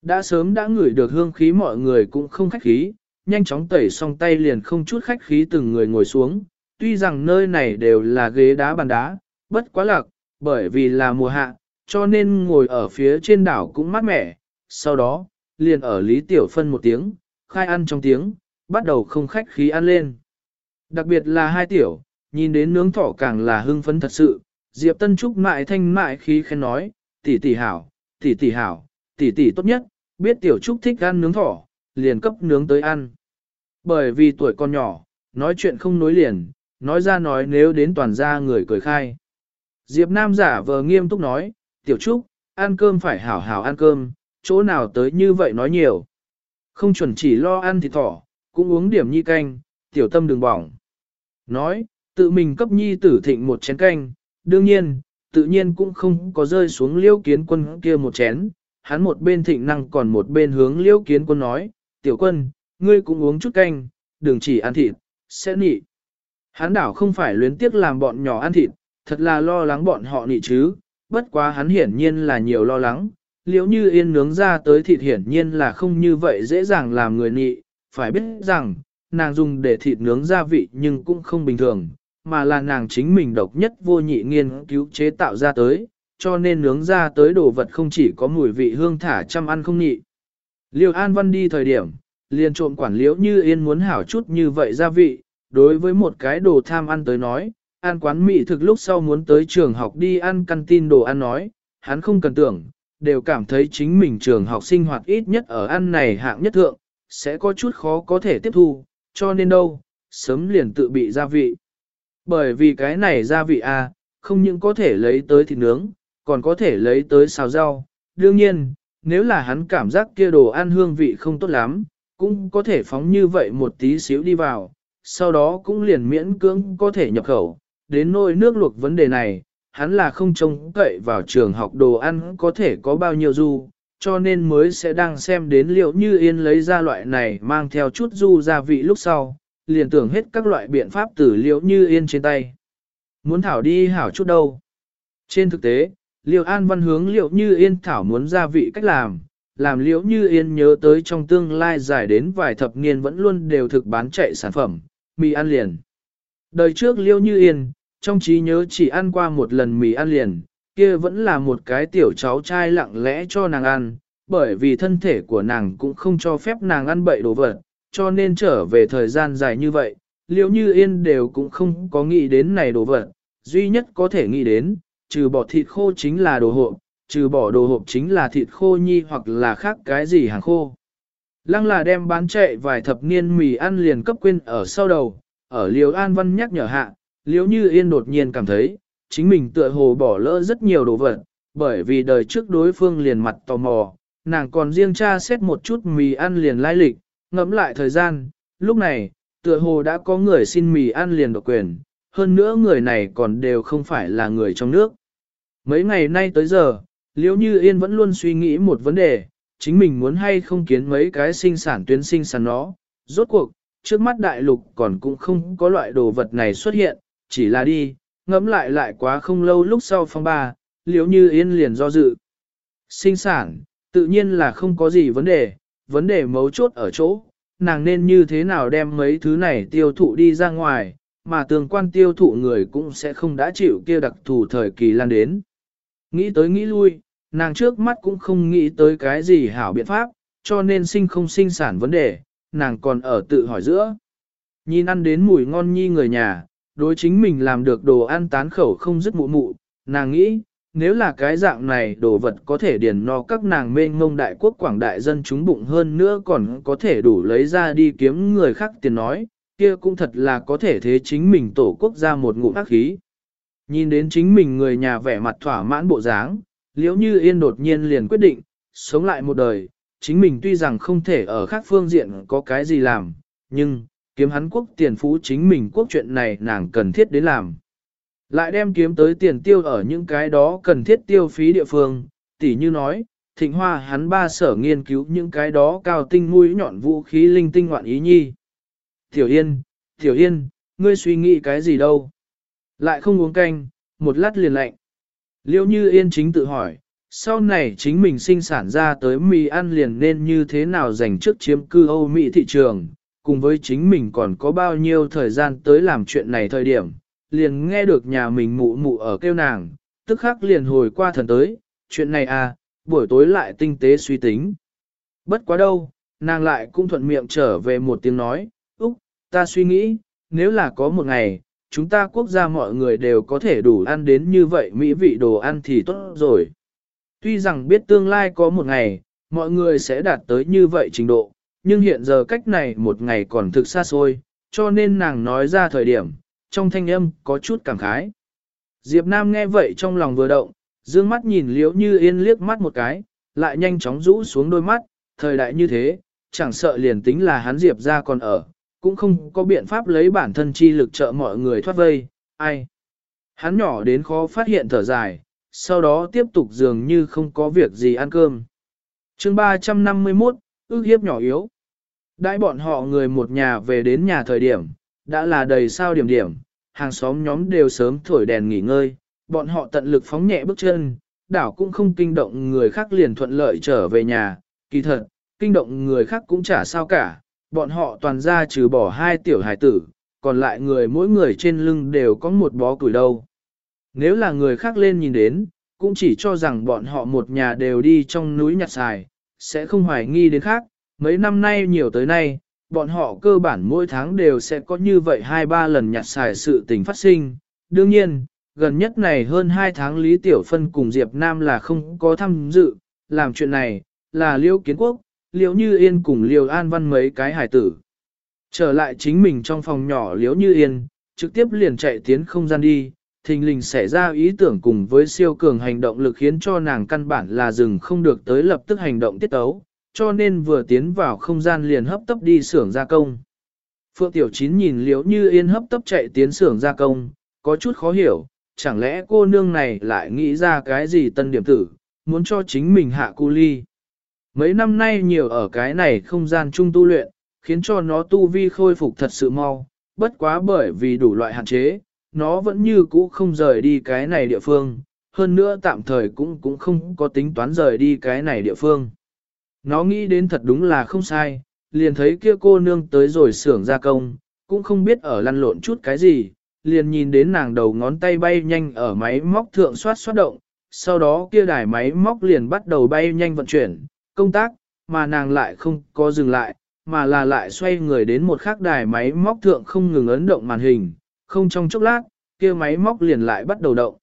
Đã sớm đã ngửi được hương khí mọi người cũng không khách khí, nhanh chóng tẩy xong tay liền không chút khách khí từng người ngồi xuống, tuy rằng nơi này đều là ghế đá bàn đá, bất quá lạc, bởi vì là mùa hạ, cho nên ngồi ở phía trên đảo cũng mát mẻ, sau đó, liền ở Lý Tiểu Phân một tiếng, khai ăn trong tiếng, bắt đầu không khách khí ăn lên. Đặc biệt là hai tiểu, nhìn đến nướng thỏ càng là hưng phấn thật sự, Diệp Tân Trúc mại thanh mại khí khen nói, tỷ tỷ hảo, tỷ tỷ hảo, tỷ tỷ tốt nhất, biết tiểu Trúc thích ăn nướng thỏ, liền cấp nướng tới ăn. Bởi vì tuổi con nhỏ, nói chuyện không nối liền, nói ra nói nếu đến toàn gia người cười khai. Diệp Nam giả vờ nghiêm túc nói, tiểu Trúc, ăn cơm phải hảo hảo ăn cơm, chỗ nào tới như vậy nói nhiều. Không chuẩn chỉ lo ăn thịt thỏ, cũng uống điểm nhi canh, tiểu tâm đừng bỏng. Nói, tự mình cấp nhi tử thịnh một chén canh, đương nhiên, tự nhiên cũng không có rơi xuống liêu kiến quân kia một chén. Hắn một bên thịnh năng còn một bên hướng liễu kiến quân nói, tiểu quân, ngươi cũng uống chút canh, đừng chỉ ăn thịt, sẽ nị. Hắn đảo không phải luyến tiếc làm bọn nhỏ ăn thịt, thật là lo lắng bọn họ nị chứ, bất quá hắn hiển nhiên là nhiều lo lắng, liễu như yên nướng ra tới thịt hiển nhiên là không như vậy dễ dàng làm người nị, phải biết rằng, nàng dùng để thịt nướng gia vị nhưng cũng không bình thường, mà là nàng chính mình độc nhất vô nhị nghiên cứu chế tạo ra tới, cho nên nướng ra tới đồ vật không chỉ có mùi vị hương thả chăm ăn không nhị. Liêu An Văn đi thời điểm, liền trộm quản liễu như yên muốn hảo chút như vậy gia vị, đối với một cái đồ tham ăn tới nói, ăn quán mỹ thực lúc sau muốn tới trường học đi ăn căn tin đồ ăn nói, hắn không cần tưởng, đều cảm thấy chính mình trường học sinh hoạt ít nhất ở ăn này hạng nhất thượng, sẽ có chút khó có thể tiếp thu, cho nên đâu, sớm liền tự bị gia vị. Bởi vì cái này gia vị A, à, không những có thể lấy tới thịt nướng, còn có thể lấy tới xào rau. Đương nhiên, nếu là hắn cảm giác kia đồ ăn hương vị không tốt lắm, cũng có thể phóng như vậy một tí xíu đi vào, sau đó cũng liền miễn cưỡng có thể nhập khẩu. Đến nôi nước luộc vấn đề này, hắn là không trông cậy vào trường học đồ ăn có thể có bao nhiêu du, cho nên mới sẽ đang xem đến liệu như yên lấy ra loại này mang theo chút du gia vị lúc sau, liền tưởng hết các loại biện pháp tử liệu như yên trên tay. Muốn thảo đi hảo chút đâu. Trên thực tế, liệu an văn hướng liệu như yên thảo muốn gia vị cách làm, làm liệu như yên nhớ tới trong tương lai dài đến vài thập niên vẫn luôn đều thực bán chạy sản phẩm, mì ăn liền. Đời trước Liễu như yên, trong trí nhớ chỉ ăn qua một lần mì ăn liền, kia vẫn là một cái tiểu cháu trai lặng lẽ cho nàng ăn, bởi vì thân thể của nàng cũng không cho phép nàng ăn bậy đồ vật, cho nên trở về thời gian dài như vậy, liễu như yên đều cũng không có nghĩ đến này đồ vật, duy nhất có thể nghĩ đến, trừ bỏ thịt khô chính là đồ hộp, trừ bỏ đồ hộp chính là thịt khô nhi hoặc là khác cái gì hàng khô. Lăng là đem bán chạy vài thập niên mì ăn liền cấp quên ở sau đầu, ở Liêu an văn nhắc nhở hạ, Liêu như yên đột nhiên cảm thấy, chính mình tựa hồ bỏ lỡ rất nhiều đồ vật, bởi vì đời trước đối phương liền mặt tò mò, nàng còn riêng tra xét một chút mì ăn liền lai lịch, ngẫm lại thời gian, lúc này, tựa hồ đã có người xin mì ăn liền độc quyền, hơn nữa người này còn đều không phải là người trong nước. Mấy ngày nay tới giờ, Liễu Như Yên vẫn luôn suy nghĩ một vấn đề, chính mình muốn hay không kiến mấy cái sinh sản tuyến sinh sản nó. Rốt cuộc, trước mắt đại lục còn cũng không có loại đồ vật này xuất hiện, chỉ là đi, ngẫm lại lại quá không lâu lúc sau phong ba, Liễu Như Yên liền do dự. Sinh sản, tự nhiên là không có gì vấn đề, vấn đề mấu chốt ở chỗ, nàng nên như thế nào đem mấy thứ này tiêu thụ đi ra ngoài, mà tương quan tiêu thụ người cũng sẽ không đã chịu kia đặc thù thời kỳ lan đến. Nghĩ tới nghĩ lui, nàng trước mắt cũng không nghĩ tới cái gì hảo biện pháp, cho nên sinh không sinh sản vấn đề, nàng còn ở tự hỏi giữa. Nhìn ăn đến mùi ngon nhi người nhà, đối chính mình làm được đồ ăn tán khẩu không dứt mụ mụ, nàng nghĩ, nếu là cái dạng này đồ vật có thể điền no các nàng mênh ngông đại quốc quảng đại dân chúng bụng hơn nữa còn có thể đủ lấy ra đi kiếm người khác tiền nói, kia cũng thật là có thể thế chính mình tổ quốc ra một ngụm ác khí. Nhìn đến chính mình người nhà vẻ mặt thỏa mãn bộ dáng, liễu như yên đột nhiên liền quyết định, sống lại một đời, chính mình tuy rằng không thể ở khác phương diện có cái gì làm, nhưng, kiếm hắn quốc tiền phú chính mình quốc chuyện này nàng cần thiết đến làm. Lại đem kiếm tới tiền tiêu ở những cái đó cần thiết tiêu phí địa phương, tỉ như nói, thịnh hoa hắn ba sở nghiên cứu những cái đó cao tinh mũi nhọn vũ khí linh tinh ngoạn ý nhi. Tiểu Yên, Tiểu Yên, ngươi suy nghĩ cái gì đâu? Lại không uống canh, một lát liền lạnh. Liêu như Yên chính tự hỏi, sau này chính mình sinh sản ra tới mì ăn liền nên như thế nào dành trước chiếm cư Âu Mỹ thị trường, cùng với chính mình còn có bao nhiêu thời gian tới làm chuyện này thời điểm, liền nghe được nhà mình mụ mụ ở kêu nàng, tức khắc liền hồi qua thần tới, chuyện này à, buổi tối lại tinh tế suy tính. Bất quá đâu, nàng lại cũng thuận miệng trở về một tiếng nói, Úc, ta suy nghĩ, nếu là có một ngày, chúng ta quốc gia mọi người đều có thể đủ ăn đến như vậy mỹ vị đồ ăn thì tốt rồi. Tuy rằng biết tương lai có một ngày, mọi người sẽ đạt tới như vậy trình độ, nhưng hiện giờ cách này một ngày còn thực xa xôi, cho nên nàng nói ra thời điểm, trong thanh âm có chút cảm khái. Diệp Nam nghe vậy trong lòng vừa động, dương mắt nhìn liễu như yên liếc mắt một cái, lại nhanh chóng rũ xuống đôi mắt, thời đại như thế, chẳng sợ liền tính là hắn Diệp ra còn ở, cũng không có biện pháp lấy bản thân chi lực trợ mọi người thoát vây, ai. Hắn nhỏ đến khó phát hiện thở dài, sau đó tiếp tục dường như không có việc gì ăn cơm. chương 351, ước hiếp nhỏ yếu. Đãi bọn họ người một nhà về đến nhà thời điểm, đã là đầy sao điểm điểm, hàng xóm nhóm đều sớm thổi đèn nghỉ ngơi, bọn họ tận lực phóng nhẹ bước chân, đảo cũng không kinh động người khác liền thuận lợi trở về nhà, kỳ thật, kinh động người khác cũng chả sao cả, bọn họ toàn ra trừ bỏ hai tiểu hải tử, còn lại người mỗi người trên lưng đều có một bó củi đâu. Nếu là người khác lên nhìn đến, cũng chỉ cho rằng bọn họ một nhà đều đi trong núi nhặt xài, sẽ không hoài nghi đến khác, mấy năm nay nhiều tới nay, bọn họ cơ bản mỗi tháng đều sẽ có như vậy hai ba lần nhặt xài sự tình phát sinh. Đương nhiên, gần nhất này hơn hai tháng Lý Tiểu Phân cùng Diệp Nam là không có tham dự, làm chuyện này, là Liêu Kiến Quốc, liễu Như Yên cùng Liêu An Văn mấy cái hải tử. Trở lại chính mình trong phòng nhỏ liễu Như Yên, trực tiếp liền chạy tiến không gian đi, thình lình xảy ra ý tưởng cùng với siêu cường hành động lực khiến cho nàng căn bản là dừng không được tới lập tức hành động tiết tấu, cho nên vừa tiến vào không gian liền hấp tấp đi xưởng gia công. Phượng Tiểu Chín nhìn liễu như yên hấp tấp chạy tiến xưởng gia công, có chút khó hiểu, chẳng lẽ cô nương này lại nghĩ ra cái gì tân điểm tử, muốn cho chính mình hạ cu ly. Mấy năm nay nhiều ở cái này không gian chung tu luyện, khiến cho nó tu vi khôi phục thật sự mau, bất quá bởi vì đủ loại hạn chế, nó vẫn như cũ không rời đi cái này địa phương, hơn nữa tạm thời cũng cũng không có tính toán rời đi cái này địa phương. Nó nghĩ đến thật đúng là không sai, liền thấy kia cô nương tới rồi xưởng gia công, cũng không biết ở lăn lộn chút cái gì, liền nhìn đến nàng đầu ngón tay bay nhanh ở máy móc thượng xoát xoát động, sau đó kia đài máy móc liền bắt đầu bay nhanh vận chuyển, công tác, mà nàng lại không có dừng lại, mà là lại xoay người đến một khác đài máy móc thượng không ngừng ấn động màn hình, không trong chốc lát, kia máy móc liền lại bắt đầu động.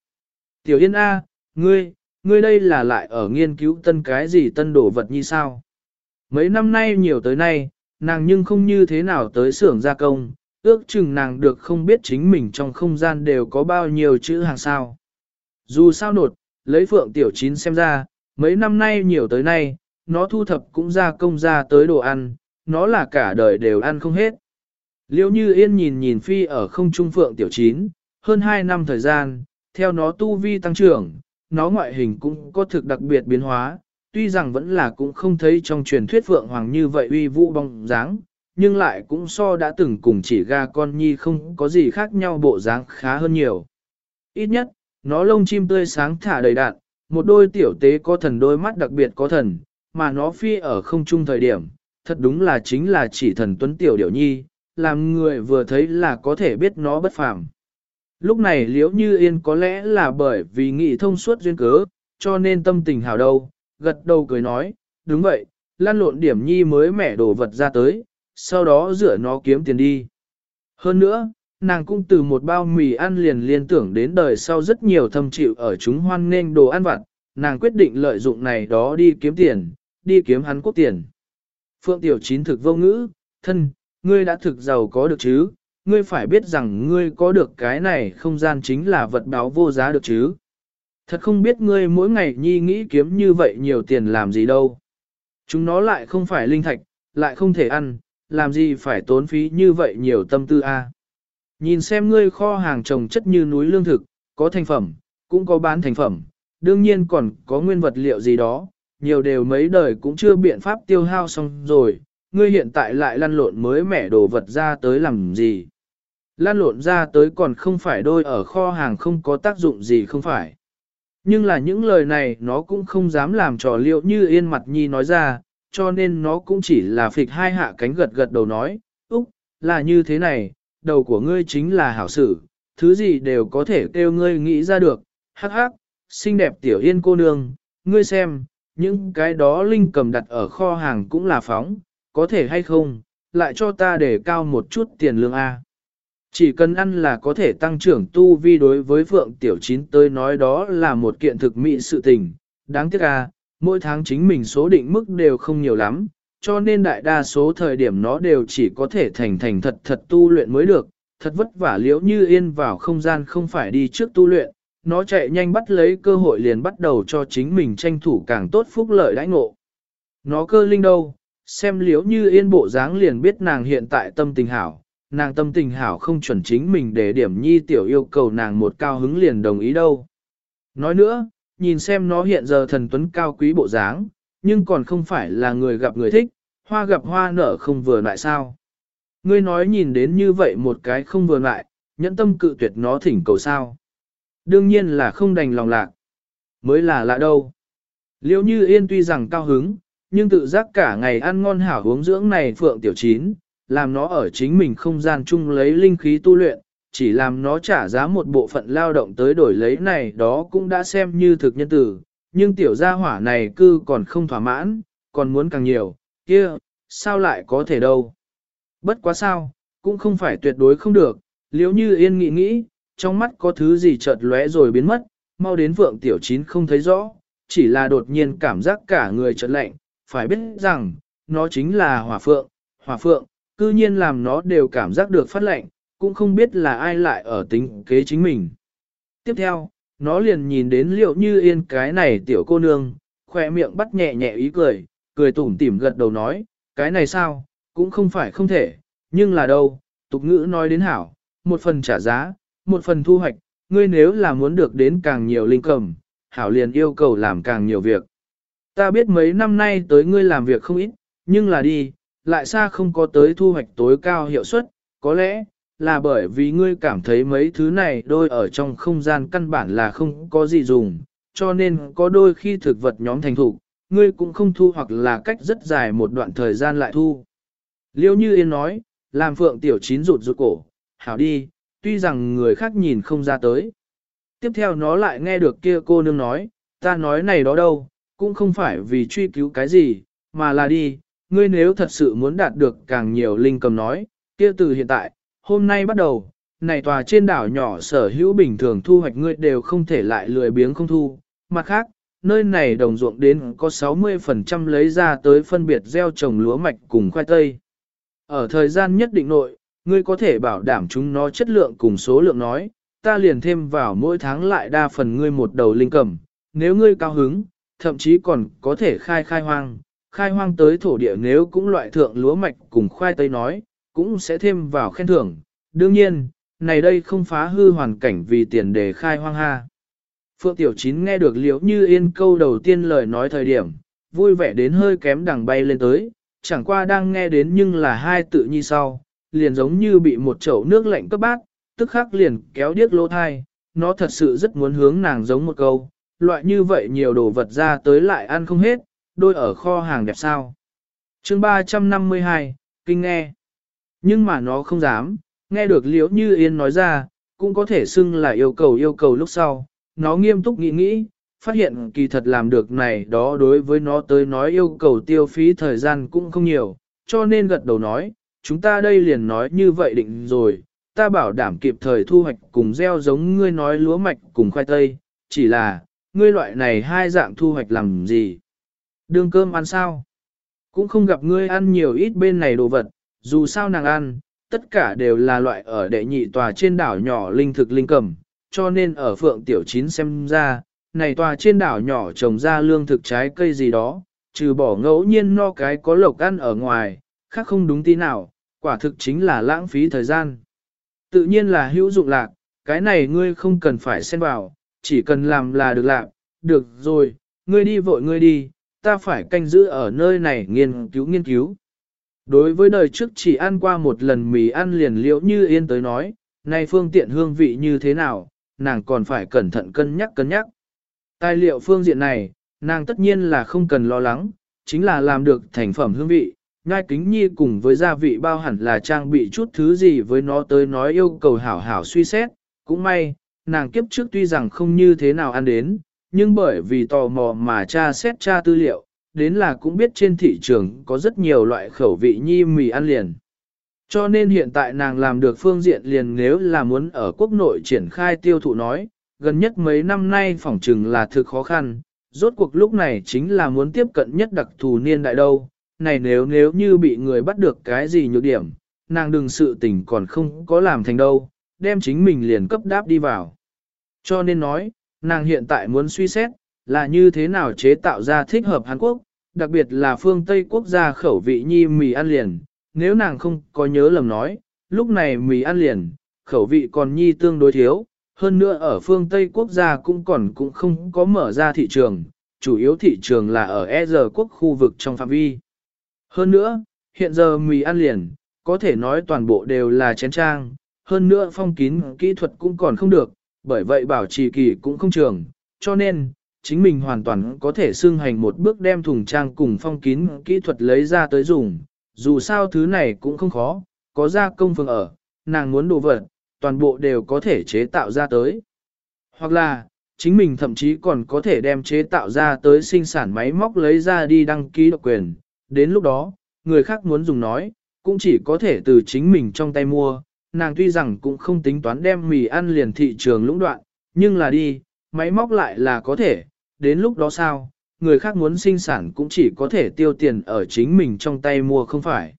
Tiểu Yên A, ngươi, ngươi đây là lại ở nghiên cứu tân cái gì tân đồ vật như sao? Mấy năm nay nhiều tới nay, nàng nhưng không như thế nào tới xưởng gia công, ước chừng nàng được không biết chính mình trong không gian đều có bao nhiêu chữ hàng sao. Dù sao nột, lấy phượng tiểu chín xem ra, mấy năm nay nhiều tới nay, nó thu thập cũng ra công ra tới đồ ăn, nó là cả đời đều ăn không hết. Liêu như yên nhìn nhìn phi ở không trung phượng tiểu chín, hơn 2 năm thời gian, theo nó tu vi tăng trưởng, nó ngoại hình cũng có thực đặc biệt biến hóa, tuy rằng vẫn là cũng không thấy trong truyền thuyết phượng hoàng như vậy uy vũ bong dáng, nhưng lại cũng so đã từng cùng chỉ ga con nhi không có gì khác nhau bộ dáng khá hơn nhiều. Ít nhất, nó lông chim tươi sáng thả đầy đạn, một đôi tiểu tế có thần đôi mắt đặc biệt có thần, mà nó phi ở không trung thời điểm, thật đúng là chính là chỉ thần tuấn tiểu điểu nhi, làm người vừa thấy là có thể biết nó bất phàm. Lúc này liễu như yên có lẽ là bởi vì nghị thông suốt duyên cớ, cho nên tâm tình hào đâu, gật đầu cười nói, đúng vậy, lan lộn điểm nhi mới mẻ đồ vật ra tới, sau đó rửa nó kiếm tiền đi. Hơn nữa, nàng cũng từ một bao mì ăn liền liên tưởng đến đời sau rất nhiều thâm chịu ở chúng hoan nghênh đồ ăn vặt, nàng quyết định lợi dụng này đó đi kiếm tiền, đi kiếm hắn quốc tiền. Phượng Tiểu Chín thực vô ngữ, thân, ngươi đã thực giàu có được chứ, ngươi phải biết rằng ngươi có được cái này không gian chính là vật báo vô giá được chứ. Thật không biết ngươi mỗi ngày nhi nghĩ kiếm như vậy nhiều tiền làm gì đâu. Chúng nó lại không phải linh thạch, lại không thể ăn, làm gì phải tốn phí như vậy nhiều tâm tư a. Nhìn xem ngươi kho hàng trồng chất như núi lương thực, có thành phẩm, cũng có bán thành phẩm, đương nhiên còn có nguyên vật liệu gì đó, nhiều đều mấy đời cũng chưa biện pháp tiêu hao xong rồi, ngươi hiện tại lại lăn lộn mới mẻ đồ vật ra tới làm gì. Lăn lộn ra tới còn không phải đôi ở kho hàng không có tác dụng gì không phải. Nhưng là những lời này nó cũng không dám làm trò liệu như yên mặt nhi nói ra, cho nên nó cũng chỉ là phịch hai hạ cánh gật gật đầu nói, Úc, là như thế này, đầu của ngươi chính là hảo sử, thứ gì đều có thể kêu ngươi nghĩ ra được, hắc hắc, xinh đẹp tiểu yên cô nương, ngươi xem, những cái đó linh cầm đặt ở kho hàng cũng là phóng, có thể hay không, lại cho ta để cao một chút tiền lương A. Chỉ cần ăn là có thể tăng trưởng tu vi đối với Phượng Tiểu Chín tới nói đó là một kiện thực mỹ sự tình. Đáng tiếc à, mỗi tháng chính mình số định mức đều không nhiều lắm, cho nên đại đa số thời điểm nó đều chỉ có thể thành thành thật thật tu luyện mới được. Thật vất vả liễu như yên vào không gian không phải đi trước tu luyện, nó chạy nhanh bắt lấy cơ hội liền bắt đầu cho chính mình tranh thủ càng tốt phúc lợi đãi ngộ. Nó cơ linh đâu, xem liễu như yên bộ dáng liền biết nàng hiện tại tâm tình hảo, nàng tâm tình hảo không chuẩn chính mình để điểm nhi tiểu yêu cầu nàng một cao hứng liền đồng ý đâu. Nói nữa, nhìn xem nó hiện giờ thần tuấn cao quý bộ dáng, nhưng còn không phải là người gặp người thích, hoa gặp hoa nở không vừa lại sao. Ngươi nói nhìn đến như vậy một cái không vừa lại, nhẫn tâm cự tuyệt nó thỉnh cầu sao. Đương nhiên là không đành lòng lạc. Mới là lạ đâu. Liêu như yên tuy rằng cao hứng, nhưng tự giác cả ngày ăn ngon hảo uống dưỡng này phượng tiểu chín, làm nó ở chính mình không gian chung lấy linh khí tu luyện, chỉ làm nó trả giá một bộ phận lao động tới đổi lấy này đó cũng đã xem như thực nhân tử, nhưng tiểu gia hỏa này cư còn không thỏa mãn, còn muốn càng nhiều, kia, sao lại có thể đâu. Bất quá sao, cũng không phải tuyệt đối không được, liếu như yên nghĩ nghĩ, trong mắt có thứ gì chợt lóe rồi biến mất, mau đến vượng tiểu chín không thấy rõ, chỉ là đột nhiên cảm giác cả người chợt lạnh, phải biết rằng, nó chính là hỏa phượng, hỏa phượng, cư nhiên làm nó đều cảm giác được phát lệnh, cũng không biết là ai lại ở tính kế chính mình. Tiếp theo, nó liền nhìn đến liệu như yên cái này tiểu cô nương, khoe miệng bắt nhẹ nhẹ ý cười, cười tủm tỉm gật đầu nói, cái này sao, cũng không phải không thể, nhưng là đâu, tục ngữ nói đến hảo, một phần trả giá, một phần thu hoạch, ngươi nếu là muốn được đến càng nhiều linh cầm, hảo liền yêu cầu làm càng nhiều việc. Ta biết mấy năm nay tới ngươi làm việc không ít, nhưng là đi, lại xa không có tới thu hoạch tối cao hiệu suất, có lẽ là bởi vì ngươi cảm thấy mấy thứ này đôi ở trong không gian căn bản là không có gì dùng, cho nên có đôi khi thực vật nhóm thành thủ, ngươi cũng không thu hoặc là cách rất dài một đoạn thời gian lại thu. Liêu như yên nói, làm phượng tiểu chín rụt rụt cổ, hảo đi, tuy rằng người khác nhìn không ra tới. Tiếp theo nó lại nghe được kia cô nương nói, ta nói này đó đâu, cũng không phải vì truy cứu cái gì, mà là đi, ngươi nếu thật sự muốn đạt được càng nhiều linh cầm nói, kia từ hiện tại, hôm nay bắt đầu, này tòa trên đảo nhỏ sở hữu bình thường thu hoạch ngươi đều không thể lại lười biếng không thu. Mặt khác, nơi này đồng ruộng đến có 60% lấy ra tới phân biệt gieo trồng lúa mạch cùng khoai tây. Ở thời gian nhất định nội, ngươi có thể bảo đảm chúng nó chất lượng cùng số lượng nói, ta liền thêm vào mỗi tháng lại đa phần ngươi một đầu linh cầm, nếu ngươi cao hứng, thậm chí còn có thể khai khai hoang, khai hoang tới thổ địa nếu cũng loại thượng lúa mạch cùng khoai tây nói, cũng sẽ thêm vào khen thưởng. Đương nhiên, này đây không phá hư hoàn cảnh vì tiền đề khai hoang ha. Phượng Tiểu Chín nghe được liễu như yên câu đầu tiên lời nói thời điểm, vui vẻ đến hơi kém đằng bay lên tới, chẳng qua đang nghe đến nhưng là hai tự nhi sau, liền giống như bị một chậu nước lạnh cấp bát, tức khắc liền kéo điếc lỗ thai, nó thật sự rất muốn hướng nàng giống một câu, loại như vậy nhiều đồ vật ra tới lại ăn không hết, đôi ở kho hàng đẹp sao. chương 352, kinh nghe. Nhưng mà nó không dám, nghe được liễu như yên nói ra, cũng có thể xưng là yêu cầu yêu cầu lúc sau. Nó nghiêm túc nghĩ nghĩ, phát hiện kỳ thật làm được này đó đối với nó tới nói yêu cầu tiêu phí thời gian cũng không nhiều, cho nên gật đầu nói, chúng ta đây liền nói như vậy định rồi, ta bảo đảm kịp thời thu hoạch cùng gieo giống ngươi nói lúa mạch cùng khoai tây, chỉ là, ngươi loại này hai dạng thu hoạch làm gì. Đương cơm ăn sao? Cũng không gặp ngươi ăn nhiều ít bên này đồ vật, dù sao nàng ăn, tất cả đều là loại ở đệ nhị tòa trên đảo nhỏ linh thực linh cầm, cho nên ở phượng tiểu chín xem ra, này tòa trên đảo nhỏ trồng ra lương thực trái cây gì đó, trừ bỏ ngẫu nhiên no cái có lộc ăn ở ngoài, khác không đúng tí nào, quả thực chính là lãng phí thời gian. Tự nhiên là hữu dụng lạc, cái này ngươi không cần phải xen vào, chỉ cần làm là được lạc, được rồi, ngươi đi vội ngươi đi, ta phải canh giữ ở nơi này nghiên cứu nghiên cứu. Đối với đời trước chỉ ăn qua một lần mì ăn liền liễu như yên tới nói, nay phương tiện hương vị như thế nào, nàng còn phải cẩn thận cân nhắc cân nhắc. Tài liệu phương diện này, nàng tất nhiên là không cần lo lắng, chính là làm được thành phẩm hương vị, Ngai kính nhi cùng với gia vị bao hẳn là trang bị chút thứ gì với nó tới nói yêu cầu hảo hảo suy xét, cũng may, nàng kiếp trước tuy rằng không như thế nào ăn đến, nhưng bởi vì tò mò mà cha xét tra tư liệu, đến là cũng biết trên thị trường có rất nhiều loại khẩu vị nhi mì ăn liền. Cho nên hiện tại nàng làm được phương diện liền nếu là muốn ở quốc nội triển khai tiêu thụ nói, gần nhất mấy năm nay phỏng chừng là thực khó khăn, rốt cuộc lúc này chính là muốn tiếp cận nhất đặc thù niên đại đâu, này nếu nếu như bị người bắt được cái gì nhược điểm, nàng đừng sự tình còn không có làm thành đâu, đem chính mình liền cấp đáp đi vào. Cho nên nói, nàng hiện tại muốn suy xét, là như thế nào chế tạo ra thích hợp Hàn Quốc, đặc biệt là phương Tây quốc gia khẩu vị nhi mì ăn liền, nếu nàng không có nhớ lầm nói, lúc này mì ăn liền, khẩu vị còn nhi tương đối thiếu, hơn nữa ở phương Tây quốc gia cũng còn cũng không có mở ra thị trường, chủ yếu thị trường là ở E giờ quốc khu vực trong phạm vi. Hơn nữa, hiện giờ mì ăn liền, có thể nói toàn bộ đều là chén trang, hơn nữa phong kín kỹ thuật cũng còn không được, bởi vậy bảo trì kỳ cũng không trường, cho nên, chính mình hoàn toàn có thể xưng hành một bước đem thùng trang cùng phong kín kỹ thuật lấy ra tới dùng, dù sao thứ này cũng không khó, có gia công phương ở, nàng muốn đồ vật, toàn bộ đều có thể chế tạo ra tới. Hoặc là, chính mình thậm chí còn có thể đem chế tạo ra tới sinh sản máy móc lấy ra đi đăng ký độc quyền, đến lúc đó, người khác muốn dùng nói, cũng chỉ có thể từ chính mình trong tay mua, nàng tuy rằng cũng không tính toán đem mì ăn liền thị trường lũng đoạn, nhưng là đi, máy móc lại là có thể, đến lúc đó sao, người khác muốn sinh sản cũng chỉ có thể tiêu tiền ở chính mình trong tay mua không phải.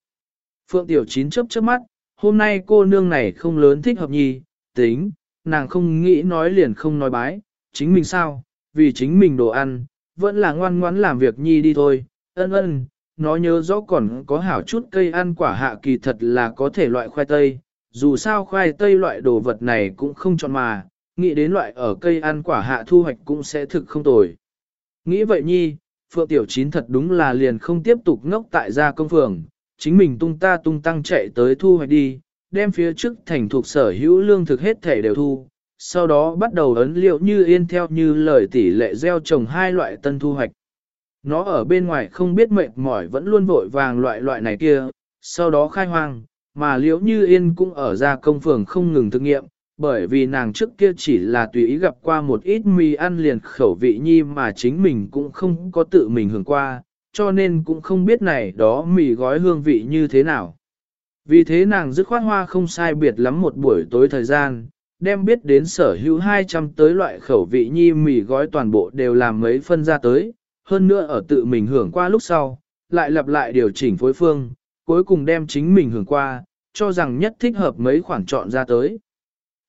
Phượng Tiểu Chín chớp chớp mắt, hôm nay cô nương này không lớn thích hợp nhi, tính, nàng không nghĩ nói liền không nói bái, chính mình sao, vì chính mình đồ ăn, vẫn là ngoan ngoãn làm việc nhi đi thôi, ân ân, nó nhớ rõ còn có hảo chút cây ăn quả hạ kỳ thật là có thể loại khoai tây, dù sao khoai tây loại đồ vật này cũng không chọn mà, nghĩ đến loại ở cây ăn quả hạ thu hoạch cũng sẽ thực không tồi. Nghĩ vậy nhi, Phượng Tiểu Chín thật đúng là liền không tiếp tục ngốc tại gia công phường, chính mình tung ta tung tăng chạy tới thu hoạch đi, đem phía trước thành thuộc sở hữu lương thực hết thể đều thu, sau đó bắt đầu ấn liệu như yên theo như lời tỷ lệ gieo trồng hai loại tân thu hoạch. Nó ở bên ngoài không biết mệt mỏi vẫn luôn vội vàng loại loại này kia, sau đó khai hoang, mà liễu như yên cũng ở ra công phường không ngừng thực nghiệm, bởi vì nàng trước kia chỉ là tùy ý gặp qua một ít mì ăn liền khẩu vị nhi mà chính mình cũng không có tự mình hưởng qua, cho nên cũng không biết này đó mì gói hương vị như thế nào. Vì thế nàng dứt khoát hoa không sai biệt lắm một buổi tối thời gian, đem biết đến sở hữu 200 tới loại khẩu vị nhi mì gói toàn bộ đều làm mấy phân ra tới, hơn nữa ở tự mình hưởng qua lúc sau, lại lặp lại điều chỉnh phối phương, cuối cùng đem chính mình hưởng qua, cho rằng nhất thích hợp mấy khoản chọn ra tới.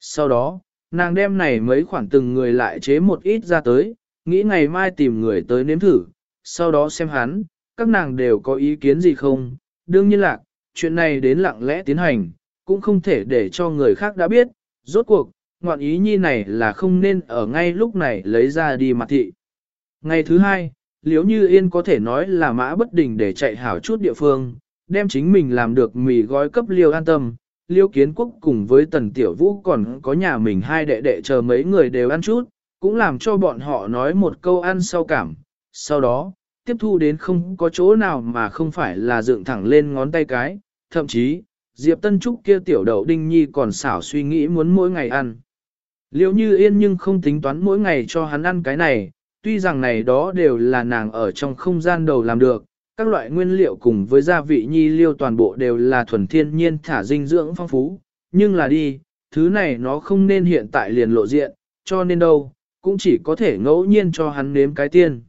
Sau đó, nàng đem này mấy khoản từng người lại chế một ít ra tới, nghĩ ngày mai tìm người tới nếm thử, sau đó xem hắn, các nàng đều có ý kiến gì không, đương nhiên là, chuyện này đến lặng lẽ tiến hành, cũng không thể để cho người khác đã biết, rốt cuộc, ngoạn ý nhi này là không nên ở ngay lúc này lấy ra đi mặt thị. Ngày thứ hai, liếu như yên có thể nói là mã bất đình để chạy hảo chút địa phương, đem chính mình làm được mì gói cấp liêu an tâm. Liêu kiến quốc cùng với tần tiểu vũ còn có nhà mình hai đệ đệ chờ mấy người đều ăn chút, cũng làm cho bọn họ nói một câu ăn sau cảm. Sau đó, tiếp thu đến không có chỗ nào mà không phải là dựng thẳng lên ngón tay cái, thậm chí, Diệp Tân Trúc kia tiểu đậu đinh nhi còn xảo suy nghĩ muốn mỗi ngày ăn. Liêu như yên nhưng không tính toán mỗi ngày cho hắn ăn cái này, tuy rằng này đó đều là nàng ở trong không gian đầu làm được, các loại nguyên liệu cùng với gia vị nhi liêu toàn bộ đều là thuần thiên nhiên thả dinh dưỡng phong phú, nhưng là đi, thứ này nó không nên hiện tại liền lộ diện, cho nên đâu, cũng chỉ có thể ngẫu nhiên cho hắn nếm cái tiên.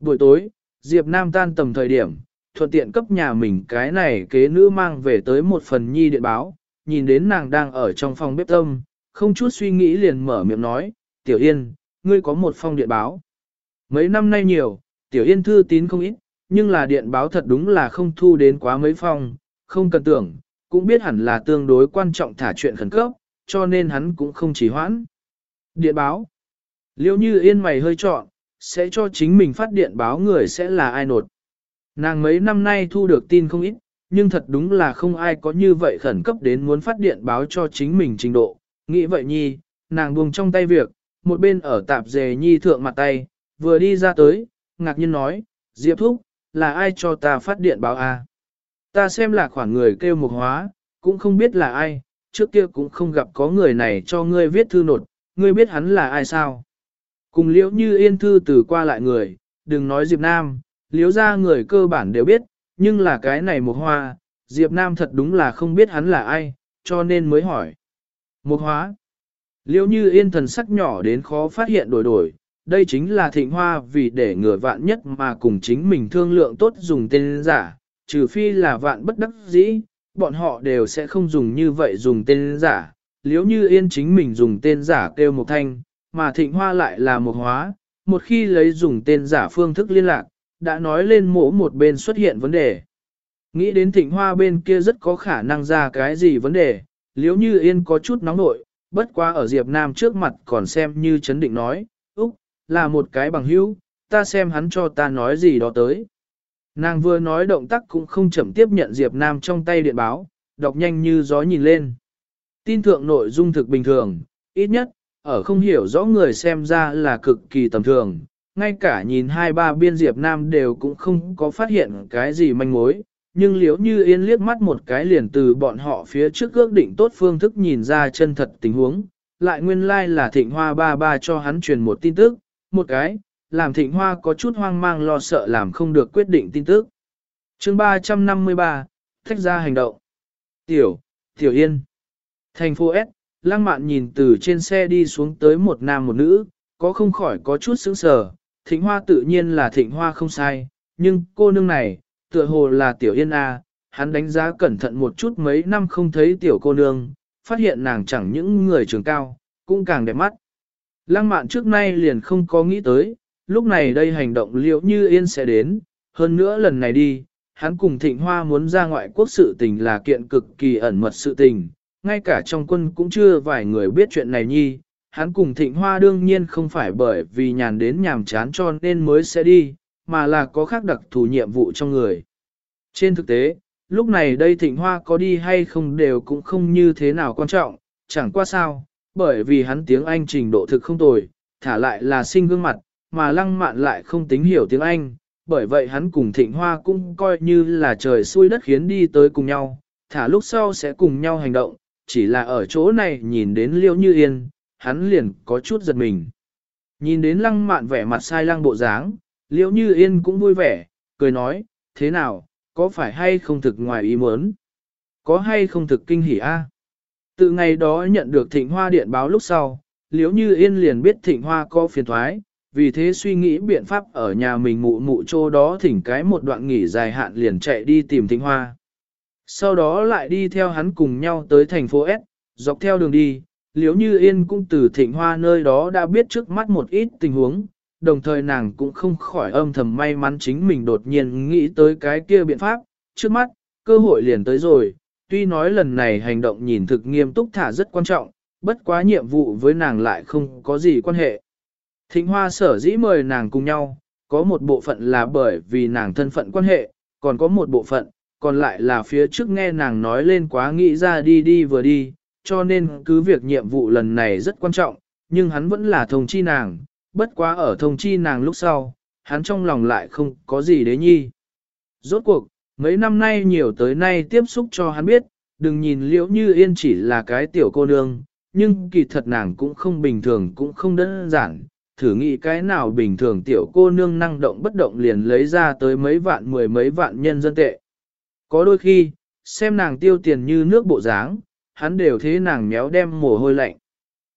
Buổi tối, Diệp Nam tan tầm thời điểm, thuận tiện cấp nhà mình cái này kế nữ mang về tới một phần nhi điện báo, nhìn đến nàng đang ở trong phòng bếp tâm, không chút suy nghĩ liền mở miệng nói, Tiểu Yên, ngươi có một phong điện báo. Mấy năm nay nhiều, Tiểu Yên thư tín không ít, nhưng là điện báo thật đúng là không thu đến quá mấy phong, không cần tưởng, cũng biết hẳn là tương đối quan trọng thả chuyện khẩn cấp, cho nên hắn cũng không chỉ hoãn. Điện báo. Liêu như yên mày hơi trọn, sẽ cho chính mình phát điện báo người sẽ là ai nột. Nàng mấy năm nay thu được tin không ít, nhưng thật đúng là không ai có như vậy khẩn cấp đến muốn phát điện báo cho chính mình trình độ. Nghĩ vậy nhi, nàng buông trong tay việc, một bên ở tạp dề nhi thượng mặt tay, vừa đi ra tới, ngạc nhiên nói, Diệp Thúc, là ai cho ta phát điện báo a? À? Ta xem là khoảng người kêu mục hóa, cũng không biết là ai, trước kia cũng không gặp có người này cho ngươi viết thư nột, ngươi biết hắn là ai sao? Cùng liễu như yên thư từ qua lại người, đừng nói Diệp Nam, liễu ra người cơ bản đều biết, nhưng là cái này mục hoa, Diệp Nam thật đúng là không biết hắn là ai, cho nên mới hỏi. Mục hóa. Liễu như yên thần sắc nhỏ đến khó phát hiện đổi đổi, đây chính là thịnh hoa vì để ngừa vạn nhất mà cùng chính mình thương lượng tốt dùng tên giả, trừ phi là vạn bất đắc dĩ, bọn họ đều sẽ không dùng như vậy dùng tên giả. Liếu như yên chính mình dùng tên giả kêu một thanh, mà thịnh hoa lại là một hóa, một khi lấy dùng tên giả phương thức liên lạc, đã nói lên mỗ một bên xuất hiện vấn đề. Nghĩ đến thịnh hoa bên kia rất có khả năng ra cái gì vấn đề, liếu như yên có chút nóng nội, bất quá ở Diệp Nam trước mặt còn xem như chấn định nói, Úc, là một cái bằng hữu, ta xem hắn cho ta nói gì đó tới. Nàng vừa nói động tác cũng không chậm tiếp nhận Diệp Nam trong tay điện báo, đọc nhanh như gió nhìn lên. Tin thượng nội dung thực bình thường, ít nhất, ở không hiểu rõ người xem ra là cực kỳ tầm thường, ngay cả nhìn hai ba biên Diệp Nam đều cũng không có phát hiện cái gì manh mối, nhưng liếu như yên liếc mắt một cái liền từ bọn họ phía trước ước định tốt phương thức nhìn ra chân thật tình huống, lại nguyên lai like là thịnh hoa ba ba cho hắn truyền một tin tức, một cái, làm thịnh hoa có chút hoang mang lo sợ làm không được quyết định tin tức. chương 353, thách ra hành động. Tiểu, Tiểu Yên. Thành phố S, lăng mạn nhìn từ trên xe đi xuống tới một nam một nữ, có không khỏi có chút sững sờ, thịnh hoa tự nhiên là thịnh hoa không sai, nhưng cô nương này, tựa hồ là tiểu yên A, hắn đánh giá cẩn thận một chút mấy năm không thấy tiểu cô nương, phát hiện nàng chẳng những người trường cao, cũng càng đẹp mắt. Lăng mạn trước nay liền không có nghĩ tới, lúc này đây hành động liệu như yên sẽ đến, hơn nữa lần này đi, hắn cùng thịnh hoa muốn ra ngoại quốc sự tình là kiện cực kỳ ẩn mật sự tình, ngay cả trong quân cũng chưa vài người biết chuyện này nhi, hắn cùng thịnh hoa đương nhiên không phải bởi vì nhàn đến nhàm chán cho nên mới sẽ đi, mà là có khác đặc thù nhiệm vụ trong người. Trên thực tế, lúc này đây thịnh hoa có đi hay không đều cũng không như thế nào quan trọng, chẳng qua sao, bởi vì hắn tiếng Anh trình độ thực không tồi, thả lại là sinh gương mặt, mà lăng mạn lại không tính hiểu tiếng Anh, bởi vậy hắn cùng thịnh hoa cũng coi như là trời xui đất khiến đi tới cùng nhau, thả lúc sau sẽ cùng nhau hành động, chỉ là ở chỗ này nhìn đến liêu như yên, hắn liền có chút giật mình. Nhìn đến lăng mạn vẻ mặt sai lăng bộ dáng, liễu như yên cũng vui vẻ, cười nói, thế nào, có phải hay không thực ngoài ý muốn? Có hay không thực kinh hỉ a? Từ ngày đó nhận được thịnh hoa điện báo lúc sau, liễu như yên liền biết thịnh hoa có phiền thoái, vì thế suy nghĩ biện pháp ở nhà mình mụ mụ chỗ đó thỉnh cái một đoạn nghỉ dài hạn liền chạy đi tìm thịnh hoa. Sau đó lại đi theo hắn cùng nhau tới thành phố S, dọc theo đường đi, liếu như yên cũng từ thịnh hoa nơi đó đã biết trước mắt một ít tình huống, đồng thời nàng cũng không khỏi âm thầm may mắn chính mình đột nhiên nghĩ tới cái kia biện pháp, trước mắt, cơ hội liền tới rồi, tuy nói lần này hành động nhìn thực nghiêm túc thả rất quan trọng, bất quá nhiệm vụ với nàng lại không có gì quan hệ. Thịnh hoa sở dĩ mời nàng cùng nhau, có một bộ phận là bởi vì nàng thân phận quan hệ, còn có một bộ phận, còn lại là phía trước nghe nàng nói lên quá nghĩ ra đi đi vừa đi, cho nên cứ việc nhiệm vụ lần này rất quan trọng, nhưng hắn vẫn là thông chi nàng, bất quá ở thông chi nàng lúc sau, hắn trong lòng lại không có gì đế nhi. Rốt cuộc, mấy năm nay nhiều tới nay tiếp xúc cho hắn biết, đừng nhìn liễu như yên chỉ là cái tiểu cô nương, nhưng kỳ thật nàng cũng không bình thường cũng không đơn giản, thử nghĩ cái nào bình thường tiểu cô nương năng động bất động liền lấy ra tới mấy vạn mười mấy vạn nhân dân tệ. Có đôi khi, xem nàng tiêu tiền như nước bộ dáng, hắn đều thế nàng méo đem mồ hôi lạnh.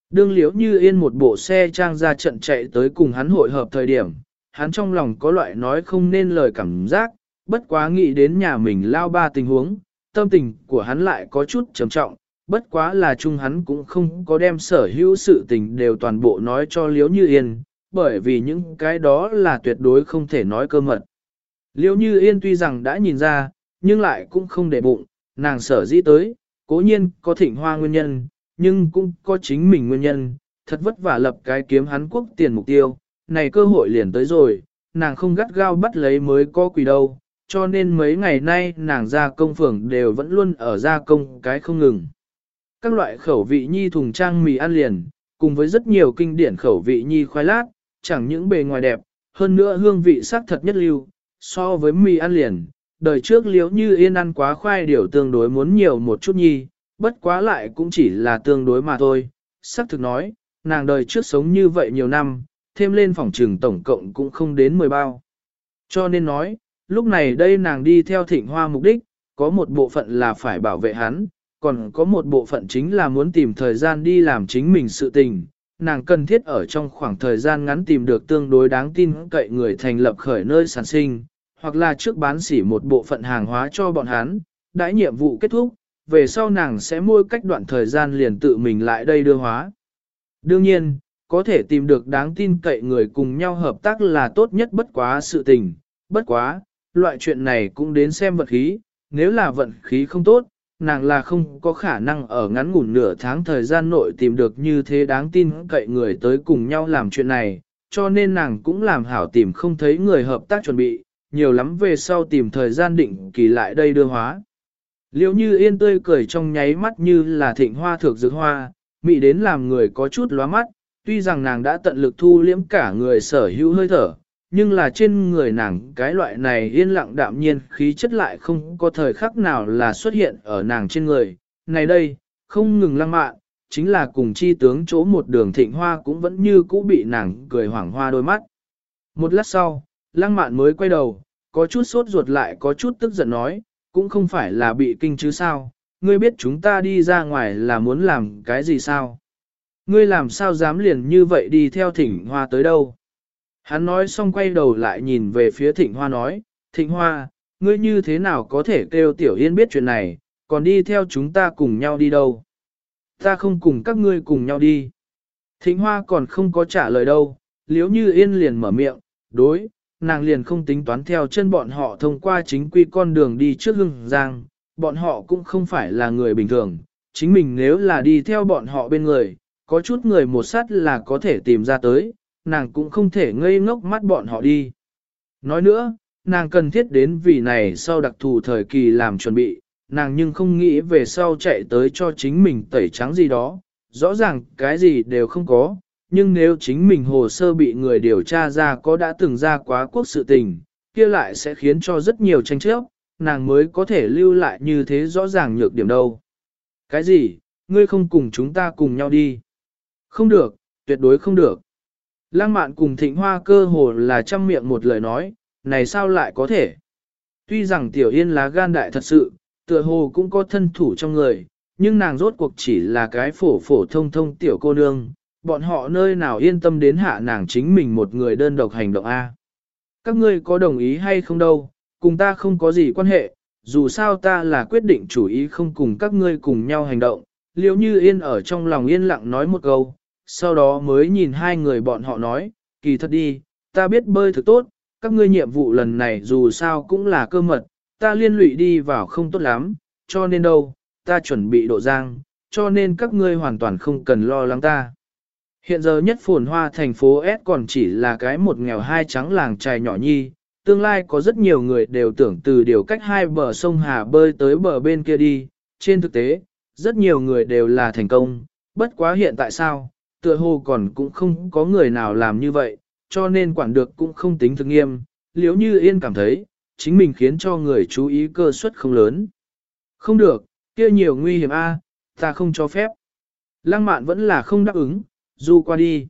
Đương liễu như yên một bộ xe trang ra trận chạy tới cùng hắn hội hợp thời điểm, hắn trong lòng có loại nói không nên lời cảm giác, bất quá nghĩ đến nhà mình lao ba tình huống, tâm tình của hắn lại có chút trầm trọng, bất quá là chung hắn cũng không có đem sở hữu sự tình đều toàn bộ nói cho liễu như yên, bởi vì những cái đó là tuyệt đối không thể nói cơ mật. liễu như yên tuy rằng đã nhìn ra, nhưng lại cũng không để bụng, nàng sở dĩ tới, cố nhiên có thịnh hoa nguyên nhân, nhưng cũng có chính mình nguyên nhân, thật vất vả lập cái kiếm hắn quốc tiền mục tiêu, này cơ hội liền tới rồi, nàng không gắt gao bắt lấy mới có quỷ đâu, cho nên mấy ngày nay nàng ra công phường đều vẫn luôn ở gia công cái không ngừng. Các loại khẩu vị nhi thùng trang mì ăn liền, cùng với rất nhiều kinh điển khẩu vị nhi khoai lát, chẳng những bề ngoài đẹp, hơn nữa hương vị sắc thật nhất lưu, so với mì ăn liền, đời trước liếu như yên ăn quá khoai điều tương đối muốn nhiều một chút nhi, bất quá lại cũng chỉ là tương đối mà thôi. Sắc thực nói, nàng đời trước sống như vậy nhiều năm, thêm lên phòng trừng tổng cộng cũng không đến 10 bao. Cho nên nói, lúc này đây nàng đi theo thịnh hoa mục đích, có một bộ phận là phải bảo vệ hắn, còn có một bộ phận chính là muốn tìm thời gian đi làm chính mình sự tình. Nàng cần thiết ở trong khoảng thời gian ngắn tìm được tương đối đáng tin cậy người thành lập khởi nơi sản sinh, hoặc là trước bán xỉ một bộ phận hàng hóa cho bọn hắn, đãi nhiệm vụ kết thúc, về sau nàng sẽ mua cách đoạn thời gian liền tự mình lại đây đưa hóa. Đương nhiên, có thể tìm được đáng tin cậy người cùng nhau hợp tác là tốt nhất bất quá sự tình, bất quá, loại chuyện này cũng đến xem vận khí, nếu là vận khí không tốt, nàng là không có khả năng ở ngắn ngủn nửa tháng thời gian nội tìm được như thế đáng tin cậy người tới cùng nhau làm chuyện này, cho nên nàng cũng làm hảo tìm không thấy người hợp tác chuẩn bị, nhiều lắm về sau tìm thời gian định kỳ lại đây đưa hóa. Liệu như yên tươi cười trong nháy mắt như là thịnh hoa thược dược hoa, mị đến làm người có chút lóa mắt, tuy rằng nàng đã tận lực thu liễm cả người sở hữu hơi thở, nhưng là trên người nàng cái loại này yên lặng đạm nhiên khí chất lại không có thời khắc nào là xuất hiện ở nàng trên người. Này đây, không ngừng lăng mạn, chính là cùng chi tướng chỗ một đường thịnh hoa cũng vẫn như cũ bị nàng cười hoảng hoa đôi mắt. Một lát sau, lăng mạn mới quay đầu, có chút sốt ruột lại có chút tức giận nói, cũng không phải là bị kinh chứ sao, ngươi biết chúng ta đi ra ngoài là muốn làm cái gì sao? Ngươi làm sao dám liền như vậy đi theo thịnh hoa tới đâu? Hắn nói xong quay đầu lại nhìn về phía thịnh hoa nói, thịnh hoa, ngươi như thế nào có thể kêu tiểu yên biết chuyện này, còn đi theo chúng ta cùng nhau đi đâu? Ta không cùng các ngươi cùng nhau đi. Thịnh hoa còn không có trả lời đâu, liếu như yên liền mở miệng, đối, nàng liền không tính toán theo chân bọn họ thông qua chính quy con đường đi trước hưng giang, bọn họ cũng không phải là người bình thường, chính mình nếu là đi theo bọn họ bên người, có chút người một sát là có thể tìm ra tới, nàng cũng không thể ngây ngốc mắt bọn họ đi. Nói nữa, nàng cần thiết đến vì này sau đặc thù thời kỳ làm chuẩn bị, nàng nhưng không nghĩ về sau chạy tới cho chính mình tẩy trắng gì đó, rõ ràng cái gì đều không có, nhưng nếu chính mình hồ sơ bị người điều tra ra có đã từng ra quá quốc sự tình, kia lại sẽ khiến cho rất nhiều tranh chấp, nàng mới có thể lưu lại như thế rõ ràng nhược điểm đâu. Cái gì, ngươi không cùng chúng ta cùng nhau đi? Không được, tuyệt đối không được. Lăng mạn cùng thịnh hoa cơ hồ là trăm miệng một lời nói, này sao lại có thể? Tuy rằng tiểu yên lá gan đại thật sự, tựa hồ cũng có thân thủ trong người, nhưng nàng rốt cuộc chỉ là cái phổ phổ thông thông tiểu cô nương, bọn họ nơi nào yên tâm đến hạ nàng chính mình một người đơn độc hành động A. Các ngươi có đồng ý hay không đâu, cùng ta không có gì quan hệ, dù sao ta là quyết định chủ ý không cùng các ngươi cùng nhau hành động, liệu như yên ở trong lòng yên lặng nói một câu, sau đó mới nhìn hai người bọn họ nói, kỳ thật đi, ta biết bơi thực tốt, các ngươi nhiệm vụ lần này dù sao cũng là cơ mật, ta liên lụy đi vào không tốt lắm, cho nên đâu, ta chuẩn bị độ giang, cho nên các ngươi hoàn toàn không cần lo lắng ta. Hiện giờ nhất phồn hoa thành phố S còn chỉ là cái một nghèo hai trắng làng trài nhỏ nhi, tương lai có rất nhiều người đều tưởng từ điều cách hai bờ sông Hà bơi tới bờ bên kia đi, trên thực tế, rất nhiều người đều là thành công, bất quá hiện tại sao, tựa hồ còn cũng không có người nào làm như vậy, cho nên quản được cũng không tính thực nghiêm, liếu như yên cảm thấy, chính mình khiến cho người chú ý cơ suất không lớn. Không được, kia nhiều nguy hiểm a, ta không cho phép. Lăng mạn vẫn là không đáp ứng, du qua đi.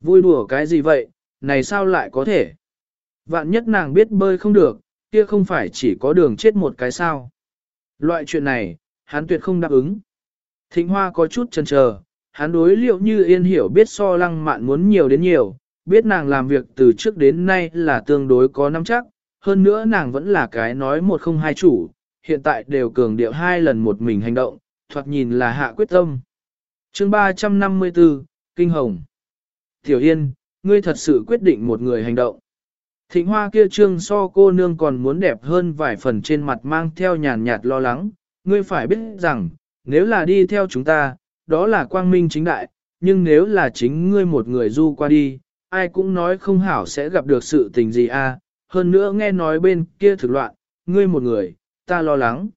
Vui đùa cái gì vậy, này sao lại có thể? Vạn nhất nàng biết bơi không được, kia không phải chỉ có đường chết một cái sao. Loại chuyện này, hắn tuyệt không đáp ứng. Thịnh Hoa có chút chần chờ, hắn đối liệu như yên hiểu biết so lăng mạn muốn nhiều đến nhiều, biết nàng làm việc từ trước đến nay là tương đối có nắm chắc, hơn nữa nàng vẫn là cái nói một không hai chủ, hiện tại đều cường điệu hai lần một mình hành động, thoạt nhìn là hạ quyết tâm. chương 354, Kinh Hồng Tiểu Yên, ngươi thật sự quyết định một người hành động. Thịnh hoa kia trương so cô nương còn muốn đẹp hơn vài phần trên mặt mang theo nhàn nhạt lo lắng, ngươi phải biết rằng, nếu là đi theo chúng ta, đó là quang minh chính đại, nhưng nếu là chính ngươi một người du qua đi, ai cũng nói không hảo sẽ gặp được sự tình gì a. hơn nữa nghe nói bên kia thực loạn, ngươi một người, ta lo lắng.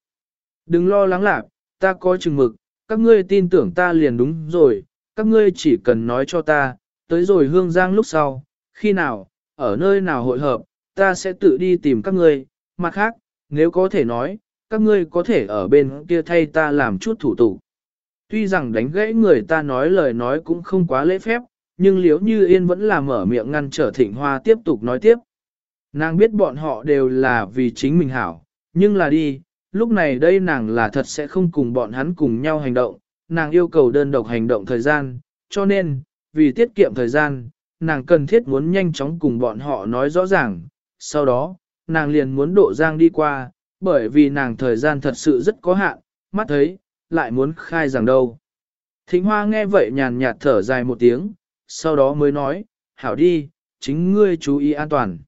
Đừng lo lắng lạc, ta có chừng mực, các ngươi tin tưởng ta liền đúng rồi, các ngươi chỉ cần nói cho ta, tới rồi hương giang lúc sau, khi nào, ở nơi nào hội hợp, ta sẽ tự đi tìm các ngươi, mặt khác, nếu có thể nói, các ngươi có thể ở bên kia thay ta làm chút thủ tục. Tuy rằng đánh gãy người ta nói lời nói cũng không quá lễ phép, nhưng liếu như yên vẫn là mở miệng ngăn trở thịnh hoa tiếp tục nói tiếp. Nàng biết bọn họ đều là vì chính mình hảo, nhưng là đi, lúc này đây nàng là thật sẽ không cùng bọn hắn cùng nhau hành động, nàng yêu cầu đơn độc hành động thời gian, cho nên, vì tiết kiệm thời gian, nàng cần thiết muốn nhanh chóng cùng bọn họ nói rõ ràng, sau đó, nàng liền muốn độ giang đi qua, bởi vì nàng thời gian thật sự rất có hạn, mắt thấy, lại muốn khai rằng đâu. Thính hoa nghe vậy nhàn nhạt thở dài một tiếng, sau đó mới nói, hảo đi, chính ngươi chú ý an toàn.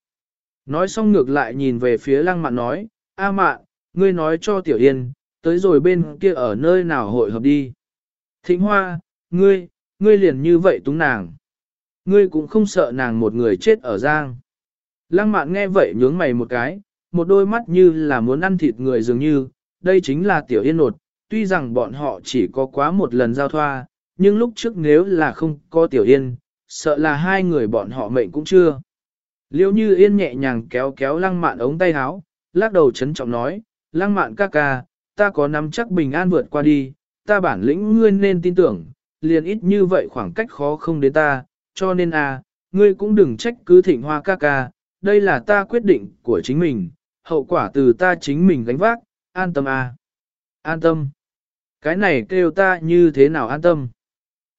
Nói xong ngược lại nhìn về phía lăng mạn nói, A mạn, ngươi nói cho Tiểu Yên, tới rồi bên kia ở nơi nào hội hợp đi. Thịnh hoa, ngươi, ngươi liền như vậy túng nàng. Ngươi cũng không sợ nàng một người chết ở giang. Lăng mạn nghe vậy nhướng mày một cái, một đôi mắt như là muốn ăn thịt người dường như, đây chính là Tiểu Yên nột, tuy rằng bọn họ chỉ có quá một lần giao thoa, nhưng lúc trước nếu là không có Tiểu Yên, sợ là hai người bọn họ mệnh cũng chưa. Liêu như Yên nhẹ nhàng kéo kéo lăng mạn ống tay áo, lắc đầu chấn trọng nói, lăng mạn ca ca, ta có nắm chắc bình an vượt qua đi, ta bản lĩnh ngươi nên tin tưởng, liền ít như vậy khoảng cách khó không đến ta, cho nên à, ngươi cũng đừng trách cứ thịnh hoa ca ca, đây là ta quyết định của chính mình, hậu quả từ ta chính mình gánh vác, an tâm à. An tâm. Cái này kêu ta như thế nào an tâm.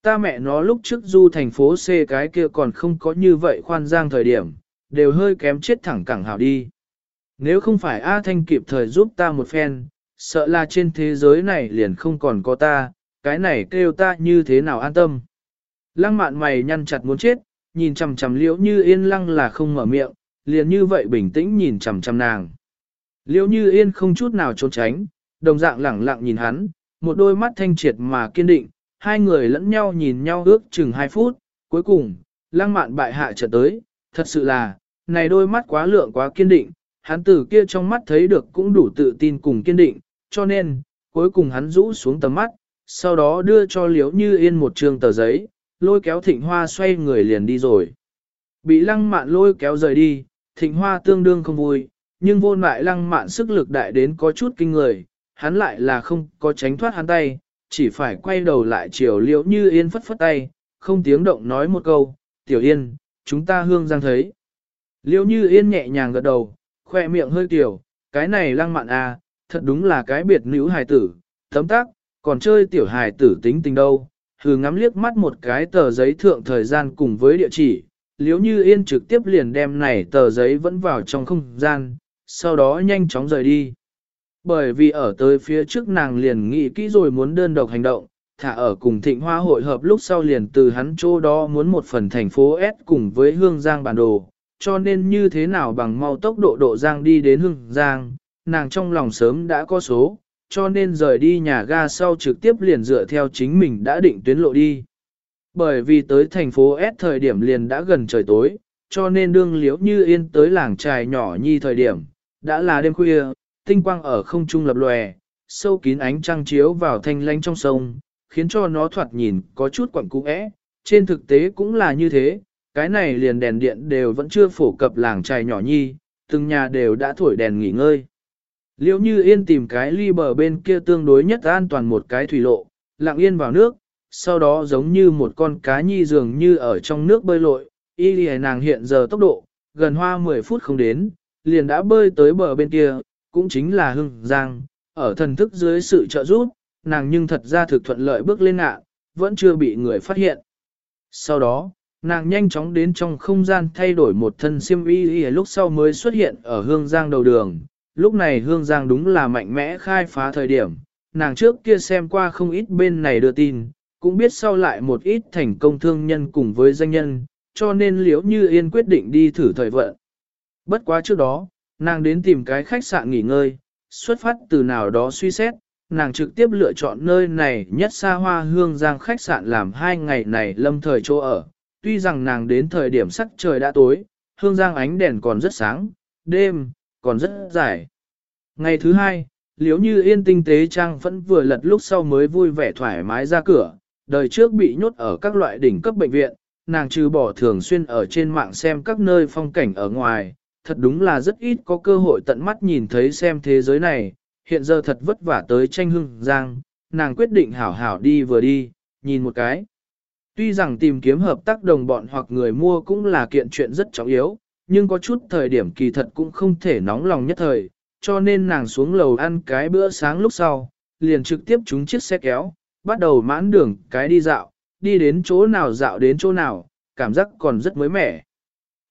Ta mẹ nó lúc trước du thành phố C cái kia còn không có như vậy khoan giang thời điểm, đều hơi kém chết thẳng cẳng hảo đi. Nếu không phải A Thanh kịp thời giúp ta một phen, sợ là trên thế giới này liền không còn có ta, cái này kêu ta như thế nào an tâm. Lăng mạn mày nhăn chặt muốn chết, nhìn chằm chằm liễu như yên lăng là không mở miệng, liền như vậy bình tĩnh nhìn chằm chằm nàng. Liễu như yên không chút nào trốn tránh, đồng dạng lẳng lặng nhìn hắn, một đôi mắt thanh triệt mà kiên định, hai người lẫn nhau nhìn nhau ước chừng hai phút, cuối cùng, lăng mạn bại hạ trở tới, thật sự là, này đôi mắt quá lượng quá kiên định, hắn từ kia trong mắt thấy được cũng đủ tự tin cùng kiên định, cho nên, cuối cùng hắn rũ xuống tầm mắt, sau đó đưa cho liễu như yên một trường tờ giấy, lôi kéo thịnh hoa xoay người liền đi rồi. Bị lăng mạn lôi kéo rời đi, thịnh hoa tương đương không vui, nhưng vô lại lăng mạn sức lực đại đến có chút kinh người, hắn lại là không có tránh thoát hắn tay, chỉ phải quay đầu lại chiều liễu như yên phất phất tay, không tiếng động nói một câu, tiểu yên, chúng ta hương giang thấy. Liễu như yên nhẹ nhàng gật đầu, khoe miệng hơi tiểu, cái này lăng mạn à, thật đúng là cái biệt nữ hài tử, tấm tác, còn chơi tiểu hài tử tính tình đâu, hừ ngắm liếc mắt một cái tờ giấy thượng thời gian cùng với địa chỉ, liễu như yên trực tiếp liền đem này tờ giấy vẫn vào trong không gian, sau đó nhanh chóng rời đi. Bởi vì ở tới phía trước nàng liền nghĩ kỹ rồi muốn đơn độc hành động, thả ở cùng thịnh hoa hội hợp lúc sau liền từ hắn chỗ đó muốn một phần thành phố S cùng với hương giang bản đồ, cho nên như thế nào bằng mau tốc độ độ giang đi đến hương giang, nàng trong lòng sớm đã có số, cho nên rời đi nhà ga sau trực tiếp liền dựa theo chính mình đã định tuyến lộ đi. Bởi vì tới thành phố S thời điểm liền đã gần trời tối, cho nên đương liếu như yên tới làng trài nhỏ nhi thời điểm, đã là đêm khuya, tinh quang ở không trung lập lòe, sâu kín ánh trăng chiếu vào thanh lánh trong sông, khiến cho nó thoạt nhìn có chút quặng cũ ẽ, trên thực tế cũng là như thế, cái này liền đèn điện đều vẫn chưa phổ cập làng trài nhỏ nhi, từng nhà đều đã thổi đèn nghỉ ngơi. Liễu như yên tìm cái ly bờ bên kia tương đối nhất an toàn một cái thủy lộ, lặng yên vào nước, sau đó giống như một con cá nhi dường như ở trong nước bơi lội, y lì nàng hiện giờ tốc độ, gần hoa 10 phút không đến, liền đã bơi tới bờ bên kia, cũng chính là hưng giang, ở thần thức dưới sự trợ giúp, nàng nhưng thật ra thực thuận lợi bước lên ạ, vẫn chưa bị người phát hiện. Sau đó, nàng nhanh chóng đến trong không gian thay đổi một thân xiêm y y lúc sau mới xuất hiện ở hương giang đầu đường, lúc này Hương Giang đúng là mạnh mẽ khai phá thời điểm, nàng trước kia xem qua không ít bên này đưa tin, cũng biết sau lại một ít thành công thương nhân cùng với danh nhân, cho nên liễu như yên quyết định đi thử thời vận. Bất quá trước đó, nàng đến tìm cái khách sạn nghỉ ngơi, xuất phát từ nào đó suy xét, nàng trực tiếp lựa chọn nơi này nhất xa hoa hương giang khách sạn làm hai ngày này lâm thời chỗ ở. Tuy rằng nàng đến thời điểm sắc trời đã tối, hương giang ánh đèn còn rất sáng, đêm, còn rất dài. Ngày thứ hai, liếu như yên tinh tế trang vẫn vừa lật lúc sau mới vui vẻ thoải mái ra cửa, đời trước bị nhốt ở các loại đỉnh cấp bệnh viện, nàng trừ bỏ thường xuyên ở trên mạng xem các nơi phong cảnh ở ngoài, thật đúng là rất ít có cơ hội tận mắt nhìn thấy xem thế giới này, hiện giờ thật vất vả tới tranh hưng giang, nàng quyết định hảo hảo đi vừa đi, nhìn một cái. Tuy rằng tìm kiếm hợp tác đồng bọn hoặc người mua cũng là kiện chuyện rất trọng yếu, nhưng có chút thời điểm kỳ thật cũng không thể nóng lòng nhất thời, cho nên nàng xuống lầu ăn cái bữa sáng lúc sau, liền trực tiếp trúng chiếc xe kéo, bắt đầu mãn đường cái đi dạo, đi đến chỗ nào dạo đến chỗ nào, cảm giác còn rất mới mẻ.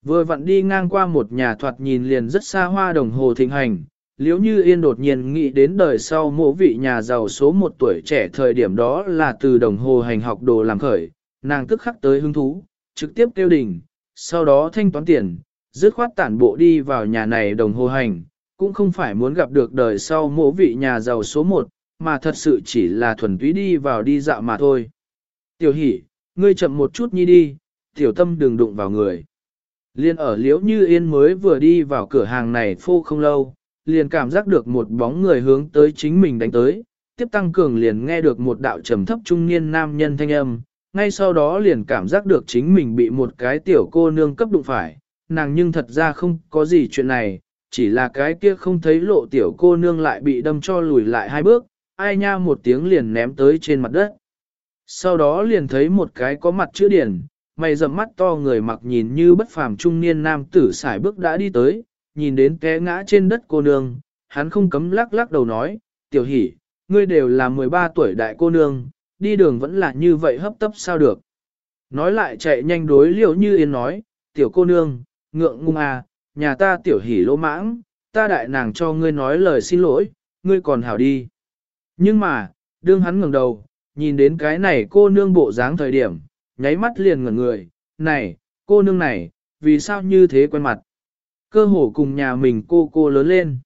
Vừa vặn đi ngang qua một nhà thoạt nhìn liền rất xa hoa đồng hồ thịnh hành, liếu như yên đột nhiên nghĩ đến đời sau mộ vị nhà giàu số một tuổi trẻ thời điểm đó là từ đồng hồ hành học đồ làm khởi, nàng tức khắc tới hứng thú, trực tiếp kêu đỉnh, sau đó thanh toán tiền, dứt khoát tản bộ đi vào nhà này đồng hồ hành, cũng không phải muốn gặp được đời sau mộ vị nhà giàu số một, mà thật sự chỉ là thuần túy đi vào đi dạo mà thôi. Tiểu hỷ, ngươi chậm một chút nhi đi, tiểu tâm đừng đụng vào người. Liên ở liễu như yên mới vừa đi vào cửa hàng này phô không lâu, liền cảm giác được một bóng người hướng tới chính mình đánh tới, tiếp tăng cường liền nghe được một đạo trầm thấp trung niên nam nhân thanh âm, ngay sau đó liền cảm giác được chính mình bị một cái tiểu cô nương cấp đụng phải, nàng nhưng thật ra không có gì chuyện này, chỉ là cái kia không thấy lộ tiểu cô nương lại bị đâm cho lùi lại hai bước, ai nha một tiếng liền ném tới trên mặt đất. Sau đó liền thấy một cái có mặt chữ điển, mày rậm mắt to người mặc nhìn như bất phàm trung niên nam tử xài bước đã đi tới, nhìn đến té ngã trên đất cô nương, hắn không cấm lắc lắc đầu nói, tiểu hỷ, ngươi đều là 13 tuổi đại cô nương, đi đường vẫn là như vậy hấp tấp sao được. Nói lại chạy nhanh đối liệu như yên nói, tiểu cô nương, ngượng ngung à, nhà ta tiểu hỷ lỗ mãng, ta đại nàng cho ngươi nói lời xin lỗi, ngươi còn hảo đi. Nhưng mà, đương hắn ngẩng đầu, nhìn đến cái này cô nương bộ dáng thời điểm, nháy mắt liền ngẩn người, này, cô nương này, vì sao như thế quen mặt? Cơ hồ cùng nhà mình cô cô lớn lên.